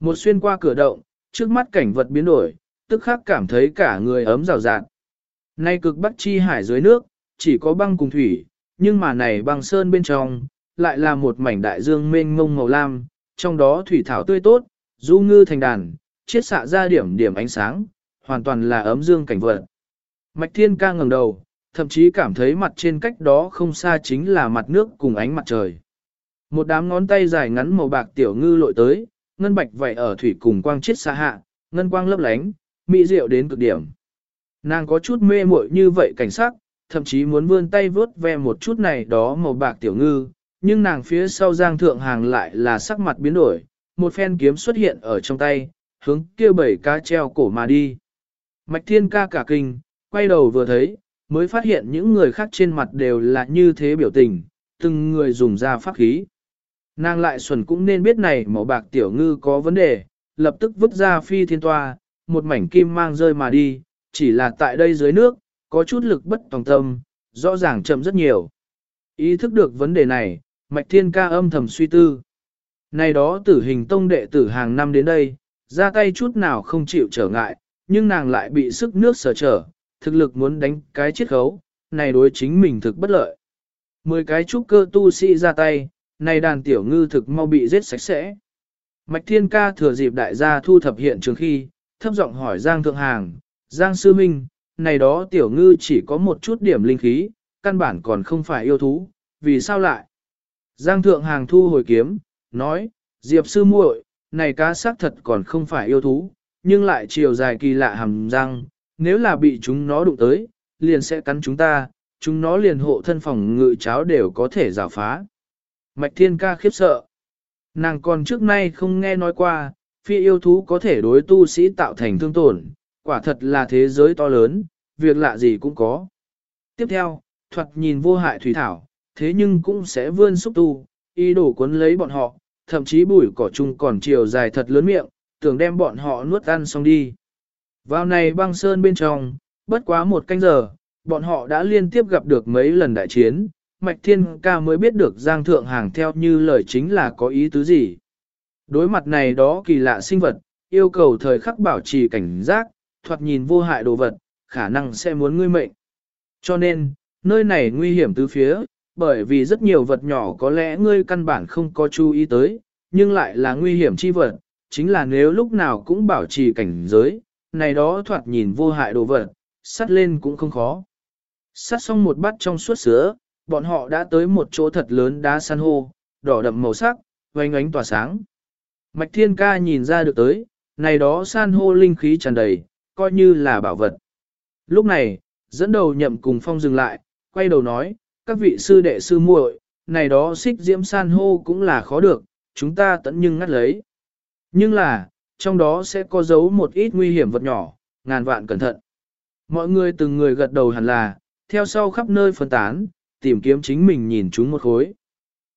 Một xuyên qua cửa động, trước mắt cảnh vật biến đổi, tức khắc cảm thấy cả người ấm rào rạt. Nay cực bắc chi hải dưới nước, chỉ có băng cùng thủy, nhưng mà này băng sơn bên trong, lại là một mảnh đại dương mênh mông màu lam, trong đó thủy thảo tươi tốt, du ngư thành đàn, chiết xạ ra điểm điểm ánh sáng, hoàn toàn là ấm dương cảnh vật. Mạch Thiên ca ngẩng đầu, thậm chí cảm thấy mặt trên cách đó không xa chính là mặt nước cùng ánh mặt trời. Một đám ngón tay dài ngắn màu bạc tiểu ngư lội tới, ngân bạch vậy ở thủy cùng quang chiết xa hạ, ngân quang lấp lánh, mỹ diệu đến cực điểm. Nàng có chút mê muội như vậy cảnh sắc, thậm chí muốn vươn tay vớt ve một chút này đó màu bạc tiểu ngư, nhưng nàng phía sau giang thượng hàng lại là sắc mặt biến đổi, một phen kiếm xuất hiện ở trong tay, hướng kia bảy cá treo cổ mà đi. Mạch thiên ca cả kinh, quay đầu vừa thấy, mới phát hiện những người khác trên mặt đều là như thế biểu tình, từng người dùng ra pháp khí. Nàng lại xuẩn cũng nên biết này màu bạc tiểu ngư có vấn đề, lập tức vứt ra phi thiên toa, một mảnh kim mang rơi mà đi, chỉ là tại đây dưới nước, có chút lực bất tòng tâm, rõ ràng chậm rất nhiều. Ý thức được vấn đề này, Mạch Thiên ca âm thầm suy tư. Này đó tử hình tông đệ tử hàng năm đến đây, ra tay chút nào không chịu trở ngại, nhưng nàng lại bị sức nước sở trở, thực lực muốn đánh cái chiết khấu, này đối chính mình thực bất lợi. Mười cái trúc cơ tu sĩ ra tay, này đàn tiểu ngư thực mau bị giết sạch sẽ. Mạch Thiên ca thừa dịp đại gia thu thập hiện trường khi, thấp giọng hỏi Giang Thượng Hàng, Giang Sư Minh, này đó tiểu ngư chỉ có một chút điểm linh khí, căn bản còn không phải yêu thú, vì sao lại? Giang Thượng Hàng thu hồi kiếm, nói, Diệp Sư muội, này cá xác thật còn không phải yêu thú, nhưng lại chiều dài kỳ lạ hầm răng, nếu là bị chúng nó đụng tới, liền sẽ cắn chúng ta, chúng nó liền hộ thân phòng ngự cháo đều có thể rào phá. Mạch Thiên ca khiếp sợ. Nàng còn trước nay không nghe nói qua, phi yêu thú có thể đối tu sĩ tạo thành thương tổn, quả thật là thế giới to lớn, việc lạ gì cũng có. Tiếp theo, thuật nhìn vô hại thủy thảo, thế nhưng cũng sẽ vươn xúc tu, y đổ cuốn lấy bọn họ, thậm chí bụi cỏ chung còn chiều dài thật lớn miệng, tưởng đem bọn họ nuốt ăn xong đi. Vào này băng sơn bên trong, bất quá một canh giờ, bọn họ đã liên tiếp gặp được mấy lần đại chiến, Mạch Thiên Ca mới biết được Giang Thượng Hàng theo như lời chính là có ý tứ gì. Đối mặt này đó kỳ lạ sinh vật, yêu cầu thời khắc bảo trì cảnh giác, thoạt nhìn vô hại đồ vật, khả năng sẽ muốn ngươi mệnh. Cho nên, nơi này nguy hiểm từ phía, bởi vì rất nhiều vật nhỏ có lẽ ngươi căn bản không có chú ý tới, nhưng lại là nguy hiểm chi vật, chính là nếu lúc nào cũng bảo trì cảnh giới, này đó thoạt nhìn vô hại đồ vật, sắt lên cũng không khó. Sắt xong một bát trong suốt sữa, bọn họ đã tới một chỗ thật lớn đá san hô, đỏ đậm màu sắc, vành ánh tỏa sáng. Mạch Thiên Ca nhìn ra được tới, này đó san hô linh khí tràn đầy, coi như là bảo vật. Lúc này, dẫn đầu nhậm cùng phong dừng lại, quay đầu nói, các vị sư đệ sư muội, này đó xích diễm san hô cũng là khó được, chúng ta tận nhưng ngắt lấy. Nhưng là, trong đó sẽ có giấu một ít nguy hiểm vật nhỏ, ngàn vạn cẩn thận. Mọi người từng người gật đầu hẳn là, theo sau khắp nơi phân tán, tìm kiếm chính mình nhìn chúng một khối.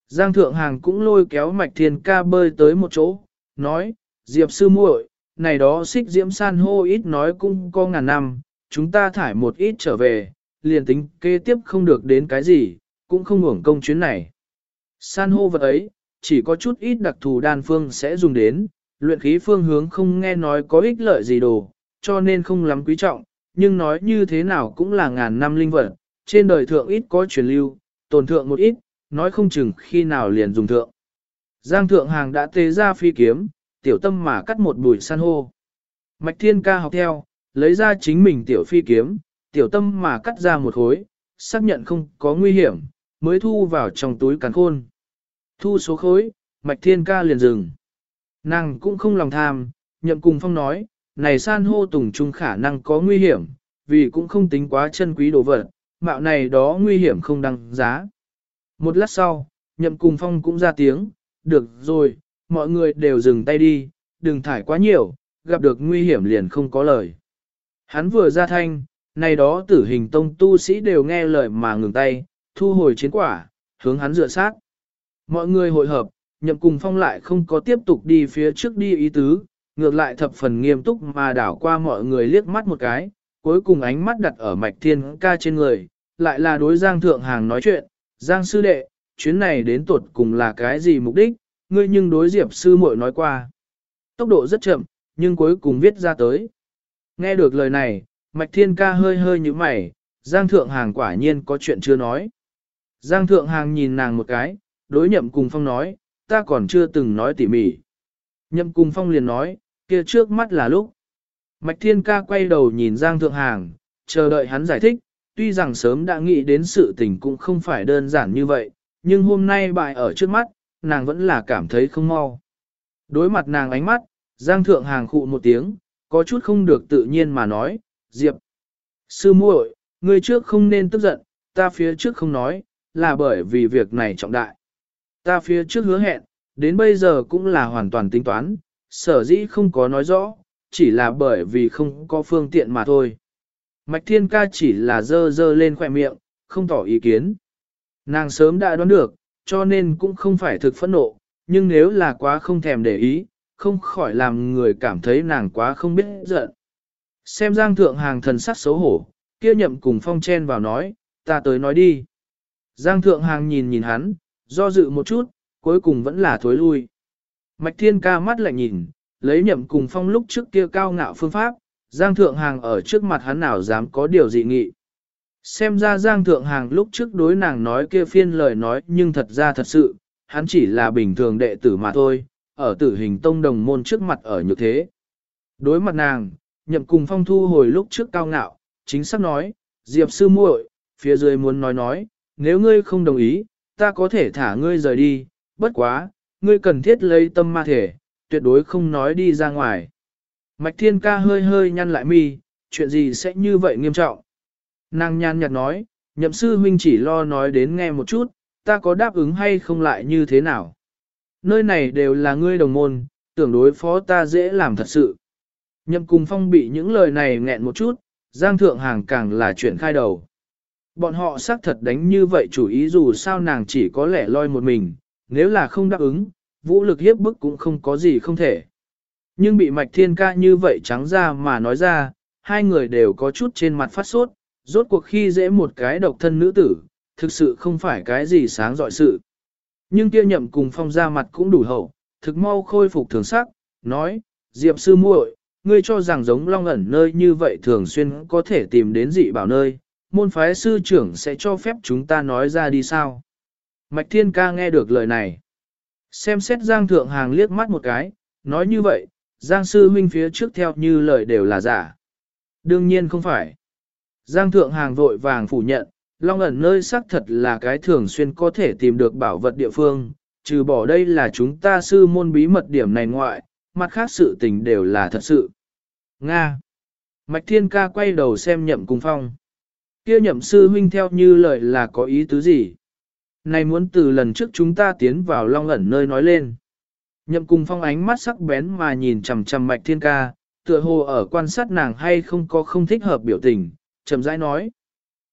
Giang Thượng Hàng cũng lôi kéo Mạch Thiên Ca bơi tới một chỗ, nói, Diệp sư muội, này đó xích diễm san hô ít nói cũng có ngàn năm, chúng ta thải một ít trở về, liền tính kế tiếp không được đến cái gì, cũng không hưởng công chuyến này. San hô vật ấy, chỉ có chút ít đặc thù đan phương sẽ dùng đến, luyện khí phương hướng không nghe nói có ích lợi gì đồ, cho nên không lắm quý trọng, nhưng nói như thế nào cũng là ngàn năm linh vật, trên đời thượng ít có truyền lưu, tồn thượng một ít, nói không chừng khi nào liền dùng thượng. Giang thượng hàng đã tế ra phi kiếm, tiểu tâm mà cắt một bụi san hô. Mạch thiên ca học theo, lấy ra chính mình tiểu phi kiếm, tiểu tâm mà cắt ra một khối, xác nhận không có nguy hiểm, mới thu vào trong túi cắn khôn. Thu số khối, mạch thiên ca liền dừng. Nàng cũng không lòng tham, nhậm cùng phong nói, này san hô tùng trung khả năng có nguy hiểm, vì cũng không tính quá chân quý đồ vật, mạo này đó nguy hiểm không đăng giá. Một lát sau, nhậm cùng phong cũng ra tiếng, được rồi, mọi người đều dừng tay đi, đừng thải quá nhiều, gặp được nguy hiểm liền không có lời. Hắn vừa ra thanh, này đó tử hình tông tu sĩ đều nghe lời mà ngừng tay, thu hồi chiến quả, hướng hắn dựa sát. Mọi người hội hợp, nhậm cùng phong lại không có tiếp tục đi phía trước đi ý tứ, ngược lại thập phần nghiêm túc mà đảo qua mọi người liếc mắt một cái, cuối cùng ánh mắt đặt ở mạch thiên ca trên người, lại là đối Giang Thượng Hàng nói chuyện, Giang Sư Đệ, chuyến này đến tuột cùng là cái gì mục đích, ngươi nhưng đối Diệp Sư muội nói qua. Tốc độ rất chậm, nhưng cuối cùng viết ra tới. Nghe được lời này, Mạch Thiên Ca hơi hơi như mày, Giang Thượng Hàng quả nhiên có chuyện chưa nói. Giang Thượng Hàng nhìn nàng một cái, đối nhậm cùng phong nói, ta còn chưa từng nói tỉ mỉ. Nhậm cùng phong liền nói, kia trước mắt là lúc. Mạch Thiên Ca quay đầu nhìn Giang Thượng Hàng, chờ đợi hắn giải thích, tuy rằng sớm đã nghĩ đến sự tình cũng không phải đơn giản như vậy, nhưng hôm nay bại ở trước mắt, nàng vẫn là cảm thấy không mau. Đối mặt nàng ánh mắt, Giang Thượng Hàng khụ một tiếng, có chút không được tự nhiên mà nói, Diệp. Sư muội, ngươi trước không nên tức giận, ta phía trước không nói, là bởi vì việc này trọng đại. Ta phía trước hứa hẹn, đến bây giờ cũng là hoàn toàn tính toán, sở dĩ không có nói rõ, chỉ là bởi vì không có phương tiện mà thôi. Mạch Thiên Ca chỉ là dơ dơ lên khỏe miệng, không tỏ ý kiến. Nàng sớm đã đoán được, cho nên cũng không phải thực phẫn nộ, nhưng nếu là quá không thèm để ý, không khỏi làm người cảm thấy nàng quá không biết giận. Xem Giang Thượng Hàng thần sắc xấu hổ, kia nhậm cùng phong chen vào nói, ta tới nói đi. Giang Thượng Hàng nhìn nhìn hắn, do dự một chút, cuối cùng vẫn là thối lui. Mạch Thiên ca mắt lại nhìn, lấy nhậm cùng phong lúc trước kia cao ngạo phương pháp, Giang Thượng Hàng ở trước mặt hắn nào dám có điều dị nghị. Xem ra Giang Thượng Hàng lúc trước đối nàng nói kia phiên lời nói nhưng thật ra thật sự, hắn chỉ là bình thường đệ tử mà thôi, ở tử hình tông đồng môn trước mặt ở như thế. Đối mặt nàng, nhậm cùng phong thu hồi lúc trước cao ngạo, chính xác nói, Diệp sư muội, phía dưới muốn nói nói, nếu ngươi không đồng ý, ta có thể thả ngươi rời đi, bất quá, ngươi cần thiết lấy tâm ma thể, tuyệt đối không nói đi ra ngoài. Mạch thiên ca hơi hơi nhăn lại mi, chuyện gì sẽ như vậy nghiêm trọng. Nàng nhàn nhạt nói, nhậm sư huynh chỉ lo nói đến nghe một chút, ta có đáp ứng hay không lại như thế nào. Nơi này đều là ngươi đồng môn, tưởng đối phó ta dễ làm thật sự. Nhậm cùng phong bị những lời này nghẹn một chút, Giang Thượng Hàng càng là chuyện khai đầu. Bọn họ xác thật đánh như vậy chủ ý dù sao nàng chỉ có lẻ loi một mình, nếu là không đáp ứng, vũ lực hiếp bức cũng không có gì không thể. Nhưng bị mạch thiên ca như vậy trắng ra mà nói ra, hai người đều có chút trên mặt phát sốt, rốt cuộc khi dễ một cái độc thân nữ tử, thực sự không phải cái gì sáng dọi sự. Nhưng kia nhậm cùng phong ra mặt cũng đủ hậu, thực mau khôi phục thường sắc, nói, Diệp sư muội, ngươi cho rằng giống long ẩn nơi như vậy thường xuyên có thể tìm đến dị bảo nơi, môn phái sư trưởng sẽ cho phép chúng ta nói ra đi sao. Mạch Thiên Ca nghe được lời này. Xem xét Giang Thượng Hàng liếc mắt một cái, nói như vậy, Giang Sư Huynh phía trước theo như lời đều là giả. Đương nhiên không phải. Giang Thượng Hàng vội vàng phủ nhận, Long ẩn nơi xác thật là cái thường xuyên có thể tìm được bảo vật địa phương, trừ bỏ đây là chúng ta sư môn bí mật điểm này ngoại, mặt khác sự tình đều là thật sự. Nga. Mạch Thiên Ca quay đầu xem nhậm Cung phong. Kia nhậm sư huynh theo như lời là có ý tứ gì? Này muốn từ lần trước chúng ta tiến vào long ẩn nơi nói lên. Nhậm cùng phong ánh mắt sắc bén mà nhìn chằm chằm Mạch Thiên Ca, tựa hồ ở quan sát nàng hay không có không thích hợp biểu tình, chậm rãi nói.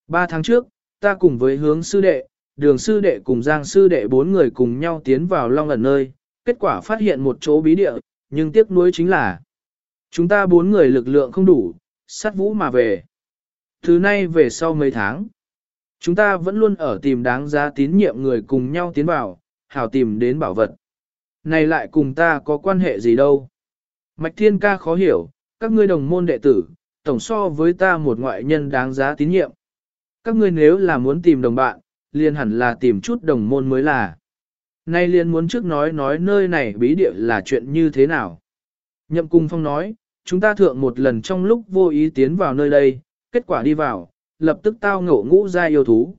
Ba tháng trước, ta cùng với hướng sư đệ, đường sư đệ cùng giang sư đệ bốn người cùng nhau tiến vào long ẩn nơi, kết quả phát hiện một chỗ bí địa, nhưng tiếc nuối chính là chúng ta bốn người lực lượng không đủ, sát vũ mà về. Thứ nay về sau mấy tháng, chúng ta vẫn luôn ở tìm đáng giá tín nhiệm người cùng nhau tiến vào, hảo tìm đến bảo vật. Này lại cùng ta có quan hệ gì đâu. Mạch Thiên Ca khó hiểu, các ngươi đồng môn đệ tử, tổng so với ta một ngoại nhân đáng giá tín nhiệm. Các ngươi nếu là muốn tìm đồng bạn, liền hẳn là tìm chút đồng môn mới là. Nay liền muốn trước nói nói nơi này bí địa là chuyện như thế nào. Nhậm Cung Phong nói, chúng ta thượng một lần trong lúc vô ý tiến vào nơi đây, kết quả đi vào, lập tức tao ngộ ngũ gia yêu thú.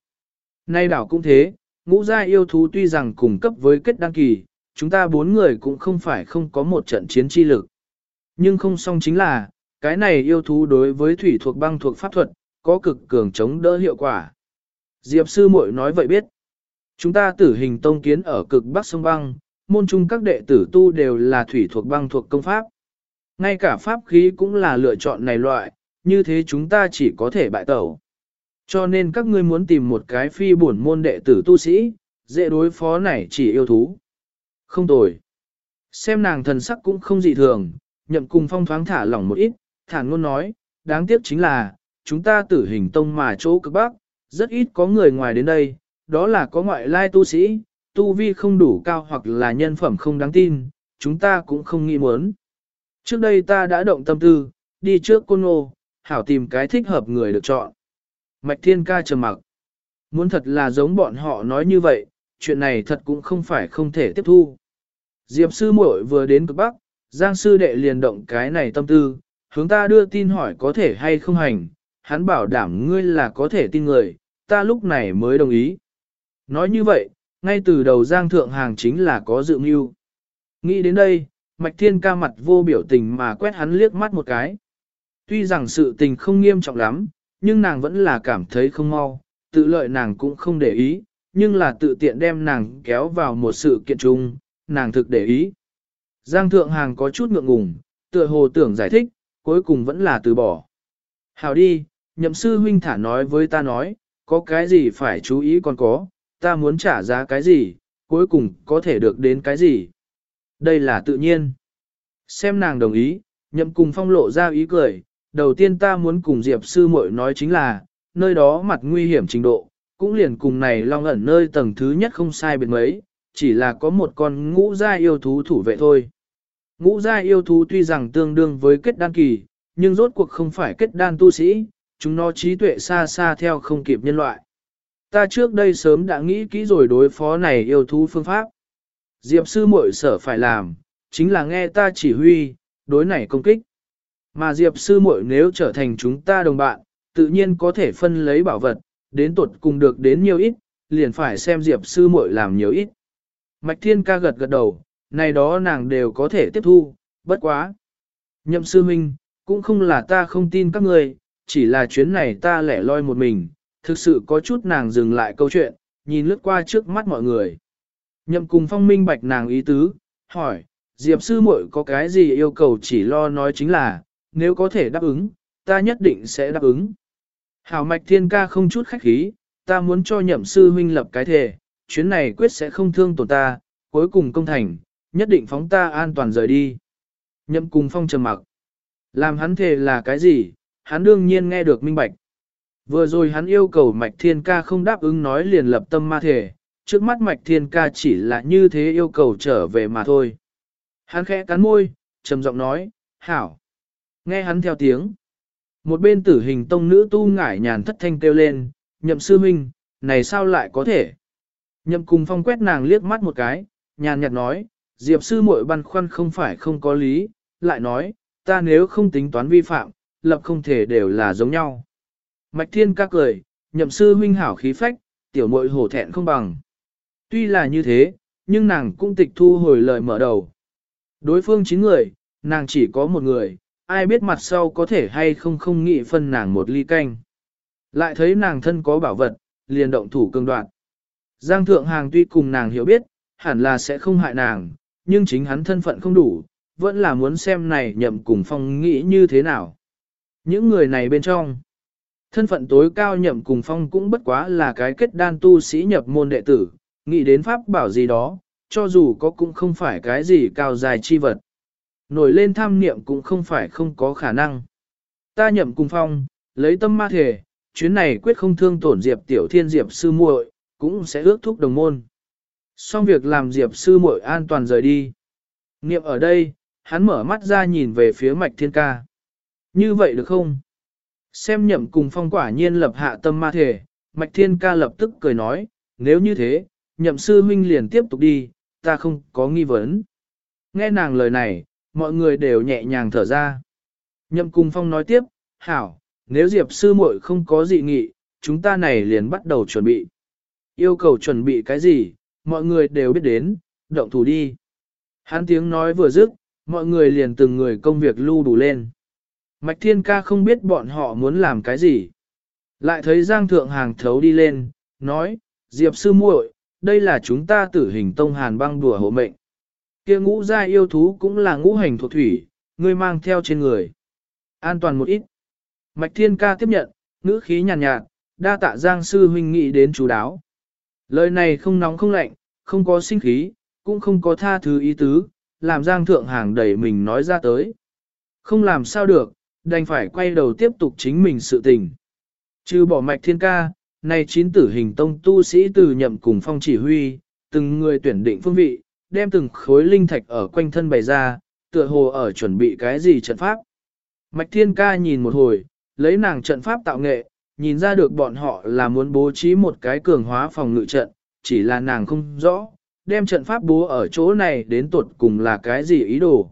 Nay đảo cũng thế, ngũ gia yêu thú tuy rằng cùng cấp với kết đăng kỳ, chúng ta bốn người cũng không phải không có một trận chiến chi lực. Nhưng không xong chính là, cái này yêu thú đối với thủy thuộc băng thuộc pháp thuật, có cực cường chống đỡ hiệu quả. Diệp sư muội nói vậy biết. Chúng ta tử hình tông kiến ở cực bắc sông băng, môn trung các đệ tử tu đều là thủy thuộc băng thuộc công pháp. Ngay cả pháp khí cũng là lựa chọn này loại, như thế chúng ta chỉ có thể bại tẩu. Cho nên các ngươi muốn tìm một cái phi bổn môn đệ tử tu sĩ, dễ đối phó này chỉ yêu thú. Không tồi. Xem nàng thần sắc cũng không dị thường, nhậm cùng phong thoáng thả lỏng một ít, thản ngôn nói, đáng tiếc chính là, chúng ta tử hình tông mà chỗ cực bắc, rất ít có người ngoài đến đây, đó là có ngoại lai tu sĩ, tu vi không đủ cao hoặc là nhân phẩm không đáng tin, chúng ta cũng không nghĩ muốn. Trước đây ta đã động tâm tư, đi trước côn ngô, hảo tìm cái thích hợp người được chọn. Mạch Thiên Ca trầm mặc. Muốn thật là giống bọn họ nói như vậy, chuyện này thật cũng không phải không thể tiếp thu. Diệp sư muội vừa đến cực Bắc, Giang sư đệ liền động cái này tâm tư, hướng ta đưa tin hỏi có thể hay không hành, hắn bảo đảm ngươi là có thể tin người, ta lúc này mới đồng ý. Nói như vậy, ngay từ đầu Giang Thượng Hàng chính là có dự mưu. Nghĩ đến đây, Mạch Thiên ca mặt vô biểu tình mà quét hắn liếc mắt một cái. Tuy rằng sự tình không nghiêm trọng lắm, nhưng nàng vẫn là cảm thấy không mau, tự lợi nàng cũng không để ý, nhưng là tự tiện đem nàng kéo vào một sự kiện chung, nàng thực để ý. Giang thượng hàng có chút ngượng ngùng, tựa hồ tưởng giải thích, cuối cùng vẫn là từ bỏ. Hào đi, nhậm sư huynh thả nói với ta nói, có cái gì phải chú ý còn có, ta muốn trả giá cái gì, cuối cùng có thể được đến cái gì. Đây là tự nhiên. Xem nàng đồng ý, nhậm cùng phong lộ ra ý cười, đầu tiên ta muốn cùng Diệp sư muội nói chính là, nơi đó mặt nguy hiểm trình độ, cũng liền cùng này long ẩn nơi tầng thứ nhất không sai biệt mấy, chỉ là có một con ngũ gia yêu thú thủ vệ thôi. Ngũ gia yêu thú tuy rằng tương đương với kết đan kỳ, nhưng rốt cuộc không phải kết đan tu sĩ, chúng nó trí tuệ xa xa theo không kịp nhân loại. Ta trước đây sớm đã nghĩ kỹ rồi đối phó này yêu thú phương pháp. Diệp sư muội sở phải làm, chính là nghe ta chỉ huy, đối này công kích. Mà Diệp sư muội nếu trở thành chúng ta đồng bạn, tự nhiên có thể phân lấy bảo vật, đến tuột cùng được đến nhiều ít, liền phải xem Diệp sư muội làm nhiều ít. Mạch Thiên ca gật gật đầu, này đó nàng đều có thể tiếp thu, bất quá. Nhậm sư minh, cũng không là ta không tin các người, chỉ là chuyến này ta lẻ loi một mình, thực sự có chút nàng dừng lại câu chuyện, nhìn lướt qua trước mắt mọi người. Nhậm cùng phong minh bạch nàng ý tứ, hỏi, Diệp sư muội có cái gì yêu cầu chỉ lo nói chính là, nếu có thể đáp ứng, ta nhất định sẽ đáp ứng. Hảo mạch thiên ca không chút khách khí, ta muốn cho nhậm sư huynh lập cái thể, chuyến này quyết sẽ không thương tổn ta, cuối cùng công thành, nhất định phóng ta an toàn rời đi. Nhậm cùng phong trầm mặc. Làm hắn thể là cái gì, hắn đương nhiên nghe được minh bạch. Vừa rồi hắn yêu cầu mạch thiên ca không đáp ứng nói liền lập tâm ma thể, trước mắt mạch thiên ca chỉ là như thế yêu cầu trở về mà thôi. Hắn khẽ cắn môi, trầm giọng nói, hảo. Nghe hắn theo tiếng. Một bên tử hình tông nữ tu ngải nhàn thất thanh kêu lên, nhậm sư huynh, này sao lại có thể? Nhậm cùng phong quét nàng liếc mắt một cái, nhàn nhạt nói, diệp sư muội băn khoăn không phải không có lý, lại nói, ta nếu không tính toán vi phạm, lập không thể đều là giống nhau. Mạch thiên ca cười, nhậm sư huynh hảo khí phách, tiểu muội hổ thẹn không bằng. Tuy là như thế, nhưng nàng cũng tịch thu hồi lời mở đầu. Đối phương chín người, nàng chỉ có một người, ai biết mặt sau có thể hay không không nghĩ phân nàng một ly canh. Lại thấy nàng thân có bảo vật, liền động thủ cường đoạn. Giang thượng hàng tuy cùng nàng hiểu biết, hẳn là sẽ không hại nàng, nhưng chính hắn thân phận không đủ, vẫn là muốn xem này nhậm cùng phong nghĩ như thế nào. Những người này bên trong, thân phận tối cao nhậm cùng phong cũng bất quá là cái kết đan tu sĩ nhập môn đệ tử, nghĩ đến pháp bảo gì đó, cho dù có cũng không phải cái gì cao dài chi vật. Nổi lên tham niệm cũng không phải không có khả năng. Ta nhậm cùng phong, lấy tâm ma thể, chuyến này quyết không thương tổn Diệp Tiểu Thiên Diệp sư muội, cũng sẽ ước thúc đồng môn. Xong việc làm Diệp sư muội an toàn rời đi. Niệm ở đây, hắn mở mắt ra nhìn về phía mạch thiên ca. Như vậy được không? Xem nhậm cùng phong quả nhiên lập hạ tâm ma thể, mạch thiên ca lập tức cười nói, nếu như thế, nhậm sư huynh liền tiếp tục đi, ta không có nghi vấn. Nghe nàng lời này, mọi người đều nhẹ nhàng thở ra. Nhậm Cung phong nói tiếp, hảo, nếu Diệp sư muội không có dị nghị, chúng ta này liền bắt đầu chuẩn bị. Yêu cầu chuẩn bị cái gì, mọi người đều biết đến, động thủ đi. Hán tiếng nói vừa dứt, mọi người liền từng người công việc lưu đủ lên. Mạch Thiên Ca không biết bọn họ muốn làm cái gì. Lại thấy Giang Thượng Hàng thấu đi lên, nói, Diệp sư muội, đây là chúng ta tử hình tông hàn băng đùa hộ mệnh kia ngũ gia yêu thú cũng là ngũ hành thuộc thủy, ngươi mang theo trên người. An toàn một ít. Mạch Thiên Ca tiếp nhận, ngữ khí nhàn nhạt, nhạt, đa tạ Giang sư huynh nghĩ đến chú đáo. Lời này không nóng không lạnh, không có sinh khí, cũng không có tha thứ ý tứ, làm Giang Thượng Hàng đẩy mình nói ra tới. Không làm sao được, đành phải quay đầu tiếp tục chính mình sự tình. Trừ bỏ mạch thiên ca, này chín tử hình tông tu sĩ từ nhậm cùng phong chỉ huy, từng người tuyển định phương vị, đem từng khối linh thạch ở quanh thân bày ra, tựa hồ ở chuẩn bị cái gì trận pháp. Mạch thiên ca nhìn một hồi, lấy nàng trận pháp tạo nghệ, nhìn ra được bọn họ là muốn bố trí một cái cường hóa phòng ngự trận, chỉ là nàng không rõ, đem trận pháp bố ở chỗ này đến tuột cùng là cái gì ý đồ.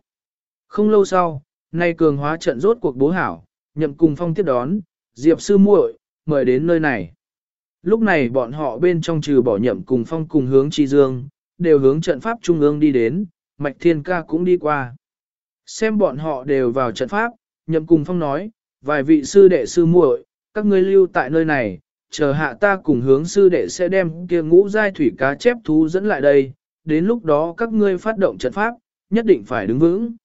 Không lâu sau, nay cường hóa trận rốt cuộc bố hảo, nhậm cùng phong tiếp đón, Diệp sư muội mời đến nơi này. Lúc này bọn họ bên trong trừ bỏ nhậm cùng phong cùng hướng chi dương, đều hướng trận pháp trung ương đi đến, mạch thiên ca cũng đi qua. Xem bọn họ đều vào trận pháp, nhậm cùng phong nói, vài vị sư đệ sư muội, các ngươi lưu tại nơi này, chờ hạ ta cùng hướng sư đệ sẽ đem kia ngũ giai thủy cá chép thú dẫn lại đây, đến lúc đó các ngươi phát động trận pháp, nhất định phải đứng vững.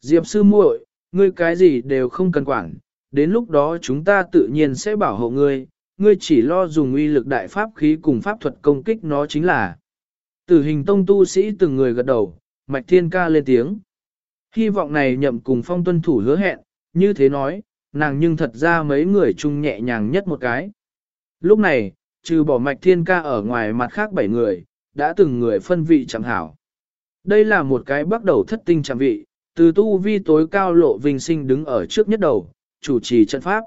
Diệp sư muội, ngươi cái gì đều không cần quản, đến lúc đó chúng ta tự nhiên sẽ bảo hộ ngươi, ngươi chỉ lo dùng uy lực đại pháp khí cùng pháp thuật công kích nó chính là. Tử hình tông tu sĩ từng người gật đầu, mạch thiên ca lên tiếng. Hy vọng này nhậm cùng phong tuân thủ hứa hẹn, như thế nói, nàng nhưng thật ra mấy người chung nhẹ nhàng nhất một cái. Lúc này, trừ bỏ mạch thiên ca ở ngoài mặt khác bảy người, đã từng người phân vị chẳng hảo. Đây là một cái bắt đầu thất tinh chẳng vị, từ tu vi tối cao lộ vinh sinh đứng ở trước nhất đầu, chủ trì trận pháp.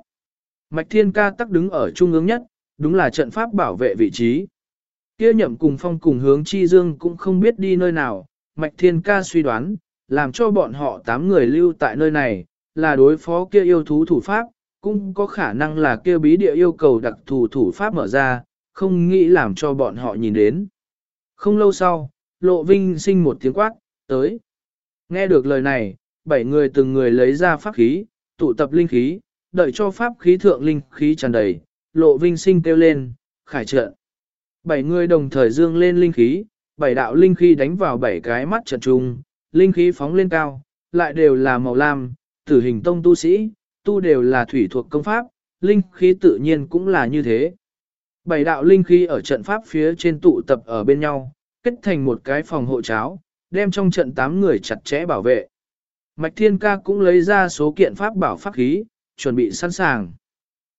Mạch thiên ca tắc đứng ở trung ương nhất, đúng là trận pháp bảo vệ vị trí. Kia nhậm cùng phong cùng hướng chi dương cũng không biết đi nơi nào, mạch thiên ca suy đoán, làm cho bọn họ tám người lưu tại nơi này, là đối phó kia yêu thú thủ pháp, cũng có khả năng là kia bí địa yêu cầu đặc thù thủ pháp mở ra, không nghĩ làm cho bọn họ nhìn đến. Không lâu sau, Lộ Vinh sinh một tiếng quát, tới. Nghe được lời này, bảy người từng người lấy ra pháp khí, tụ tập linh khí, đợi cho pháp khí thượng linh khí tràn đầy, Lộ Vinh sinh kêu lên, khải trận. Bảy người đồng thời dương lên linh khí, bảy đạo linh khí đánh vào bảy cái mắt trận trung, linh khí phóng lên cao, lại đều là màu lam, tử hình tông tu sĩ, tu đều là thủy thuộc công pháp, linh khí tự nhiên cũng là như thế. Bảy đạo linh khí ở trận pháp phía trên tụ tập ở bên nhau, kết thành một cái phòng hộ cháo, đem trong trận tám người chặt chẽ bảo vệ. Mạch Thiên Ca cũng lấy ra số kiện pháp bảo pháp khí, chuẩn bị sẵn sàng.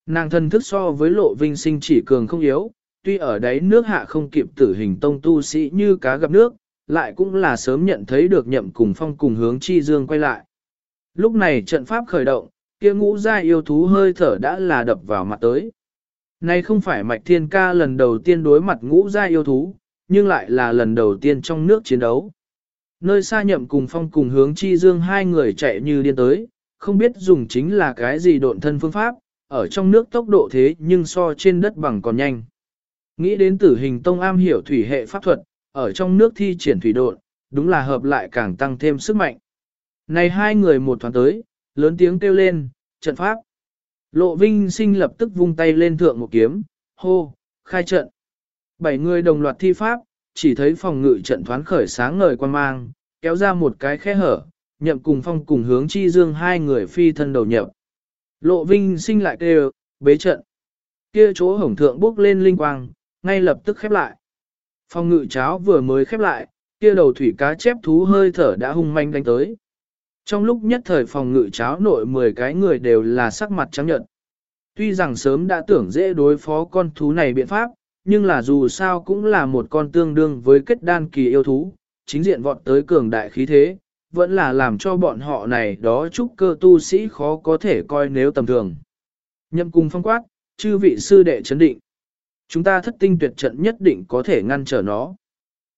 Nàng thân thức so với lộ vinh sinh chỉ cường không yếu, tuy ở đấy nước hạ không kịp tử hình tông tu sĩ như cá gặp nước, lại cũng là sớm nhận thấy được nhậm cùng phong cùng hướng chi dương quay lại. Lúc này trận pháp khởi động, kia ngũ gia yêu thú hơi thở đã là đập vào mặt tới. nay không phải mạch thiên ca lần đầu tiên đối mặt ngũ gia yêu thú, nhưng lại là lần đầu tiên trong nước chiến đấu. Nơi xa nhậm cùng phong cùng hướng chi dương hai người chạy như điên tới, không biết dùng chính là cái gì độn thân phương pháp, ở trong nước tốc độ thế nhưng so trên đất bằng còn nhanh. Nghĩ đến tử hình tông am hiểu thủy hệ pháp thuật, ở trong nước thi triển thủy độn, đúng là hợp lại càng tăng thêm sức mạnh. Này hai người một thoáng tới, lớn tiếng kêu lên, trận pháp. Lộ Vinh sinh lập tức vung tay lên thượng một kiếm, hô, khai trận. Bảy người đồng loạt thi pháp, chỉ thấy phòng ngự trận thoáng khởi sáng ngời quan mang, kéo ra một cái khe hở, nhậm cùng phong cùng hướng chi dương hai người phi thân đầu nhập. Lộ Vinh sinh lại kêu, bế trận. Kia chỗ hổng thượng bước lên linh quang, ngay lập tức khép lại. Phòng ngự cháo vừa mới khép lại, kia đầu thủy cá chép thú hơi thở đã hung manh đánh tới. Trong lúc nhất thời phòng ngự cháo nội 10 cái người đều là sắc mặt trắng nhợt. Tuy rằng sớm đã tưởng dễ đối phó con thú này biện pháp, nhưng là dù sao cũng là một con tương đương với kết đan kỳ yêu thú, chính diện vọt tới cường đại khí thế, vẫn là làm cho bọn họ này đó chúc cơ tu sĩ khó có thể coi nếu tầm thường. Nhậm cùng phong quát, chư vị sư đệ chấn định. Chúng ta thất tinh tuyệt trận nhất định có thể ngăn trở nó.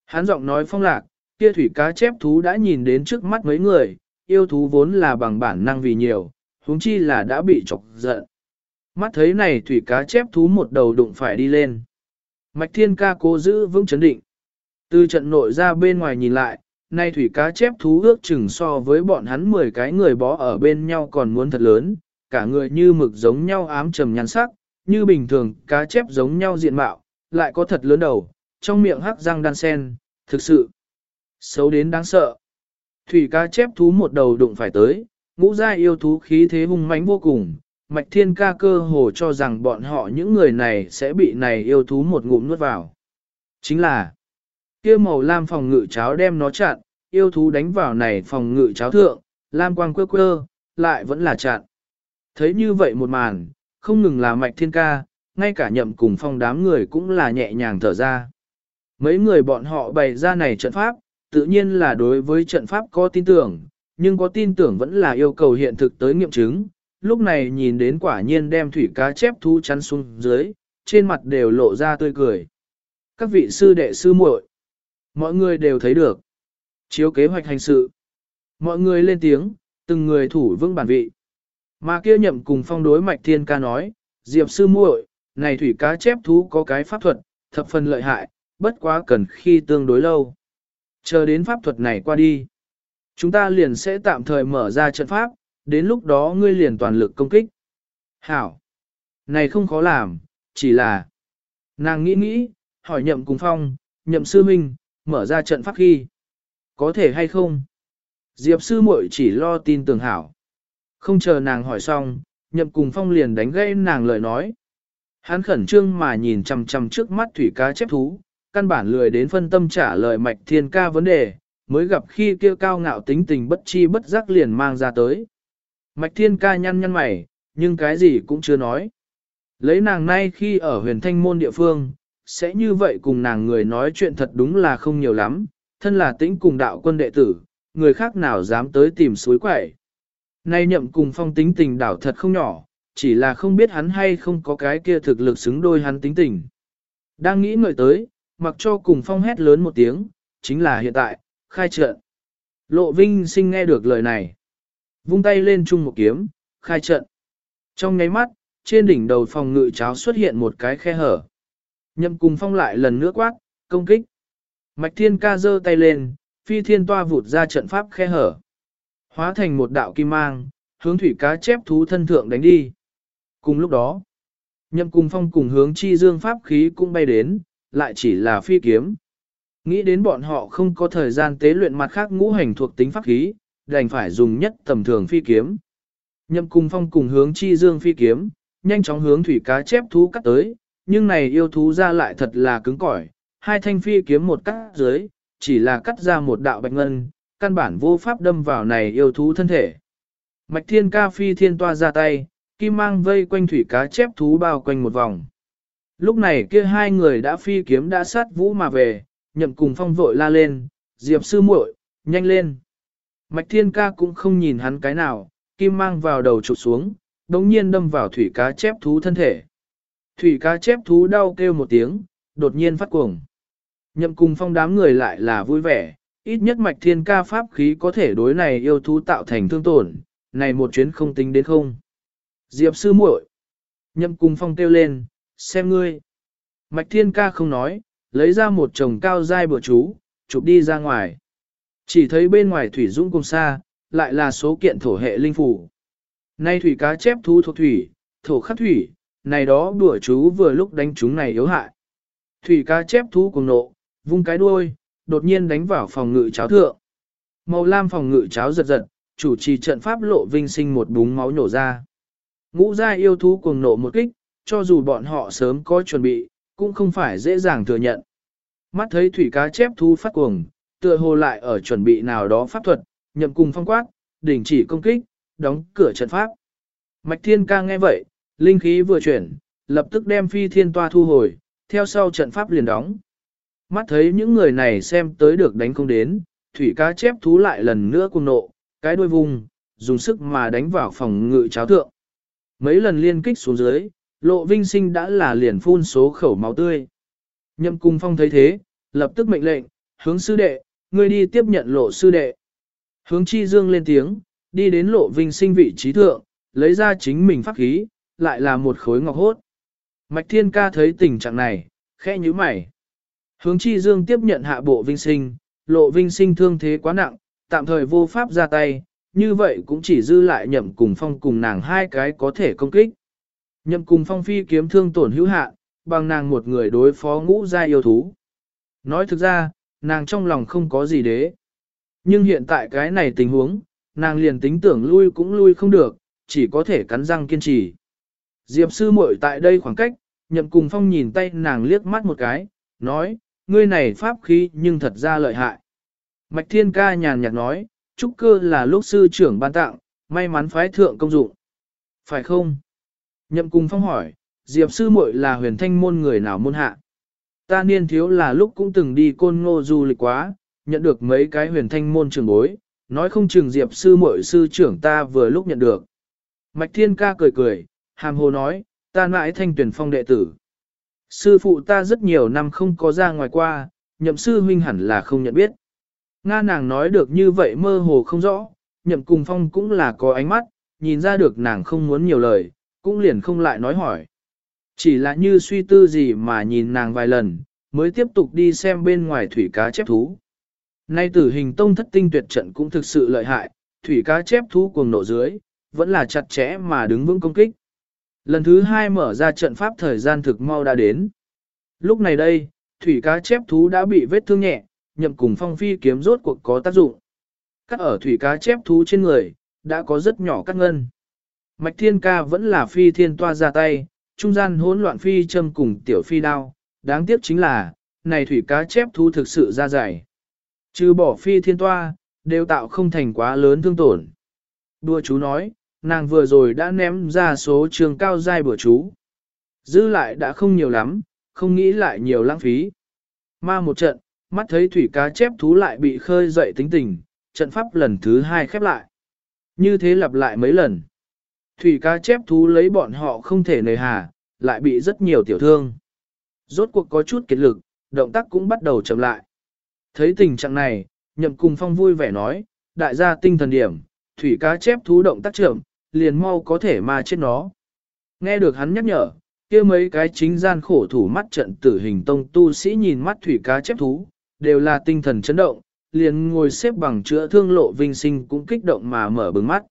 Hán giọng nói phong lạc, kia thủy cá chép thú đã nhìn đến trước mắt mấy người, yêu thú vốn là bằng bản năng vì nhiều, huống chi là đã bị chọc giận. Mắt thấy này thủy cá chép thú một đầu đụng phải đi lên. Mạch thiên ca cố giữ vững chấn định. Từ trận nội ra bên ngoài nhìn lại, nay thủy cá chép thú ước chừng so với bọn hắn 10 cái người bó ở bên nhau còn muốn thật lớn, cả người như mực giống nhau ám trầm nhăn sắc, như bình thường cá chép giống nhau diện mạo, lại có thật lớn đầu, trong miệng hắc răng đan sen, thực sự xấu đến đáng sợ. Thủy cá chép thú một đầu đụng phải tới, ngũ gia yêu thú khí thế hung mãnh vô cùng, mạch thiên ca cơ hồ cho rằng bọn họ những người này sẽ bị này yêu thú một ngụm nuốt vào. Chính là, kia màu lam phòng ngự cháo đem nó chặn, yêu thú đánh vào này phòng ngự cháo thượng, lam quang quơ quơ, lại vẫn là chặn. Thấy như vậy một màn, không ngừng là mạch thiên ca, ngay cả nhậm cùng phong đám người cũng là nhẹ nhàng thở ra. Mấy người bọn họ bày ra này trận pháp, tự nhiên là đối với trận pháp có tin tưởng, nhưng có tin tưởng vẫn là yêu cầu hiện thực tới nghiệm chứng. Lúc này nhìn đến quả nhiên đem thủy cá chép thú chắn xuống dưới, trên mặt đều lộ ra tươi cười. Các vị sư đệ sư muội, mọi người đều thấy được. Chiếu kế hoạch hành sự. Mọi người lên tiếng, từng người thủ vững bản vị. Mà kia nhậm cùng phong đối mạch thiên ca nói, Diệp sư muội, này thủy cá chép thú có cái pháp thuật, thập phần lợi hại, bất quá cần khi tương đối lâu. Chờ đến pháp thuật này qua đi. Chúng ta liền sẽ tạm thời mở ra trận pháp, đến lúc đó ngươi liền toàn lực công kích. Hảo! Này không khó làm, chỉ là... Nàng nghĩ nghĩ, hỏi nhậm cùng phong, nhậm sư minh, mở ra trận pháp khi. Có thể hay không? Diệp sư muội chỉ lo tin tưởng hảo. Không chờ nàng hỏi xong, nhậm cùng phong liền đánh gây nàng lời nói. Hắn khẩn trương mà nhìn chằm chằm trước mắt thủy cá chép thú, căn bản lười đến phân tâm trả lời mạch thiên ca vấn đề, mới gặp khi kia cao ngạo tính tình bất chi bất giác liền mang ra tới. Mạch thiên ca nhăn nhăn mày, nhưng cái gì cũng chưa nói. Lấy nàng nay khi ở huyền thanh môn địa phương, sẽ như vậy cùng nàng người nói chuyện thật đúng là không nhiều lắm, thân là tĩnh cùng đạo quân đệ tử, người khác nào dám tới tìm suối quẩy. Nay nhậm cùng phong tính tình đảo thật không nhỏ, chỉ là không biết hắn hay không có cái kia thực lực xứng đôi hắn tính tình. Đang nghĩ ngợi tới, mặc cho cùng phong hét lớn một tiếng, chính là hiện tại, khai trận. Lộ Vinh sinh nghe được lời này. Vung tay lên chung một kiếm, khai trận. Trong nháy mắt, trên đỉnh đầu phòng ngự cháo xuất hiện một cái khe hở. Nhậm cùng phong lại lần nữa quát, công kích. Mạch thiên ca giơ tay lên, phi thiên toa vụt ra trận pháp khe hở. Hóa thành một đạo kim mang, hướng thủy cá chép thú thân thượng đánh đi. Cùng lúc đó, nhậm cùng phong cùng hướng chi dương pháp khí cũng bay đến, lại chỉ là phi kiếm. Nghĩ đến bọn họ không có thời gian tế luyện mặt khác ngũ hành thuộc tính pháp khí, đành phải dùng nhất tầm thường phi kiếm. Nhậm cùng phong cùng hướng chi dương phi kiếm, nhanh chóng hướng thủy cá chép thú cắt tới, nhưng này yêu thú ra lại thật là cứng cỏi, hai thanh phi kiếm một cắt dưới, chỉ là cắt ra một đạo bạch ngân, căn bản vô pháp đâm vào này yêu thú thân thể. Mạch thiên ca phi thiên toa ra tay, kim mang vây quanh thủy cá chép thú bao quanh một vòng. Lúc này kia hai người đã phi kiếm đã sát vũ mà về, nhậm cùng phong vội la lên, diệp sư muội, nhanh lên. Mạch thiên ca cũng không nhìn hắn cái nào, kim mang vào đầu trụt xuống, đống nhiên đâm vào thủy cá chép thú thân thể. Thủy cá chép thú đau kêu một tiếng, đột nhiên phát cuồng. Nhậm cùng phong đám người lại là vui vẻ, ít nhất mạch thiên ca pháp khí có thể đối này yêu thú tạo thành thương tổn, này một chuyến không tính đến không. Diệp sư muội, Nhậm cùng phong kêu lên, xem ngươi. Mạch thiên ca không nói, lấy ra một chồng cao dai bữa chú, chụp đi ra ngoài. Chỉ thấy bên ngoài thủy dũng cùng xa, lại là số kiện thổ hệ linh phủ. Nay thủy cá chép thú thuộc thủy, thổ khắc thủy, này đó đùa chú vừa lúc đánh chúng này yếu hại. Thủy cá chép thú cùng nộ, vung cái đuôi, đột nhiên đánh vào phòng ngự cháo thượng. Màu lam phòng ngự cháo giật giật, chủ trì trận pháp lộ vinh sinh một búng máu nhổ ra. Ngũ gia yêu thú cuồng nộ một kích, cho dù bọn họ sớm có chuẩn bị, cũng không phải dễ dàng thừa nhận. Mắt thấy thủy cá chép thú phát cuồng, tựa hồ lại ở chuẩn bị nào đó pháp thuật, nhậm cùng phong quát, đình chỉ công kích, đóng cửa trận pháp. Mạch thiên ca nghe vậy, linh khí vừa chuyển, lập tức đem phi thiên toa thu hồi, theo sau trận pháp liền đóng. Mắt thấy những người này xem tới được đánh không đến, thủy cá chép thú lại lần nữa cuồng nộ, cái đuôi vùng, dùng sức mà đánh vào phòng ngự cháo thượng. Mấy lần liên kích xuống dưới, lộ vinh sinh đã là liền phun số khẩu máu tươi. Nhậm cung phong thấy thế, lập tức mệnh lệnh, hướng sư đệ, ngươi đi tiếp nhận lộ sư đệ. Hướng chi dương lên tiếng, đi đến lộ vinh sinh vị trí thượng, lấy ra chính mình pháp khí, lại là một khối ngọc hốt. Mạch thiên ca thấy tình trạng này, khẽ như mày. Hướng chi dương tiếp nhận hạ bộ vinh sinh, lộ vinh sinh thương thế quá nặng, tạm thời vô pháp ra tay, như vậy cũng chỉ dư lại nhậm cùng phong cùng nàng hai cái có thể công kích. Nhậm cùng phong phi kiếm thương tổn hữu hạ, bằng nàng một người đối phó ngũ gia yêu thú. Nói thực ra, nàng trong lòng không có gì đế. Nhưng hiện tại cái này tình huống, nàng liền tính tưởng lui cũng lui không được, chỉ có thể cắn răng kiên trì. Diệp sư muội tại đây khoảng cách, nhậm cùng phong nhìn tay nàng liếc mắt một cái, nói, ngươi này pháp khí nhưng thật ra lợi hại. Mạch thiên ca nhàn nhạt nói, trúc cơ là lúc sư trưởng ban tặng, may mắn phái thượng công dụng. Phải không? Nhậm cùng phong hỏi, Diệp sư muội là huyền thanh môn người nào môn hạ? Ta niên thiếu là lúc cũng từng đi côn ngô du lịch quá, nhận được mấy cái huyền thanh môn trường bối, nói không chừng Diệp sư muội sư trưởng ta vừa lúc nhận được. Mạch thiên ca cười cười, hàm hồ nói, ta mãi thanh tuyển phong đệ tử. Sư phụ ta rất nhiều năm không có ra ngoài qua, nhậm sư huynh hẳn là không nhận biết. Nga nàng nói được như vậy mơ hồ không rõ, nhậm cùng phong cũng là có ánh mắt, nhìn ra được nàng không muốn nhiều lời, cũng liền không lại nói hỏi. Chỉ là như suy tư gì mà nhìn nàng vài lần, mới tiếp tục đi xem bên ngoài thủy cá chép thú. Nay tử hình tông thất tinh tuyệt trận cũng thực sự lợi hại, thủy cá chép thú cuồng nộ dưới, vẫn là chặt chẽ mà đứng vững công kích. Lần thứ hai mở ra trận pháp thời gian thực mau đã đến. Lúc này đây, thủy cá chép thú đã bị vết thương nhẹ, nhậm cùng phong phi kiếm rốt cuộc có tác dụng. Cắt ở thủy cá chép thú trên người, đã có rất nhỏ cắt ngân. Mạch thiên ca vẫn là phi thiên toa ra tay, trung gian hỗn loạn phi châm cùng tiểu phi đao, đáng tiếc chính là, này thủy cá chép thú thực sự ra dày. Trừ bỏ phi thiên toa, đều tạo không thành quá lớn thương tổn. Đua chú nói, nàng vừa rồi đã ném ra số trường cao dai bữa chú. Dư lại đã không nhiều lắm, không nghĩ lại nhiều lãng phí. Ma một trận, mắt thấy thủy cá chép thú lại bị khơi dậy tính tình, trận pháp lần thứ hai khép lại. Như thế lặp lại mấy lần. Thủy cá chép thú lấy bọn họ không thể nề hà, lại bị rất nhiều tiểu thương. Rốt cuộc có chút kiệt lực, động tác cũng bắt đầu chậm lại. Thấy tình trạng này, nhậm cùng phong vui vẻ nói, đại gia tinh thần điểm, thủy cá chép thú động tác chậm, liền mau có thể ma chết nó. Nghe được hắn nhắc nhở, kia mấy cái chính gian khổ thủ mắt trận tử hình tông tu sĩ nhìn mắt thủy cá chép thú, đều là tinh thần chấn động, liền ngồi xếp bằng chữa thương lộ vinh sinh cũng kích động mà mở bừng mắt.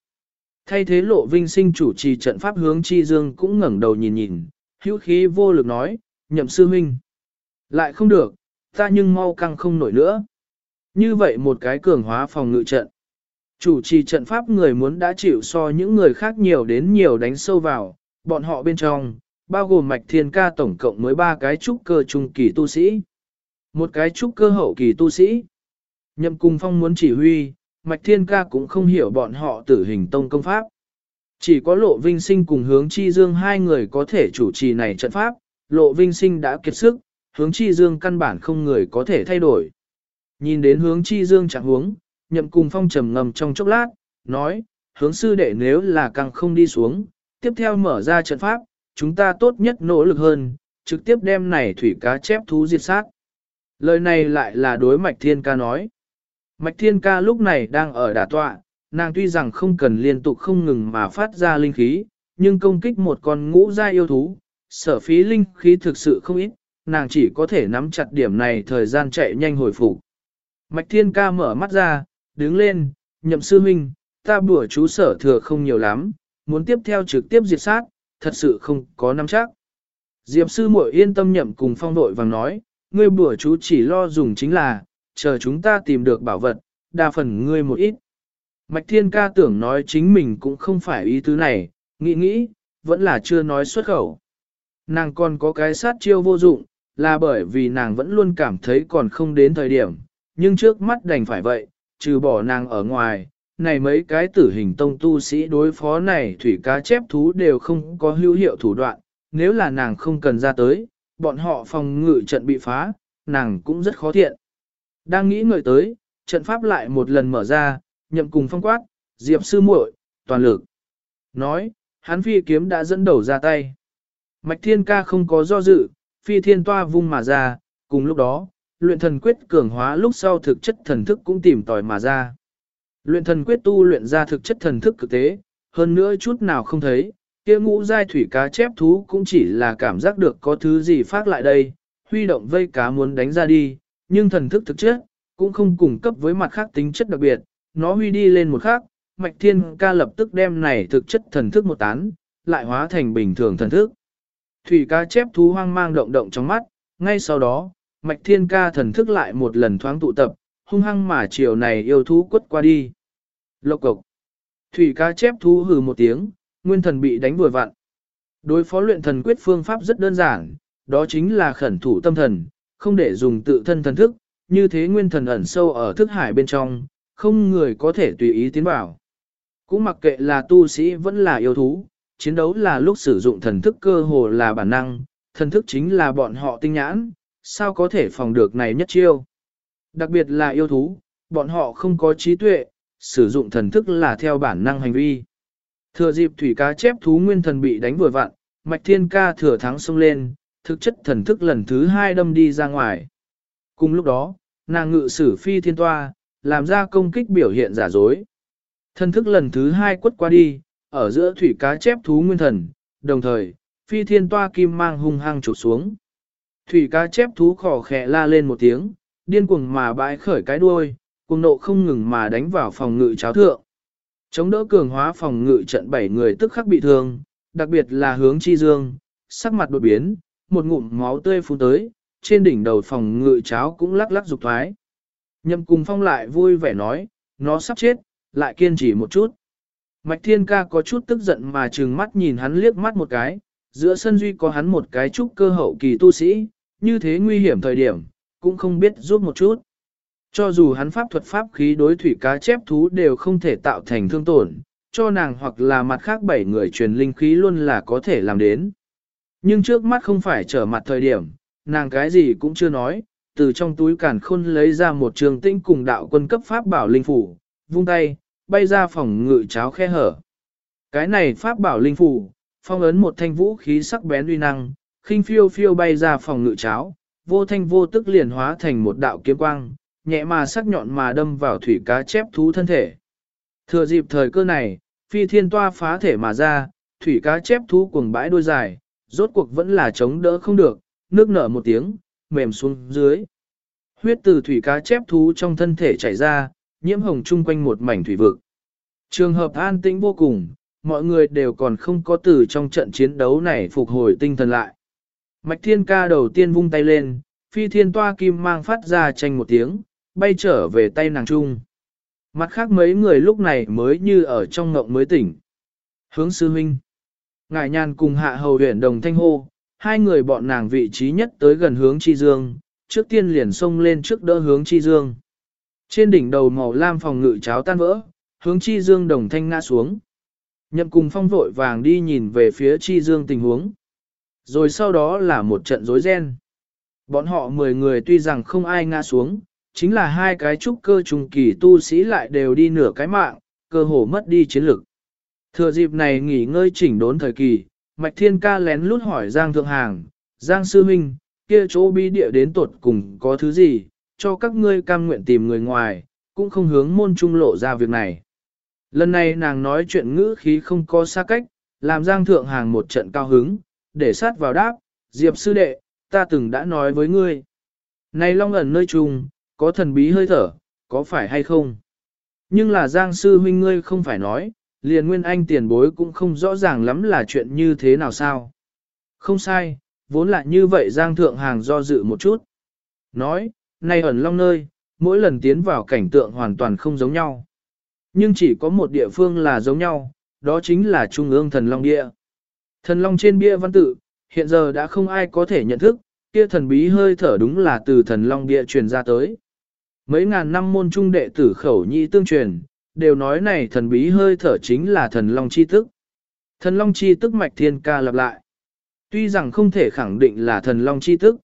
Thay thế lộ vinh sinh chủ trì trận pháp hướng chi dương cũng ngẩng đầu nhìn nhìn, hữu khí vô lực nói, nhậm sư huynh. Lại không được, ta nhưng mau căng không nổi nữa. Như vậy một cái cường hóa phòng ngự trận. Chủ trì trận pháp người muốn đã chịu so những người khác nhiều đến nhiều đánh sâu vào, bọn họ bên trong, bao gồm mạch thiên ca tổng cộng mới ba cái trúc cơ trung kỳ tu sĩ. Một cái trúc cơ hậu kỳ tu sĩ. Nhậm cùng phong muốn chỉ huy, mạch thiên ca cũng không hiểu bọn họ tử hình tông công pháp. Chỉ có lộ vinh sinh cùng hướng chi dương hai người có thể chủ trì này trận pháp, lộ vinh sinh đã kiệt sức, hướng chi dương căn bản không người có thể thay đổi. Nhìn đến hướng chi dương chẳng hướng, nhậm cùng phong trầm ngầm trong chốc lát, nói, hướng sư đệ nếu là càng không đi xuống, tiếp theo mở ra trận pháp, chúng ta tốt nhất nỗ lực hơn, trực tiếp đem này thủy cá chép thú diệt sát. Lời này lại là đối mạch thiên ca nói. Mạch thiên ca lúc này đang ở đả tọa, nàng tuy rằng không cần liên tục không ngừng mà phát ra linh khí, nhưng công kích một con ngũ gia yêu thú, sở phí linh khí thực sự không ít, nàng chỉ có thể nắm chặt điểm này thời gian chạy nhanh hồi phục. Mạch thiên ca mở mắt ra, đứng lên, nhậm sư huynh, ta bùa chú sở thừa không nhiều lắm, muốn tiếp theo trực tiếp diệt sát, thật sự không có nắm chắc. Diệp sư muội yên tâm nhậm cùng phong đội vàng nói, ngươi bùa chú chỉ lo dùng chính là, chờ chúng ta tìm được bảo vật, đa phần ngươi một ít. Mạch thiên ca tưởng nói chính mình cũng không phải ý tứ này, nghĩ nghĩ, vẫn là chưa nói xuất khẩu. Nàng còn có cái sát chiêu vô dụng, là bởi vì nàng vẫn luôn cảm thấy còn không đến thời điểm, nhưng trước mắt đành phải vậy, trừ bỏ nàng ở ngoài, này mấy cái tử hình tông tu sĩ đối phó này thủy cá chép thú đều không có hữu hiệu thủ đoạn, nếu là nàng không cần ra tới, bọn họ phòng ngự trận bị phá, nàng cũng rất khó thiện. Đang nghĩ người tới, trận pháp lại một lần mở ra, nhậm cùng phong quát, diệp sư muội, toàn lực. Nói, hắn phi kiếm đã dẫn đầu ra tay. Mạch thiên ca không có do dự, phi thiên toa vung mà ra, cùng lúc đó, luyện thần quyết cường hóa lúc sau thực chất thần thức cũng tìm tòi mà ra. Luyện thần quyết tu luyện ra thực chất thần thức cực tế, hơn nữa chút nào không thấy, kia ngũ giai thủy cá chép thú cũng chỉ là cảm giác được có thứ gì phát lại đây, huy động vây cá muốn đánh ra đi, nhưng thần thức thực chất, cũng không cung cấp với mặt khác tính chất đặc biệt, nó huy đi lên một khác, mạch thiên ca lập tức đem này thực chất thần thức một tán, lại hóa thành bình thường thần thức. Thủy cá chép thú hoang mang động động trong mắt, ngay sau đó, mạch thiên ca thần thức lại một lần thoáng tụ tập, hung hăng mà chiều này yêu thú quất qua đi. Lộc cộc. Thủy Ca chép thú hừ một tiếng, nguyên thần bị đánh vừa vặn. Đối phó luyện thần quyết phương pháp rất đơn giản, đó chính là khẩn thủ tâm thần, không để dùng tự thân thần thức, như thế nguyên thần ẩn sâu ở thức hải bên trong, không người có thể tùy ý tiến vào. Cũng mặc kệ là tu sĩ vẫn là yêu thú, chiến đấu là lúc sử dụng thần thức cơ hồ là bản năng, thần thức chính là bọn họ tinh nhãn, sao có thể phòng được này nhất chiêu. Đặc biệt là yêu thú, bọn họ không có trí tuệ, sử dụng thần thức là theo bản năng hành vi. Thừa dịp thủy cá chép thú nguyên thần bị đánh vừa vặn, mạch thiên ca thừa thắng xông lên, thực chất thần thức lần thứ hai đâm đi ra ngoài. Cùng lúc đó, nàng ngự sử phi thiên toa, làm ra công kích biểu hiện giả dối. Thần thức lần thứ hai quất qua đi, ở giữa thủy cá chép thú nguyên thần, đồng thời, phi thiên toa kim mang hung hăng chụp xuống. Thủy cá chép thú khỏ khẽ la lên một tiếng, điên cuồng mà bãi khởi cái đuôi, cuồng nộ không ngừng mà đánh vào phòng ngự cháo thượng. Chống đỡ cường hóa phòng ngự trận bảy người tức khắc bị thương, đặc biệt là hướng chi dương, sắc mặt đột biến, một ngụm máu tươi phun tới, trên đỉnh đầu phòng ngự cháo cũng lắc lắc dục thoái. Nhậm cùng phong lại vui vẻ nói, nó sắp chết, lại kiên trì một chút. Mạch thiên ca có chút tức giận mà trừng mắt nhìn hắn liếc mắt một cái, giữa sân duy có hắn một cái trúc cơ hậu kỳ tu sĩ, như thế nguy hiểm thời điểm, cũng không biết giúp một chút. Cho dù hắn pháp thuật pháp khí đối thủy cá chép thú đều không thể tạo thành thương tổn, cho nàng hoặc là mặt khác bảy người truyền linh khí luôn là có thể làm đến. Nhưng trước mắt không phải trở mặt thời điểm, nàng cái gì cũng chưa nói, từ trong túi cản khôn lấy ra một trường tinh cùng đạo quân cấp pháp bảo linh phủ, vung tay, bay ra phòng ngự cháo khe hở. Cái này pháp bảo linh phủ, phong ấn một thanh vũ khí sắc bén uy năng, khinh phiêu phiêu bay ra phòng ngự cháo, vô thanh vô tức liền hóa thành một đạo kiếm quang, nhẹ mà sắc nhọn mà đâm vào thủy cá chép thú thân thể. Thừa dịp thời cơ này, phi thiên toa phá thể mà ra, thủy cá chép thú cuồng bãi đôi dài, rốt cuộc vẫn là chống đỡ không được, nước nở một tiếng, mềm xuống dưới. Huyết từ thủy cá chép thú trong thân thể chảy ra, nhiễm hồng chung quanh một mảnh thủy vực. Trường hợp an tĩnh vô cùng, mọi người đều còn không có từ trong trận chiến đấu này phục hồi tinh thần lại. Mạch thiên ca đầu tiên vung tay lên, phi thiên toa kim mang phát ra tranh một tiếng, bay trở về tay nàng trung. Mặt khác mấy người lúc này mới như ở trong ngộng mới tỉnh. Hướng sư huynh. Ngải nhàn cùng hạ hầu huyện đồng thanh hô, hai người bọn nàng vị trí nhất tới gần hướng chi dương, trước tiên liền xông lên trước đỡ hướng chi dương. Trên đỉnh đầu màu lam phòng ngự cháo tan vỡ, hướng chi dương đồng thanh ngã xuống. Nhậm cùng phong vội vàng đi nhìn về phía chi dương tình huống. Rồi sau đó là một trận rối ren. Bọn họ 10 người tuy rằng không ai ngã xuống, chính là hai cái trúc cơ trùng kỳ tu sĩ lại đều đi nửa cái mạng, cơ hồ mất đi chiến lực. Thừa dịp này nghỉ ngơi chỉnh đốn thời kỳ, Mạch Thiên Ca lén lút hỏi Giang Thượng Hàng, Giang Sư Minh, kia chỗ bi địa đến tột cùng có thứ gì, cho các ngươi cam nguyện tìm người ngoài, cũng không hướng môn trung lộ ra việc này. Lần này nàng nói chuyện ngữ khí không có xa cách, làm Giang Thượng Hàng một trận cao hứng, để sát vào đáp, Diệp Sư Đệ, ta từng đã nói với ngươi. Này long ẩn nơi trùng, có thần bí hơi thở, có phải hay không? Nhưng là Giang Sư Huynh ngươi không phải nói, liền nguyên anh tiền bối cũng không rõ ràng lắm là chuyện như thế nào sao. Không sai, vốn là như vậy Giang Thượng Hàng do dự một chút. Nói, này ẩn long nơi, mỗi lần tiến vào cảnh tượng hoàn toàn không giống nhau. Nhưng chỉ có một địa phương là giống nhau, đó chính là Trung ương thần long địa. Thần long trên bia văn tự, hiện giờ đã không ai có thể nhận thức, kia thần bí hơi thở đúng là từ thần long địa truyền ra tới. Mấy ngàn năm môn trung đệ tử khẩu nhị tương truyền, đều nói này thần bí hơi thở chính là thần long chi tức. Thần long chi tức mạch thiên ca lặp lại. Tuy rằng không thể khẳng định là thần long chi tức,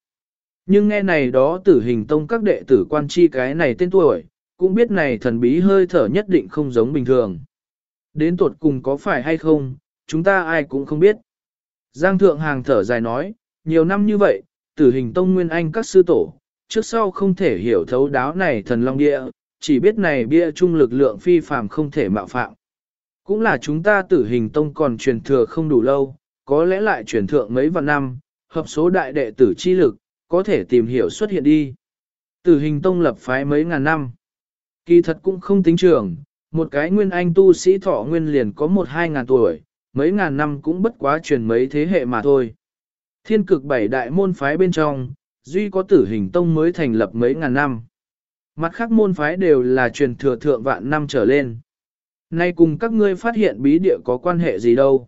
nhưng nghe này đó tử hình tông các đệ tử quan chi cái này tên tuổi, cũng biết này thần bí hơi thở nhất định không giống bình thường. Đến tuột cùng có phải hay không, chúng ta ai cũng không biết. Giang thượng hàng thở dài nói, nhiều năm như vậy, tử hình tông nguyên anh các sư tổ, trước sau không thể hiểu thấu đáo này thần long địa, chỉ biết này bia trung lực lượng phi phàm không thể mạo phạm. Cũng là chúng ta tử hình tông còn truyền thừa không đủ lâu, có lẽ lại truyền thượng mấy vạn năm, hợp số đại đệ tử chi lực, có thể tìm hiểu xuất hiện đi. Tử hình tông lập phái mấy ngàn năm. Kỳ thật cũng không tính trường, một cái nguyên anh tu sĩ thọ nguyên liền có một hai ngàn tuổi, mấy ngàn năm cũng bất quá truyền mấy thế hệ mà thôi. Thiên cực bảy đại môn phái bên trong, duy có tử hình tông mới thành lập mấy ngàn năm. Mặt khác môn phái đều là truyền thừa thượng vạn năm trở lên. Nay cùng các ngươi phát hiện bí địa có quan hệ gì đâu.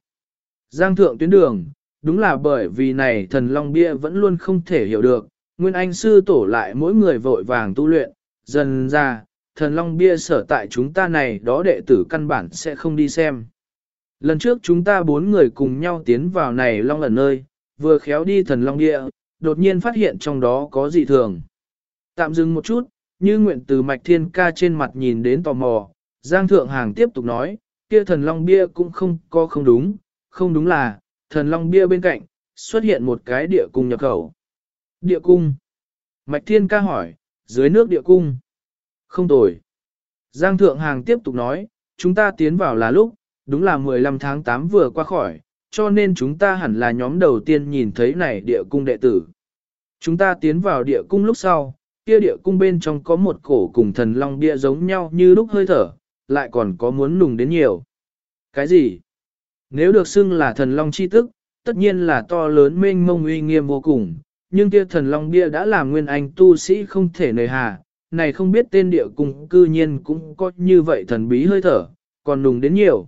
Giang thượng tuyến đường, đúng là bởi vì này thần Long Bia vẫn luôn không thể hiểu được, Nguyên Anh sư tổ lại mỗi người vội vàng tu luyện, dần ra, thần Long Bia sở tại chúng ta này đó đệ tử căn bản sẽ không đi xem. Lần trước chúng ta bốn người cùng nhau tiến vào này Long ẩn nơi, vừa khéo đi thần Long Bia, đột nhiên phát hiện trong đó có dị thường. Tạm dừng một chút, như nguyện từ mạch thiên ca trên mặt nhìn đến tò mò, Giang Thượng Hàng tiếp tục nói, kia thần long bia cũng không có không đúng, không đúng là, thần long bia bên cạnh, xuất hiện một cái địa cung nhập khẩu. Địa cung. Mạch thiên ca hỏi, dưới nước địa cung. Không tồi. Giang Thượng Hàng tiếp tục nói, chúng ta tiến vào là lúc, đúng là 15 tháng 8 vừa qua khỏi, cho nên chúng ta hẳn là nhóm đầu tiên nhìn thấy này địa cung đệ tử. Chúng ta tiến vào địa cung lúc sau, kia địa cung bên trong có một cổ cùng thần long bia giống nhau như lúc hơi thở, lại còn có muốn nùng đến nhiều. Cái gì? Nếu được xưng là thần long chi tức, tất nhiên là to lớn mênh mông uy nghiêm vô cùng, nhưng kia thần long bia đã làm nguyên anh tu sĩ không thể nề hà, này không biết tên địa cung cư nhiên cũng có như vậy thần bí hơi thở, còn nùng đến nhiều.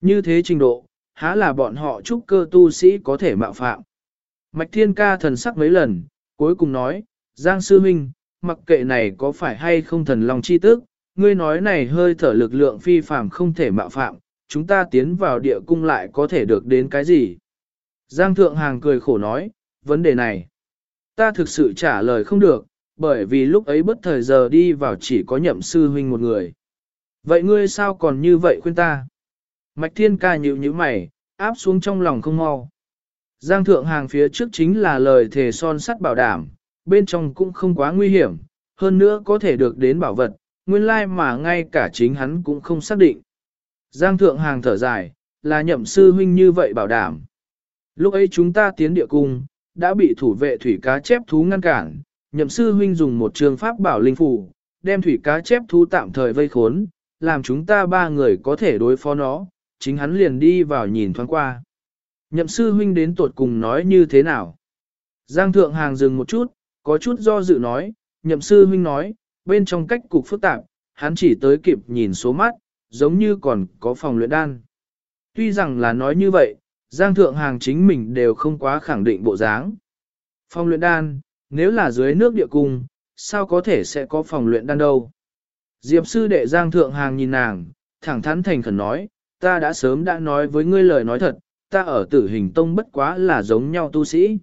Như thế trình độ, há là bọn họ trúc cơ tu sĩ có thể mạo phạm. Mạch thiên ca thần sắc mấy lần, cuối cùng nói, Giang Sư Minh, mặc kệ này có phải hay không thần lòng chi tức, ngươi nói này hơi thở lực lượng phi phàm không thể mạo phạm, chúng ta tiến vào địa cung lại có thể được đến cái gì? Giang Thượng Hàng cười khổ nói, vấn đề này, ta thực sự trả lời không được, bởi vì lúc ấy bất thời giờ đi vào chỉ có nhậm sư huynh một người. Vậy ngươi sao còn như vậy khuyên ta? Mạch Thiên ca nhịu như mày, áp xuống trong lòng không mau. Giang Thượng Hàng phía trước chính là lời thề son sắt bảo đảm, bên trong cũng không quá nguy hiểm, hơn nữa có thể được đến bảo vật, nguyên lai mà ngay cả chính hắn cũng không xác định. Giang thượng hàng thở dài, là nhậm sư huynh như vậy bảo đảm. Lúc ấy chúng ta tiến địa cung, đã bị thủ vệ thủy cá chép thú ngăn cản, nhậm sư huynh dùng một trường pháp bảo linh phủ, đem thủy cá chép thú tạm thời vây khốn, làm chúng ta ba người có thể đối phó nó, chính hắn liền đi vào nhìn thoáng qua. Nhậm sư huynh đến tột cùng nói như thế nào? Giang thượng hàng dừng một chút, có chút do dự nói, nhậm sư huynh nói, bên trong cách cục phức tạp, hắn chỉ tới kịp nhìn số mắt, giống như còn có phòng luyện đan. Tuy rằng là nói như vậy, Giang Thượng Hàng chính mình đều không quá khẳng định bộ dáng. Phòng luyện đan, nếu là dưới nước địa cung, sao có thể sẽ có phòng luyện đan đâu? Diệp sư đệ Giang Thượng Hàng nhìn nàng, thẳng thắn thành khẩn nói, ta đã sớm đã nói với ngươi lời nói thật, ta ở tử hình tông bất quá là giống nhau tu sĩ.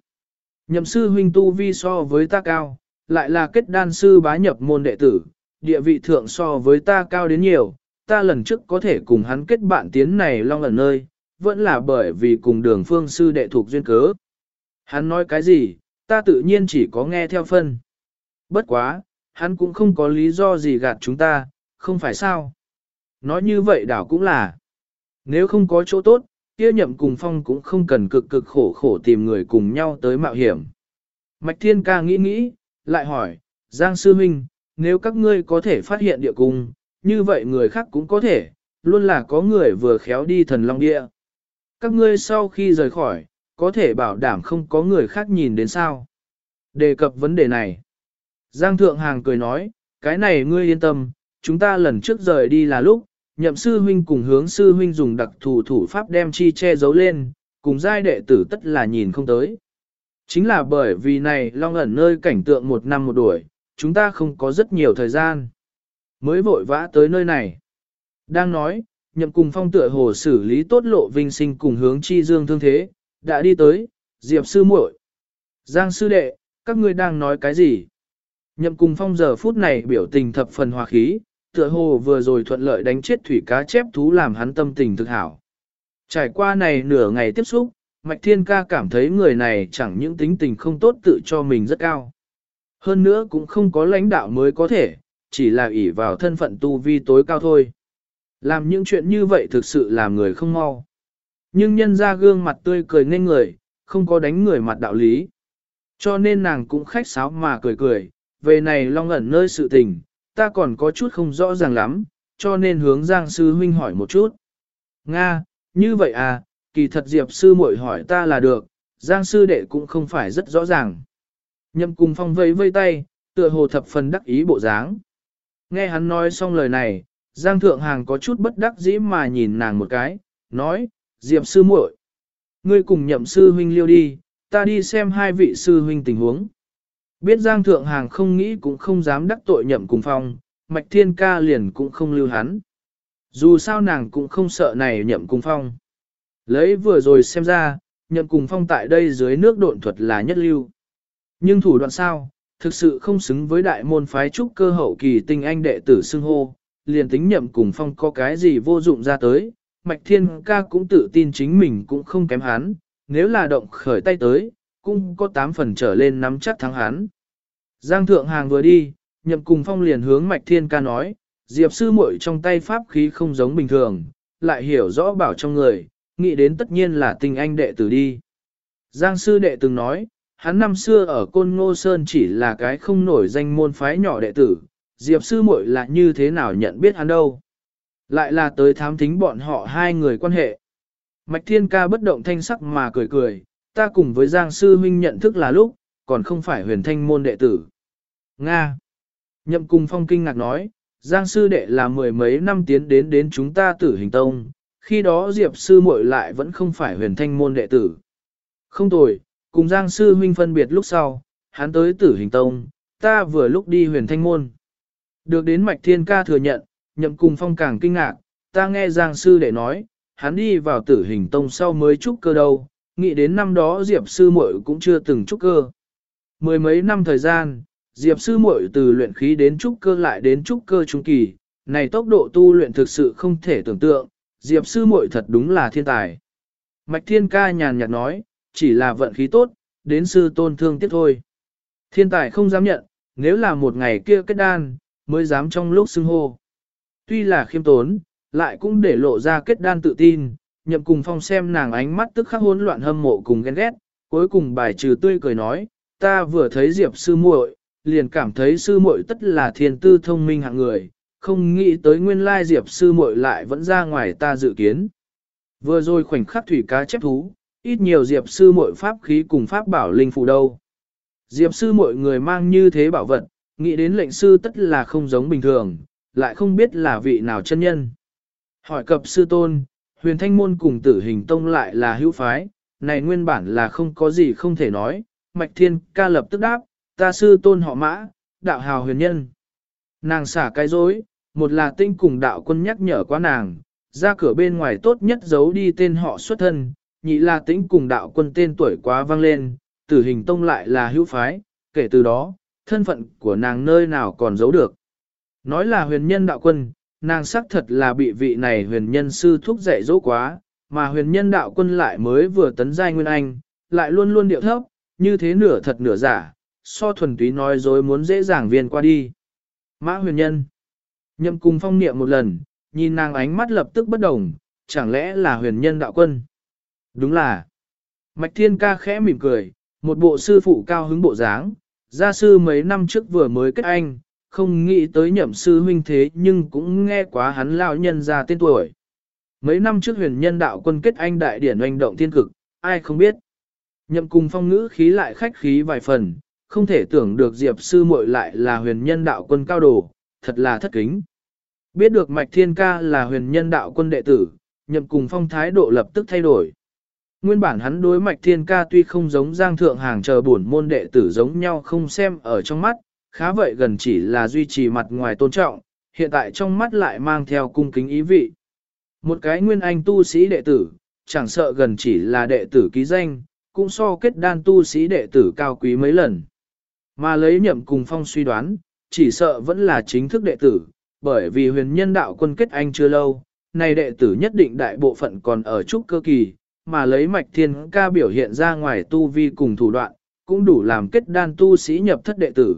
Nhậm sư huynh tu vi so với ta cao, lại là kết đan sư bá nhập môn đệ tử, địa vị thượng so với ta cao đến nhiều, ta lần trước có thể cùng hắn kết bạn tiến này long ẩn nơi, vẫn là bởi vì cùng đường phương sư đệ thuộc duyên cớ. Hắn nói cái gì, ta tự nhiên chỉ có nghe theo phân. Bất quá, hắn cũng không có lý do gì gạt chúng ta, không phải sao. Nói như vậy đảo cũng là, nếu không có chỗ tốt, kia nhậm cùng phong cũng không cần cực cực khổ khổ tìm người cùng nhau tới mạo hiểm. Mạch Thiên ca nghĩ nghĩ, lại hỏi, Giang Sư Minh, nếu các ngươi có thể phát hiện địa cung, như vậy người khác cũng có thể, luôn là có người vừa khéo đi thần long địa. Các ngươi sau khi rời khỏi, có thể bảo đảm không có người khác nhìn đến sao. Đề cập vấn đề này. Giang Thượng Hàng cười nói, cái này ngươi yên tâm, chúng ta lần trước rời đi là lúc, nhậm sư huynh cùng hướng sư huynh dùng đặc thù thủ pháp đem chi che giấu lên, cùng giai đệ tử tất là nhìn không tới. Chính là bởi vì này long ẩn nơi cảnh tượng một năm một đuổi, chúng ta không có rất nhiều thời gian. Mới vội vã tới nơi này. Đang nói, nhậm cùng phong tựa hồ xử lý tốt lộ vinh sinh cùng hướng chi dương thương thế, đã đi tới, diệp sư muội, Giang sư đệ, các ngươi đang nói cái gì? Nhậm cùng phong giờ phút này biểu tình thập phần hòa khí, tựa hồ vừa rồi thuận lợi đánh chết thủy cá chép thú làm hắn tâm tình thực hảo. Trải qua này nửa ngày tiếp xúc, Mạch Thiên Ca cảm thấy người này chẳng những tính tình không tốt tự cho mình rất cao. Hơn nữa cũng không có lãnh đạo mới có thể, chỉ là ỷ vào thân phận tu vi tối cao thôi. Làm những chuyện như vậy thực sự làm người không mau. Nhưng nhân ra gương mặt tươi cười nên người, không có đánh người mặt đạo lý. Cho nên nàng cũng khách sáo mà cười cười, về này long ẩn nơi sự tình, ta còn có chút không rõ ràng lắm, cho nên hướng Giang Sư Huynh hỏi một chút. Nga, như vậy à, kỳ thật Diệp Sư muội hỏi ta là được, Giang Sư Đệ cũng không phải rất rõ ràng. Nhậm cùng phong vây vây tay, tựa hồ thập phần đắc ý bộ dáng. Nghe hắn nói xong lời này, Giang Thượng Hàng có chút bất đắc dĩ mà nhìn nàng một cái, nói, Diệp Sư muội, ngươi cùng nhậm sư huynh liêu đi, ta đi xem hai vị sư huynh tình huống. Biết Giang Thượng Hàng không nghĩ cũng không dám đắc tội nhậm cùng phong, Mạch Thiên Ca liền cũng không lưu hắn. Dù sao nàng cũng không sợ này nhậm cùng phong. Lấy vừa rồi xem ra, nhậm cùng phong tại đây dưới nước độn thuật là nhất lưu. Nhưng thủ đoạn sao, thực sự không xứng với đại môn phái trúc cơ hậu kỳ tinh anh đệ tử xưng hô, liền tính nhậm cùng phong có cái gì vô dụng ra tới, Mạch Thiên Ca cũng tự tin chính mình cũng không kém hắn, nếu là động khởi tay tới, cũng có 8 phần trở lên nắm chắc thắng hắn. Giang Thượng Hàng vừa đi, nhậm cùng phong liền hướng Mạch Thiên Ca nói, Diệp sư muội trong tay pháp khí không giống bình thường, lại hiểu rõ bảo trong người, nghĩ đến tất nhiên là tình anh đệ tử đi. Giang sư đệ từng nói, hắn năm xưa ở Côn Ngô Sơn chỉ là cái không nổi danh môn phái nhỏ đệ tử, Diệp sư muội là như thế nào nhận biết hắn đâu. Lại là tới thám thính bọn họ hai người quan hệ. Mạch Thiên Ca bất động thanh sắc mà cười cười, ta cùng với Giang Sư Huynh nhận thức là lúc, còn không phải huyền thanh môn đệ tử. Nga. Nhậm cùng phong kinh ngạc nói, Giang Sư đệ là mười mấy năm tiến đến đến chúng ta tử hình tông, khi đó Diệp Sư muội lại vẫn không phải huyền thanh môn đệ tử. Không tồi, cùng Giang Sư Huynh phân biệt lúc sau, hắn tới tử hình tông, ta vừa lúc đi huyền thanh môn. Được đến Mạch Thiên Ca thừa nhận, nhậm cùng phong càng kinh ngạc, ta nghe Giang Sư đệ nói, hắn đi vào tử hình tông sau mới trúc cơ đâu, nghĩ đến năm đó Diệp Sư muội cũng chưa từng trúc cơ. Mười mấy năm thời gian, Diệp Sư muội từ luyện khí đến trúc cơ lại đến trúc cơ trung kỳ, này tốc độ tu luyện thực sự không thể tưởng tượng, Diệp Sư muội thật đúng là thiên tài. Mạch Thiên Ca nhàn nhạt nói, chỉ là vận khí tốt, đến sư tôn thương tiếc thôi. Thiên tài không dám nhận, nếu là một ngày kia kết đan, mới dám trong lúc xưng hô. Tuy là khiêm tốn, lại cũng để lộ ra kết đan tự tin, nhậm cùng phong xem nàng ánh mắt tức khắc hỗn loạn hâm mộ cùng ghen ghét, cuối cùng bài trừ tươi cười nói, ta vừa thấy Diệp sư muội, liền cảm thấy sư muội tất là thiên tư thông minh hạng người, không nghĩ tới nguyên lai Diệp sư muội lại vẫn ra ngoài ta dự kiến. Vừa rồi khoảnh khắc thủy cá chép thú, ít nhiều Diệp sư muội pháp khí cùng pháp bảo linh phù đâu. Diệp sư muội người mang như thế bảo vật, nghĩ đến lệnh sư tất là không giống bình thường, lại không biết là vị nào chân nhân. Hỏi cập sư tôn, huyền thanh môn cùng tử hình tông lại là hữu phái, này nguyên bản là không có gì không thể nói, mạch thiên ca lập tức đáp, ta sư tôn họ mã, đạo hào huyền nhân. Nàng xả cái dối, một là tinh cùng đạo quân nhắc nhở quá nàng, ra cửa bên ngoài tốt nhất giấu đi tên họ xuất thân, nhị là tĩnh cùng đạo quân tên tuổi quá vang lên, tử hình tông lại là hữu phái, kể từ đó, thân phận của nàng nơi nào còn giấu được. Nói là huyền nhân đạo quân, nàng xác thật là bị vị này huyền nhân sư thúc dạy dỗ quá, mà huyền nhân đạo quân lại mới vừa tấn giai nguyên anh, lại luôn luôn điệu thấp, như thế nửa thật nửa giả, so thuần túy nói dối muốn dễ dàng viên qua đi. Mã huyền nhân. Nhậm cùng phong niệm một lần, nhìn nàng ánh mắt lập tức bất đồng, chẳng lẽ là huyền nhân đạo quân? Đúng là. Mạch thiên ca khẽ mỉm cười, một bộ sư phụ cao hứng bộ dáng, gia sư mấy năm trước vừa mới kết anh, không nghĩ tới nhậm sư huynh thế nhưng cũng nghe quá hắn lão nhân ra tên tuổi. Mấy năm trước huyền nhân đạo quân kết anh đại điển oanh động thiên cực, ai không biết. Nhậm cùng phong ngữ khí lại khách khí vài phần, không thể tưởng được diệp sư muội lại là huyền nhân đạo quân cao đồ, thật là thất kính. Biết được mạch thiên ca là huyền nhân đạo quân đệ tử, nhậm cùng phong thái độ lập tức thay đổi. Nguyên bản hắn đối mạch thiên ca tuy không giống giang thượng hàng chờ bổn môn đệ tử giống nhau không xem ở trong mắt, khá vậy gần chỉ là duy trì mặt ngoài tôn trọng, hiện tại trong mắt lại mang theo cung kính ý vị. Một cái nguyên anh tu sĩ đệ tử, chẳng sợ gần chỉ là đệ tử ký danh, cũng so kết đan tu sĩ đệ tử cao quý mấy lần. Mà lấy nhậm cùng phong suy đoán, chỉ sợ vẫn là chính thức đệ tử, bởi vì huyền nhân đạo quân kết anh chưa lâu, này đệ tử nhất định đại bộ phận còn ở trúc cơ kỳ, mà lấy mạch thiên ca biểu hiện ra ngoài tu vi cùng thủ đoạn, cũng đủ làm kết đan tu sĩ nhập thất đệ tử.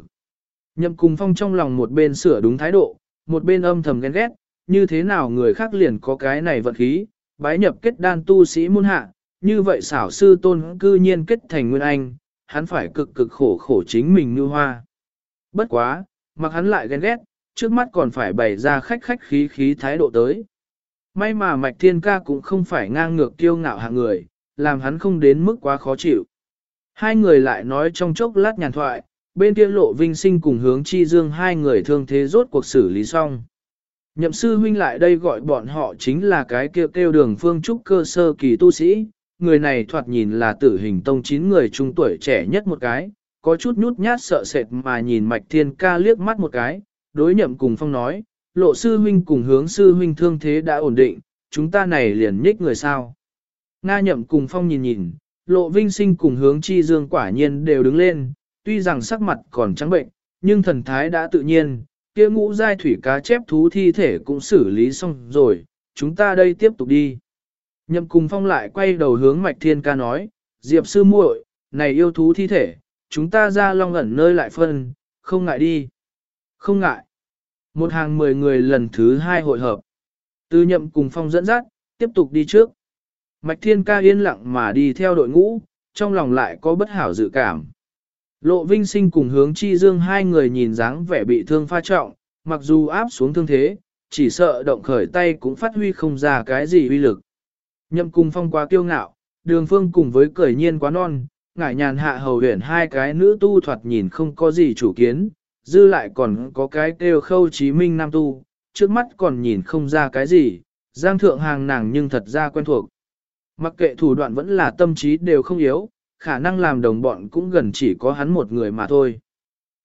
Nhậm cùng phong trong lòng một bên sửa đúng thái độ, một bên âm thầm ghen ghét, như thế nào người khác liền có cái này vận khí, bái nhập kết đan tu sĩ môn hạ, như vậy xảo sư tôn cư nhiên kết thành nguyên anh, hắn phải cực cực khổ khổ chính mình như hoa. Bất quá, mặc hắn lại ghen ghét, trước mắt còn phải bày ra khách khách khí khí thái độ tới. May mà Mạch Thiên Ca cũng không phải ngang ngược kiêu ngạo hạng người, làm hắn không đến mức quá khó chịu. Hai người lại nói trong chốc lát nhàn thoại, bên kia lộ vinh sinh cùng hướng chi dương hai người thương thế rốt cuộc xử lý xong. Nhậm sư huynh lại đây gọi bọn họ chính là cái kêu kêu đường phương trúc cơ sơ kỳ tu sĩ, người này thoạt nhìn là tử hình tông chín người trung tuổi trẻ nhất một cái, có chút nhút nhát sợ sệt mà nhìn mạch thiên ca liếc mắt một cái, đối nhậm cùng phong nói, lộ sư huynh cùng hướng sư huynh thương thế đã ổn định, chúng ta này liền nhích người sao. Nga nhậm cùng phong nhìn nhìn, lộ vinh sinh cùng hướng chi dương quả nhiên đều đứng lên, tuy rằng sắc mặt còn trắng bệnh, nhưng thần thái đã tự nhiên, kia ngũ giai thủy cá chép thú thi thể cũng xử lý xong rồi, chúng ta đây tiếp tục đi. Nhậm cùng phong lại quay đầu hướng mạch thiên ca nói, diệp sư muội, này yêu thú thi thể, chúng ta ra long ẩn nơi lại phân, không ngại đi. Không ngại. Một hàng mười người lần thứ hai hội hợp. Từ nhậm cùng phong dẫn dắt, tiếp tục đi trước. Mạch thiên ca yên lặng mà đi theo đội ngũ, trong lòng lại có bất hảo dự cảm. Lộ vinh sinh cùng hướng chi dương hai người nhìn dáng vẻ bị thương pha trọng, mặc dù áp xuống thương thế, chỉ sợ động khởi tay cũng phát huy không ra cái gì uy lực. Nhậm cùng phong quá kiêu ngạo, đường phương cùng với cởi nhiên quá non, ngải nhàn hạ hầu huyền hai cái nữ tu thoạt nhìn không có gì chủ kiến, dư lại còn có cái kêu khâu chí minh nam tu, trước mắt còn nhìn không ra cái gì, giang thượng hàng nàng nhưng thật ra quen thuộc. Mặc kệ thủ đoạn vẫn là tâm trí đều không yếu, khả năng làm đồng bọn cũng gần chỉ có hắn một người mà thôi.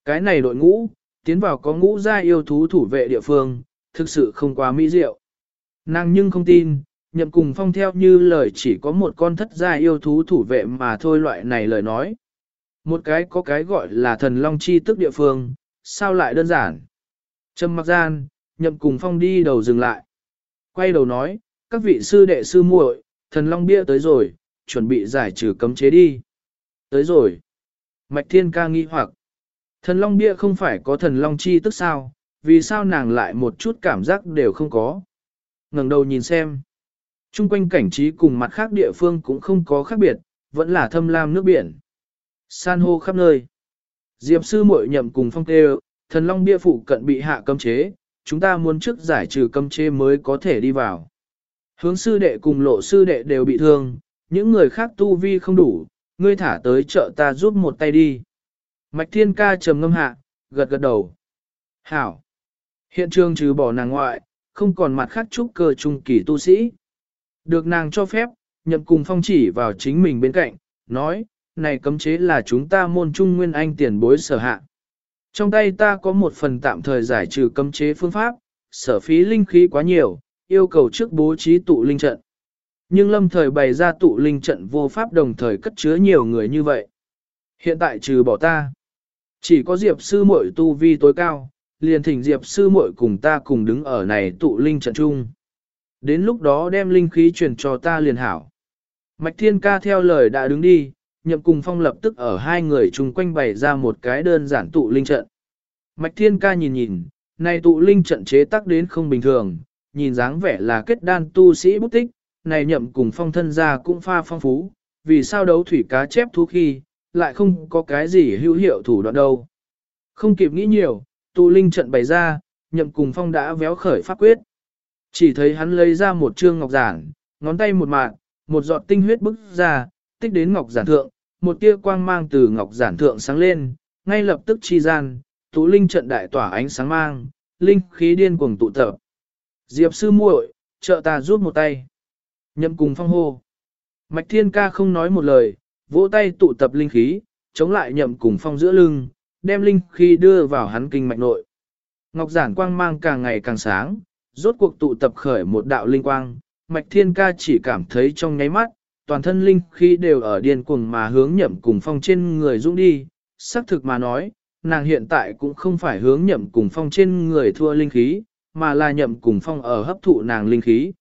Cái này đội ngũ, tiến vào có ngũ gia yêu thú thủ vệ địa phương, thực sự không quá mỹ diệu. Nàng nhưng không tin, nhậm cùng phong theo như lời chỉ có một con thất gia yêu thú thủ vệ mà thôi loại này lời nói. Một cái có cái gọi là thần long chi tức địa phương, sao lại đơn giản. Trầm mặc gian, nhậm cùng phong đi đầu dừng lại. Quay đầu nói, các vị sư đệ sư muội, thần long bia tới rồi, chuẩn bị giải trừ cấm chế đi. Tới rồi. Mạch thiên ca nghi hoặc. Thần long bia không phải có thần long chi tức sao, vì sao nàng lại một chút cảm giác đều không có. ngẩng đầu nhìn xem. Trung quanh cảnh trí cùng mặt khác địa phương cũng không có khác biệt, vẫn là thâm lam nước biển. San hô khắp nơi. Diệp sư muội nhậm cùng phong tê thần long bia phụ cận bị hạ cấm chế, chúng ta muốn trước giải trừ cấm chế mới có thể đi vào. Hướng sư đệ cùng lộ sư đệ đều bị thương, những người khác tu vi không đủ, ngươi thả tới chợ ta giúp một tay đi. Mạch thiên ca trầm ngâm hạ, gật gật đầu. Hảo. Hiện trường trừ bỏ nàng ngoại, không còn mặt khác trúc cơ trung kỳ tu sĩ. Được nàng cho phép, nhậm cùng phong chỉ vào chính mình bên cạnh, nói, này cấm chế là chúng ta môn trung nguyên anh tiền bối sở hạ. Trong tay ta có một phần tạm thời giải trừ cấm chế phương pháp, sở phí linh khí quá nhiều, yêu cầu trước bố trí tụ linh trận. Nhưng lâm thời bày ra tụ linh trận vô pháp đồng thời cất chứa nhiều người như vậy. Hiện tại trừ bỏ ta, chỉ có Diệp sư muội tu vi tối cao, liền thỉnh Diệp sư muội cùng ta cùng đứng ở này tụ linh trận chung. Đến lúc đó đem linh khí truyền cho ta liền hảo. Mạch Thiên Ca theo lời đã đứng đi, nhậm cùng phong lập tức ở hai người chung quanh bày ra một cái đơn giản tụ linh trận. Mạch Thiên Ca nhìn nhìn, này tụ linh trận chế tác đến không bình thường, nhìn dáng vẻ là kết đan tu sĩ bút tích, này nhậm cùng phong thân ra cũng pha phong phú, vì sao đấu thủy cá chép thú khi, lại không có cái gì hữu hiệu thủ đoạn đâu. Không kịp nghĩ nhiều, tụ linh trận bày ra, nhậm cùng phong đã véo khởi pháp quyết. Chỉ thấy hắn lấy ra một trương ngọc giản, ngón tay một mạng, một giọt tinh huyết bức ra, tích đến ngọc giản thượng, một tia quang mang từ ngọc giản thượng sáng lên, ngay lập tức chi gian, tụ linh trận đại tỏa ánh sáng mang, linh khí điên cuồng tụ tập. Diệp sư muội, trợ ta giúp một tay. Nhậm cùng phong hô. Mạch thiên ca không nói một lời, vỗ tay tụ tập linh khí, chống lại nhậm cùng phong giữa lưng, đem linh khí đưa vào hắn kinh mạch nội. Ngọc giản quang mang càng ngày càng sáng, rốt cuộc tụ tập khởi một đạo linh quang, mạch thiên ca chỉ cảm thấy trong nháy mắt, toàn thân linh khí đều ở điên cuồng mà hướng nhậm cùng phong trên người dũng đi, xác thực mà nói, nàng hiện tại cũng không phải hướng nhậm cùng phong trên người thua linh khí, mà là nhậm cùng phong ở hấp thụ nàng linh khí.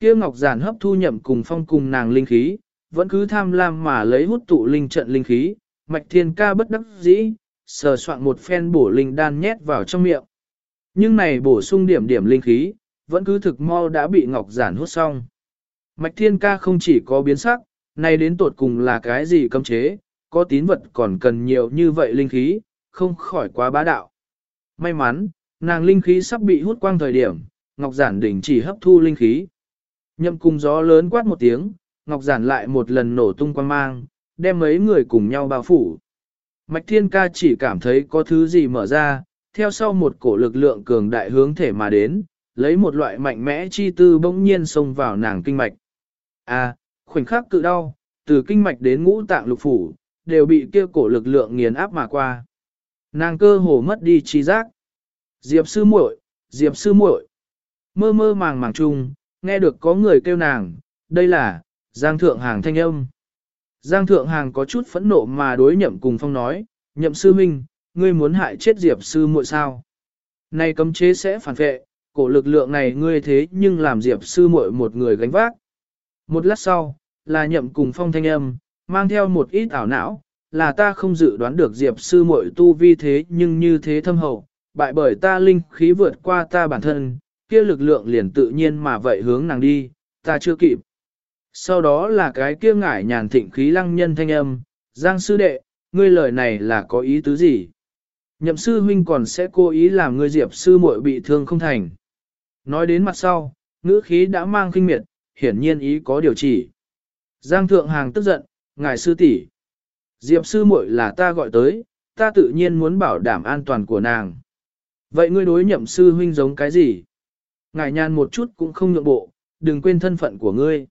Kia ngọc giản hấp thu nhậm cùng phong cùng nàng linh khí, vẫn cứ tham lam mà lấy hút tụ linh trận linh khí, mạch thiên ca bất đắc dĩ, sờ soạn một phen bổ linh đan nhét vào trong miệng. Nhưng này bổ sung điểm điểm linh khí, vẫn cứ thực mau đã bị ngọc giản hút xong. Mạch thiên ca không chỉ có biến sắc, này đến tột cùng là cái gì cấm chế, có tín vật còn cần nhiều như vậy linh khí, không khỏi quá bá đạo. May mắn, nàng linh khí sắp bị hút quang thời điểm, Ngọc Giản đỉnh chỉ hấp thu linh khí. Nhậm cùng gió lớn quát một tiếng, Ngọc Giản lại một lần nổ tung quang mang, đem mấy người cùng nhau bao phủ. Mạch Thiên Ca chỉ cảm thấy có thứ gì mở ra, theo sau một cổ lực lượng cường đại hướng thể mà đến, lấy một loại mạnh mẽ chi tư bỗng nhiên xông vào nàng kinh mạch. À, khoảnh khắc cự đau, từ kinh mạch đến ngũ tạng lục phủ, đều bị kia cổ lực lượng nghiền áp mà qua. Nàng cơ hồ mất đi trí giác. Diệp sư muội, Diệp sư muội. Mơ mơ màng màng chung, nghe được có người kêu nàng, đây là, Giang Thượng Hàng thanh âm. Giang Thượng Hàng có chút phẫn nộ mà đối nhậm cùng phong nói, nhậm sư minh, ngươi muốn hại chết Diệp sư muội sao? Này cấm chế sẽ phản vệ, cổ lực lượng này ngươi thế nhưng làm Diệp sư muội một người gánh vác. Một lát sau, là nhậm cùng phong thanh âm, mang theo một ít ảo não, là ta không dự đoán được Diệp sư muội tu vi thế nhưng như thế thâm hậu, bại bởi ta linh khí vượt qua ta bản thân, kia lực lượng liền tự nhiên mà vậy hướng nàng đi, ta chưa kịp. Sau đó là cái kia ngải nhàn thịnh khí lăng nhân thanh âm, Giang sư đệ, ngươi lời này là có ý tứ gì? Nhậm sư huynh còn sẽ cố ý làm ngươi diệp sư muội bị thương không thành. Nói đến mặt sau, ngữ khí đã mang kinh miệt, hiển nhiên ý có điều chỉ. Giang Thượng Hàng tức giận, ngài sư tỷ, Diệp sư muội là ta gọi tới, ta tự nhiên muốn bảo đảm an toàn của nàng. Vậy ngươi đối nhậm sư huynh giống cái gì? Ngài nhàn một chút cũng không nhượng bộ, đừng quên thân phận của ngươi.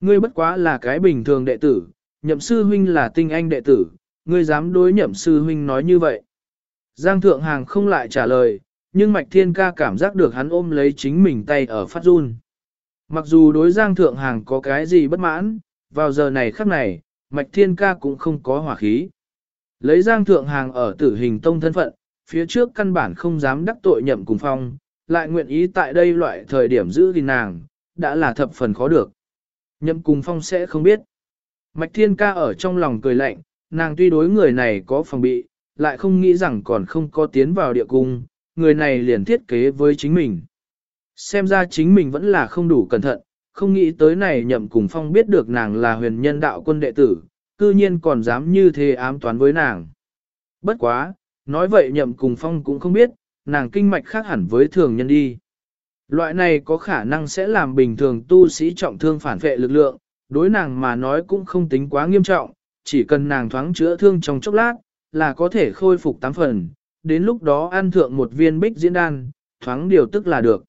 Ngươi bất quá là cái bình thường đệ tử, nhậm sư huynh là tinh anh đệ tử, ngươi dám đối nhậm sư huynh nói như vậy. Giang Thượng Hàng không lại trả lời, nhưng Mạch Thiên Ca cảm giác được hắn ôm lấy chính mình tay ở phát run. Mặc dù đối Giang Thượng Hàng có cái gì bất mãn, vào giờ này khắc này, Mạch Thiên Ca cũng không có hỏa khí. Lấy Giang Thượng Hàng ở tử hình tông thân phận, phía trước căn bản không dám đắc tội nhậm cùng phong, lại nguyện ý tại đây loại thời điểm giữ gìn nàng, đã là thập phần khó được. Nhậm cùng phong sẽ không biết. Mạch Thiên Ca ở trong lòng cười lạnh, nàng tuy đối người này có phòng bị, lại không nghĩ rằng còn không có tiến vào địa cung, người này liền thiết kế với chính mình. Xem ra chính mình vẫn là không đủ cẩn thận, không nghĩ tới này nhậm cùng phong biết được nàng là huyền nhân đạo quân đệ tử, cư nhiên còn dám như thế ám toán với nàng. Bất quá, nói vậy nhậm cùng phong cũng không biết, nàng kinh mạch khác hẳn với thường nhân đi. Loại này có khả năng sẽ làm bình thường tu sĩ trọng thương phản vệ lực lượng, đối nàng mà nói cũng không tính quá nghiêm trọng, chỉ cần nàng thoáng chữa thương trong chốc lát, là có thể khôi phục tám phần, đến lúc đó ăn thượng một viên bích diễn đan, thoáng điều tức là được.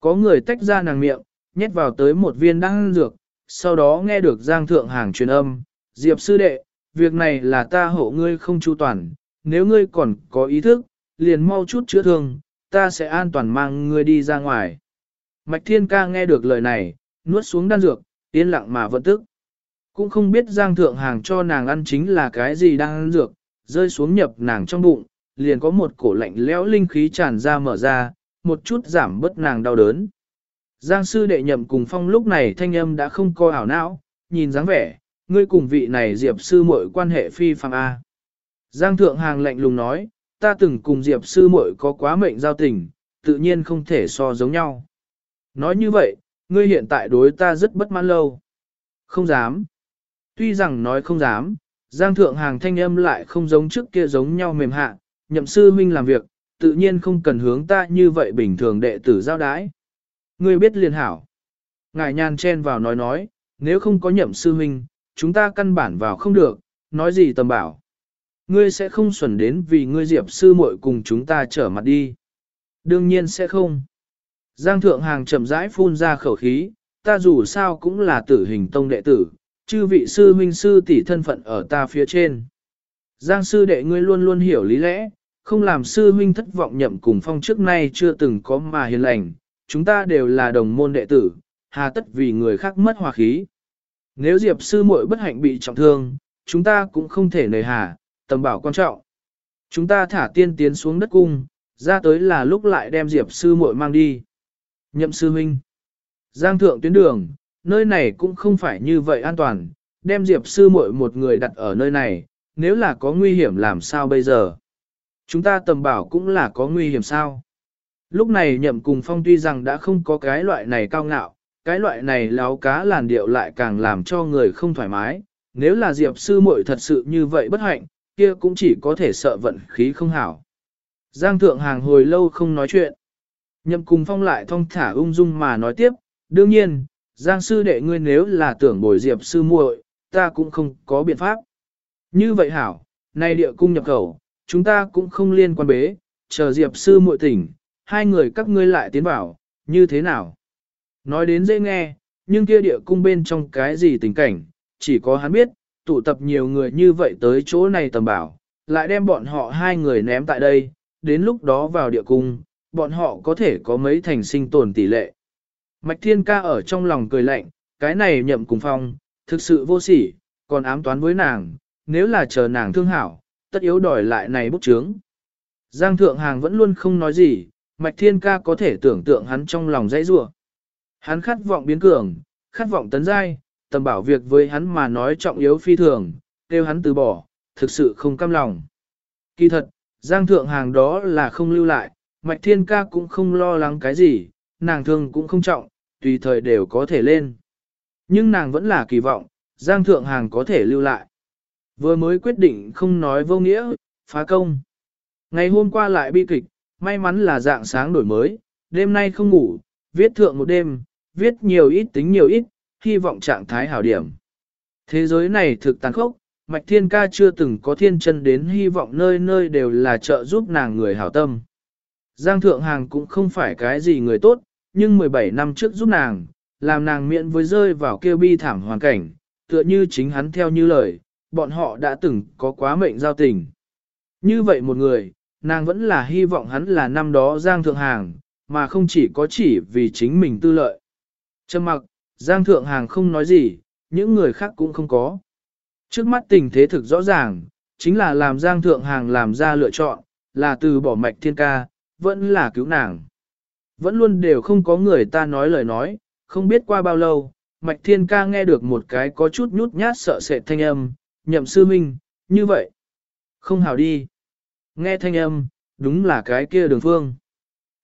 Có người tách ra nàng miệng, nhét vào tới một viên đan dược, sau đó nghe được Giang Thượng Hàng truyền âm, Diệp sư đệ, việc này là ta hộ ngươi không chu toàn, nếu ngươi còn có ý thức, liền mau chút chữa thương, ta sẽ an toàn mang ngươi đi ra ngoài. Mạch Thiên Ca nghe được lời này, nuốt xuống đan dược, yên lặng mà vận tức. Cũng không biết Giang Thượng Hàng cho nàng ăn chính là cái gì đang ăn dược, rơi xuống nhập nàng trong bụng, liền có một cổ lạnh lẽo linh khí tràn ra mở ra, một chút giảm bớt nàng đau đớn. Giang sư đệ nhậm cùng phong lúc này thanh âm đã không coi ảo não, nhìn dáng vẻ, ngươi cùng vị này Diệp sư muội quan hệ phi phàm A. Giang thượng hàng lạnh lùng nói, ta từng cùng Diệp sư muội có quá mệnh giao tình, tự nhiên không thể so giống nhau. Nói như vậy, ngươi hiện tại đối ta rất bất mãn lâu. Không dám. Tuy rằng nói không dám, Giang thượng hàng thanh âm lại không giống trước kia giống nhau mềm hạ, nhậm sư huynh làm việc, tự nhiên không cần hướng ta như vậy bình thường đệ tử giao đái. Ngươi biết liền hảo. Ngài nhàn chen vào nói nói, nếu không có nhậm sư huynh, chúng ta căn bản vào không được, nói gì tầm bảo. Ngươi sẽ không xuẩn đến vì ngươi diệp sư muội cùng chúng ta trở mặt đi. Đương nhiên sẽ không. Giang thượng hàng chậm rãi phun ra khẩu khí, ta dù sao cũng là tử hình tông đệ tử, chư vị sư huynh sư tỷ thân phận ở ta phía trên. Giang sư đệ ngươi luôn luôn hiểu lý lẽ, không làm sư huynh thất vọng nhậm cùng phong trước nay chưa từng có mà hiền lành, chúng ta đều là đồng môn đệ tử, hà tất vì người khác mất hòa khí. Nếu Diệp sư muội bất hạnh bị trọng thương, chúng ta cũng không thể nề hà, tầm bảo quan trọng. Chúng ta thả tiên tiến xuống đất cung, ra tới là lúc lại đem Diệp sư muội mang đi. Nhậm sư huynh. Giang thượng tuyến đường, nơi này cũng không phải như vậy an toàn, đem Diệp sư muội một người đặt ở nơi này, nếu là có nguy hiểm làm sao bây giờ? Chúng ta tầm bảo cũng là có nguy hiểm sao? Lúc này nhậm cùng phong tuy rằng đã không có cái loại này cao ngạo, cái loại này láo cá làn điệu lại càng làm cho người không thoải mái. Nếu là Diệp sư muội thật sự như vậy bất hạnh, kia cũng chỉ có thể sợ vận khí không hảo. Giang thượng hàng hồi lâu không nói chuyện. Nhậm cùng phong lại thong thả ung dung mà nói tiếp, đương nhiên, Giang sư đệ ngươi nếu là tưởng bồi Diệp sư muội, ta cũng không có biện pháp. Như vậy hảo, nay địa cung nhập khẩu, chúng ta cũng không liên quan bế, chờ Diệp sư muội tỉnh, hai người các ngươi lại tiến vào, như thế nào? Nói đến dễ nghe, nhưng kia địa cung bên trong cái gì tình cảnh, chỉ có hắn biết, tụ tập nhiều người như vậy tới chỗ này tầm bảo, lại đem bọn họ hai người ném tại đây, đến lúc đó vào địa cung, bọn họ có thể có mấy thành sinh tồn tỷ lệ. Mạch Thiên Ca ở trong lòng cười lạnh, cái này nhậm cùng phong, thực sự vô sỉ, còn ám toán với nàng, nếu là chờ nàng thương hảo, tất yếu đòi lại này bút chướng. Giang Thượng Hàng vẫn luôn không nói gì, Mạch Thiên Ca có thể tưởng tượng hắn trong lòng dãy rủa. Hắn khát vọng biến cường, khát vọng tấn giai, tầm bảo việc với hắn mà nói trọng yếu phi thường, kêu hắn từ bỏ, thực sự không cam lòng. Kỳ thật, Giang Thượng Hàng đó là không lưu lại, Mạch Thiên Ca cũng không lo lắng cái gì, nàng thương cũng không trọng, tùy thời đều có thể lên. Nhưng nàng vẫn là kỳ vọng, Giang Thượng Hàng có thể lưu lại. Vừa mới quyết định không nói vô nghĩa, phá công. Ngày hôm qua lại bi kịch, may mắn là dạng sáng đổi mới, đêm nay không ngủ, viết thượng một đêm, viết nhiều ít tính nhiều ít, hy vọng trạng thái hảo điểm. Thế giới này thực tàn khốc, Mạch Thiên Ca chưa từng có thiên chân đến hy vọng nơi nơi đều là trợ giúp nàng người hảo tâm. Giang Thượng Hàng cũng không phải cái gì người tốt, nhưng 17 năm trước giúp nàng, làm nàng miễn với rơi vào kêu bi thảm hoàn cảnh, tựa như chính hắn theo như lời, bọn họ đã từng có quá mệnh giao tình. Như vậy một người, nàng vẫn là hy vọng hắn là năm đó Giang Thượng Hàng, mà không chỉ có chỉ vì chính mình tư lợi. Trầm mặc, Giang Thượng Hàng không nói gì, những người khác cũng không có. Trước mắt tình thế thực rõ ràng, chính là làm Giang Thượng Hàng làm ra lựa chọn, là từ bỏ mạch thiên ca, vẫn là cứu nàng. Vẫn luôn đều không có người ta nói lời nói, không biết qua bao lâu, mạch thiên ca nghe được một cái có chút nhút nhát sợ sệt thanh âm, nhậm sư minh, như vậy. Không hảo đi. Nghe thanh âm, đúng là cái kia đường phương.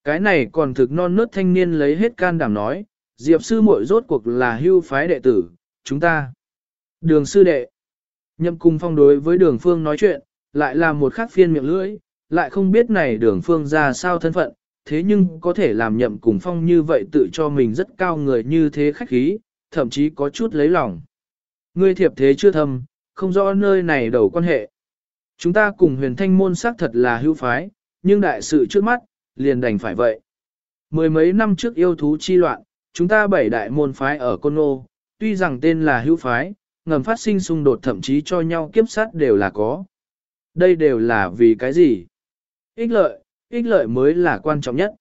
Cái này còn thực non nớt thanh niên lấy hết can đảm nói, Diệp sư muội rốt cuộc là hưu phái đệ tử, chúng ta. Đường sư đệ. Nhậm cung phong đối với đường phương nói chuyện, lại là một khắc phiên miệng lưỡi, lại không biết này đường phương ra sao thân phận, thế nhưng có thể làm nhậm cung phong như vậy tự cho mình rất cao người như thế khách khí, thậm chí có chút lấy lòng. Ngươi thiệp thế chưa thâm, không rõ nơi này đầu quan hệ. Chúng ta cùng huyền thanh môn xác thật là hưu phái, nhưng đại sự trước mắt, liền đành phải vậy. Mười mấy năm trước yêu thú chi loạn, chúng ta bảy đại môn phái ở Côn Nô, tuy rằng tên là hữu phái, ngầm phát sinh xung đột thậm chí cho nhau kiếp sát đều là có. Đây đều là vì cái gì? Ích lợi, ích lợi mới là quan trọng nhất.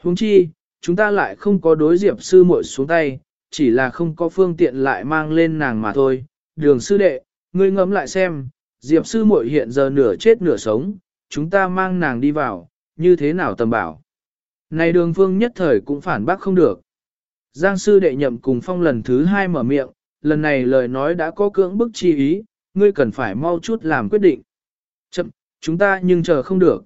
Huống chi, chúng ta lại không có đối diệp sư muội xuống tay, chỉ là không có phương tiện lại mang lên nàng mà thôi. Đường sư đệ, ngươi ngẫm lại xem, diệp sư muội hiện giờ nửa chết nửa sống, chúng ta mang nàng đi vào, như thế nào tầm bảo. Này đường phương nhất thời cũng phản bác không được. Giang sư đệ nhậm cùng phong lần thứ hai mở miệng, lần này lời nói đã có cưỡng bức chi ý, ngươi cần phải mau chút làm quyết định. Chậm, chúng ta nhưng chờ không được.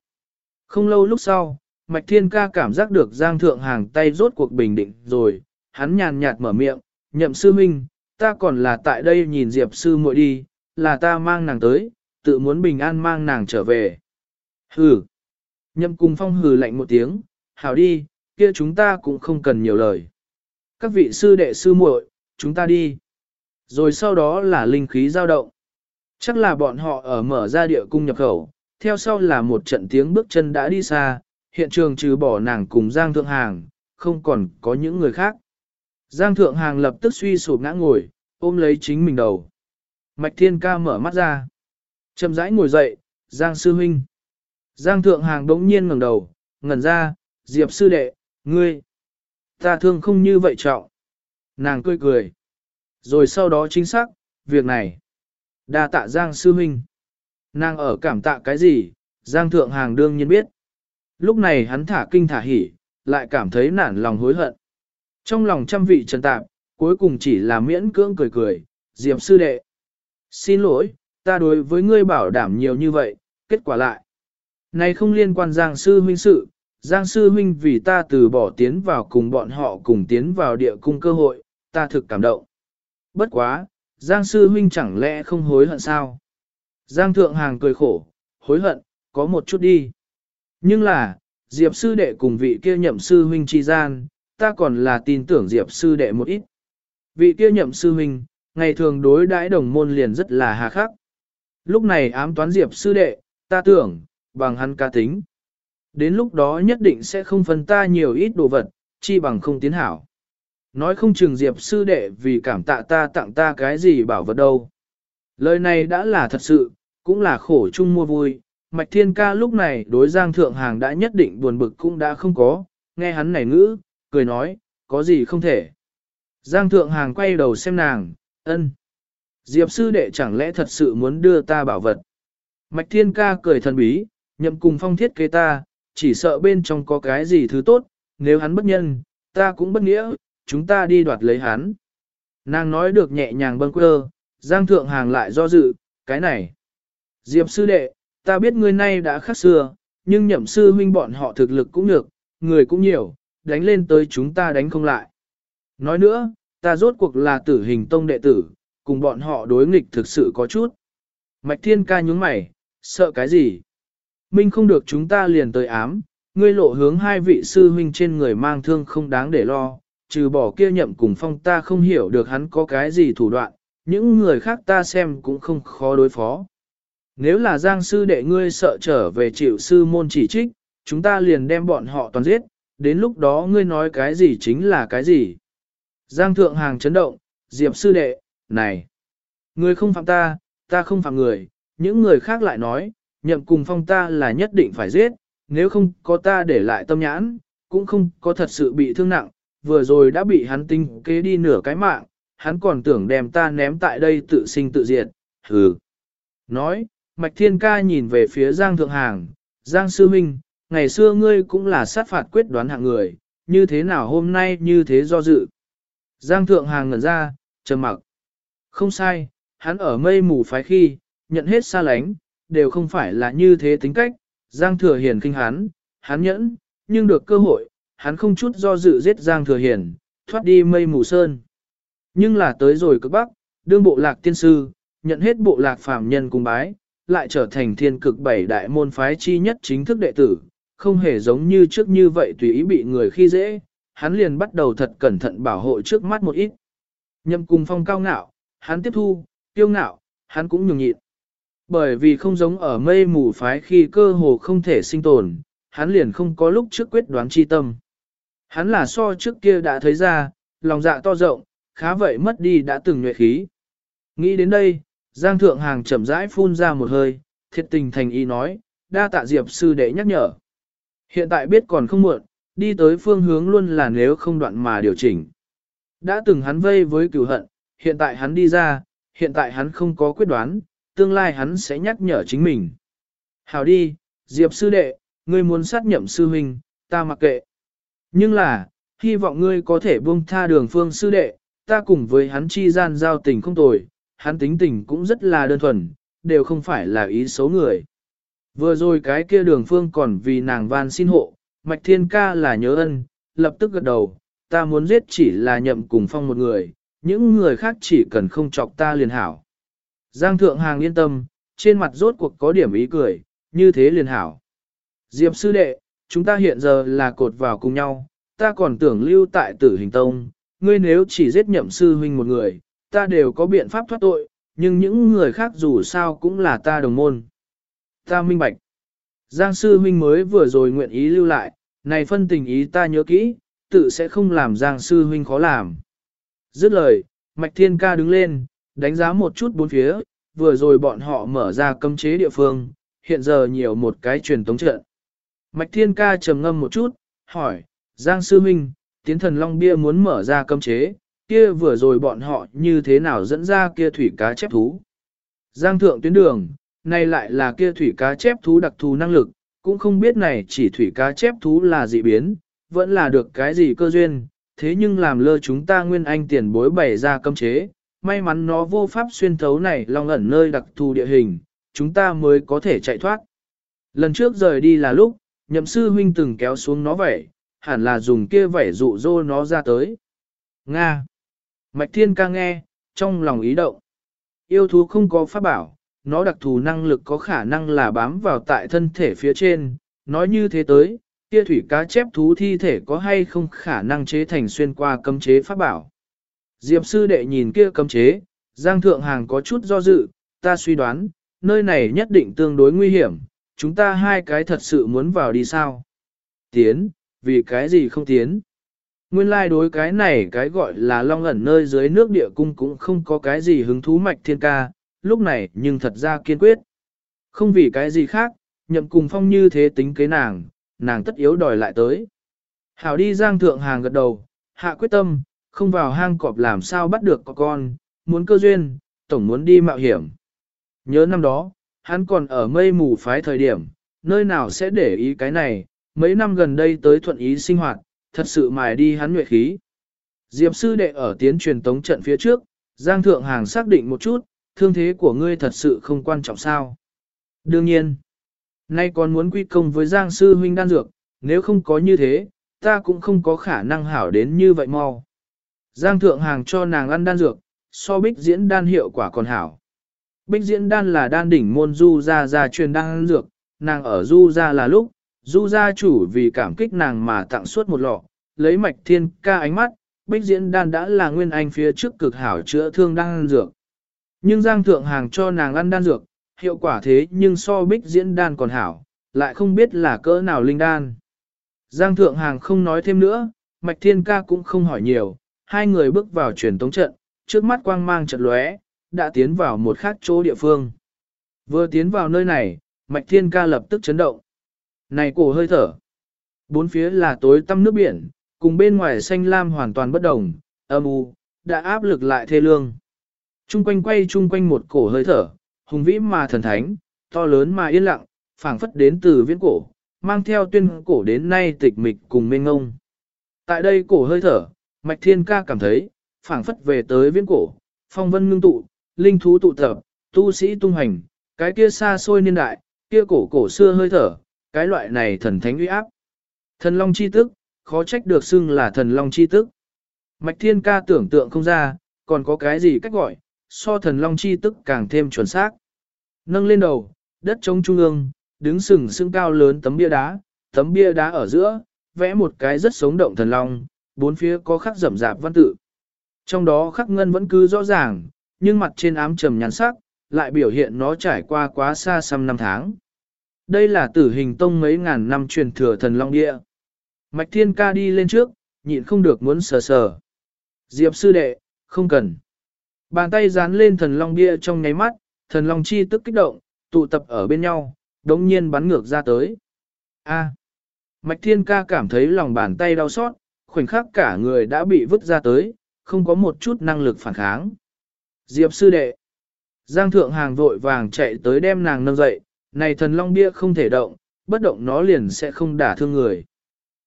Không lâu lúc sau, Mạch Thiên Ca cảm giác được Giang Thượng Hàng tay rốt cuộc bình định rồi, hắn nhàn nhạt mở miệng, nhậm sư minh, ta còn là tại đây nhìn Diệp sư muội đi, là ta mang nàng tới, tự muốn bình an mang nàng trở về. Hừ. Nhậm cùng phong hừ lạnh một tiếng, hảo đi, kia chúng ta cũng không cần nhiều lời. Các vị sư đệ sư muội, chúng ta đi. Rồi sau đó là linh khí dao động. Chắc là bọn họ ở mở ra địa cung nhập khẩu, theo sau là một trận tiếng bước chân đã đi xa, hiện trường trừ bỏ nàng cùng Giang Thượng Hàng, không còn có những người khác. Giang Thượng Hàng lập tức suy sụp ngã ngồi, ôm lấy chính mình đầu. Mạch Thiên Ca mở mắt ra. Chậm rãi ngồi dậy, Giang Sư Huynh. Giang Thượng Hàng đống nhiên ngẩng đầu, ngẩn ra, Diệp Sư Đệ, ngươi. Ta thương không như vậy trọng. Nàng cười cười. Rồi sau đó chính xác, việc này. đa tạ Giang Sư Huynh. Nàng ở cảm tạ cái gì, Giang Thượng Hàng đương nhiên biết. Lúc này hắn thả kinh thả hỉ, lại cảm thấy nản lòng hối hận. Trong lòng trăm vị trần tạp, cuối cùng chỉ là miễn cưỡng cười cười, Diệp sư đệ. Xin lỗi, ta đối với ngươi bảo đảm nhiều như vậy, kết quả lại. Này không liên quan Giang sư huynh sự, Giang sư huynh vì ta từ bỏ tiến vào cùng bọn họ cùng tiến vào địa cung cơ hội, ta thực cảm động. Bất quá, Giang sư huynh chẳng lẽ không hối hận sao? Giang thượng hàng cười khổ, hối hận, có một chút đi. Nhưng là, Diệp sư đệ cùng vị kia nhậm sư huynh chi gian, ta còn là tin tưởng Diệp sư đệ một ít. Vị kia nhậm sư huynh, ngày thường đối đãi đồng môn liền rất là hà khắc. Lúc này ám toán Diệp sư đệ, ta tưởng, bằng hắn ca tính. Đến lúc đó nhất định sẽ không phân ta nhiều ít đồ vật, chi bằng không tiến hảo. Nói không chừng Diệp sư đệ vì cảm tạ ta tặng ta cái gì bảo vật đâu. Lời này đã là thật sự, cũng là khổ chung mua vui. Mạch Thiên Ca lúc này đối Giang Thượng Hàng đã nhất định buồn bực cũng đã không có, nghe hắn này ngữ, cười nói, có gì không thể. Giang Thượng Hàng quay đầu xem nàng, ân. Diệp sư đệ chẳng lẽ thật sự muốn đưa ta bảo vật. Mạch Thiên Ca cười thần bí, nhậm cùng phong thiết kế ta, chỉ sợ bên trong có cái gì thứ tốt, nếu hắn bất nhân, ta cũng bất nghĩa, chúng ta đi đoạt lấy hắn. Nàng nói được nhẹ nhàng bâng quơ, Giang Thượng Hàng lại do dự, cái này. Diệp sư đệ, ta biết ngươi nay đã khác xưa, nhưng nhậm sư huynh bọn họ thực lực cũng được, người cũng nhiều, đánh lên tới chúng ta đánh không lại. Nói nữa, ta rốt cuộc là tử hình tông đệ tử, cùng bọn họ đối nghịch thực sự có chút. Mạch thiên ca nhúng mày, sợ cái gì? Minh không được chúng ta liền tới ám, ngươi lộ hướng hai vị sư huynh trên người mang thương không đáng để lo, trừ bỏ kia nhậm cùng phong ta không hiểu được hắn có cái gì thủ đoạn, những người khác ta xem cũng không khó đối phó. Nếu là giang sư đệ ngươi sợ trở về chịu sư môn chỉ trích, chúng ta liền đem bọn họ toàn giết, đến lúc đó ngươi nói cái gì chính là cái gì. Giang thượng hàng chấn động, diệp sư đệ, này, ngươi không phạm ta, ta không phạm người, những người khác lại nói, nhậm cùng phong ta là nhất định phải giết, nếu không có ta để lại tâm nhãn, cũng không có thật sự bị thương nặng, vừa rồi đã bị hắn tinh kế đi nửa cái mạng, hắn còn tưởng đem ta ném tại đây tự sinh tự diệt, hừ. Nói, Mạch Thiên Ca nhìn về phía Giang Thượng Hàng, Giang Sư Minh, ngày xưa ngươi cũng là sát phạt quyết đoán hạng người, như thế nào hôm nay như thế do dự. Giang Thượng Hàng ngẩn ra, trầm mặc. Không sai, hắn ở mây mù phái khi, nhận hết xa lánh, đều không phải là như thế tính cách, Giang Thừa Hiền kinh hắn, hắn nhẫn, nhưng được cơ hội, hắn không chút do dự giết Giang Thừa Hiền, thoát đi mây mù sơn. Nhưng là tới rồi cực bắc, đương bộ lạc tiên sư, nhận hết bộ lạc phàm nhân cùng bái, lại trở thành thiên cực bảy đại môn phái chi nhất chính thức đệ tử, không hề giống như trước như vậy tùy ý bị người khi dễ, hắn liền bắt đầu thật cẩn thận bảo hộ trước mắt một ít. Nhậm cùng phong cao ngạo, hắn tiếp thu, tiêu ngạo, hắn cũng nhường nhịn. Bởi vì không giống ở mây mù phái khi cơ hồ không thể sinh tồn, hắn liền không có lúc trước quyết đoán chi tâm. Hắn là so trước kia đã thấy ra, lòng dạ to rộng, khá vậy mất đi đã từng nhuệ khí. Nghĩ đến đây, Giang Thượng Hàng chậm rãi phun ra một hơi, thiệt tình thành ý nói, đa tạ Diệp sư đệ nhắc nhở. Hiện tại biết còn không muộn, đi tới phương hướng luôn là nếu không đoạn mà điều chỉnh. Đã từng hắn vây với cửu hận, hiện tại hắn đi ra, hiện tại hắn không có quyết đoán, tương lai hắn sẽ nhắc nhở chính mình. Hảo đi, Diệp sư đệ, ngươi muốn sát nhậm sư huynh, ta mặc kệ. Nhưng là, hy vọng ngươi có thể buông tha đường phương sư đệ, ta cùng với hắn chi gian giao tình không tồi, hắn tính tình cũng rất là đơn thuần, đều không phải là ý xấu người. Vừa rồi cái kia đường phương còn vì nàng van xin hộ, mạch thiên ca là nhớ ân, lập tức gật đầu, ta muốn giết chỉ là nhậm cùng phong một người, những người khác chỉ cần không chọc ta liền hảo. Giang thượng hàng yên tâm, trên mặt rốt cuộc có điểm ý cười, như thế liền hảo. Diệp sư đệ, chúng ta hiện giờ là cột vào cùng nhau, ta còn tưởng lưu tại tử hình tông, ngươi nếu chỉ giết nhậm sư huynh một người, ta đều có biện pháp thoát tội, nhưng những người khác dù sao cũng là ta đồng môn. Ta minh bạch. Giang sư huynh mới vừa rồi nguyện ý lưu lại, này phân tình ý ta nhớ kỹ, tự sẽ không làm Giang sư huynh khó làm. Dứt lời, Mạch Thiên Ca đứng lên, đánh giá một chút bốn phía, vừa rồi bọn họ mở ra cấm chế địa phương, hiện giờ nhiều một cái truyền tống trận. Mạch Thiên Ca trầm ngâm một chút, hỏi, Giang Sư Minh, tiến thần Long Bia muốn mở ra cấm chế, kia vừa rồi bọn họ như thế nào dẫn ra kia thủy cá chép thú. Giang Thượng tuyến đường, này lại là kia thủy cá chép thú đặc thù năng lực, cũng không biết này chỉ thủy cá chép thú là dị biến, vẫn là được cái gì cơ duyên, thế nhưng làm lơ chúng ta nguyên anh tiền bối bày ra cấm chế, may mắn nó vô pháp xuyên thấu này long ẩn nơi đặc thù địa hình, chúng ta mới có thể chạy thoát. Lần trước rời đi là lúc, nhậm sư huynh từng kéo xuống nó vậy, hẳn là dùng kia vẻ dụ dỗ nó ra tới. Nga. Mạch thiên ca nghe, trong lòng ý động. Yêu thú không có pháp bảo, nó đặc thù năng lực có khả năng là bám vào tại thân thể phía trên, nói như thế tới, kia thủy cá chép thú thi thể có hay không khả năng chế thành xuyên qua cấm chế pháp bảo. Diệp sư đệ nhìn kia cấm chế, Giang Thượng Hàng có chút do dự, ta suy đoán, nơi này nhất định tương đối nguy hiểm, chúng ta hai cái thật sự muốn vào đi sao? Tiến, vì cái gì không tiến? Nguyên lai like đối cái này cái gọi là long ẩn nơi dưới nước địa cung cũng không có cái gì hứng thú mạch thiên ca, lúc này nhưng thật ra kiên quyết. Không vì cái gì khác, nhậm cùng phong như thế tính kế nàng, nàng tất yếu đòi lại tới. Hảo đi giang thượng hàng gật đầu, hạ quyết tâm, không vào hang cọp làm sao bắt được có con, muốn cơ duyên, tổng muốn đi mạo hiểm. Nhớ năm đó, hắn còn ở mây mù phái thời điểm, nơi nào sẽ để ý cái này, mấy năm gần đây tới thuận ý sinh hoạt, thật sự mài đi hắn nhuệ khí. Diệp sư đệ ở tiến truyền tống trận phía trước, Giang Thượng Hàng xác định một chút, thương thế của ngươi thật sự không quan trọng sao. Đương nhiên, nay còn muốn quy công với Giang sư huynh đan dược, nếu không có như thế, ta cũng không có khả năng hảo đến như vậy mau. Giang Thượng Hàng cho nàng ăn đan dược, so bích diễn đan hiệu quả còn hảo. Bích diễn đan là đan đỉnh môn du ra ra truyền đan dược, nàng ở du ra là lúc, du gia chủ vì cảm kích nàng mà tặng suốt một lọ, lấy mạch thiên ca ánh mắt, bích diễn đan đã là nguyên anh phía trước cực hảo chữa thương đan dược. Nhưng Giang Thượng Hàng cho nàng ăn đan dược, hiệu quả thế nhưng so bích diễn đan còn hảo, lại không biết là cỡ nào linh đan. Giang Thượng Hàng không nói thêm nữa, Mạch Thiên Ca cũng không hỏi nhiều, hai người bước vào truyền tống trận, trước mắt quang mang trận lóe, đã tiến vào một khác chỗ địa phương. Vừa tiến vào nơi này, Mạch Thiên Ca lập tức chấn động. Này cổ hơi thở. Bốn phía là tối tăm nước biển, cùng bên ngoài xanh lam hoàn toàn bất đồng, âm u, đã áp lực lại thê lương. Trung quanh quay trung quanh một cổ hơi thở, hùng vĩ mà thần thánh, to lớn mà yên lặng, phảng phất đến từ viễn cổ, mang theo tuyên cổ đến nay tịch mịch cùng mênh ngông. Tại đây cổ hơi thở, Mạch Thiên Ca cảm thấy, phảng phất về tới viễn cổ, phong vân ngưng tụ, linh thú tụ tập, tu sĩ tung hành, cái kia xa xôi niên đại, kia cổ cổ xưa hơi thở, cái loại này thần thánh uy áp. Thần long chi tức, khó trách được xưng là thần long chi tức. Mạch Thiên Ca tưởng tượng không ra, còn có cái gì cách gọi, so thần long chi tức càng thêm chuẩn xác. Nâng lên đầu, đất trống trung ương, đứng sừng sững cao lớn tấm bia đá, tấm bia đá ở giữa, vẽ một cái rất sống động thần long, bốn phía có khắc rậm rạp văn tự. Trong đó khắc ngân vẫn cứ rõ ràng, nhưng mặt trên ám trầm nhàn sắc, lại biểu hiện nó trải qua quá xa xăm năm tháng. Đây là tử hình tông mấy ngàn năm truyền thừa thần long địa. Mạch thiên ca đi lên trước, nhịn không được muốn sờ sờ. Diệp sư đệ, không cần. Bàn tay dán lên thần long bia trong nháy mắt, thần long chi tức kích động, tụ tập ở bên nhau, đống nhiên bắn ngược ra tới. A. Mạch thiên ca cảm thấy lòng bàn tay đau xót, khoảnh khắc cả người đã bị vứt ra tới, không có một chút năng lực phản kháng. Diệp sư đệ. Giang thượng hàng vội vàng chạy tới đem nàng nâng dậy, này thần long bia không thể động, bất động nó liền sẽ không đả thương người.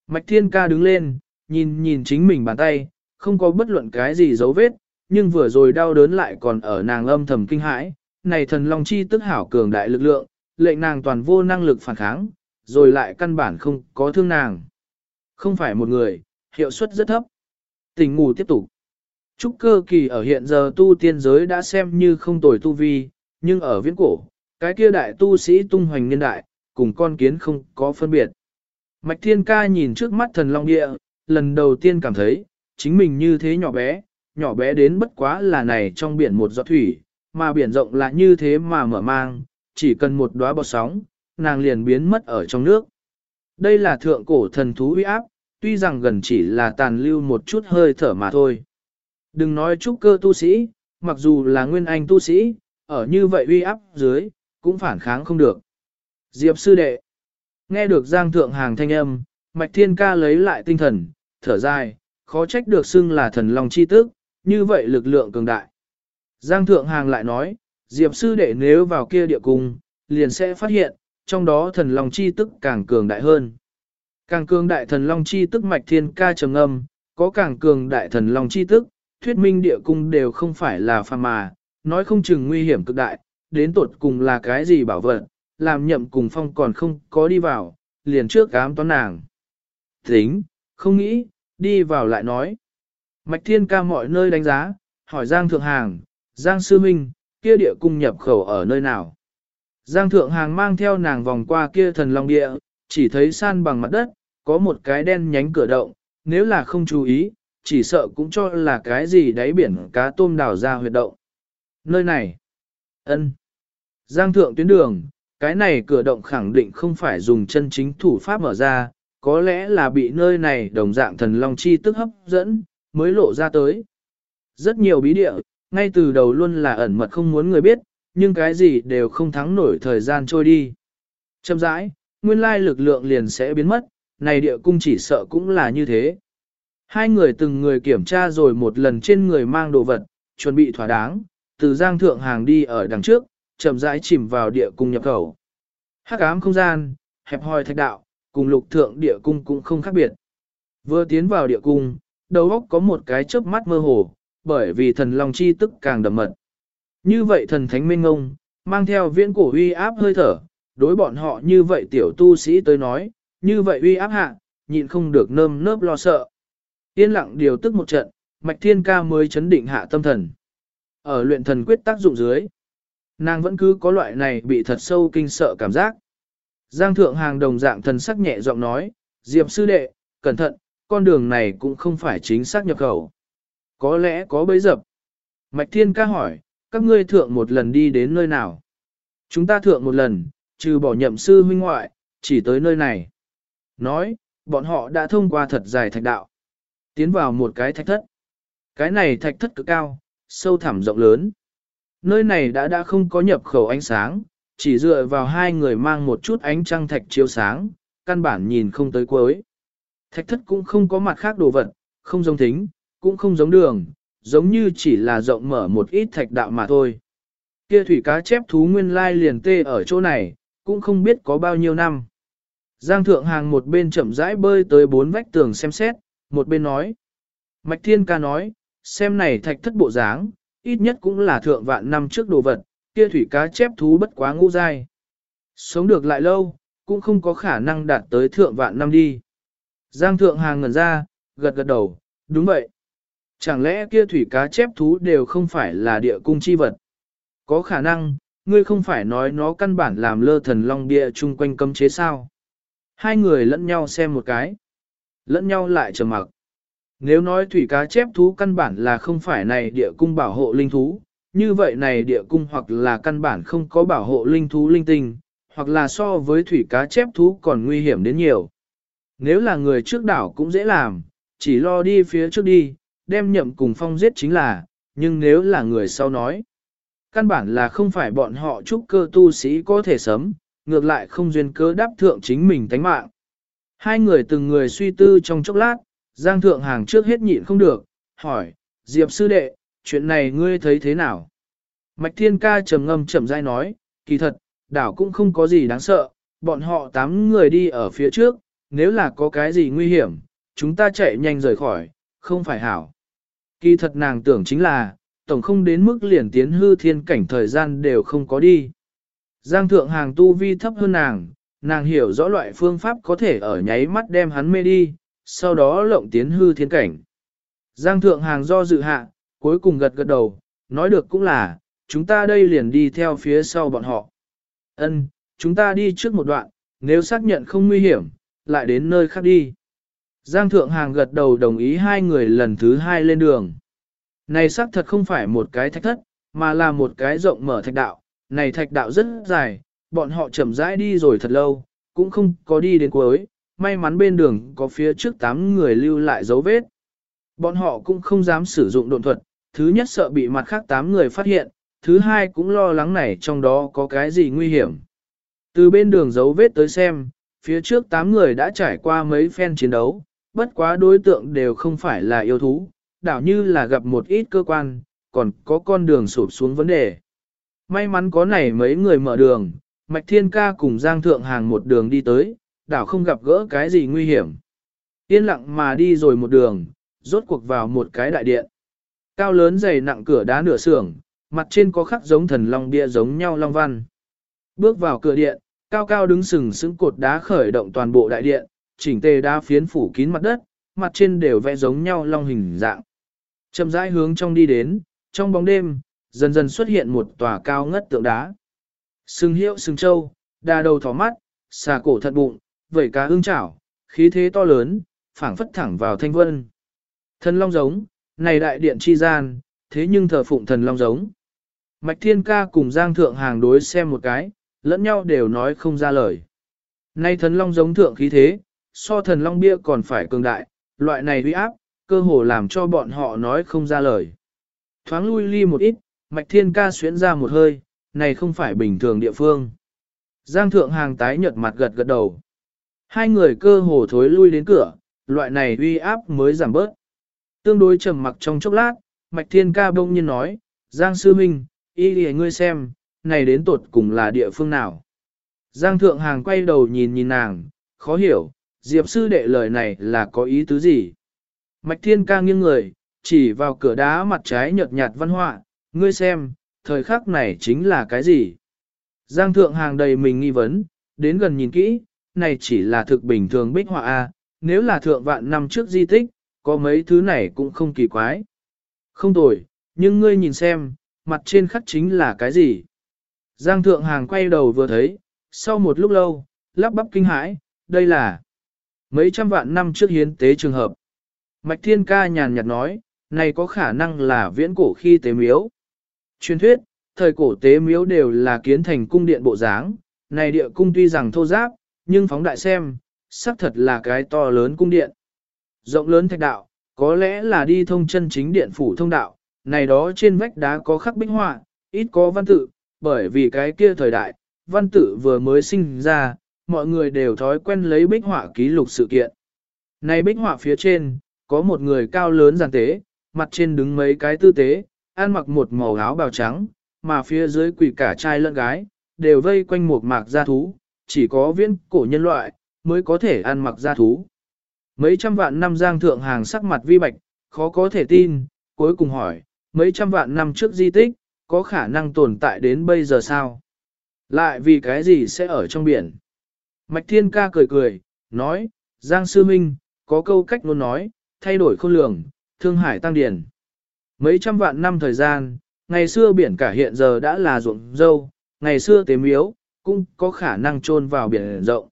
Mạch thiên ca đứng lên, nhìn nhìn chính mình bàn tay, không có bất luận cái gì dấu vết, nhưng vừa rồi đau đớn lại còn ở nàng âm thầm kinh hãi. Này thần long chi tức hảo cường đại lực lượng, lệnh nàng toàn vô năng lực phản kháng, rồi lại căn bản không có thương nàng. Không phải một người, hiệu suất rất thấp. Tình ngủ tiếp tục. Trúc cơ kỳ ở hiện giờ tu tiên giới đã xem như không tồi tu vi, nhưng ở viễn cổ, cái kia đại tu sĩ tung hoành niên đại, cùng con kiến không có phân biệt. Mạch Thiên Ca nhìn trước mắt thần long địa, lần đầu tiên cảm thấy, chính mình như thế nhỏ bé, nhỏ bé đến bất quá là này trong biển một giọt thủy, mà biển rộng là như thế mà mở mang, chỉ cần một đóa bọt sóng, nàng liền biến mất ở trong nước. Đây là thượng cổ thần thú uy áp, tuy rằng gần chỉ là tàn lưu một chút hơi thở mà thôi. Đừng nói trúc cơ tu sĩ, mặc dù là nguyên anh tu sĩ, ở như vậy uy áp dưới, cũng phản kháng không được. Diệp sư đệ, nghe được giang thượng hàng thanh âm, mạch thiên ca lấy lại tinh thần, thở dài, khó trách được xưng là thần long chi tức, như vậy lực lượng cường đại. Giang thượng hàng lại nói, Diệp sư đệ nếu vào kia địa cung, liền sẽ phát hiện, trong đó thần long chi tức càng cường đại hơn. Càng cường đại thần long chi tức mạch thiên ca trầm âm, có càng cường đại thần long chi tức, thuyết minh địa cung đều không phải là phàm mà, nói không chừng nguy hiểm cực đại, đến tột cùng là cái gì bảo vật, làm nhậm cùng phong còn không có đi vào, liền trước ám toán nàng. Tính, không nghĩ, đi vào lại nói. Mạch thiên ca mọi nơi đánh giá, hỏi Giang Thượng Hàng, Giang Sư Minh, kia địa cung nhập khẩu ở nơi nào? Giang Thượng Hàng mang theo nàng vòng qua kia thần long địa, chỉ thấy san bằng mặt đất, có một cái đen nhánh cửa động, nếu là không chú ý, chỉ sợ cũng cho là cái gì đáy biển cá tôm đào ra huyệt động. Nơi này, ân, Giang Thượng tuyến đường, cái này cửa động khẳng định không phải dùng chân chính thủ pháp mở ra, có lẽ là bị nơi này đồng dạng thần long chi tức hấp dẫn, mới lộ ra tới. Rất nhiều bí địa, ngay từ đầu luôn là ẩn mật không muốn người biết, nhưng cái gì đều không thắng nổi thời gian trôi đi. Chậm rãi, nguyên lai lực lượng liền sẽ biến mất, này địa cung chỉ sợ cũng là như thế. Hai người từng người kiểm tra rồi một lần trên người mang đồ vật, chuẩn bị thỏa đáng, từ giang thượng hàng đi ở đằng trước, chậm rãi chìm vào địa cung nhập khẩu. Hắc ám không gian, hẹp hòi thạch đạo, cùng lục thượng địa cung cũng không khác biệt. Vừa tiến vào địa cung, đầu óc có một cái chớp mắt mơ hồ, bởi vì thần long chi tức càng đậm mật. Như vậy thần thánh minh ngông, mang theo viễn cổ uy áp hơi thở, đối bọn họ như vậy tiểu tu sĩ tới nói, như vậy uy áp hạ, nhịn không được nơm nớp lo sợ. Yên lặng điều tức một trận, mạch thiên ca mới chấn định hạ tâm thần. Ở luyện thần quyết tác dụng dưới, nàng vẫn cứ có loại này bị thật sâu kinh sợ cảm giác. Giang thượng hàng đồng dạng thần sắc nhẹ giọng nói, Diệp sư đệ, cẩn thận, con đường này cũng không phải chính xác nhập khẩu. Có lẽ có bấy dập. Mạch Thiên ca hỏi, các ngươi thượng một lần đi đến nơi nào? Chúng ta thượng một lần, trừ bỏ nhậm sư huynh ngoại, chỉ tới nơi này. Nói, bọn họ đã thông qua thật dài thạch đạo. Tiến vào một cái thạch thất. Cái này thạch thất cực cao, sâu thẳm rộng lớn. Nơi này đã đã không có nhập khẩu ánh sáng, chỉ dựa vào hai người mang một chút ánh trăng thạch chiếu sáng, căn bản nhìn không tới cuối. Thạch thất cũng không có mặt khác đồ vật, không giống thính, cũng không giống đường, giống như chỉ là rộng mở một ít thạch đạo mà thôi. Kia thủy cá chép thú nguyên lai liền tê ở chỗ này, cũng không biết có bao nhiêu năm. Giang thượng hàng một bên chậm rãi bơi tới bốn vách tường xem xét, một bên nói. Mạch thiên ca nói, xem này thạch thất bộ dáng, ít nhất cũng là thượng vạn năm trước đồ vật, kia thủy cá chép thú bất quá ngũ dai. Sống được lại lâu, cũng không có khả năng đạt tới thượng vạn năm đi. Giang thượng hàng ngẩn ra, gật gật đầu, đúng vậy. Chẳng lẽ kia thủy cá chép thú đều không phải là địa cung chi vật? Có khả năng, ngươi không phải nói nó căn bản làm lơ thần long địa chung quanh cấm chế sao? Hai người lẫn nhau xem một cái. Lẫn nhau lại trầm mặc. Nếu nói thủy cá chép thú căn bản là không phải này địa cung bảo hộ linh thú, như vậy này địa cung hoặc là căn bản không có bảo hộ linh thú linh tinh, hoặc là so với thủy cá chép thú còn nguy hiểm đến nhiều. Nếu là người trước đảo cũng dễ làm, chỉ lo đi phía trước đi, đem nhậm cùng phong giết chính là, nhưng nếu là người sau nói, căn bản là không phải bọn họ trúc cơ tu sĩ có thể sấm, ngược lại không duyên cớ đáp thượng chính mình tánh mạng. Hai người từng người suy tư trong chốc lát, Giang Thượng Hàng trước hết nhịn không được, hỏi, Diệp sư đệ, chuyện này ngươi thấy thế nào? Mạch Thiên Ca trầm ngâm chậm rãi nói, kỳ thật, đảo cũng không có gì đáng sợ, bọn họ tám người đi ở phía trước, nếu là có cái gì nguy hiểm, chúng ta chạy nhanh rời khỏi, không phải hảo. Kỳ thật nàng tưởng chính là, tổng không đến mức liền tiến hư thiên cảnh thời gian đều không có đi. Giang thượng hàng tu vi thấp hơn nàng, nàng hiểu rõ loại phương pháp có thể ở nháy mắt đem hắn mê đi, sau đó lộng tiến hư thiên cảnh. Giang thượng hàng do dự hạ, cuối cùng gật gật đầu, nói được cũng là, chúng ta đây liền đi theo phía sau bọn họ. Ân, chúng ta đi trước một đoạn, nếu xác nhận không nguy hiểm, lại đến nơi khác đi. Giang thượng hàng gật đầu đồng ý hai người lần thứ hai lên đường. Này xác thật không phải một cái thách thất, mà là một cái rộng mở thạch đạo. Này thạch đạo rất dài, bọn họ chậm rãi đi rồi thật lâu, cũng không có đi đến cuối. May mắn bên đường có phía trước tám người lưu lại dấu vết. Bọn họ cũng không dám sử dụng độn thuật, thứ nhất sợ bị mặt khác tám người phát hiện, thứ hai cũng lo lắng này trong đó có cái gì nguy hiểm. Từ bên đường dấu vết tới xem, phía trước tám người đã trải qua mấy phen chiến đấu, bất quá đối tượng đều không phải là yêu thú, đảo như là gặp một ít cơ quan, còn có con đường sụp xuống vấn đề. May mắn có này mấy người mở đường, Mạch Thiên Ca cùng Giang Thượng Hàng một đường đi tới, đảo không gặp gỡ cái gì nguy hiểm. Yên lặng mà đi rồi một đường, rốt cuộc vào một cái đại điện. Cao lớn dày nặng cửa đá nửa sưởng, mặt trên có khắc giống thần long bia giống nhau long văn. Bước vào cửa điện, cao cao đứng sừng sững cột đá khởi động toàn bộ đại điện, chỉnh tề đá phiến phủ kín mặt đất, mặt trên đều vẽ giống nhau long hình dạng. Chậm rãi hướng trong đi đến, trong bóng đêm, dần dần xuất hiện một tòa cao ngất tượng đá. Sừng hiệu sừng trâu, đa đầu thỏ mắt, xà cổ thật bụng, vẩy cá ương chảo, khí thế to lớn, phảng phất thẳng vào thanh vân. Thần long giống, này đại điện chi gian, thế nhưng thờ phụng thần long giống. Mạch Thiên Ca cùng Giang Thượng Hàng đối xem một cái, lẫn nhau đều nói không ra lời. Nay thần long giống thượng khí thế, so thần long bia còn phải cường đại, loại này uy áp, cơ hồ làm cho bọn họ nói không ra lời. Thoáng lui ly một ít, Mạch Thiên Ca xuyến ra một hơi, này không phải bình thường địa phương. Giang Thượng Hàng tái nhợt mặt gật gật đầu. Hai người cơ hồ thối lui đến cửa, loại này uy áp mới giảm bớt. Tương đối trầm mặc trong chốc lát, Mạch Thiên Ca bỗng nhiên nói, Giang Sư Minh, y lìa ngươi xem, này đến tột cùng là địa phương nào. Giang Thượng Hàng quay đầu nhìn nhìn nàng, khó hiểu, Diệp Sư đệ lời này là có ý tứ gì. Mạch Thiên Ca nghiêng người, chỉ vào cửa đá mặt trái nhợt nhạt văn họa, ngươi xem, thời khắc này chính là cái gì. Giang Thượng Hàng đầy mình nghi vấn, đến gần nhìn kỹ, này chỉ là thực bình thường bích họa A, nếu là thượng vạn năm trước di tích, có mấy thứ này cũng không kỳ quái. Không tồi, nhưng ngươi nhìn xem, mặt trên khắc chính là cái gì? Giang thượng hàng quay đầu vừa thấy, sau một lúc lâu, lắp bắp kinh hãi, đây là Mấy trăm vạn năm trước hiến tế trường hợp. Mạch Thiên Ca nhàn nhạt nói, này có khả năng là viễn cổ khi tế miếu. Truyền thuyết, thời cổ tế miếu đều là kiến thành cung điện bộ dáng, này địa cung tuy rằng thô giáp, nhưng phóng đại xem, xác thật là cái to lớn cung điện. Rộng lớn thạch đạo, có lẽ là đi thông chân chính điện phủ thông đạo, này đó trên vách đá có khắc bích họa, ít có văn tự, bởi vì cái kia thời đại, văn tự vừa mới sinh ra, mọi người đều thói quen lấy bích họa ký lục sự kiện. Này bích họa phía trên, có một người cao lớn giàn tế, mặt trên đứng mấy cái tư tế, ăn mặc một màu áo bào trắng, mà phía dưới quỷ cả trai lẫn gái, đều vây quanh một mạc gia thú, chỉ có viễn cổ nhân loại, mới có thể ăn mặc gia thú. Mấy trăm vạn năm giang thượng hàng sắc mặt vi bạch, khó có thể tin, cuối cùng hỏi, mấy trăm vạn năm trước di tích, có khả năng tồn tại đến bây giờ sao? Lại vì cái gì sẽ ở trong biển? Mạch Thiên Ca cười cười, nói, Giang Sư Minh, có câu cách luôn nói, thay đổi khôn lường, thương hải tăng điển. Mấy trăm vạn năm thời gian, ngày xưa biển cả hiện giờ đã là ruộng dâu, ngày xưa tế miếu, cũng có khả năng chôn vào biển rộng.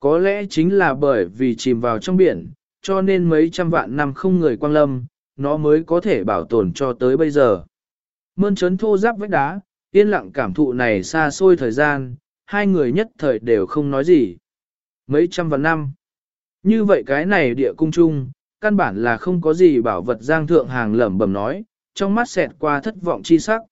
Có lẽ chính là bởi vì chìm vào trong biển, cho nên mấy trăm vạn năm không người quang lâm, nó mới có thể bảo tồn cho tới bây giờ. Mơn trấn thô giáp vách đá, yên lặng cảm thụ này xa xôi thời gian, hai người nhất thời đều không nói gì. Mấy trăm vạn năm. Như vậy cái này địa cung chung, căn bản là không có gì bảo vật giang thượng hàng lẩm bẩm nói, trong mắt xẹt qua thất vọng chi sắc.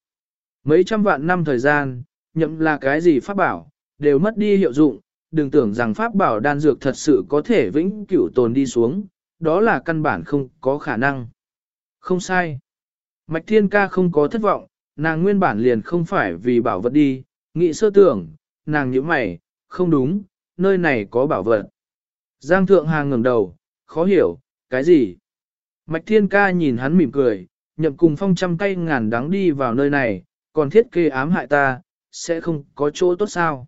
Mấy trăm vạn năm thời gian, nhậm là cái gì pháp bảo, đều mất đi hiệu dụng, đừng tưởng rằng pháp bảo đan dược thật sự có thể vĩnh cửu tồn đi xuống, đó là căn bản không có khả năng. Không sai. Mạch Thiên Ca không có thất vọng, nàng nguyên bản liền không phải vì bảo vật đi, nghĩ sơ tưởng, nàng nhíu mày, không đúng, nơi này có bảo vật. Giang Thượng Hàng ngẩng đầu, khó hiểu, cái gì? Mạch Thiên Ca nhìn hắn mỉm cười, nhậm cùng phong trăm cây ngàn đắng đi vào nơi này, còn thiết kế ám hại ta, sẽ không có chỗ tốt sao?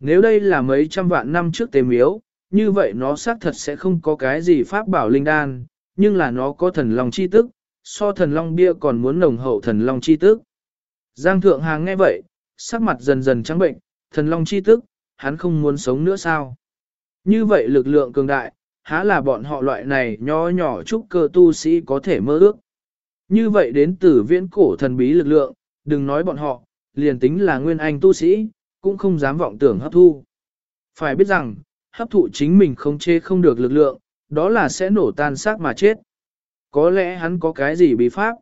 Nếu đây là mấy trăm vạn năm trước tế miếu, như vậy nó xác thật sẽ không có cái gì pháp bảo linh đan, nhưng là nó có thần long chi tức, so thần long bia còn muốn nồng hậu thần long chi tức. Giang thượng hàng nghe vậy, sắc mặt dần dần trắng bệnh, thần long chi tức, hắn không muốn sống nữa sao? Như vậy lực lượng cường đại, há là bọn họ loại này nho nhỏ trúc cơ tu sĩ có thể mơ ước. Như vậy đến từ viễn cổ thần bí lực lượng, đừng nói bọn họ, liền tính là nguyên anh tu sĩ, cũng không dám vọng tưởng hấp thu. Phải biết rằng, hấp thụ chính mình không chê không được lực lượng, đó là sẽ nổ tan xác mà chết. Có lẽ hắn có cái gì bí pháp?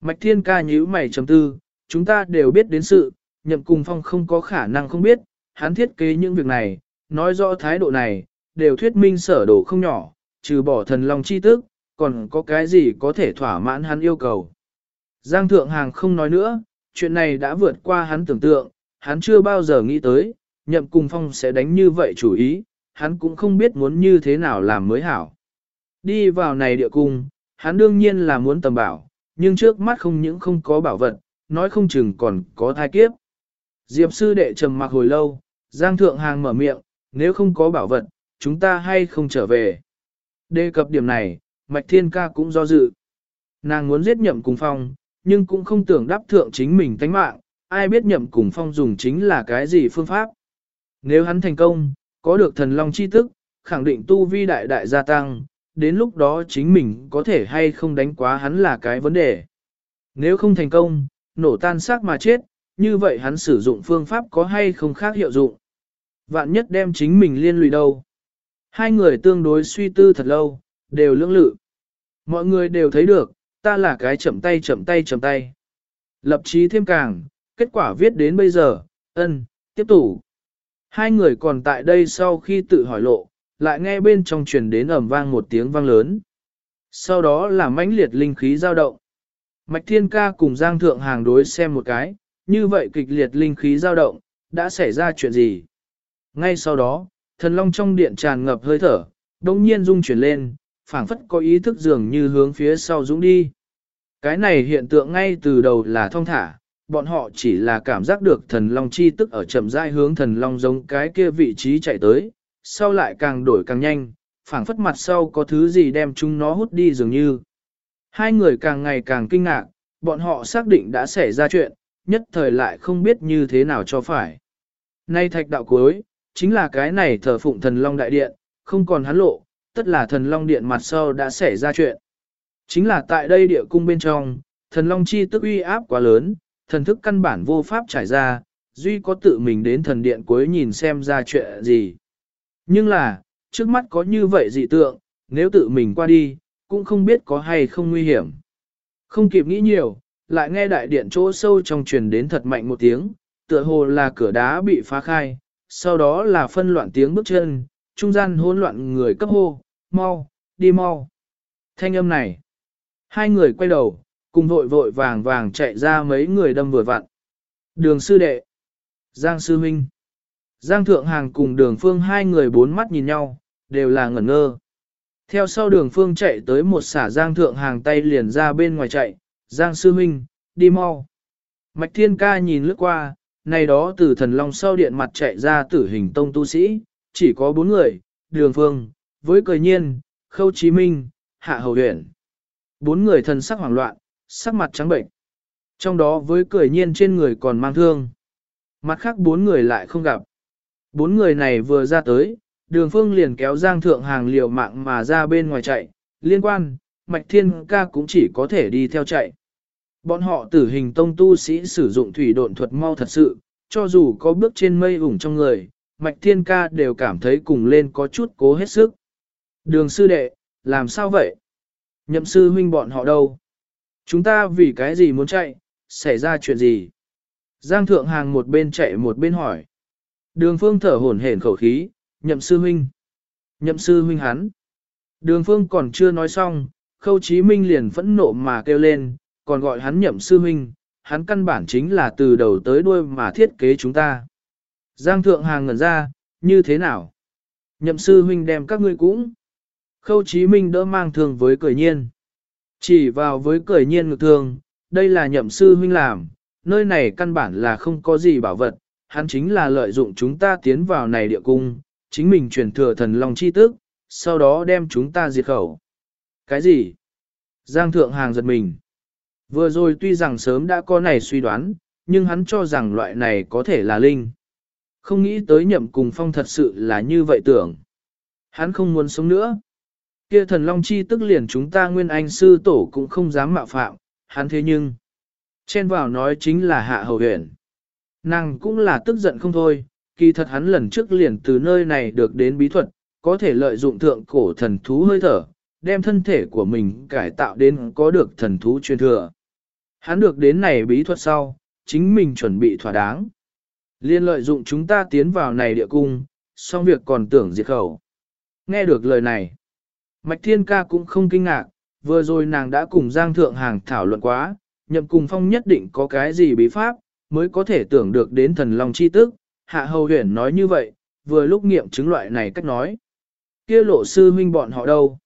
Mạch Thiên ca nhíu mày trầm tư, chúng ta đều biết đến sự, nhậm cùng phong không có khả năng không biết, hắn thiết kế những việc này, nói rõ thái độ này, đều thuyết minh sở đồ không nhỏ, trừ bỏ thần long chi tức, còn có cái gì có thể thỏa mãn hắn yêu cầu. Giang Thượng Hàng không nói nữa, chuyện này đã vượt qua hắn tưởng tượng, hắn chưa bao giờ nghĩ tới, nhậm cùng phong sẽ đánh như vậy chủ ý, hắn cũng không biết muốn như thế nào làm mới hảo. Đi vào này địa cung, hắn đương nhiên là muốn tầm bảo, nhưng trước mắt không những không có bảo vật, nói không chừng còn có thai kiếp. Diệp sư đệ trầm mặc hồi lâu, Giang Thượng Hàng mở miệng, nếu không có bảo vật, chúng ta hay không trở về. Đề cập điểm này, Mạch Thiên Ca cũng do dự. Nàng muốn giết nhậm cùng phong, nhưng cũng không tưởng đáp thượng chính mình tánh mạng, ai biết nhậm cùng phong dùng chính là cái gì phương pháp. Nếu hắn thành công, có được thần long chi tức, khẳng định tu vi đại đại gia tăng, đến lúc đó chính mình có thể hay không đánh quá hắn là cái vấn đề. Nếu không thành công, nổ tan xác mà chết, như vậy hắn sử dụng phương pháp có hay không khác hiệu dụng. Vạn nhất đem chính mình liên lụy đâu. Hai người tương đối suy tư thật lâu, đều lưỡng lự. Mọi người đều thấy được, ta là cái chậm tay chậm tay chậm tay. Lập chí thêm càng, kết quả viết đến bây giờ, ân, tiếp tục. Hai người còn tại đây sau khi tự hỏi lộ, lại nghe bên trong truyền đến ầm vang một tiếng vang lớn. Sau đó là mãnh liệt linh khí dao động. Mạch Thiên Ca cùng Giang Thượng Hàng đối xem một cái, như vậy kịch liệt linh khí dao động, đã xảy ra chuyện gì? Ngay sau đó, thần long trong điện tràn ngập hơi thở, đồng nhiên rung chuyển lên, phảng phất có ý thức dường như hướng phía sau dũng đi. Cái này hiện tượng ngay từ đầu là thông thả, bọn họ chỉ là cảm giác được thần long chi tức ở chậm rãi hướng thần long giống cái kia vị trí chạy tới, sau lại càng đổi càng nhanh, phảng phất mặt sau có thứ gì đem chúng nó hút đi dường như. Hai người càng ngày càng kinh ngạc, bọn họ xác định đã xảy ra chuyện, nhất thời lại không biết như thế nào cho phải. Nay thạch đạo cuối, chính là cái này thờ phụng thần long đại điện, không còn hắn lộ, tất là thần long điện mặt sau đã xảy ra chuyện. Chính là tại đây địa cung bên trong, thần long chi tức uy áp quá lớn, thần thức căn bản vô pháp trải ra, duy có tự mình đến thần điện cuối nhìn xem ra chuyện gì. Nhưng là, trước mắt có như vậy dị tượng, nếu tự mình qua đi, cũng không biết có hay không nguy hiểm. Không kịp nghĩ nhiều, lại nghe đại điện chỗ sâu trong truyền đến thật mạnh một tiếng, tựa hồ là cửa đá bị phá khai, sau đó là phân loạn tiếng bước chân, trung gian hỗn loạn người cấp hô, mau, đi mau. Thanh âm này, hai người quay đầu, cùng vội vội vàng vàng chạy ra mấy người đâm vừa vặn. Đường sư đệ, Giang sư huynh, Giang thượng hàng cùng đường phương hai người bốn mắt nhìn nhau, đều là ngẩn ngơ. Theo sau đường phương chạy tới một xả Giang thượng hàng tay liền ra bên ngoài chạy, Giang sư huynh, đi mau. Mạch thiên ca nhìn lướt qua, này đó từ thần long sau điện mặt chạy ra tử hình tông tu sĩ, chỉ có bốn người, đường phương, với cười nhiên, khâu chí minh, hạ hầu huyện. Bốn người thần sắc hoảng loạn, sắc mặt trắng bệnh. Trong đó với cười nhiên trên người còn mang thương. Mặt khác bốn người lại không gặp. Bốn người này vừa ra tới, đường phương liền kéo giang thượng hàng liều mạng mà ra bên ngoài chạy, liên quan, mạch thiên ca cũng chỉ có thể đi theo chạy. Bọn họ tử hình tông tu sĩ sử dụng thủy độn thuật mau thật sự, cho dù có bước trên mây ủng trong người, mạch thiên ca đều cảm thấy cùng lên có chút cố hết sức. Đường sư đệ, làm sao vậy? Nhậm sư huynh bọn họ đâu? Chúng ta vì cái gì muốn chạy, xảy ra chuyện gì? Giang thượng hàng một bên chạy một bên hỏi. Đường phương thở hổn hển khẩu khí, nhậm sư huynh. Nhậm sư huynh hắn. Đường phương còn chưa nói xong, khâu chí minh liền phẫn nộ mà kêu lên, còn gọi hắn nhậm sư huynh, hắn căn bản chính là từ đầu tới đuôi mà thiết kế chúng ta. Giang thượng hàng ngẩn ra, như thế nào? Nhậm sư huynh đem các ngươi cũng. Khâu chí minh đỡ mang thương với cười nhiên. Chỉ vào với cười nhiên ngược thương, đây là nhậm sư huynh làm, nơi này căn bản là không có gì bảo vật, hắn chính là lợi dụng chúng ta tiến vào này địa cung, chính mình truyền thừa thần long chi tức, sau đó đem chúng ta diệt khẩu. Cái gì? Giang thượng hàng giật mình. Vừa rồi tuy rằng sớm đã có này suy đoán, nhưng hắn cho rằng loại này có thể là linh. Không nghĩ tới nhậm cùng phong thật sự là như vậy tưởng. Hắn không muốn sống nữa. Kia thần long chi tức liền chúng ta nguyên anh sư tổ cũng không dám mạo phạm, hắn thế nhưng. Chen vào nói chính là hạ hầu huyền. Nàng cũng là tức giận không thôi, kỳ thật hắn lần trước liền từ nơi này được đến bí thuật, có thể lợi dụng thượng cổ thần thú hơi thở, đem thân thể của mình cải tạo đến có được thần thú truyền thừa. Hắn được đến này bí thuật sau, chính mình chuẩn bị thỏa đáng. Liên lợi dụng chúng ta tiến vào này địa cung, xong việc còn tưởng diệt khẩu. Nghe được lời này, Mạch Thiên Ca cũng không kinh ngạc, vừa rồi nàng đã cùng Giang Thượng Hàng thảo luận quá, nhậm cùng phong nhất định có cái gì bí pháp, mới có thể tưởng được đến thần long chi tức. Hạ hầu huyền nói như vậy, vừa lúc nghiệm chứng loại này cách nói. Kia lộ sư huynh bọn họ đâu?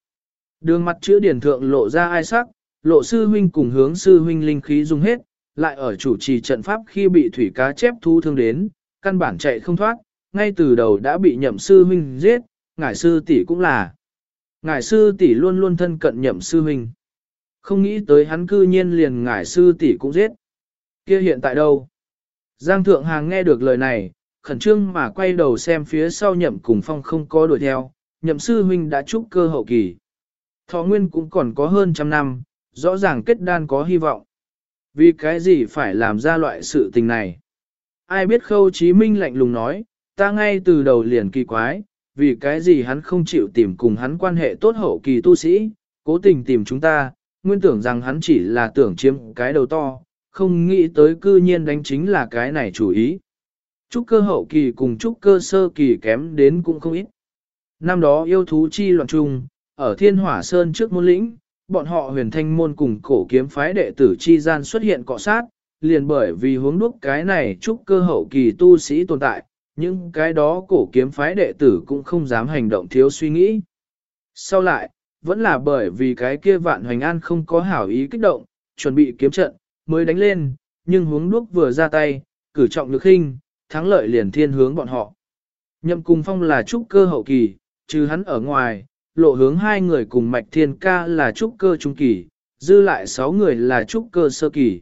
Đường mặt chữa điển thượng lộ ra ai sắc, lộ sư huynh cùng hướng sư huynh linh khí dùng hết, lại ở chủ trì trận pháp khi bị thủy cá chép thu thương đến, căn bản chạy không thoát, ngay từ đầu đã bị nhậm sư huynh giết, ngải sư tỷ cũng là. Ngải sư tỷ luôn luôn thân cận nhậm sư huynh. Không nghĩ tới hắn cư nhiên liền ngải sư tỷ cũng giết. Kia hiện tại đâu? Giang thượng hàng nghe được lời này, khẩn trương mà quay đầu xem phía sau nhậm cùng phong không có đuổi theo, nhậm sư huynh đã trúc cơ hậu kỳ. Thọ nguyên cũng còn có hơn trăm năm, rõ ràng kết đan có hy vọng. Vì cái gì phải làm ra loại sự tình này? Ai biết khâu chí minh lạnh lùng nói, ta ngay từ đầu liền kỳ quái, vì cái gì hắn không chịu tìm cùng hắn quan hệ tốt hậu kỳ tu sĩ, cố tình tìm chúng ta, nguyên tưởng rằng hắn chỉ là tưởng chiếm cái đầu to, không nghĩ tới cư nhiên đánh chính là cái này chủ ý. Trúc cơ hậu kỳ cùng trúc cơ sơ kỳ kém đến cũng không ít. Năm đó yêu thú chi loạn trung, ở thiên hỏa sơn trước môn lĩnh, bọn họ huyền thanh môn cùng cổ kiếm phái đệ tử chi gian xuất hiện cọ sát, liền bởi vì hướng đúc cái này chúc cơ hậu kỳ tu sĩ tồn tại, nhưng cái đó cổ kiếm phái đệ tử cũng không dám hành động thiếu suy nghĩ. Sau lại, vẫn là bởi vì cái kia vạn hoành an không có hảo ý kích động, chuẩn bị kiếm trận, mới đánh lên, nhưng hướng đúc vừa ra tay, cử trọng lực hình, thắng lợi liền thiên hướng bọn họ. Nhậm cùng phong là trúc cơ hậu kỳ, trừ hắn ở ngoài, lộ hướng hai người cùng mạch thiên ca là trúc cơ trung kỳ, dư lại sáu người là trúc cơ sơ kỳ.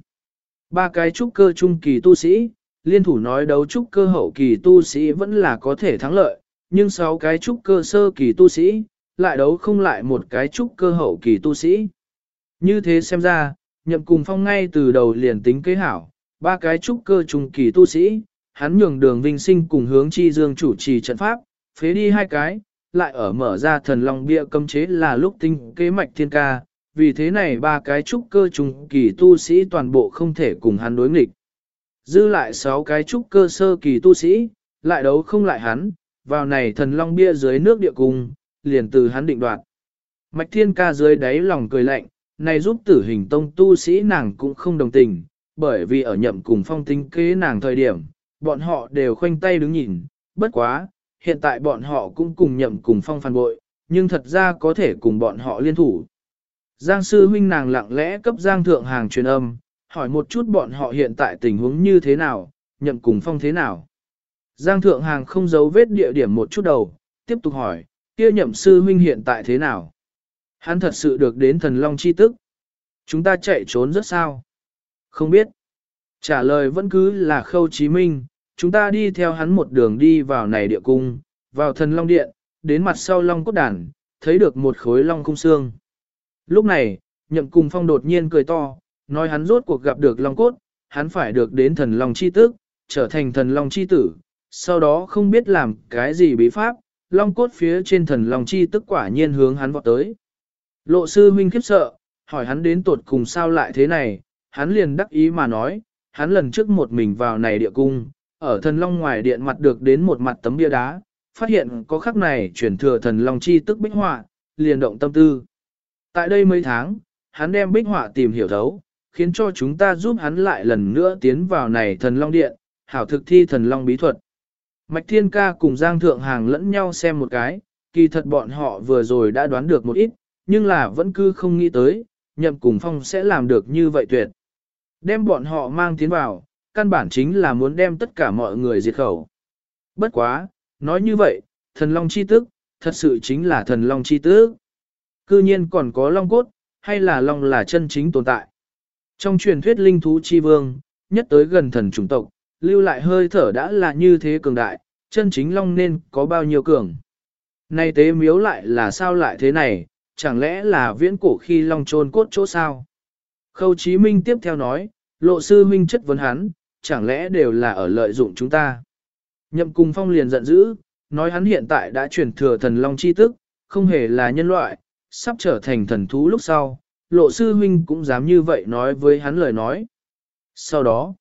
Ba cái trúc cơ trung kỳ tu sĩ, liên thủ nói đấu trúc cơ hậu kỳ tu sĩ vẫn là có thể thắng lợi, nhưng sáu cái trúc cơ sơ kỳ tu sĩ, lại đấu không lại một cái trúc cơ hậu kỳ tu sĩ. Như thế xem ra, nhậm cùng phong ngay từ đầu liền tính kế hảo, ba cái trúc cơ trung kỳ tu sĩ, hắn nhường đường vinh sinh cùng hướng chi dương chủ trì trận pháp, phế đi hai cái, lại ở mở ra thần long bia cấm chế là lúc tinh kế mạch thiên ca, vì thế này ba cái trúc cơ trùng kỳ tu sĩ toàn bộ không thể cùng hắn đối nghịch. Dư lại sáu cái trúc cơ sơ kỳ tu sĩ, lại đấu không lại hắn, vào này thần long bia dưới nước địa cung, liền từ hắn định đoạt. Mạch thiên ca dưới đáy lòng cười lạnh, này giúp tử hình tông tu sĩ nàng cũng không đồng tình, bởi vì ở nhậm cùng phong tinh kế nàng thời điểm, bọn họ đều khoanh tay đứng nhìn, bất quá, hiện tại bọn họ cũng cùng nhậm cùng phong phản bội, nhưng thật ra có thể cùng bọn họ liên thủ. Giang sư huynh nàng lặng lẽ cấp Giang thượng hàng truyền âm, hỏi một chút bọn họ hiện tại tình huống như thế nào, nhậm cùng phong thế nào. Giang thượng hàng không giấu vết địa điểm một chút đầu, tiếp tục hỏi, kia nhậm sư huynh hiện tại thế nào? Hắn thật sự được đến thần long chi tức. Chúng ta chạy trốn rất sao? Không biết. Trả lời vẫn cứ là khâu chí minh, chúng ta đi theo hắn một đường đi vào này địa cung, vào thần long điện, đến mặt sau long cốt đàn, thấy được một khối long cung xương. Lúc này, nhậm cùng phong đột nhiên cười to, nói hắn rốt cuộc gặp được long cốt, hắn phải được đến thần long chi tức, trở thành thần long chi tử, sau đó không biết làm cái gì bí pháp, long cốt phía trên thần long chi tức quả nhiên hướng hắn vọt tới. Lộ sư huynh khiếp sợ, hỏi hắn đến tột cùng sao lại thế này, hắn liền đắc ý mà nói, hắn lần trước một mình vào này địa cung, ở thần long ngoài điện mặt được đến một mặt tấm bia đá, phát hiện có khắc này chuyển thừa thần long chi tức bích họa, liền động tâm tư. Tại đây mấy tháng, hắn đem bích họa tìm hiểu thấu, khiến cho chúng ta giúp hắn lại lần nữa tiến vào này thần long điện, hảo thực thi thần long bí thuật. Mạch Thiên Ca cùng Giang Thượng Hàng lẫn nhau xem một cái, kỳ thật bọn họ vừa rồi đã đoán được một ít, nhưng là vẫn cứ không nghĩ tới, nhậm cùng phong sẽ làm được như vậy tuyệt. Đem bọn họ mang tiến vào, căn bản chính là muốn đem tất cả mọi người diệt khẩu. Bất quá, nói như vậy, thần long chi tức, thật sự chính là thần long chi tức. Cư nhiên còn có long cốt, hay là long là chân chính tồn tại. Trong truyền thuyết linh thú chi vương, nhất tới gần thần chủng tộc, lưu lại hơi thở đã là như thế cường đại, chân chính long nên có bao nhiêu cường. nay tế miếu lại là sao lại thế này, chẳng lẽ là viễn cổ khi long trôn cốt chỗ sao? Khâu Chí Minh tiếp theo nói, lộ sư huynh chất vấn hắn, chẳng lẽ đều là ở lợi dụng chúng ta? Nhậm cùng phong liền giận dữ, nói hắn hiện tại đã chuyển thừa thần long chi tức, không hề là nhân loại, sắp trở thành thần thú lúc sau, lộ sư huynh cũng dám như vậy nói với hắn lời nói. Sau đó,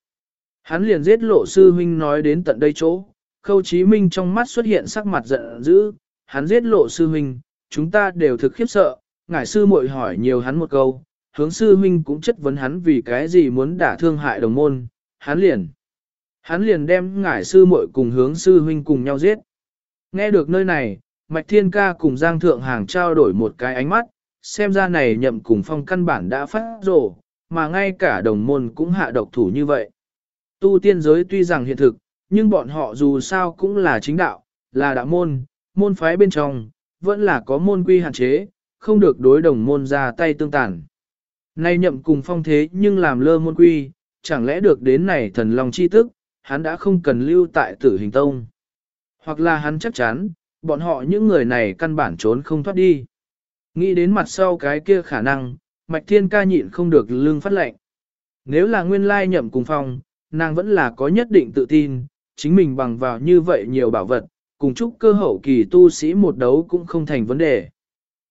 hắn liền giết lộ sư huynh nói đến tận đây chỗ, khâu chí minh trong mắt xuất hiện sắc mặt giận dữ, hắn giết lộ sư huynh, chúng ta đều thực khiếp sợ, ngải sư muội hỏi nhiều hắn một câu, hướng sư huynh cũng chất vấn hắn vì cái gì muốn đả thương hại đồng môn, hắn liền. Hắn liền đem ngải sư muội cùng hướng sư huynh cùng nhau giết. Nghe được nơi này, Mạch Thiên Ca cùng Giang Thượng Hàng trao đổi một cái ánh mắt, xem ra này nhậm cùng phong căn bản đã phát rổ, mà ngay cả đồng môn cũng hạ độc thủ như vậy. Tu tiên giới tuy rằng hiện thực, nhưng bọn họ dù sao cũng là chính đạo, là đạo môn, môn phái bên trong, vẫn là có môn quy hạn chế, không được đối đồng môn ra tay tương tàn. Nay nhậm cùng phong thế nhưng làm lơ môn quy, chẳng lẽ được đến này thần long chi tức, hắn đã không cần lưu tại tử hình tông. Hoặc là hắn chắc chắn, bọn họ những người này căn bản trốn không thoát đi. Nghĩ đến mặt sau cái kia khả năng, mạch thiên ca nhịn không được lương phát lệnh. Nếu là nguyên lai nhậm cùng phong, nàng vẫn là có nhất định tự tin, chính mình bằng vào như vậy nhiều bảo vật, cùng chúc cơ hậu kỳ tu sĩ một đấu cũng không thành vấn đề.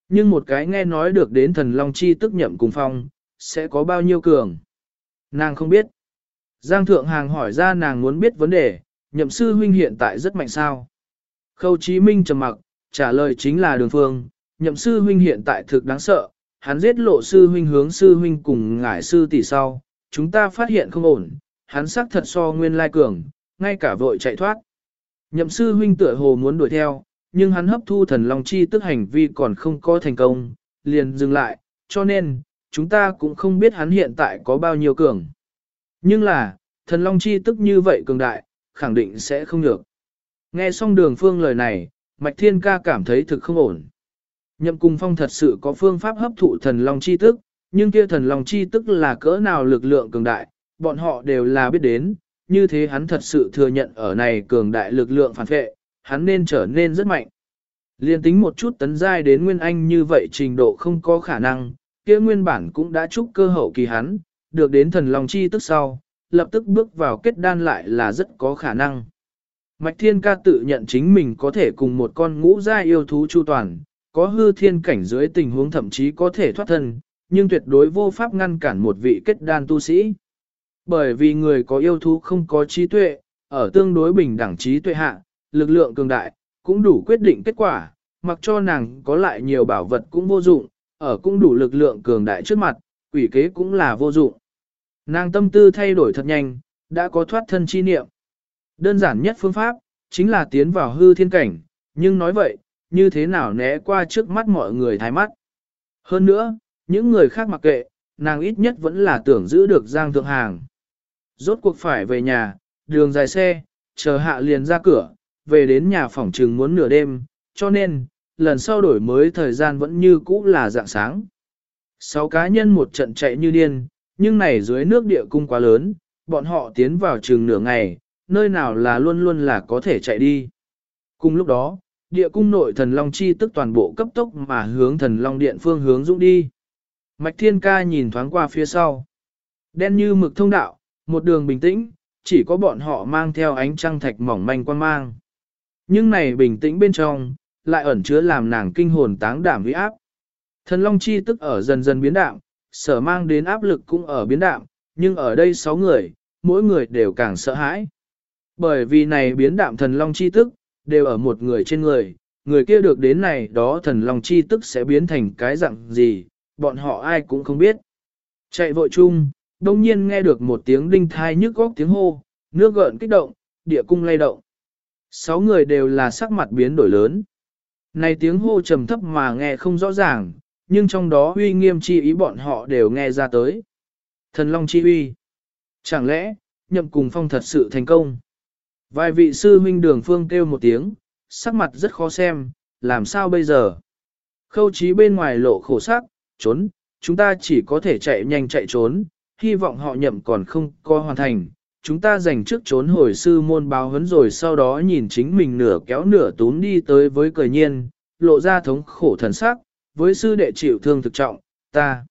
Nhưng một cái nghe nói được đến thần Long Chi tức nhậm cùng phong, sẽ có bao nhiêu cường. Nàng không biết. Giang Thượng Hàng hỏi ra nàng muốn biết vấn đề, nhậm sư huynh hiện tại rất mạnh sao. Khâu Chí Minh trầm mặc, trả lời chính là đường phương, nhậm sư huynh hiện tại thực đáng sợ, hắn giết lộ sư huynh hướng sư huynh cùng ngải sư tỷ sau, chúng ta phát hiện không ổn, hắn xác thật so nguyên lai cường, ngay cả vội chạy thoát. Nhậm sư huynh tựa hồ muốn đuổi theo, nhưng hắn hấp thu thần long chi tức hành vi còn không có thành công, liền dừng lại, cho nên, chúng ta cũng không biết hắn hiện tại có bao nhiêu cường. Nhưng là, thần long chi tức như vậy cường đại, khẳng định sẽ không được. Nghe xong đường phương lời này, Mạch Thiên Ca cảm thấy thực không ổn. Nhậm Cung Phong thật sự có phương pháp hấp thụ thần long chi tức, nhưng kia thần long chi tức là cỡ nào lực lượng cường đại, bọn họ đều là biết đến, như thế hắn thật sự thừa nhận ở này cường đại lực lượng phản vệ, hắn nên trở nên rất mạnh. Liên tính một chút tấn giai đến nguyên anh như vậy trình độ không có khả năng, kia nguyên bản cũng đã chúc cơ hậu kỳ hắn, được đến thần long chi tức sau, lập tức bước vào kết đan lại là rất có khả năng. Mạch Thiên Ca tự nhận chính mình có thể cùng một con ngũ gia yêu thú chu toàn, có hư thiên cảnh dưới tình huống thậm chí có thể thoát thân, nhưng tuyệt đối vô pháp ngăn cản một vị kết đan tu sĩ. Bởi vì người có yêu thú không có trí tuệ, ở tương đối bình đẳng trí tuệ hạ, lực lượng cường đại, cũng đủ quyết định kết quả, mặc cho nàng có lại nhiều bảo vật cũng vô dụng, ở cũng đủ lực lượng cường đại trước mặt, quỷ kế cũng là vô dụng. Nàng tâm tư thay đổi thật nhanh, đã có thoát thân chi niệm. Đơn giản nhất phương pháp, chính là tiến vào hư thiên cảnh, nhưng nói vậy, như thế nào né qua trước mắt mọi người thái mắt. Hơn nữa, những người khác mặc kệ, nàng ít nhất vẫn là tưởng giữ được Giang Thượng Hàng. Rốt cuộc phải về nhà, đường dài xe, chờ hạ liền ra cửa, về đến nhà phòng trừng muốn nửa đêm, cho nên, lần sau đổi mới thời gian vẫn như cũ là dạng sáng. Sáu cá nhân một trận chạy như điên, nhưng này dưới nước địa cung quá lớn, bọn họ tiến vào trường nửa ngày, nơi nào là luôn luôn là có thể chạy đi. Cùng lúc đó, địa cung nội thần Long Chi tức toàn bộ cấp tốc mà hướng thần Long Điện phương hướng dũng đi. Mạch Thiên Ca nhìn thoáng qua phía sau. Đen như mực thông đạo, một đường bình tĩnh, chỉ có bọn họ mang theo ánh trăng thạch mỏng manh quan mang. Nhưng này bình tĩnh bên trong, lại ẩn chứa làm nàng kinh hồn táng đảm uy áp. Thần Long Chi tức ở dần dần biến đạm, sở mang đến áp lực cũng ở biến đạm, nhưng ở đây sáu người, mỗi người đều càng sợ hãi. Bởi vì này biến đạm thần Long Chi tức, đều ở một người trên người, người kia được đến này đó thần Long Chi tức sẽ biến thành cái dạng gì, bọn họ ai cũng không biết. Chạy vội chung, đông nhiên nghe được một tiếng đinh thai nhức góc tiếng hô, nước gợn kích động, địa cung lay động. Sáu người đều là sắc mặt biến đổi lớn. Này tiếng hô trầm thấp mà nghe không rõ ràng, nhưng trong đó uy nghiêm chi ý bọn họ đều nghe ra tới. Thần Long chi uy. Chẳng lẽ, nhậm cùng phong thật sự thành công? Vài vị sư huynh đường phương kêu một tiếng, sắc mặt rất khó xem, làm sao bây giờ? Khâu trí bên ngoài lộ khổ sắc, trốn, chúng ta chỉ có thể chạy nhanh chạy trốn, hy vọng họ nhậm còn không có hoàn thành. Chúng ta dành trước trốn hồi sư môn báo hấn rồi sau đó nhìn chính mình nửa kéo nửa tún đi tới với cười nhiên, lộ ra thống khổ thần sắc, với sư đệ chịu thương thực trọng, ta,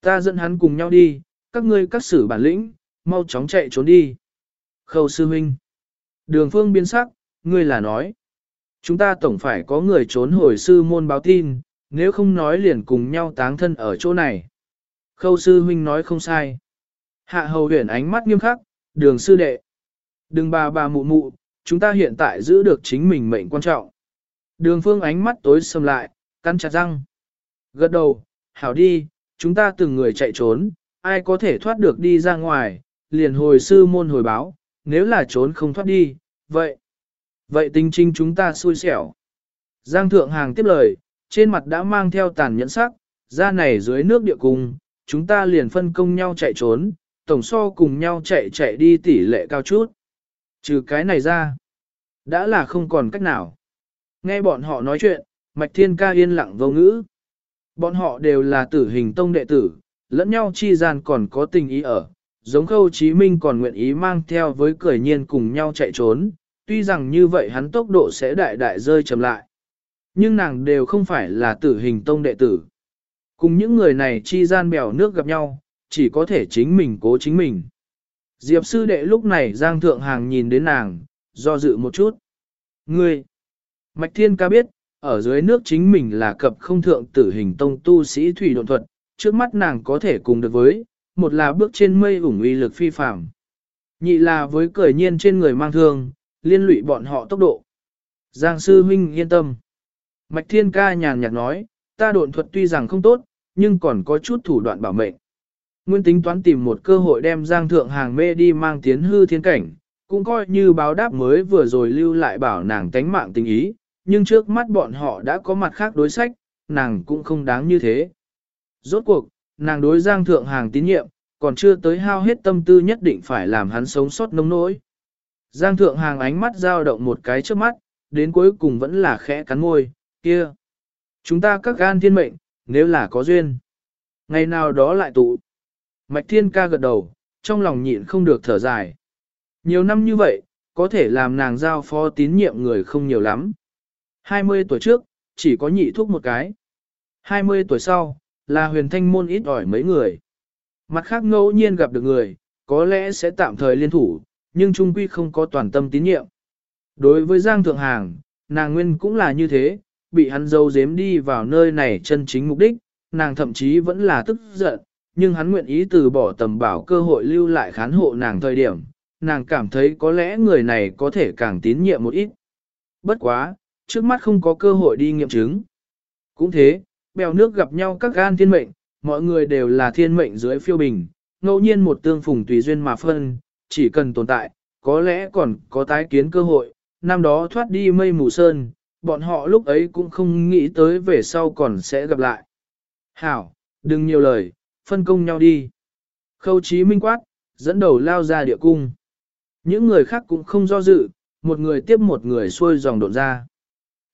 ta dẫn hắn cùng nhau đi, các ngươi các sử bản lĩnh, mau chóng chạy trốn đi. Khâu sư huynh, đường phương biến sắc, ngươi là nói, chúng ta tổng phải có người trốn hồi sư môn báo tin, nếu không nói liền cùng nhau táng thân ở chỗ này. Khâu sư huynh nói không sai. Hạ hầu huyền ánh mắt nghiêm khắc, đường sư đệ. Đừng bà bà mụ mụ, chúng ta hiện tại giữ được chính mình mệnh quan trọng. Đường phương ánh mắt tối sầm lại, cắn chặt răng. Gật đầu, hảo đi, chúng ta từng người chạy trốn, ai có thể thoát được đi ra ngoài, liền hồi sư môn hồi báo, nếu là trốn không thoát đi, vậy. Vậy tình trinh chúng ta xui xẻo. Giang thượng hàng tiếp lời, trên mặt đã mang theo tàn nhẫn sắc, ra này dưới nước địa cung, chúng ta liền phân công nhau chạy trốn, tổng so cùng nhau chạy chạy đi tỷ lệ cao chút. Trừ cái này ra, đã là không còn cách nào. Nghe bọn họ nói chuyện, Mạch Thiên Ca yên lặng vô ngữ. Bọn họ đều là tử hình tông đệ tử, lẫn nhau chi gian còn có tình ý ở, giống khâu chí minh còn nguyện ý mang theo với cười nhiên cùng nhau chạy trốn, tuy rằng như vậy hắn tốc độ sẽ đại đại rơi chậm lại. Nhưng nàng đều không phải là tử hình tông đệ tử. Cùng những người này chi gian bèo nước gặp nhau, chỉ có thể chính mình cố chính mình. Diệp sư đệ lúc này Giang Thượng Hàng nhìn đến nàng, do dự một chút. Ngươi! Mạch Thiên ca biết, ở dưới nước chính mình là cập không thượng tử hình tông tu sĩ thủy độn thuật, trước mắt nàng có thể cùng được với, một là bước trên mây ủng uy lực phi phàm, nhị là với cởi nhiên trên người mang thương, liên lụy bọn họ tốc độ. Giang sư huynh yên tâm. Mạch Thiên ca nhàn nhạt nói, ta độn thuật tuy rằng không tốt, nhưng còn có chút thủ đoạn bảo mệnh. Nguyên tính toán tìm một cơ hội đem Giang Thượng Hàng mê đi mang tiến hư thiên cảnh, cũng coi như báo đáp mới vừa rồi lưu lại bảo nàng tánh mạng tình ý, nhưng trước mắt bọn họ đã có mặt khác đối sách, nàng cũng không đáng như thế. Rốt cuộc, nàng đối Giang Thượng Hàng tín nhiệm, còn chưa tới hao hết tâm tư nhất định phải làm hắn sống sót nông nỗi. Giang Thượng Hàng ánh mắt dao động một cái trước mắt, đến cuối cùng vẫn là khẽ cắn môi, kia. Chúng ta các gan thiên mệnh, nếu là có duyên. Ngày nào đó lại tụ. Mạch Thiên ca gật đầu, trong lòng nhịn không được thở dài. Nhiều năm như vậy, có thể làm nàng giao phó tín nhiệm người không nhiều lắm. 20 tuổi trước, chỉ có nhị thuốc một cái. 20 tuổi sau, là huyền thanh môn ít ỏi mấy người. Mặt khác ngẫu nhiên gặp được người, có lẽ sẽ tạm thời liên thủ, nhưng trung quy không có toàn tâm tín nhiệm. Đối với Giang Thượng Hàng, nàng nguyên cũng là như thế, bị hắn dâu dếm đi vào nơi này chân chính mục đích, nàng thậm chí vẫn là tức giận, nhưng hắn nguyện ý từ bỏ tầm bảo cơ hội lưu lại khán hộ nàng thời điểm, nàng cảm thấy có lẽ người này có thể càng tín nhiệm một ít. Bất quá, trước mắt không có cơ hội đi nghiệm chứng. Cũng thế, bèo nước gặp nhau các gan thiên mệnh, mọi người đều là thiên mệnh dưới phiêu bình, ngẫu nhiên một tương phùng tùy duyên mà phân, chỉ cần tồn tại, có lẽ còn có tái kiến cơ hội, năm đó thoát đi mây mù sơn, bọn họ lúc ấy cũng không nghĩ tới về sau còn sẽ gặp lại. Hảo, đừng nhiều lời, phân công nhau đi. Khâu chí minh quát, dẫn đầu lao ra địa cung. Những người khác cũng không do dự, một người tiếp một người xuôi dòng độn ra.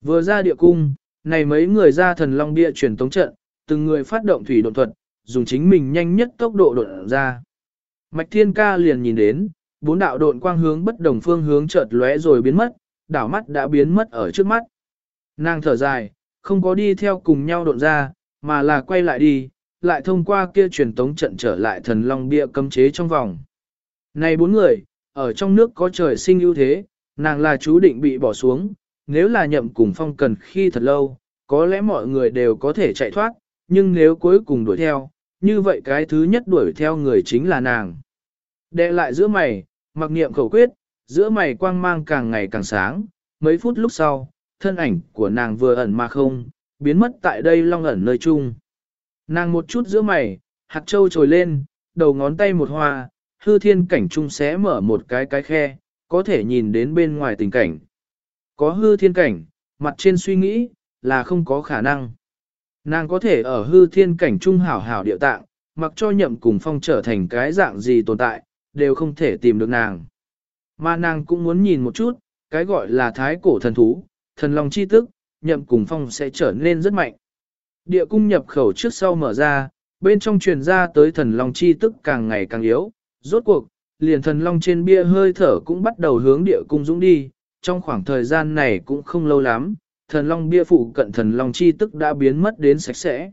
Vừa ra địa cung, này mấy người ra thần long bia truyền tống trận, từng người phát động thủy độn thuật, dùng chính mình nhanh nhất tốc độ độn ra. Mạch Thiên Ca liền nhìn đến, bốn đạo độn quang hướng bất đồng phương hướng chợt lóe rồi biến mất, đảo mắt đã biến mất ở trước mắt. Nàng thở dài, không có đi theo cùng nhau độn ra, mà là quay lại đi, lại thông qua kia truyền tống trận trở lại thần long bia cấm chế trong vòng. Này bốn người, ở trong nước có trời sinh ưu thế, nàng là chú định bị bỏ xuống, nếu là nhậm cùng phong cần khi thật lâu, có lẽ mọi người đều có thể chạy thoát, nhưng nếu cuối cùng đuổi theo, như vậy cái thứ nhất đuổi theo người chính là nàng. Đệ lại giữa mày, mặc niệm khẩu quyết, giữa mày quang mang càng ngày càng sáng, mấy phút lúc sau, thân ảnh của nàng vừa ẩn mà không, biến mất tại đây long ẩn nơi chung. Nàng một chút giữa mày, hạt châu trồi lên, đầu ngón tay một hoa, hư thiên cảnh trung xé mở một cái cái khe, có thể nhìn đến bên ngoài tình cảnh. Có hư thiên cảnh, mặt trên suy nghĩ, là không có khả năng. Nàng có thể ở hư thiên cảnh trung hảo hảo điệu tạng, mặc cho nhậm cùng phong trở thành cái dạng gì tồn tại, đều không thể tìm được nàng. Mà nàng cũng muốn nhìn một chút, cái gọi là thái cổ thần thú, thần long chi tức, nhậm cùng phong sẽ trở nên rất mạnh. Địa cung nhập khẩu trước sau mở ra, bên trong truyền ra tới thần long chi tức càng ngày càng yếu, rốt cuộc, liền thần long trên bia hơi thở cũng bắt đầu hướng địa cung dũng đi, trong khoảng thời gian này cũng không lâu lắm, thần long bia phụ cận thần long chi tức đã biến mất đến sạch sẽ.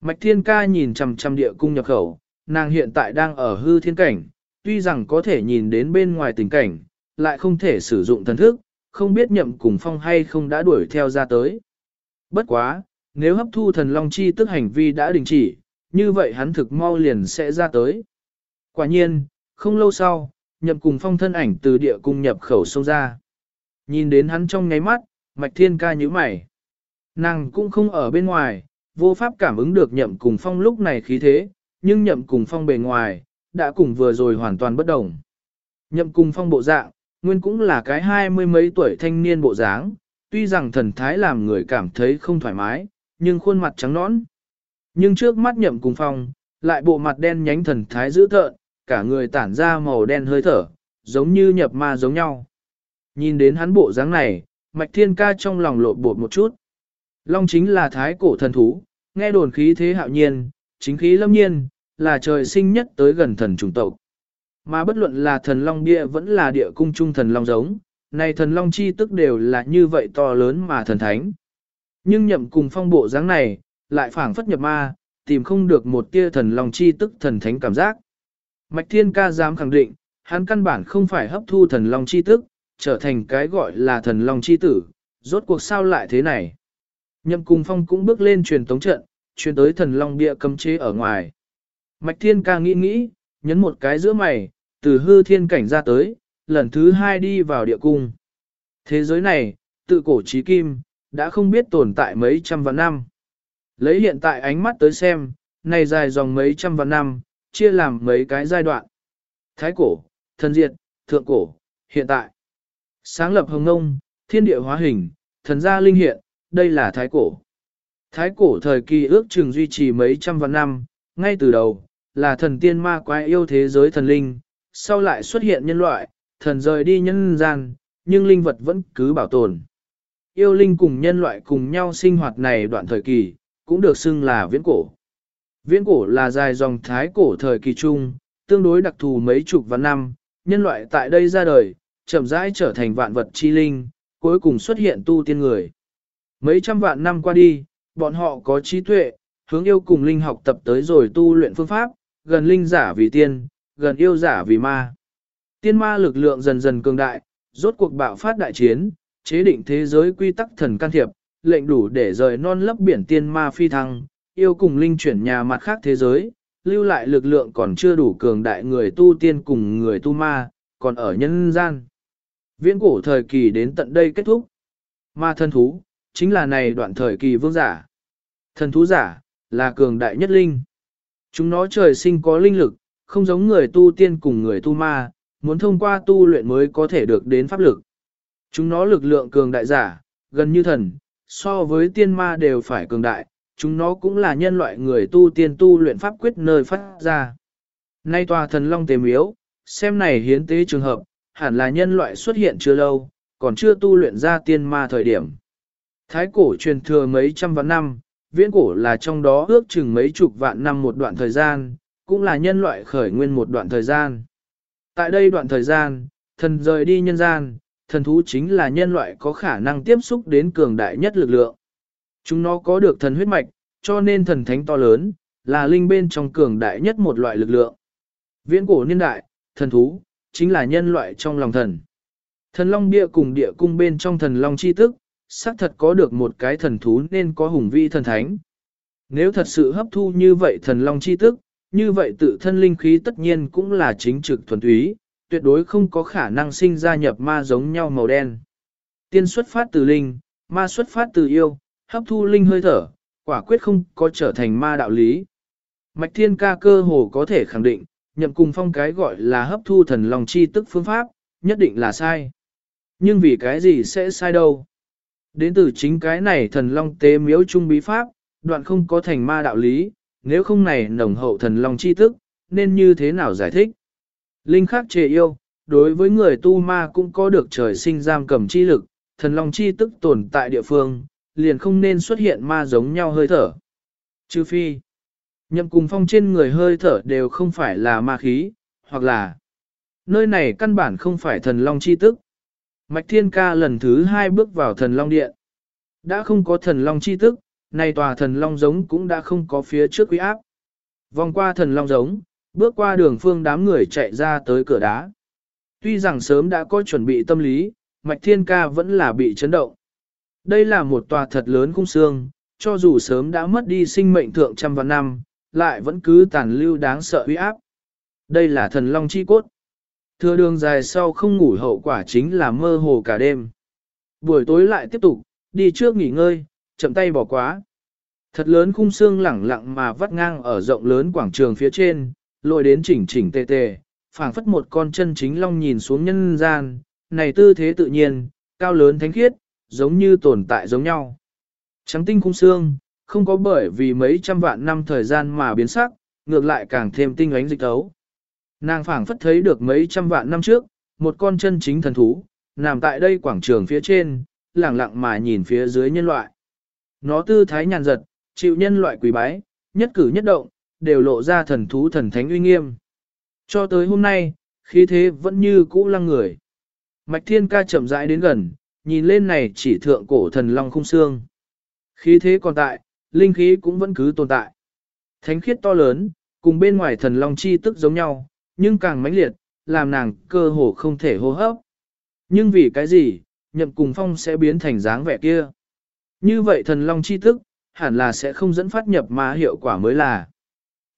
Mạch thiên ca nhìn chằm chằm địa cung nhập khẩu, nàng hiện tại đang ở hư thiên cảnh, tuy rằng có thể nhìn đến bên ngoài tình cảnh, lại không thể sử dụng thần thức, không biết nhậm cùng phong hay không đã đuổi theo ra tới. Bất quá, nếu hấp thu thần long chi tức hành vi đã đình chỉ, như vậy hắn thực mau liền sẽ ra tới. Quả nhiên, không lâu sau, nhậm cùng phong thân ảnh từ địa cung nhập khẩu sâu ra. Nhìn đến hắn trong ngáy mắt, mạch thiên ca nhíu mày. Nàng cũng không ở bên ngoài, vô pháp cảm ứng được nhậm cùng phong lúc này khí thế, nhưng nhậm cùng phong bề ngoài, đã cùng vừa rồi hoàn toàn bất đồng. Nhậm cùng phong bộ dạng, nguyên cũng là cái hai mươi mấy tuổi thanh niên bộ dáng, tuy rằng thần thái làm người cảm thấy không thoải mái, nhưng khuôn mặt trắng nõn. Nhưng trước mắt nhậm cùng phong, lại bộ mặt đen nhánh thần thái dữ thợn, cả người tản ra màu đen hơi thở, giống như nhập ma giống nhau. Nhìn đến hắn bộ dáng này, mạch thiên ca trong lòng lộn bột một chút. Long chính là thái cổ thần thú, nghe đồn khí thế hạo nhiên, chính khí lâm nhiên, là trời sinh nhất tới gần thần trùng tộc. Mà bất luận là thần long bia vẫn là địa cung trung thần long giống, này thần long chi tức đều là như vậy to lớn mà thần thánh. Nhưng nhậm cùng phong bộ dáng này, lại phảng phất nhập ma, tìm không được một tia thần long chi tức thần thánh cảm giác. Mạch Thiên Ca dám khẳng định, hắn căn bản không phải hấp thu thần long chi tức, trở thành cái gọi là thần long chi tử, rốt cuộc sao lại thế này. Nhậm cùng phong cũng bước lên truyền tống trận, truyền tới thần long bia cấm chế ở ngoài. Mạch Thiên Ca nghĩ nghĩ, nhấn một cái giữa mày, từ hư thiên cảnh ra tới, lần thứ hai đi vào địa cung. Thế giới này, tự cổ trí kim, đã không biết tồn tại mấy trăm vạn năm. Lấy hiện tại ánh mắt tới xem, này dài dòng mấy trăm vạn năm, chia làm mấy cái giai đoạn. Thái cổ, thần diệt, thượng cổ, hiện tại. Sáng lập hồng ngông, thiên địa hóa hình, thần gia linh hiện, đây là thái cổ. Thái cổ thời kỳ ước chừng duy trì mấy trăm vạn năm, ngay từ đầu, là thần tiên ma quái yêu thế giới thần linh, sau lại xuất hiện nhân loại, thần rời đi nhân gian, nhưng linh vật vẫn cứ bảo tồn. Yêu linh cùng nhân loại cùng nhau sinh hoạt này đoạn thời kỳ, cũng được xưng là viễn cổ. Viễn cổ là dài dòng thái cổ thời kỳ chung, tương đối đặc thù mấy chục vạn năm, nhân loại tại đây ra đời, chậm rãi trở thành vạn vật chi linh, cuối cùng xuất hiện tu tiên người. Mấy trăm vạn năm qua đi, bọn họ có trí tuệ, hướng yêu cùng linh học tập tới rồi tu luyện phương pháp, gần linh giả vì tiên, gần yêu giả vì ma. Tiên ma lực lượng dần dần cường đại, rốt cuộc bạo phát đại chiến, chế định thế giới quy tắc thần can thiệp, lệnh đủ để rời non lấp biển tiên ma phi thăng, yêu cùng linh chuyển nhà mặt khác thế giới, lưu lại lực lượng còn chưa đủ cường đại người tu tiên cùng người tu ma, còn ở nhân gian. Viễn cổ thời kỳ đến tận đây kết thúc. Ma thân thú, chính là này đoạn thời kỳ vương giả. Thần thú giả, là cường đại nhất linh. Chúng nó trời sinh có linh lực, không giống người tu tiên cùng người tu ma, muốn thông qua tu luyện mới có thể được đến pháp lực. Chúng nó lực lượng cường đại giả, gần như thần, so với tiên ma đều phải cường đại, chúng nó cũng là nhân loại người tu tiên tu luyện pháp quyết nơi phát ra. Nay tòa thần long tế miếu, xem này hiến tế trường hợp, hẳn là nhân loại xuất hiện chưa lâu, còn chưa tu luyện ra tiên ma thời điểm. Thái cổ truyền thừa mấy trăm vạn năm, viễn cổ là trong đó ước chừng mấy chục vạn năm một đoạn thời gian, cũng là nhân loại khởi nguyên một đoạn thời gian. Tại đây đoạn thời gian, thần rời đi nhân gian, thần thú chính là nhân loại có khả năng tiếp xúc đến cường đại nhất lực lượng. Chúng nó có được thần huyết mạch, cho nên thần thánh to lớn, là linh bên trong cường đại nhất một loại lực lượng. Viễn cổ niên đại, thần thú, chính là nhân loại trong lòng thần. Thần long bia cùng địa cung bên trong thần long chi tức, xác thật có được một cái thần thú nên có hùng vi thần thánh. Nếu thật sự hấp thu như vậy thần long chi tức, như vậy tự thân linh khí tất nhiên cũng là chính trực thuần túy, tuyệt đối không có khả năng sinh ra nhập ma giống nhau màu đen. Tiên xuất phát từ linh, ma xuất phát từ yêu, hấp thu linh hơi thở, quả quyết không có trở thành ma đạo lý. Mạch thiên ca cơ hồ có thể khẳng định, nhậm cùng phong cái gọi là hấp thu thần long chi tức phương pháp, nhất định là sai. Nhưng vì cái gì sẽ sai đâu? Đến từ chính cái này thần long tế miếu trung bí pháp, đoạn không có thành ma đạo lý, nếu không này nồng hậu thần long chi tức, nên như thế nào giải thích? Linh khắc chế yêu, đối với người tu ma cũng có được trời sinh giam cầm chi lực, thần long chi tức tồn tại địa phương, liền không nên xuất hiện ma giống nhau hơi thở. Trừ phi, nhậm cùng phong trên người hơi thở đều không phải là ma khí, hoặc là nơi này căn bản không phải thần long chi tức. Mạch Thiên Ca lần thứ hai bước vào thần long điện. Đã không có thần long chi tức, nay tòa thần long giống cũng đã không có phía trước quý áp. Vòng qua thần long giống, bước qua đường phương đám người chạy ra tới cửa đá. Tuy rằng sớm đã có chuẩn bị tâm lý, Mạch Thiên Ca vẫn là bị chấn động. Đây là một tòa thật lớn cung xương, cho dù sớm đã mất đi sinh mệnh thượng trăm vạn năm, lại vẫn cứ tàn lưu đáng sợ uy áp. Đây là thần long chi cốt. Thừa đường dài sau không ngủ hậu quả chính là mơ hồ cả đêm. Buổi tối lại tiếp tục, đi trước nghỉ ngơi, chậm tay bỏ quá. Thật lớn khung xương lẳng lặng mà vắt ngang ở rộng lớn quảng trường phía trên, lội đến chỉnh chỉnh tề tề, phảng phất một con chân chính long nhìn xuống nhân gian, này tư thế tự nhiên, cao lớn thánh khiết, giống như tồn tại giống nhau. Trắng tinh khung xương, không có bởi vì mấy trăm vạn năm thời gian mà biến sắc, ngược lại càng thêm tinh ánh dịch tấu. Nàng phảng phất thấy được mấy trăm vạn năm trước, một con chân chính thần thú, nằm tại đây quảng trường phía trên, lẳng lặng mà nhìn phía dưới nhân loại. Nó tư thái nhàn giật, chịu nhân loại quỳ bái, nhất cử nhất động, đều lộ ra thần thú thần thánh uy nghiêm. Cho tới hôm nay, khí thế vẫn như cũ lăng người. Mạch thiên ca chậm rãi đến gần, nhìn lên này chỉ thượng cổ thần long khung xương. Khí thế còn tại, linh khí cũng vẫn cứ tồn tại. Thánh khiết to lớn, cùng bên ngoài thần long chi tức giống nhau, nhưng càng mãnh liệt, làm nàng cơ hồ không thể hô hấp. Nhưng vì cái gì, nhậm cùng phong sẽ biến thành dáng vẻ kia. Như vậy thần long chi tức, hẳn là sẽ không dẫn phát nhập mà hiệu quả mới là.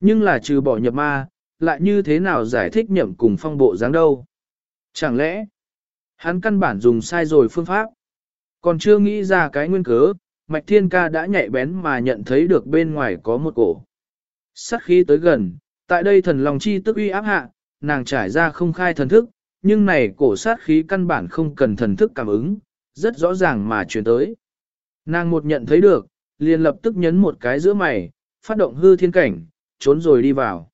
Nhưng là trừ bỏ nhập ma, lại như thế nào giải thích nhậm cùng phong bộ dáng đâu? Chẳng lẽ, hắn căn bản dùng sai rồi phương pháp? Còn chưa nghĩ ra cái nguyên cớ, Mạch Thiên Ca đã nhạy bén mà nhận thấy được bên ngoài có một cổ. Sắc khí tới gần, tại đây thần lòng chi tức uy áp hạ, nàng trải ra không khai thần thức, nhưng này cổ sát khí căn bản không cần thần thức cảm ứng, rất rõ ràng mà truyền tới. Nàng một nhận thấy được, liền lập tức nhấn một cái giữa mày, phát động hư thiên cảnh, trốn rồi đi vào.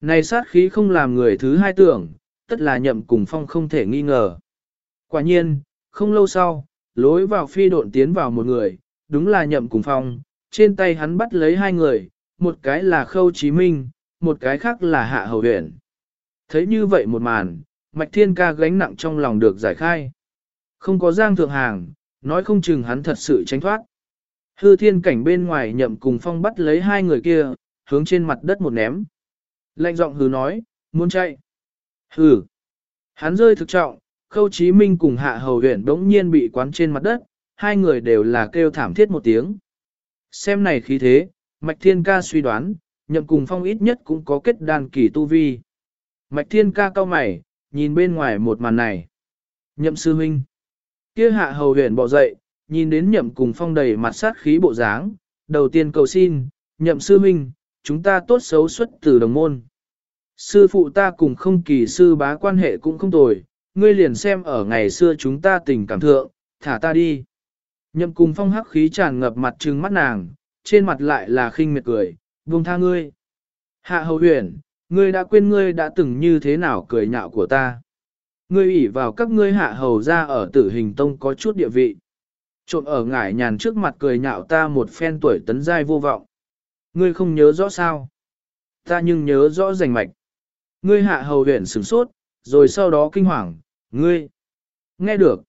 Này sát khí không làm người thứ hai tưởng, tất là nhậm cùng phong không thể nghi ngờ. Quả nhiên, không lâu sau, lối vào phi độn tiến vào một người, đúng là nhậm cùng phong, trên tay hắn bắt lấy hai người, một cái là khâu chí minh, một cái khác là hạ hầu huyền. Thấy như vậy một màn, Mạch Thiên Ca gánh nặng trong lòng được giải khai. Không có giang thượng hàng, nói không chừng hắn thật sự tránh thoát. Hư thiên cảnh bên ngoài nhậm cùng phong bắt lấy hai người kia, hướng trên mặt đất một ném. Lạnh giọng hừ nói, muốn chạy. Hừ. Hắn rơi thực trọng, khâu chí minh cùng hạ hầu huyện đống nhiên bị quán trên mặt đất, hai người đều là kêu thảm thiết một tiếng. Xem này khí thế, Mạch Thiên Ca suy đoán, nhậm cùng phong ít nhất cũng có kết đàn kỳ tu vi. Mạch Thiên Ca cao mày, nhìn bên ngoài một màn này. Nhậm sư huynh. Kia hạ hầu huyện bỏ dậy, nhìn đến nhậm cùng phong đầy mặt sát khí bộ dáng, đầu tiên cầu xin, nhậm sư huynh, chúng ta tốt xấu xuất từ đồng môn. Sư phụ ta cùng không kỳ sư bá quan hệ cũng không tồi, ngươi liền xem ở ngày xưa chúng ta tình cảm thượng, thả ta đi. Nhậm cùng phong hắc khí tràn ngập mặt trừng mắt nàng, trên mặt lại là khinh miệt cười, buông tha ngươi. Hạ hầu huyền, ngươi đã quên ngươi đã từng như thế nào cười nhạo của ta. Ngươi ủy vào các ngươi hạ hầu ra ở tử hình tông có chút địa vị. Trộn ở ngải nhàn trước mặt cười nhạo ta một phen tuổi tấn giai vô vọng. Ngươi không nhớ rõ sao? Ta nhưng nhớ rõ rành mạch. Ngươi hạ hầu huyện sửng sốt, rồi sau đó kinh hoàng, ngươi. Nghe được.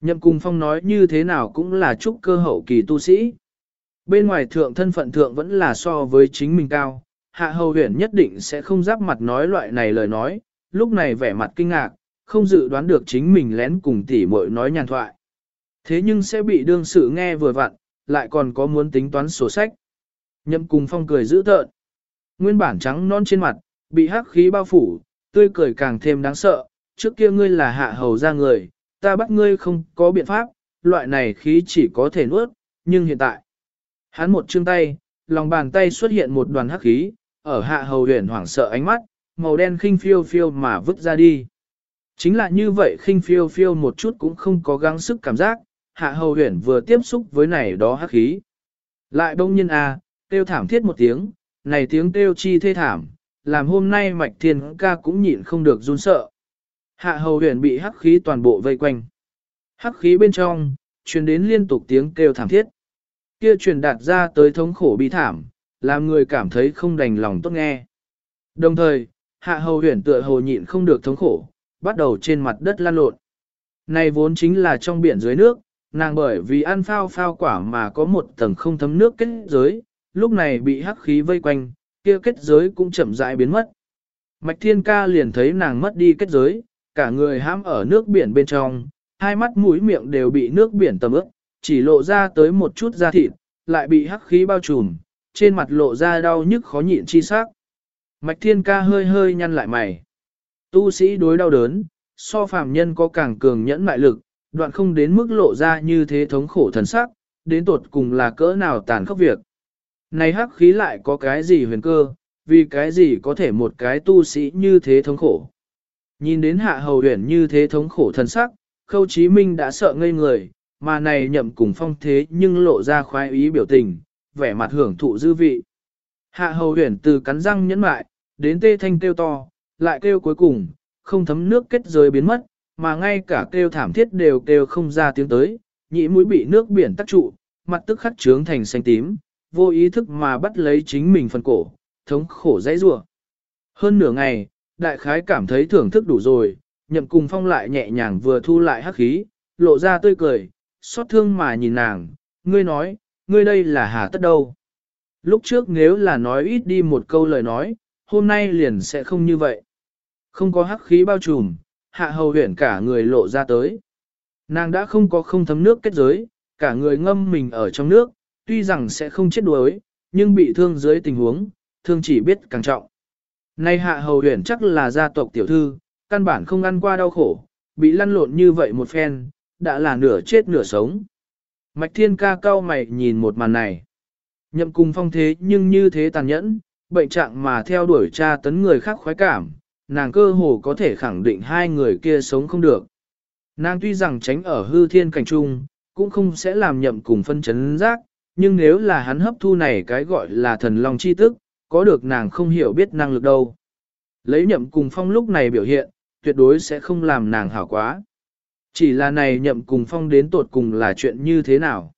Nhậm cùng phong nói như thế nào cũng là chúc cơ hậu kỳ tu sĩ. Bên ngoài thượng thân phận thượng vẫn là so với chính mình cao, hạ hầu huyện nhất định sẽ không giáp mặt nói loại này lời nói, lúc này vẻ mặt kinh ngạc, không dự đoán được chính mình lén cùng tỷ muội nói nhàn thoại. Thế nhưng sẽ bị đương sự nghe vừa vặn, lại còn có muốn tính toán sổ sách. Nhậm cùng phong cười dữ thợn. Nguyên bản trắng non trên mặt, bị hắc khí bao phủ, tươi cười càng thêm đáng sợ. Trước kia ngươi là hạ hầu ra người, ta bắt ngươi không có biện pháp, loại này khí chỉ có thể nuốt, nhưng hiện tại. Hắn một chương tay, lòng bàn tay xuất hiện một đoàn hắc khí, ở hạ hầu huyền hoảng sợ ánh mắt, màu đen khinh phiêu phiêu mà vứt ra đi. Chính là như vậy khinh phiêu phiêu một chút cũng không có gắng sức cảm giác, hạ hầu huyền vừa tiếp xúc với này đó hắc khí. Lại Đông nhân a, à, kêu thảm thiết một tiếng, này tiếng kêu chi thê thảm, làm hôm nay mạch thiên ca cũng nhịn không được run sợ. Hạ hầu huyền bị hắc khí toàn bộ vây quanh. Hắc khí bên trong, truyền đến liên tục tiếng kêu thảm thiết. Kia truyền đạt ra tới thống khổ bi thảm, làm người cảm thấy không đành lòng tốt nghe. Đồng thời, hạ hầu huyền tựa hồ nhịn không được thống khổ, bắt đầu trên mặt đất lan lộn. Này vốn chính là trong biển dưới nước, nàng bởi vì ăn phao phao quả mà có một tầng không thấm nước kết giới, lúc này bị hắc khí vây quanh, kia kết giới cũng chậm rãi biến mất. Mạch Thiên Ca liền thấy nàng mất đi kết giới, cả người hãm ở nước biển bên trong, hai mắt mũi miệng đều bị nước biển tầm ướt, chỉ lộ ra tới một chút da thịt, lại bị hắc khí bao trùm, trên mặt lộ ra đau nhức khó nhịn chi sắc. Mạch Thiên Ca hơi hơi nhăn lại mày. Tu sĩ đối đau đớn, so phàm nhân có càng cường nhẫn mại lực, đoạn không đến mức lộ ra như thế thống khổ thần sắc, đến tột cùng là cỡ nào tàn khốc việc. Này hắc khí lại có cái gì huyền cơ, vì cái gì có thể một cái tu sĩ như thế thống khổ. Nhìn đến hạ hầu huyền như thế thống khổ thần sắc, khâu chí minh đã sợ ngây người, mà này nhậm cùng phong thế nhưng lộ ra khoái ý biểu tình, vẻ mặt hưởng thụ dư vị. Hạ hầu huyền từ cắn răng nhẫn mại, đến tê thanh kêu to, lại kêu cuối cùng, không thấm nước kết rơi biến mất, mà ngay cả kêu thảm thiết đều kêu không ra tiếng tới, nhĩ mũi bị nước biển tắc trụ, mặt tức khắc trướng thành xanh tím, vô ý thức mà bắt lấy chính mình phần cổ, thống khổ dãy rủa. Hơn nửa ngày, đại khái cảm thấy thưởng thức đủ rồi, nhậm cùng phong lại nhẹ nhàng vừa thu lại hắc khí, lộ ra tươi cười, xót thương mà nhìn nàng, ngươi nói, ngươi đây là hà tất đâu. Lúc trước nếu là nói ít đi một câu lời nói, hôm nay liền sẽ không như vậy. Không có hắc khí bao trùm, hạ hầu huyển cả người lộ ra tới. Nàng đã không có không thấm nước kết giới, cả người ngâm mình ở trong nước, tuy rằng sẽ không chết đuối, nhưng bị thương dưới tình huống, thương chỉ biết càng trọng. Nay hạ hầu huyền chắc là gia tộc tiểu thư, căn bản không ăn qua đau khổ, bị lăn lộn như vậy một phen, đã là nửa chết nửa sống. Mạch thiên ca cao mày nhìn một màn này. Nhậm cùng phong thế nhưng như thế tàn nhẫn, bệnh trạng mà theo đuổi tra tấn người khác khoái cảm, nàng cơ hồ có thể khẳng định hai người kia sống không được. Nàng tuy rằng tránh ở hư thiên cảnh trung, cũng không sẽ làm nhậm cùng phân chấn giác, nhưng nếu là hắn hấp thu này cái gọi là thần long chi tức, có được nàng không hiểu biết năng lực đâu. Lấy nhậm cùng phong lúc này biểu hiện, tuyệt đối sẽ không làm nàng hảo quá. Chỉ là này nhậm cùng phong đến tột cùng là chuyện như thế nào.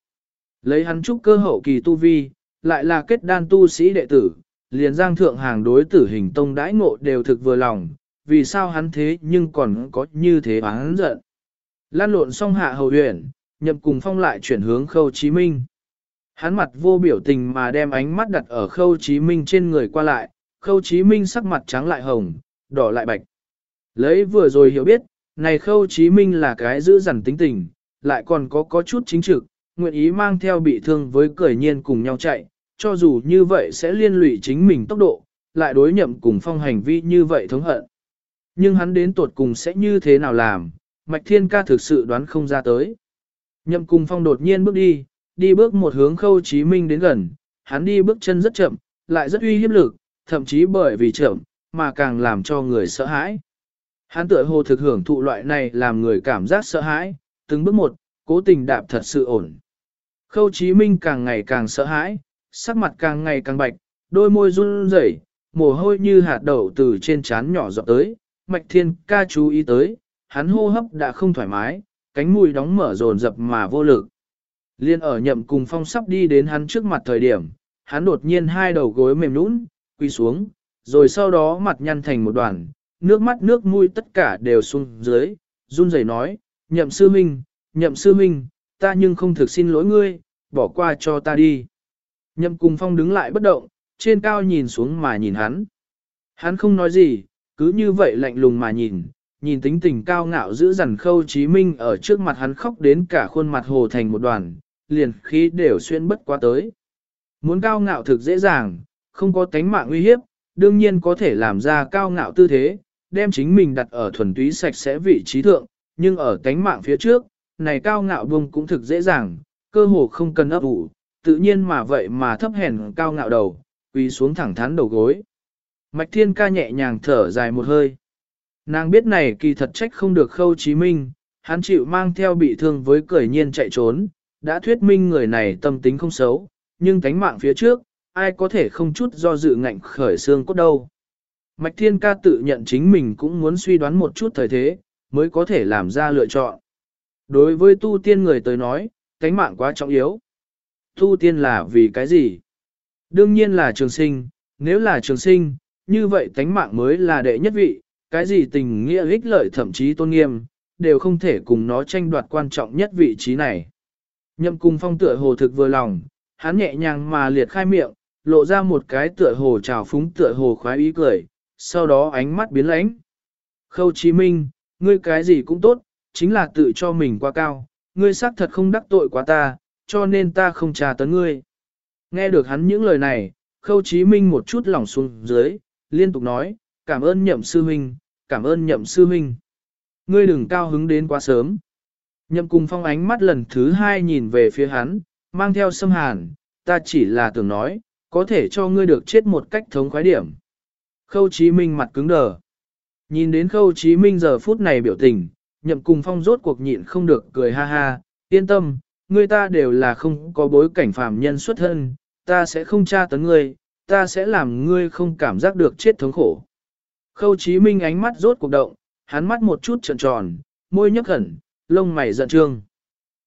Lấy hắn trúc cơ hậu kỳ tu vi, lại là kết đan tu sĩ đệ tử, liền giang thượng hàng đối tử hình tông đãi ngộ đều thực vừa lòng, vì sao hắn thế nhưng còn có như thế hắn giận. Lan lộn xong hạ hầu huyền, nhậm cùng phong lại chuyển hướng khâu chí minh. Hắn mặt vô biểu tình mà đem ánh mắt đặt ở khâu chí minh trên người qua lại, khâu chí minh sắc mặt trắng lại hồng, đỏ lại bạch. Lấy vừa rồi hiểu biết, này khâu chí minh là cái giữ dằn tính tình, lại còn có có chút chính trực, nguyện ý mang theo bị thương với cởi nhiên cùng nhau chạy, cho dù như vậy sẽ liên lụy chính mình tốc độ, lại đối nhậm cùng phong hành vi như vậy thống hận. Nhưng hắn đến tuột cùng sẽ như thế nào làm, Mạch Thiên Ca thực sự đoán không ra tới. Nhậm cùng phong đột nhiên bước đi, đi bước một hướng khâu chí minh đến gần, hắn đi bước chân rất chậm, lại rất uy hiếp lực, thậm chí bởi vì chậm, mà càng làm cho người sợ hãi. Hắn tựa hồ thực hưởng thụ loại này làm người cảm giác sợ hãi, từng bước một, cố tình đạp thật sự ổn. Khâu Chí Minh càng ngày càng sợ hãi, sắc mặt càng ngày càng bạch, đôi môi run rẩy, mồ hôi như hạt đậu từ trên trán nhỏ giọt tới, Mạch Thiên ca chú ý tới, hắn hô hấp đã không thoải mái, cánh mũi đóng mở rồn rập mà vô lực. Liên ở nhậm cùng phong sắp đi đến hắn trước mặt thời điểm, hắn đột nhiên hai đầu gối mềm nũng, quỳ xuống, rồi sau đó mặt nhăn thành một đoàn, nước mắt nước mũi tất cả đều xuống dưới, run rẩy nói, nhậm sư minh, nhậm sư minh, ta nhưng không thực xin lỗi ngươi, bỏ qua cho ta đi. Nhậm cùng phong đứng lại bất động, trên cao nhìn xuống mà nhìn hắn. Hắn không nói gì, cứ như vậy lạnh lùng mà nhìn, nhìn tính tình cao ngạo giữ dằn khâu chí minh ở trước mặt hắn khóc đến cả khuôn mặt hồ thành một đoàn, liền khí đều xuyên bất qua tới. Muốn cao ngạo thực dễ dàng, không có tánh mạng uy hiếp, đương nhiên có thể làm ra cao ngạo tư thế, đem chính mình đặt ở thuần túy sạch sẽ vị trí thượng, nhưng ở tánh mạng phía trước, này cao ngạo vùng cũng thực dễ dàng, cơ hồ không cần ấp ủ, tự nhiên mà vậy mà thấp hèn cao ngạo đầu, quỳ xuống thẳng thắn đầu gối. Mạch thiên ca nhẹ nhàng thở dài một hơi. Nàng biết này kỳ thật trách không được khâu chí minh, hắn chịu mang theo bị thương với cởi nhiên chạy trốn, đã thuyết minh người này tâm tính không xấu, nhưng tánh mạng phía trước, ai có thể không chút do dự ngạnh khởi xương cốt đâu. Mạch Thiên Ca tự nhận chính mình cũng muốn suy đoán một chút thời thế, mới có thể làm ra lựa chọn. Đối với tu tiên người tới nói, tánh mạng quá trọng yếu. Tu tiên là vì cái gì? Đương nhiên là trường sinh, nếu là trường sinh, như vậy tánh mạng mới là đệ nhất vị, cái gì tình nghĩa ích lợi thậm chí tôn nghiêm, đều không thể cùng nó tranh đoạt quan trọng nhất vị trí này. Nhậm cung phong tựa hồ thực vừa lòng, hắn nhẹ nhàng mà liệt khai miệng, lộ ra một cái tựa hồ trào phúng tựa hồ khoái ý cười, sau đó ánh mắt biến lãnh. Khâu Chí Minh, ngươi cái gì cũng tốt, chính là tự cho mình quá cao, ngươi xác thật không đắc tội quá ta, cho nên ta không trà tấn ngươi. Nghe được hắn những lời này, Khâu Chí Minh một chút lỏng xuống dưới, liên tục nói, cảm ơn nhậm sư huynh, cảm ơn nhậm sư huynh. Ngươi đừng cao hứng đến quá sớm. Nhậm cùng phong ánh mắt lần thứ hai nhìn về phía hắn, mang theo xâm hàn, ta chỉ là tưởng nói, có thể cho ngươi được chết một cách thống khoái điểm. Khâu Chí Minh mặt cứng đờ. Nhìn đến Khâu Chí Minh giờ phút này biểu tình, nhậm cùng phong rốt cuộc nhịn không được cười ha ha, yên tâm, ngươi ta đều là không có bối cảnh phàm nhân xuất thân, ta sẽ không tra tấn ngươi, ta sẽ làm ngươi không cảm giác được chết thống khổ. Khâu Chí Minh ánh mắt rốt cuộc động, hắn mắt một chút trợn tròn, môi nhấc hẳn, lông mày giận trương.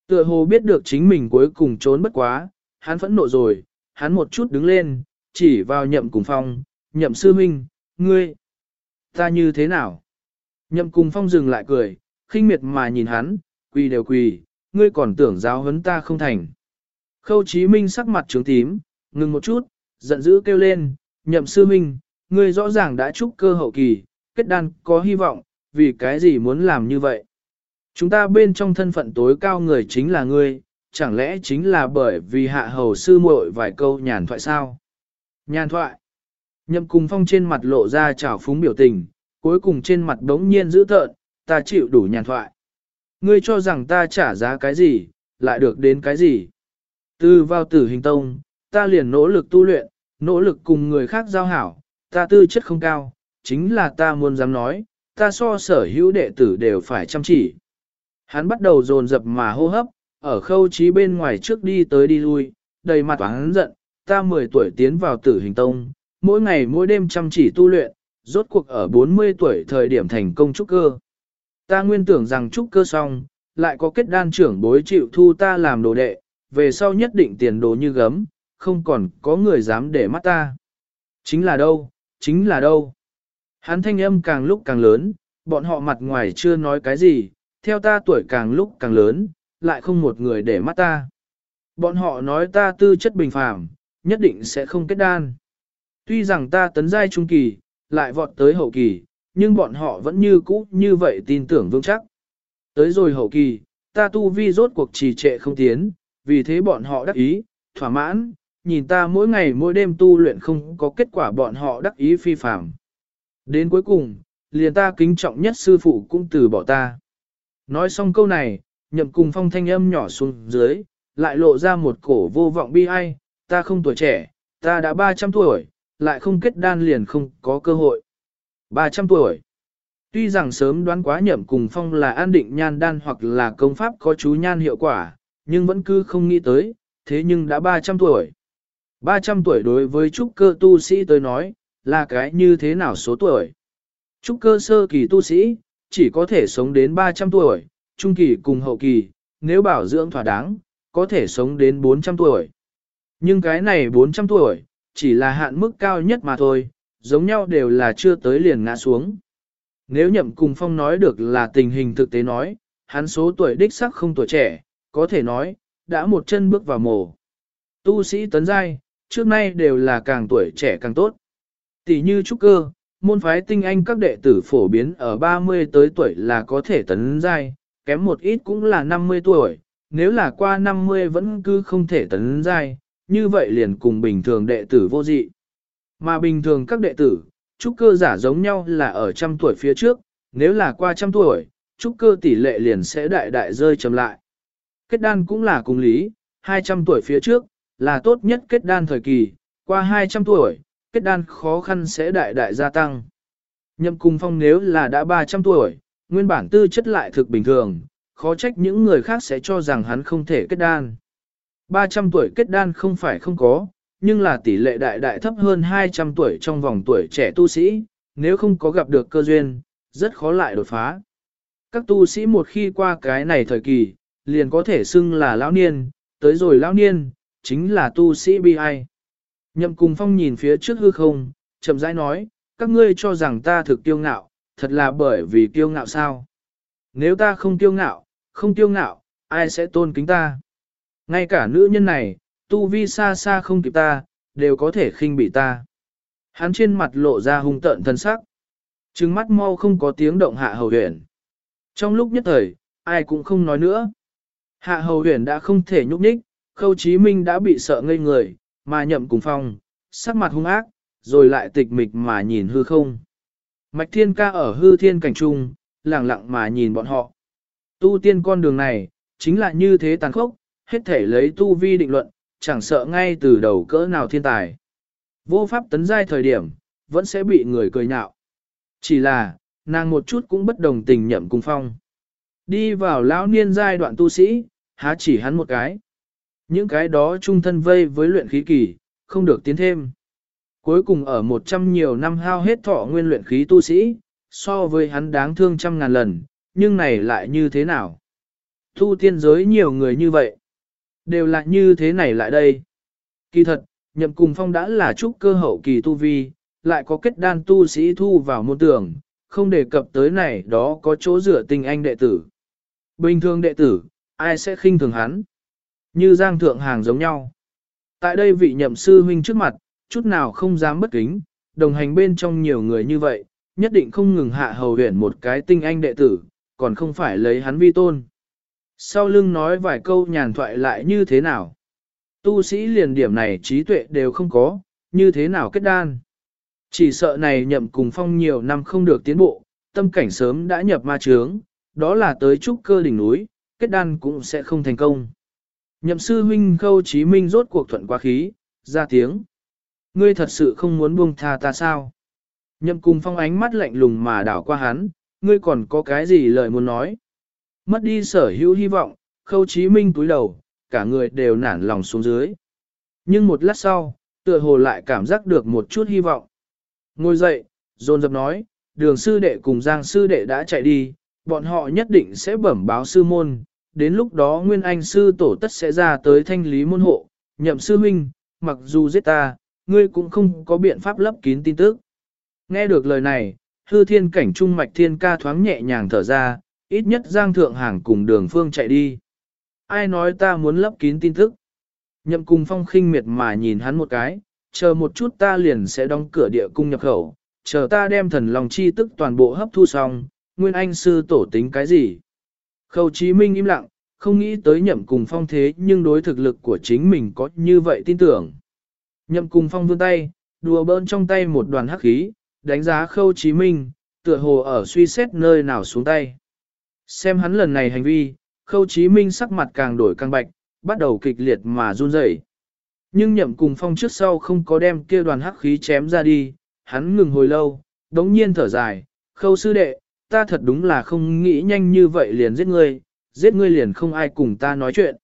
Tựa hồ biết được chính mình cuối cùng trốn bất quá, hắn phẫn nộ rồi, hắn một chút đứng lên, chỉ vào nhậm cùng phong, nhậm sư minh, ngươi, ta như thế nào? Nhậm cùng phong dừng lại cười, khinh miệt mà nhìn hắn, quỳ đều quỳ, ngươi còn tưởng giáo huấn ta không thành. Khâu Chí Minh sắc mặt trướng tím, ngừng một chút, giận dữ kêu lên, nhậm sư minh, ngươi rõ ràng đã trúc cơ hậu kỳ, kết đan có hy vọng, vì cái gì muốn làm như vậy? Chúng ta bên trong thân phận tối cao người chính là ngươi, chẳng lẽ chính là bởi vì hạ hầu sư muội vài câu nhàn thoại sao? Nhàn thoại. Nhậm cùng phong trên mặt lộ ra trào phúng biểu tình, cuối cùng trên mặt đống nhiên giữ tợn, ta chịu đủ nhàn thoại. Ngươi cho rằng ta trả giá cái gì, lại được đến cái gì? Từ vào tử hình tông, ta liền nỗ lực tu luyện, nỗ lực cùng người khác giao hảo, ta tư chất không cao, chính là ta muốn dám nói, ta so sở hữu đệ tử đều phải chăm chỉ. Hắn bắt đầu dồn dập mà hô hấp, ở khâu trí bên ngoài trước đi tới đi lui, đầy mặt hắn giận, ta 10 tuổi tiến vào tử hình tông, mỗi ngày mỗi đêm chăm chỉ tu luyện, rốt cuộc ở 40 tuổi thời điểm thành công trúc cơ. Ta nguyên tưởng rằng trúc cơ xong, lại có kết đan trưởng bối chịu thu ta làm đồ đệ, về sau nhất định tiền đồ như gấm, không còn có người dám để mắt ta. Chính là đâu, chính là đâu. Hắn thanh âm càng lúc càng lớn, bọn họ mặt ngoài chưa nói cái gì, theo ta tuổi càng lúc càng lớn, lại không một người để mắt ta. Bọn họ nói ta tư chất bình phàm, nhất định sẽ không kết đan. Tuy rằng ta tấn giai trung kỳ, lại vọt tới hậu kỳ, nhưng bọn họ vẫn như cũ như vậy tin tưởng vững chắc. Tới rồi hậu kỳ, ta tu vi rốt cuộc trì trệ không tiến, vì thế bọn họ đắc ý, thỏa mãn, nhìn ta mỗi ngày mỗi đêm tu luyện không có kết quả bọn họ đắc ý phi phạm. Đến cuối cùng, liền ta kính trọng nhất sư phụ cũng từ bỏ ta. Nói xong câu này, nhậm cùng phong thanh âm nhỏ xuống dưới, lại lộ ra một cổ vô vọng bi ai, ta không tuổi trẻ, ta đã 300 tuổi, lại không kết đan liền không có cơ hội. 300 tuổi. Tuy rằng sớm đoán quá nhậm cùng phong là an định nhan đan hoặc là công pháp có chú nhan hiệu quả, nhưng vẫn cứ không nghĩ tới, thế nhưng đã 300 tuổi. 300 tuổi đối với trúc cơ tu sĩ tới nói, là cái như thế nào số tuổi. Trúc cơ sơ kỳ tu sĩ, chỉ có thể sống đến 300 tuổi, trung kỳ cùng hậu kỳ, nếu bảo dưỡng thỏa đáng, có thể sống đến 400 tuổi. Nhưng cái này 400 tuổi, chỉ là hạn mức cao nhất mà thôi, giống nhau đều là chưa tới liền ngã xuống. Nếu nhậm cùng phong nói được là tình hình thực tế nói, hắn số tuổi đích sắc không tuổi trẻ, có thể nói, đã một chân bước vào mồ. Tu sĩ tấn giai, trước nay đều là càng tuổi trẻ càng tốt. Tỷ như trúc cơ, môn phái tinh anh các đệ tử phổ biến ở 30 tới tuổi là có thể tấn giai, kém một ít cũng là 50 tuổi, nếu là qua 50 vẫn cứ không thể tấn giai, như vậy liền cùng bình thường đệ tử vô dị. Mà bình thường các đệ tử, trúc cơ giả giống nhau là ở trăm tuổi phía trước, nếu là qua trăm tuổi, trúc cơ tỷ lệ liền sẽ đại đại rơi chậm lại. Kết đan cũng là cùng lý, 200 tuổi phía trước, là tốt nhất kết đan thời kỳ, qua 200 tuổi, kết đan khó khăn sẽ đại đại gia tăng. Nhậm cùng phong nếu là đã 300 tuổi, nguyên bản tư chất lại thực bình thường, khó trách những người khác sẽ cho rằng hắn không thể kết đan. 300 tuổi kết đan không phải không có, nhưng là tỷ lệ đại đại thấp hơn 200 tuổi trong vòng tuổi trẻ tu sĩ, nếu không có gặp được cơ duyên, rất khó lại đột phá. Các tu sĩ một khi qua cái này thời kỳ, liền có thể xưng là lão niên, tới rồi lão niên, chính là tu sĩ bi ai. Nhậm cùng phong nhìn phía trước hư không, chậm rãi nói, các ngươi cho rằng ta thực kiêu ngạo, thật là bởi vì kiêu ngạo sao. Nếu ta không kiêu ngạo, không kiêu ngạo, ai sẽ tôn kính ta. Ngay cả nữ nhân này, tu vi xa xa không kịp ta, đều có thể khinh bị ta. Hắn trên mặt lộ ra hung tợn thân sắc. Trừng mắt mau không có tiếng động hạ hầu huyền. Trong lúc nhất thời, ai cũng không nói nữa. Hạ hầu huyền đã không thể nhúc nhích, khâu chí minh đã bị sợ ngây người, mà nhậm cùng phong, sắc mặt hung ác, rồi lại tịch mịch mà nhìn hư không. Mạch thiên ca ở hư thiên cảnh trung, lặng lặng mà nhìn bọn họ. Tu tiên con đường này, chính là như thế tàn khốc, hết thể lấy tu vi định luận, chẳng sợ ngay từ đầu cỡ nào thiên tài. Vô pháp tấn giai thời điểm, vẫn sẽ bị người cười nhạo. Chỉ là, nàng một chút cũng bất đồng tình nhậm cùng phong. Đi vào lão niên giai đoạn tu sĩ, há chỉ hắn một cái. Những cái đó trung thân vây với luyện khí kỳ, không được tiến thêm. Cuối cùng ở một trăm nhiều năm hao hết thọ nguyên luyện khí tu sĩ, so với hắn đáng thương trăm ngàn lần, nhưng này lại như thế nào? thu tiên giới nhiều người như vậy, đều là như thế này lại đây. Kỳ thật, nhậm cùng phong đã là trúc cơ hậu kỳ tu vi, lại có kết đan tu sĩ thu vào môn tưởng, không đề cập tới này đó có chỗ dựa tình anh đệ tử. Bình thường đệ tử, ai sẽ khinh thường hắn? Như giang thượng hàng giống nhau. Tại đây vị nhậm sư huynh trước mặt, chút nào không dám bất kính, đồng hành bên trong nhiều người như vậy, nhất định không ngừng hạ hầu huyển một cái tinh anh đệ tử, còn không phải lấy hắn vi tôn. Sau lưng nói vài câu nhàn thoại lại như thế nào? Tu sĩ liền điểm này trí tuệ đều không có, như thế nào kết đan? Chỉ sợ này nhậm cùng phong nhiều năm không được tiến bộ, tâm cảnh sớm đã nhập ma trướng, đó là tới trúc cơ đỉnh núi, kết đan cũng sẽ không thành công. Nhậm sư huynh khâu chí minh rốt cuộc thuận quá khí, ra tiếng. Ngươi thật sự không muốn buông tha ta sao? Nhậm cùng phong ánh mắt lạnh lùng mà đảo qua hắn, ngươi còn có cái gì lời muốn nói? Mất đi sở hữu hy vọng, khâu chí minh túi đầu, cả người đều nản lòng xuống dưới. Nhưng một lát sau, tựa hồ lại cảm giác được một chút hy vọng. Ngồi dậy, dồn dập nói, đường sư đệ cùng giang sư đệ đã chạy đi, bọn họ nhất định sẽ bẩm báo sư môn, đến lúc đó Nguyên Anh sư tổ tất sẽ ra tới thanh lý môn hộ, nhậm sư huynh, mặc dù giết ta, ngươi cũng không có biện pháp lấp kín tin tức. Nghe được lời này, hư thiên cảnh trung mạch thiên ca thoáng nhẹ nhàng thở ra, ít nhất giang thượng hàng cùng đường phương chạy đi. Ai nói ta muốn lấp kín tin tức? Nhậm cùng phong khinh miệt mà nhìn hắn một cái, chờ một chút ta liền sẽ đóng cửa địa cung nhập khẩu, chờ ta đem thần lòng chi tức toàn bộ hấp thu xong, nguyên anh sư tổ tính cái gì? Khâu Chí Minh im lặng, không nghĩ tới nhậm cùng phong thế nhưng đối thực lực của chính mình có như vậy tin tưởng. Nhậm cùng phong vươn tay, đùa bỡn trong tay một đoàn hắc khí, đánh giá khâu chí minh, tựa hồ ở suy xét nơi nào xuống tay. Xem hắn lần này hành vi, khâu chí minh sắc mặt càng đổi càng bạch, bắt đầu kịch liệt mà run rẩy. Nhưng nhậm cùng phong trước sau không có đem kia đoàn hắc khí chém ra đi, hắn ngừng hồi lâu, đống nhiên thở dài, khâu sư đệ, ta thật đúng là không nghĩ nhanh như vậy liền giết ngươi, giết ngươi liền không ai cùng ta nói chuyện.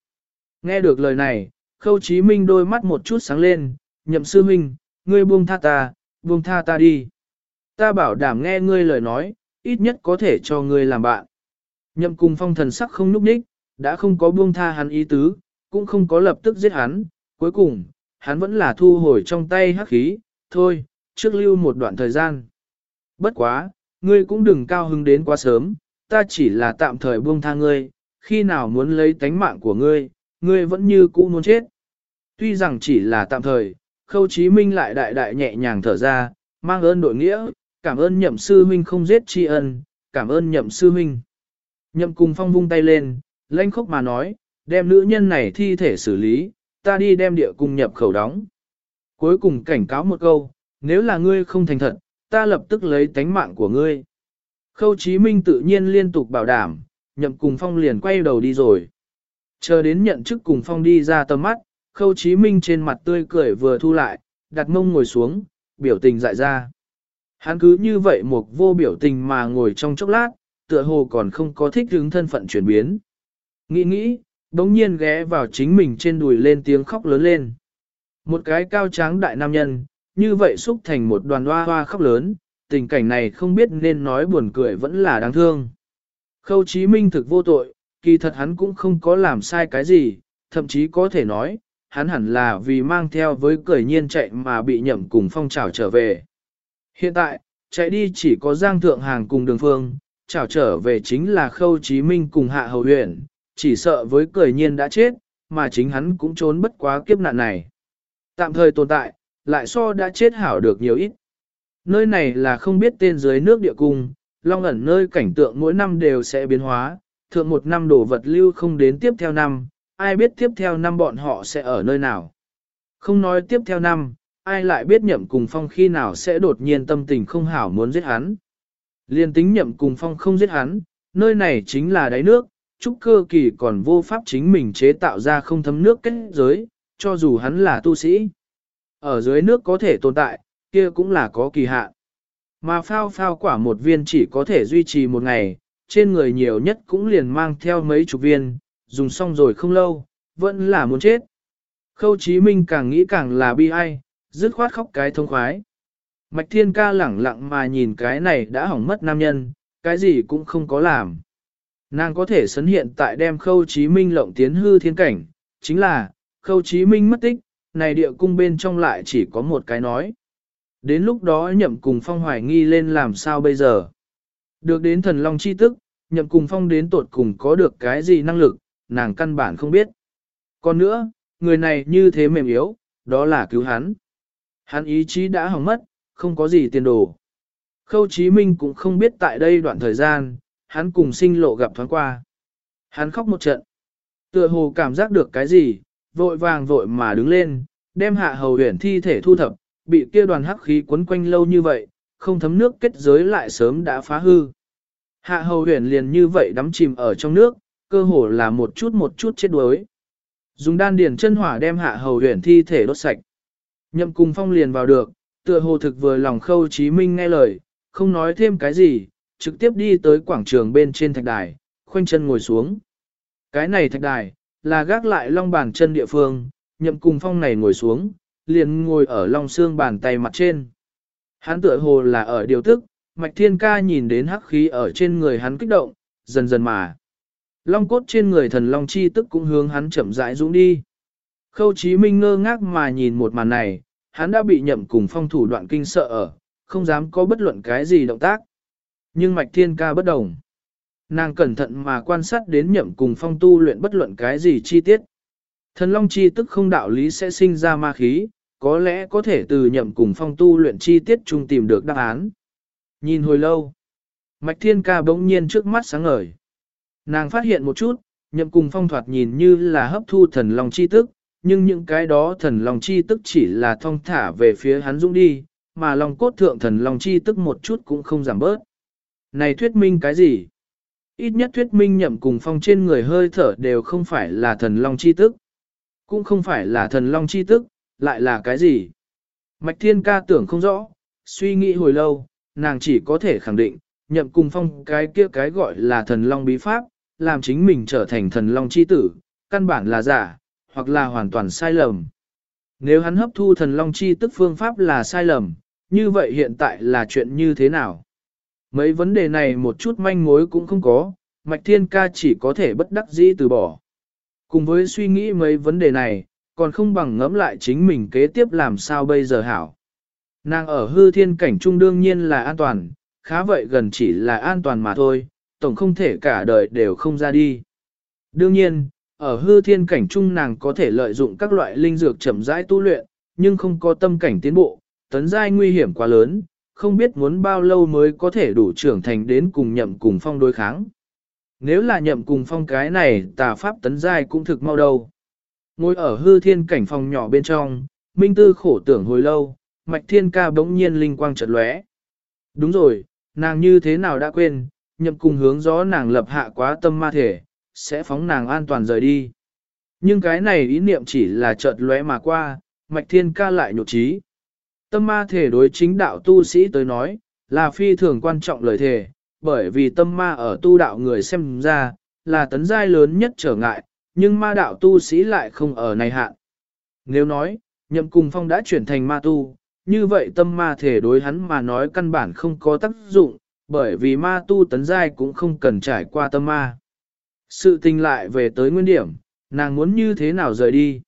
Nghe được lời này, khâu chí minh đôi mắt một chút sáng lên, nhậm sư minh, ngươi buông tha ta, buông tha ta đi. Ta bảo đảm nghe ngươi lời nói, ít nhất có thể cho ngươi làm bạn. Nhậm cùng phong thần sắc không núp đích, đã không có buông tha hắn ý tứ, cũng không có lập tức giết hắn, cuối cùng, hắn vẫn là thu hồi trong tay hắc khí, thôi, trước lưu một đoạn thời gian. Bất quá, ngươi cũng đừng cao hứng đến quá sớm, ta chỉ là tạm thời buông tha ngươi, khi nào muốn lấy tánh mạng của ngươi, ngươi vẫn như cũ muốn chết. Tuy rằng chỉ là tạm thời, khâu chí minh lại đại đại nhẹ nhàng thở ra, mang ơn đội nghĩa, cảm ơn nhậm sư huynh không giết tri ân, cảm ơn nhậm sư huynh. Nhậm cùng phong vung tay lên, lanh khốc mà nói, đem nữ nhân này thi thể xử lý, ta đi đem địa cung nhập khẩu đóng. Cuối cùng cảnh cáo một câu, nếu là ngươi không thành thật, ta lập tức lấy tánh mạng của ngươi. Khâu Chí Minh tự nhiên liên tục bảo đảm, nhậm cùng phong liền quay đầu đi rồi. Chờ đến nhận chức cùng phong đi ra tầm mắt, khâu chí minh trên mặt tươi cười vừa thu lại, đặt mông ngồi xuống, biểu tình dại ra. Hắn cứ như vậy một vô biểu tình mà ngồi trong chốc lát, tựa hồ còn không có thích hứng thân phận chuyển biến. Nghĩ nghĩ, đống nhiên ghé vào chính mình trên đùi lên tiếng khóc lớn lên. Một cái cao tráng đại nam nhân, như vậy xúc thành một đoàn hoa hoa khóc lớn, tình cảnh này không biết nên nói buồn cười vẫn là đáng thương. Khâu Chí Minh thực vô tội, kỳ thật hắn cũng không có làm sai cái gì, thậm chí có thể nói, hắn hẳn là vì mang theo với cười nhiên chạy mà bị nhậm cùng phong trào trở về. Hiện tại, chạy đi chỉ có Giang Thượng Hàng cùng đường phương, trào trở về chính là Khâu Chí Minh cùng Hạ Hầu Huyền, chỉ sợ với cười nhiên đã chết, mà chính hắn cũng trốn bất quá kiếp nạn này. Tạm thời tồn tại, lại so đã chết hảo được nhiều ít. Nơi này là không biết tên dưới nước địa cung, long ẩn nơi cảnh tượng mỗi năm đều sẽ biến hóa, thượng một năm đổ vật lưu không đến tiếp theo năm, ai biết tiếp theo năm bọn họ sẽ ở nơi nào. Không nói tiếp theo năm, ai lại biết nhậm cùng phong khi nào sẽ đột nhiên tâm tình không hảo muốn giết hắn. Liên tính nhậm cùng phong không giết hắn, nơi này chính là đáy nước, trúc cơ kỳ còn vô pháp chính mình chế tạo ra không thấm nước kết giới, cho dù hắn là tu sĩ. Ở dưới nước có thể tồn tại, kia cũng là có kỳ hạn. Mà phao phao quả một viên chỉ có thể duy trì một ngày, trên người nhiều nhất cũng liền mang theo mấy chục viên, dùng xong rồi không lâu, vẫn là muốn chết. Khâu Chí Minh càng nghĩ càng là bi ai, dứt khoát khóc cái thông khoái. Mạch Thiên Ca lẳng lặng mà nhìn cái này đã hỏng mất nam nhân, cái gì cũng không có làm. Nàng có thể sấn hiện tại đem Khâu Chí Minh lộng tiến hư thiên cảnh, chính là, Khâu Chí Minh mất tích, này địa cung bên trong lại chỉ có một cái nói. Đến lúc đó nhậm cùng phong hoài nghi lên làm sao bây giờ. Được đến thần long chi tức, nhậm cùng phong đến tột cùng có được cái gì năng lực, nàng căn bản không biết. Còn nữa, người này như thế mềm yếu, đó là cứu hắn. Hắn ý chí đã hỏng mất, không có gì tiền đồ. Khâu Chí Minh cũng không biết tại đây đoạn thời gian, hắn cùng sinh lộ gặp thoáng qua. Hắn khóc một trận. Tựa hồ cảm giác được cái gì, vội vàng vội mà đứng lên, đem hạ hầu huyển thi thể thu thập, bị kia đoàn hắc khí quấn quanh lâu như vậy, không thấm nước kết giới lại sớm đã phá hư. Hạ hầu huyền liền như vậy đắm chìm ở trong nước, cơ hồ là một chút một chút chết đuối. Dùng đan điền chân hỏa đem hạ hầu huyền thi thể đốt sạch. Nhậm cùng phong liền vào được, tựa hồ thực vừa lòng khâu chí minh nghe lời, không nói thêm cái gì, trực tiếp đi tới quảng trường bên trên thạch đài, khoanh chân ngồi xuống. Cái này thạch đài, là gác lại long bàn chân địa phương, nhậm cùng phong này ngồi xuống, liền ngồi ở long xương bàn tay mặt trên. Hắn tựa hồ là ở điều tức, mạch thiên ca nhìn đến hắc khí ở trên người hắn kích động, dần dần mà. Long cốt trên người thần long chi tức cũng hướng hắn chậm rãi dũng đi. Khâu Chí Minh ngơ ngác mà nhìn một màn này, hắn đã bị nhậm cùng phong thủ đoạn kinh sợ ở, không dám có bất luận cái gì động tác. Nhưng mạch thiên ca bất đồng. Nàng cẩn thận mà quan sát đến nhậm cùng phong tu luyện bất luận cái gì chi tiết. Thần long chi tức không đạo lý sẽ sinh ra ma khí, có lẽ có thể từ nhậm cùng phong tu luyện chi tiết chung tìm được đáp án. Nhìn hồi lâu, mạch thiên ca bỗng nhiên trước mắt sáng ngời. Nàng phát hiện một chút, nhậm cùng phong thoạt nhìn như là hấp thu thần long chi tức, nhưng những cái đó thần long chi tức chỉ là thong thả về phía hắn dũng đi, mà lòng cốt thượng thần long chi tức một chút cũng không giảm bớt. Này thuyết minh cái gì? Ít nhất thuyết minh nhậm cùng phong trên người hơi thở đều không phải là thần long chi tức. Cũng không phải là thần long chi tức, lại là cái gì? Mạch thiên ca tưởng không rõ, suy nghĩ hồi lâu, nàng chỉ có thể khẳng định, nhậm cùng phong cái kia cái gọi là thần long bí pháp, làm chính mình trở thành thần long chi tử, căn bản là giả, hoặc là hoàn toàn sai lầm. Nếu hắn hấp thu thần long chi tức phương pháp là sai lầm, như vậy hiện tại là chuyện như thế nào? Mấy vấn đề này một chút manh mối cũng không có, Mạch Thiên Ca chỉ có thể bất đắc dĩ từ bỏ. Cùng với suy nghĩ mấy vấn đề này, còn không bằng ngẫm lại chính mình kế tiếp làm sao bây giờ hảo. Nàng ở hư thiên cảnh trung đương nhiên là an toàn, khá vậy gần chỉ là an toàn mà thôi, tổng không thể cả đời đều không ra đi. Đương nhiên, ở hư thiên cảnh trung nàng có thể lợi dụng các loại linh dược chậm rãi tu luyện, nhưng không có tâm cảnh tiến bộ, tấn giai nguy hiểm quá lớn, không biết muốn bao lâu mới có thể đủ trưởng thành đến cùng nhậm cùng phong đối kháng. Nếu là nhậm cùng phong cái này tà pháp tấn giai cũng thực mau đâu. Ngồi ở hư thiên cảnh phòng nhỏ bên trong, Minh Tư khổ tưởng hồi lâu, Mạch Thiên Ca bỗng nhiên linh quang chợt lóe. Đúng rồi, nàng như thế nào đã quên, nhậm cùng hướng gió nàng lập hạ quá tâm ma thể, sẽ phóng nàng an toàn rời đi. Nhưng cái này ý niệm chỉ là chợt lóe mà qua, Mạch Thiên Ca lại nhột trí. Tâm ma thể đối chính đạo tu sĩ tới nói, là phi thường quan trọng lời thề, bởi vì tâm ma ở tu đạo người xem ra, là tấn giai lớn nhất trở ngại, nhưng ma đạo tu sĩ lại không ở này hạn. Nếu nói, nhậm cùng phong đã chuyển thành ma tu, như vậy tâm ma thể đối hắn mà nói căn bản không có tác dụng, bởi vì ma tu tấn giai cũng không cần trải qua tâm ma. Sự tình lại về tới nguyên điểm, nàng muốn như thế nào rời đi.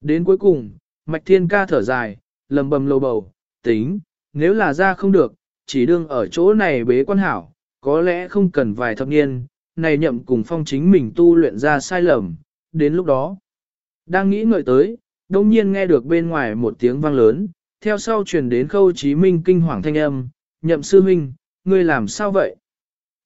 Đến cuối cùng, Mạch Thiên ca thở dài, lầm bầm lầu bầu, tính, nếu là ra không được, chỉ đương ở chỗ này bế quan hảo, có lẽ không cần vài thập niên, này nhậm cùng phong chính mình tu luyện ra sai lầm, đến lúc đó. Đang nghĩ ngợi tới, đông nhiên nghe được bên ngoài một tiếng vang lớn, theo sau truyền đến khâu chí minh kinh hoàng thanh âm, nhậm sư huynh, ngươi làm sao vậy?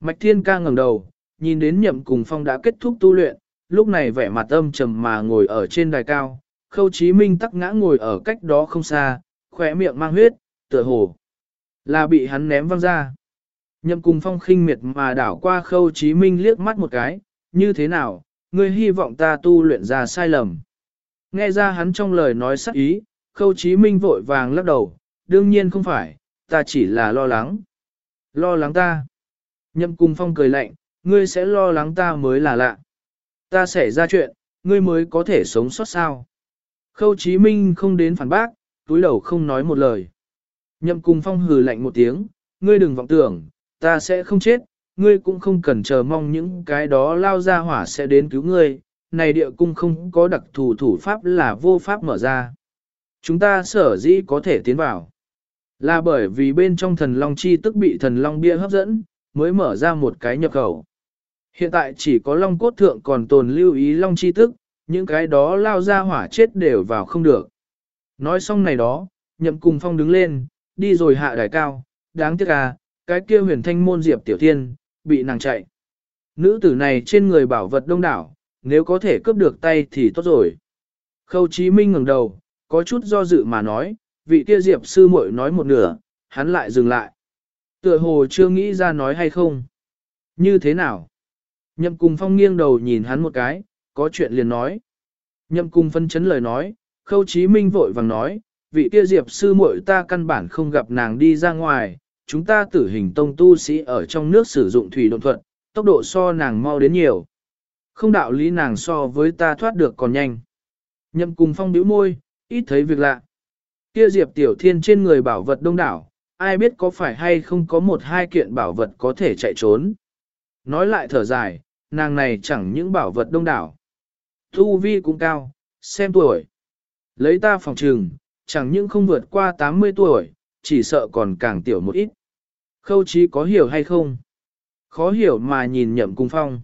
Mạch thiên ca ngẩng đầu, nhìn đến nhậm cùng phong đã kết thúc tu luyện, lúc này vẻ mặt âm trầm mà ngồi ở trên đài cao, khâu chí minh tắc ngã ngồi ở cách đó không xa, khỏe miệng mang huyết, tựa hồ là bị hắn ném văng ra. Nhậm cùng phong khinh miệt mà đảo qua khâu chí minh liếc mắt một cái, như thế nào, ngươi hy vọng ta tu luyện ra sai lầm. Nghe ra hắn trong lời nói sắc ý, khâu chí minh vội vàng lắc đầu, đương nhiên không phải, ta chỉ là lo lắng. Lo lắng ta. Nhậm cùng phong cười lạnh, ngươi sẽ lo lắng ta mới là lạ. Ta sẽ ra chuyện, ngươi mới có thể sống sót sao. Khâu chí minh không đến phản bác, túi đầu không nói một lời. Nhậm cùng phong hừ lạnh một tiếng, ngươi đừng vọng tưởng, ta sẽ không chết, ngươi cũng không cần chờ mong những cái đó lao ra hỏa sẽ đến cứu ngươi, này địa cung không có đặc thù thủ pháp là vô pháp mở ra. Chúng ta sở dĩ có thể tiến vào. Là bởi vì bên trong thần long chi tức bị thần long bia hấp dẫn, mới mở ra một cái nhập khẩu. Hiện tại chỉ có long cốt thượng còn tồn lưu ý long chi tức, những cái đó lao ra hỏa chết đều vào không được. Nói xong này đó, nhậm cùng phong đứng lên, đi rồi hạ đài cao, đáng tiếc à, cái kia huyền thanh môn diệp tiểu thiên, bị nàng chạy. Nữ tử này trên người bảo vật đông đảo, nếu có thể cướp được tay thì tốt rồi. Khâu Chí Minh ngẩng đầu, có chút do dự mà nói, vị kia diệp sư muội nói một nửa, hắn lại dừng lại. Tựa hồ chưa nghĩ ra nói hay không. Như thế nào? Nhậm cùng phong nghiêng đầu nhìn hắn một cái, có chuyện liền nói. Nhậm cung phân chấn lời nói, khâu chí minh vội vàng nói, vị kia diệp sư muội ta căn bản không gặp nàng đi ra ngoài, chúng ta tử hình tông tu sĩ ở trong nước sử dụng thủy độn thuận, tốc độ so nàng mau đến nhiều. Không đạo lý nàng so với ta thoát được còn nhanh. Nhậm cùng phong bĩu môi, ít thấy việc lạ. Kia diệp tiểu thiên trên người bảo vật đông đảo, ai biết có phải hay không có một hai kiện bảo vật có thể chạy trốn. Nói lại thở dài, nàng này chẳng những bảo vật đông đảo thu vi cũng cao, xem tuổi. Lấy ta phòng trừng, chẳng những không vượt qua 80 tuổi, chỉ sợ còn càng tiểu một ít. Khâu trí có hiểu hay không? Khó hiểu mà nhìn nhậm Cung phong.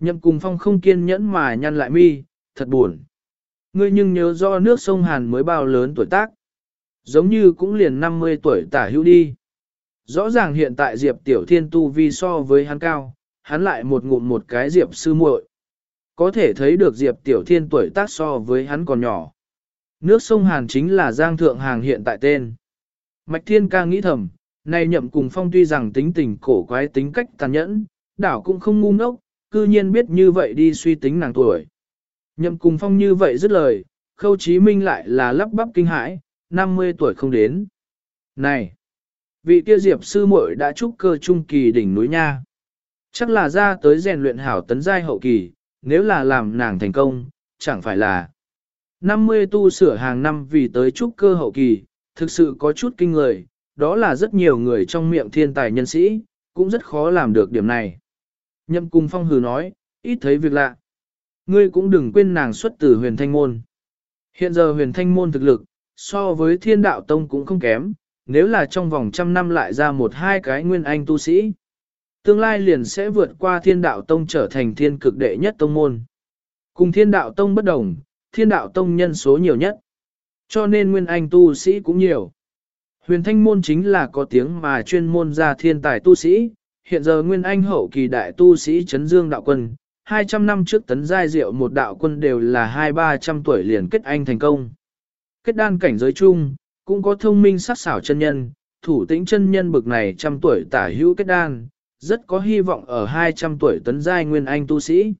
Nhậm Cung phong không kiên nhẫn mà nhăn lại mi, thật buồn. Ngươi nhưng nhớ do nước sông Hàn mới bao lớn tuổi tác. Giống như cũng liền 50 tuổi tả hữu đi. Rõ ràng hiện tại Diệp Tiểu Thiên tu vi so với hắn cao, hắn lại một ngụm một cái Diệp sư muội. Có thể thấy được Diệp Tiểu Thiên tuổi tác so với hắn còn nhỏ. Nước sông Hàn chính là Giang Thượng Hàng hiện tại tên. Mạch Thiên ca nghĩ thầm, nay nhậm cùng phong tuy rằng tính tình cổ quái tính cách tàn nhẫn, đảo cũng không ngu ngốc, cư nhiên biết như vậy đi suy tính nàng tuổi. Nhậm cùng phong như vậy dứt lời, khâu chí minh lại là lắp bắp kinh hãi, 50 tuổi không đến. Này! Vị kia diệp sư muội đã trúc cơ trung kỳ đỉnh núi nha. Chắc là ra tới rèn luyện hảo tấn giai hậu kỳ, nếu là làm nàng thành công, chẳng phải là 50 tu sửa hàng năm vì tới trúc cơ hậu kỳ, thực sự có chút kinh người, đó là rất nhiều người trong miệng thiên tài nhân sĩ, cũng rất khó làm được điểm này. Nhậm cung phong hừ nói, ít thấy việc lạ. Ngươi cũng đừng quên nàng xuất từ huyền thanh môn. Hiện giờ huyền thanh môn thực lực, so với thiên đạo tông cũng không kém, nếu là trong vòng trăm năm lại ra một hai cái nguyên anh tu sĩ. Tương lai liền sẽ vượt qua thiên đạo tông trở thành thiên cực đệ nhất tông môn. Cùng thiên đạo tông bất đồng, thiên đạo tông nhân số nhiều nhất. Cho nên nguyên anh tu sĩ cũng nhiều. Huyền thanh môn chính là có tiếng mà chuyên môn ra thiên tài tu sĩ, hiện giờ nguyên anh hậu kỳ đại tu sĩ Trấn dương đạo quân, 200 năm trước tấn giai diệu một đạo quân đều là hai ba trăm tuổi liền kết anh thành công. Kết đan cảnh giới chung, cũng có thông minh sắc xảo chân nhân, thủ tĩnh chân nhân bực này trăm tuổi tả hữu kết đan, rất có hy vọng ở 200 tuổi tấn giai nguyên anh tu sĩ.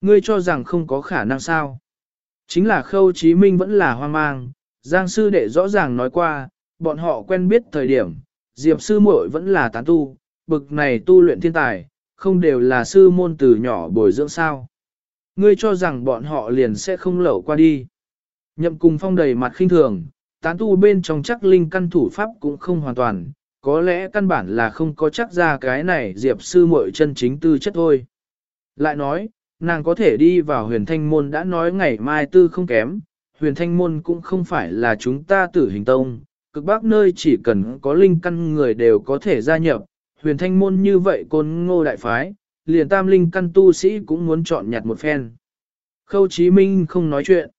Ngươi cho rằng không có khả năng sao? Chính là khâu chí minh vẫn là hoang mang, Giang sư đệ rõ ràng nói qua, bọn họ quen biết thời điểm, Diệp sư muội vẫn là tán tu, bực này tu luyện thiên tài, không đều là sư môn từ nhỏ bồi dưỡng sao. Ngươi cho rằng bọn họ liền sẽ không lẩu qua đi. Nhậm cùng phong đầy mặt khinh thường, tán tu bên trong chắc linh căn thủ pháp cũng không hoàn toàn, có lẽ căn bản là không có chắc ra cái này diệp sư muội chân chính tư chất thôi. Lại nói, nàng có thể đi vào huyền thanh môn đã nói ngày mai tư không kém, huyền thanh môn cũng không phải là chúng ta tử hình tông, cực bắc nơi chỉ cần có linh căn người đều có thể gia nhập, huyền thanh môn như vậy côn ngô đại phái, liền tam linh căn tu sĩ cũng muốn chọn nhặt một phen. Khâu Chí Minh không nói chuyện.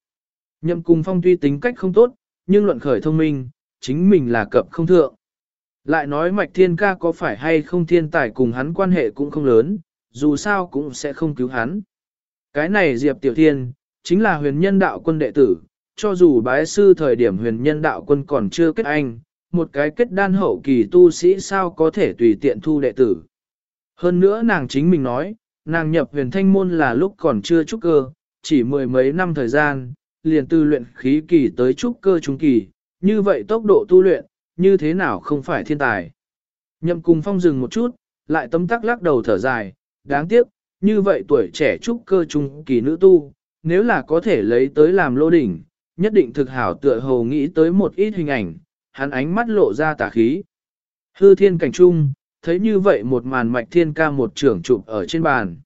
Nhậm cùng phong tuy tính cách không tốt, nhưng luận khởi thông minh, chính mình là cập không thượng. Lại nói mạch thiên ca có phải hay không thiên tài cùng hắn quan hệ cũng không lớn, dù sao cũng sẽ không cứu hắn. Cái này Diệp Tiểu Thiên, chính là huyền nhân đạo quân đệ tử, cho dù bái sư thời điểm huyền nhân đạo quân còn chưa kết anh, một cái kết đan hậu kỳ tu sĩ sao có thể tùy tiện thu đệ tử. Hơn nữa nàng chính mình nói, nàng nhập huyền thanh môn là lúc còn chưa trúc cơ, chỉ mười mấy năm thời gian, liền từ luyện khí kỳ tới trúc cơ trung kỳ, như vậy tốc độ tu luyện, như thế nào không phải thiên tài. Nhậm cùng phong dừng một chút, lại tấm tắc lắc đầu thở dài, đáng tiếc, như vậy tuổi trẻ trúc cơ trung kỳ nữ tu, nếu là có thể lấy tới làm lô đỉnh, nhất định thực hảo tựa hồ nghĩ tới một ít hình ảnh, hắn ánh mắt lộ ra tà khí. Hư thiên cảnh trung, thấy như vậy một màn mạch thiên ca một trưởng chụp ở trên bàn.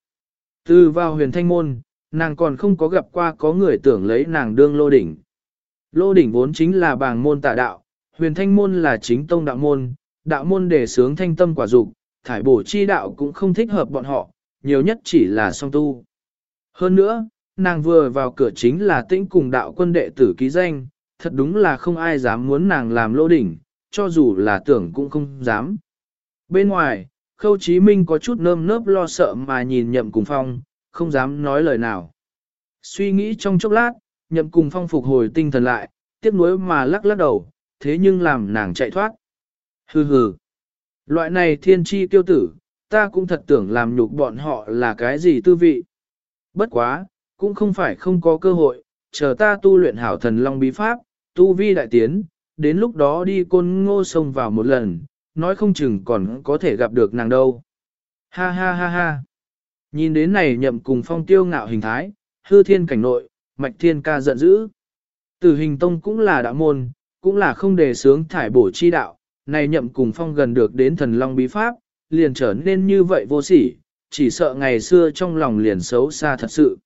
Từ vào huyền thanh môn, nàng còn không có gặp qua có người tưởng lấy nàng đương lô đỉnh. Lô đỉnh vốn chính là bàng môn tà đạo, huyền thanh môn là chính tông đạo môn, đạo môn để sướng thanh tâm quả dục, thải bổ chi đạo cũng không thích hợp bọn họ, nhiều nhất chỉ là song tu. Hơn nữa, nàng vừa vào cửa chính là tĩnh cùng đạo quân đệ tử ký danh, thật đúng là không ai dám muốn nàng làm lô đỉnh, cho dù là tưởng cũng không dám. Bên ngoài, Khâu Chí Minh có chút nơm nớp lo sợ mà nhìn nhậm cùng phong, không dám nói lời nào. Suy nghĩ trong chốc lát, nhậm cùng phong phục hồi tinh thần lại, tiếc nuối mà lắc lắc đầu, thế nhưng làm nàng chạy thoát. Hừ hừ. Loại này thiên chi tiêu tử, ta cũng thật tưởng làm nhục bọn họ là cái gì tư vị. Bất quá, cũng không phải không có cơ hội, chờ ta tu luyện hảo thần long bí pháp, tu vi đại tiến, đến lúc đó đi côn ngô sông vào một lần, nói không chừng còn có thể gặp được nàng đâu. Ha ha ha ha. Nhìn đến này nhậm cùng phong tiêu ngạo hình thái, hư thiên cảnh nội, mạch thiên ca giận dữ. Tử hình tông cũng là đạo môn, cũng là không đề sướng thải bổ chi đạo, này nhậm cùng phong gần được đến thần long bí pháp, liền trở nên như vậy vô sỉ, chỉ sợ ngày xưa trong lòng liền xấu xa thật sự.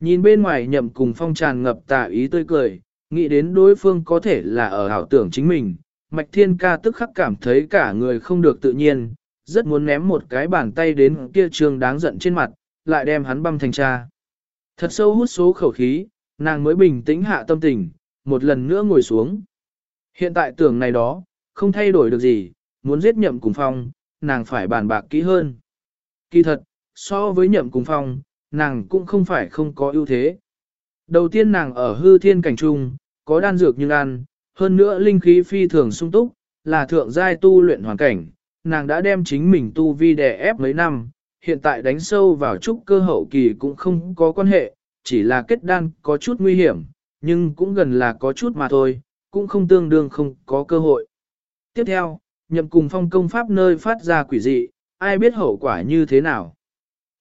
Nhìn bên ngoài nhậm cùng phong tràn ngập tà ý tươi cười, nghĩ đến đối phương có thể là ở ảo tưởng chính mình, Mạch Thiên Ca tức khắc cảm thấy cả người không được tự nhiên, rất muốn ném một cái bàn tay đến kia trường đáng giận trên mặt, lại đem hắn băm thành cha. Thật sâu hút số khẩu khí, nàng mới bình tĩnh hạ tâm tình, một lần nữa ngồi xuống. Hiện tại tưởng này đó, không thay đổi được gì, muốn giết nhậm cùng phong, nàng phải bàn bạc kỹ hơn. Kỳ thật, so với nhậm cùng phong, nàng cũng không phải không có ưu thế. Đầu tiên nàng ở hư thiên cảnh trung, có đan dược nhưng ăn, hơn nữa linh khí phi thường sung túc, là thượng giai tu luyện hoàn cảnh, nàng đã đem chính mình tu vi đè ép mấy năm, hiện tại đánh sâu vào trúc cơ hậu kỳ cũng không có quan hệ, chỉ là kết đan có chút nguy hiểm, nhưng cũng gần là có chút mà thôi, cũng không tương đương không có cơ hội. Tiếp theo, nhậm cùng phong công pháp nơi phát ra quỷ dị, ai biết hậu quả như thế nào.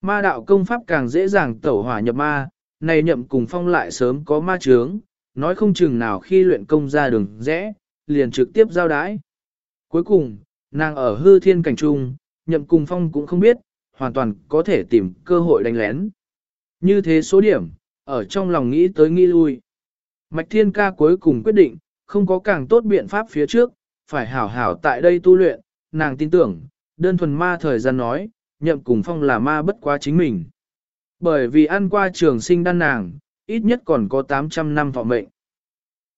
Ma đạo công pháp càng dễ dàng tẩu hỏa nhập ma, này nhậm cùng phong lại sớm có ma chướng, nói không chừng nào khi luyện công ra đường rẽ, liền trực tiếp giao đái. Cuối cùng, nàng ở hư thiên cảnh trung, nhậm cùng phong cũng không biết, hoàn toàn có thể tìm cơ hội đánh lén. Như thế số điểm, ở trong lòng nghĩ tới nghĩ lui. Mạch thiên ca cuối cùng quyết định, không có càng tốt biện pháp phía trước, phải hảo hảo tại đây tu luyện, nàng tin tưởng, đơn thuần ma thời gian nói, nhậm cùng phong là ma bất quá chính mình. Bởi vì ăn qua trường sinh đan nàng, ít nhất còn có 800 năm thọ mệnh.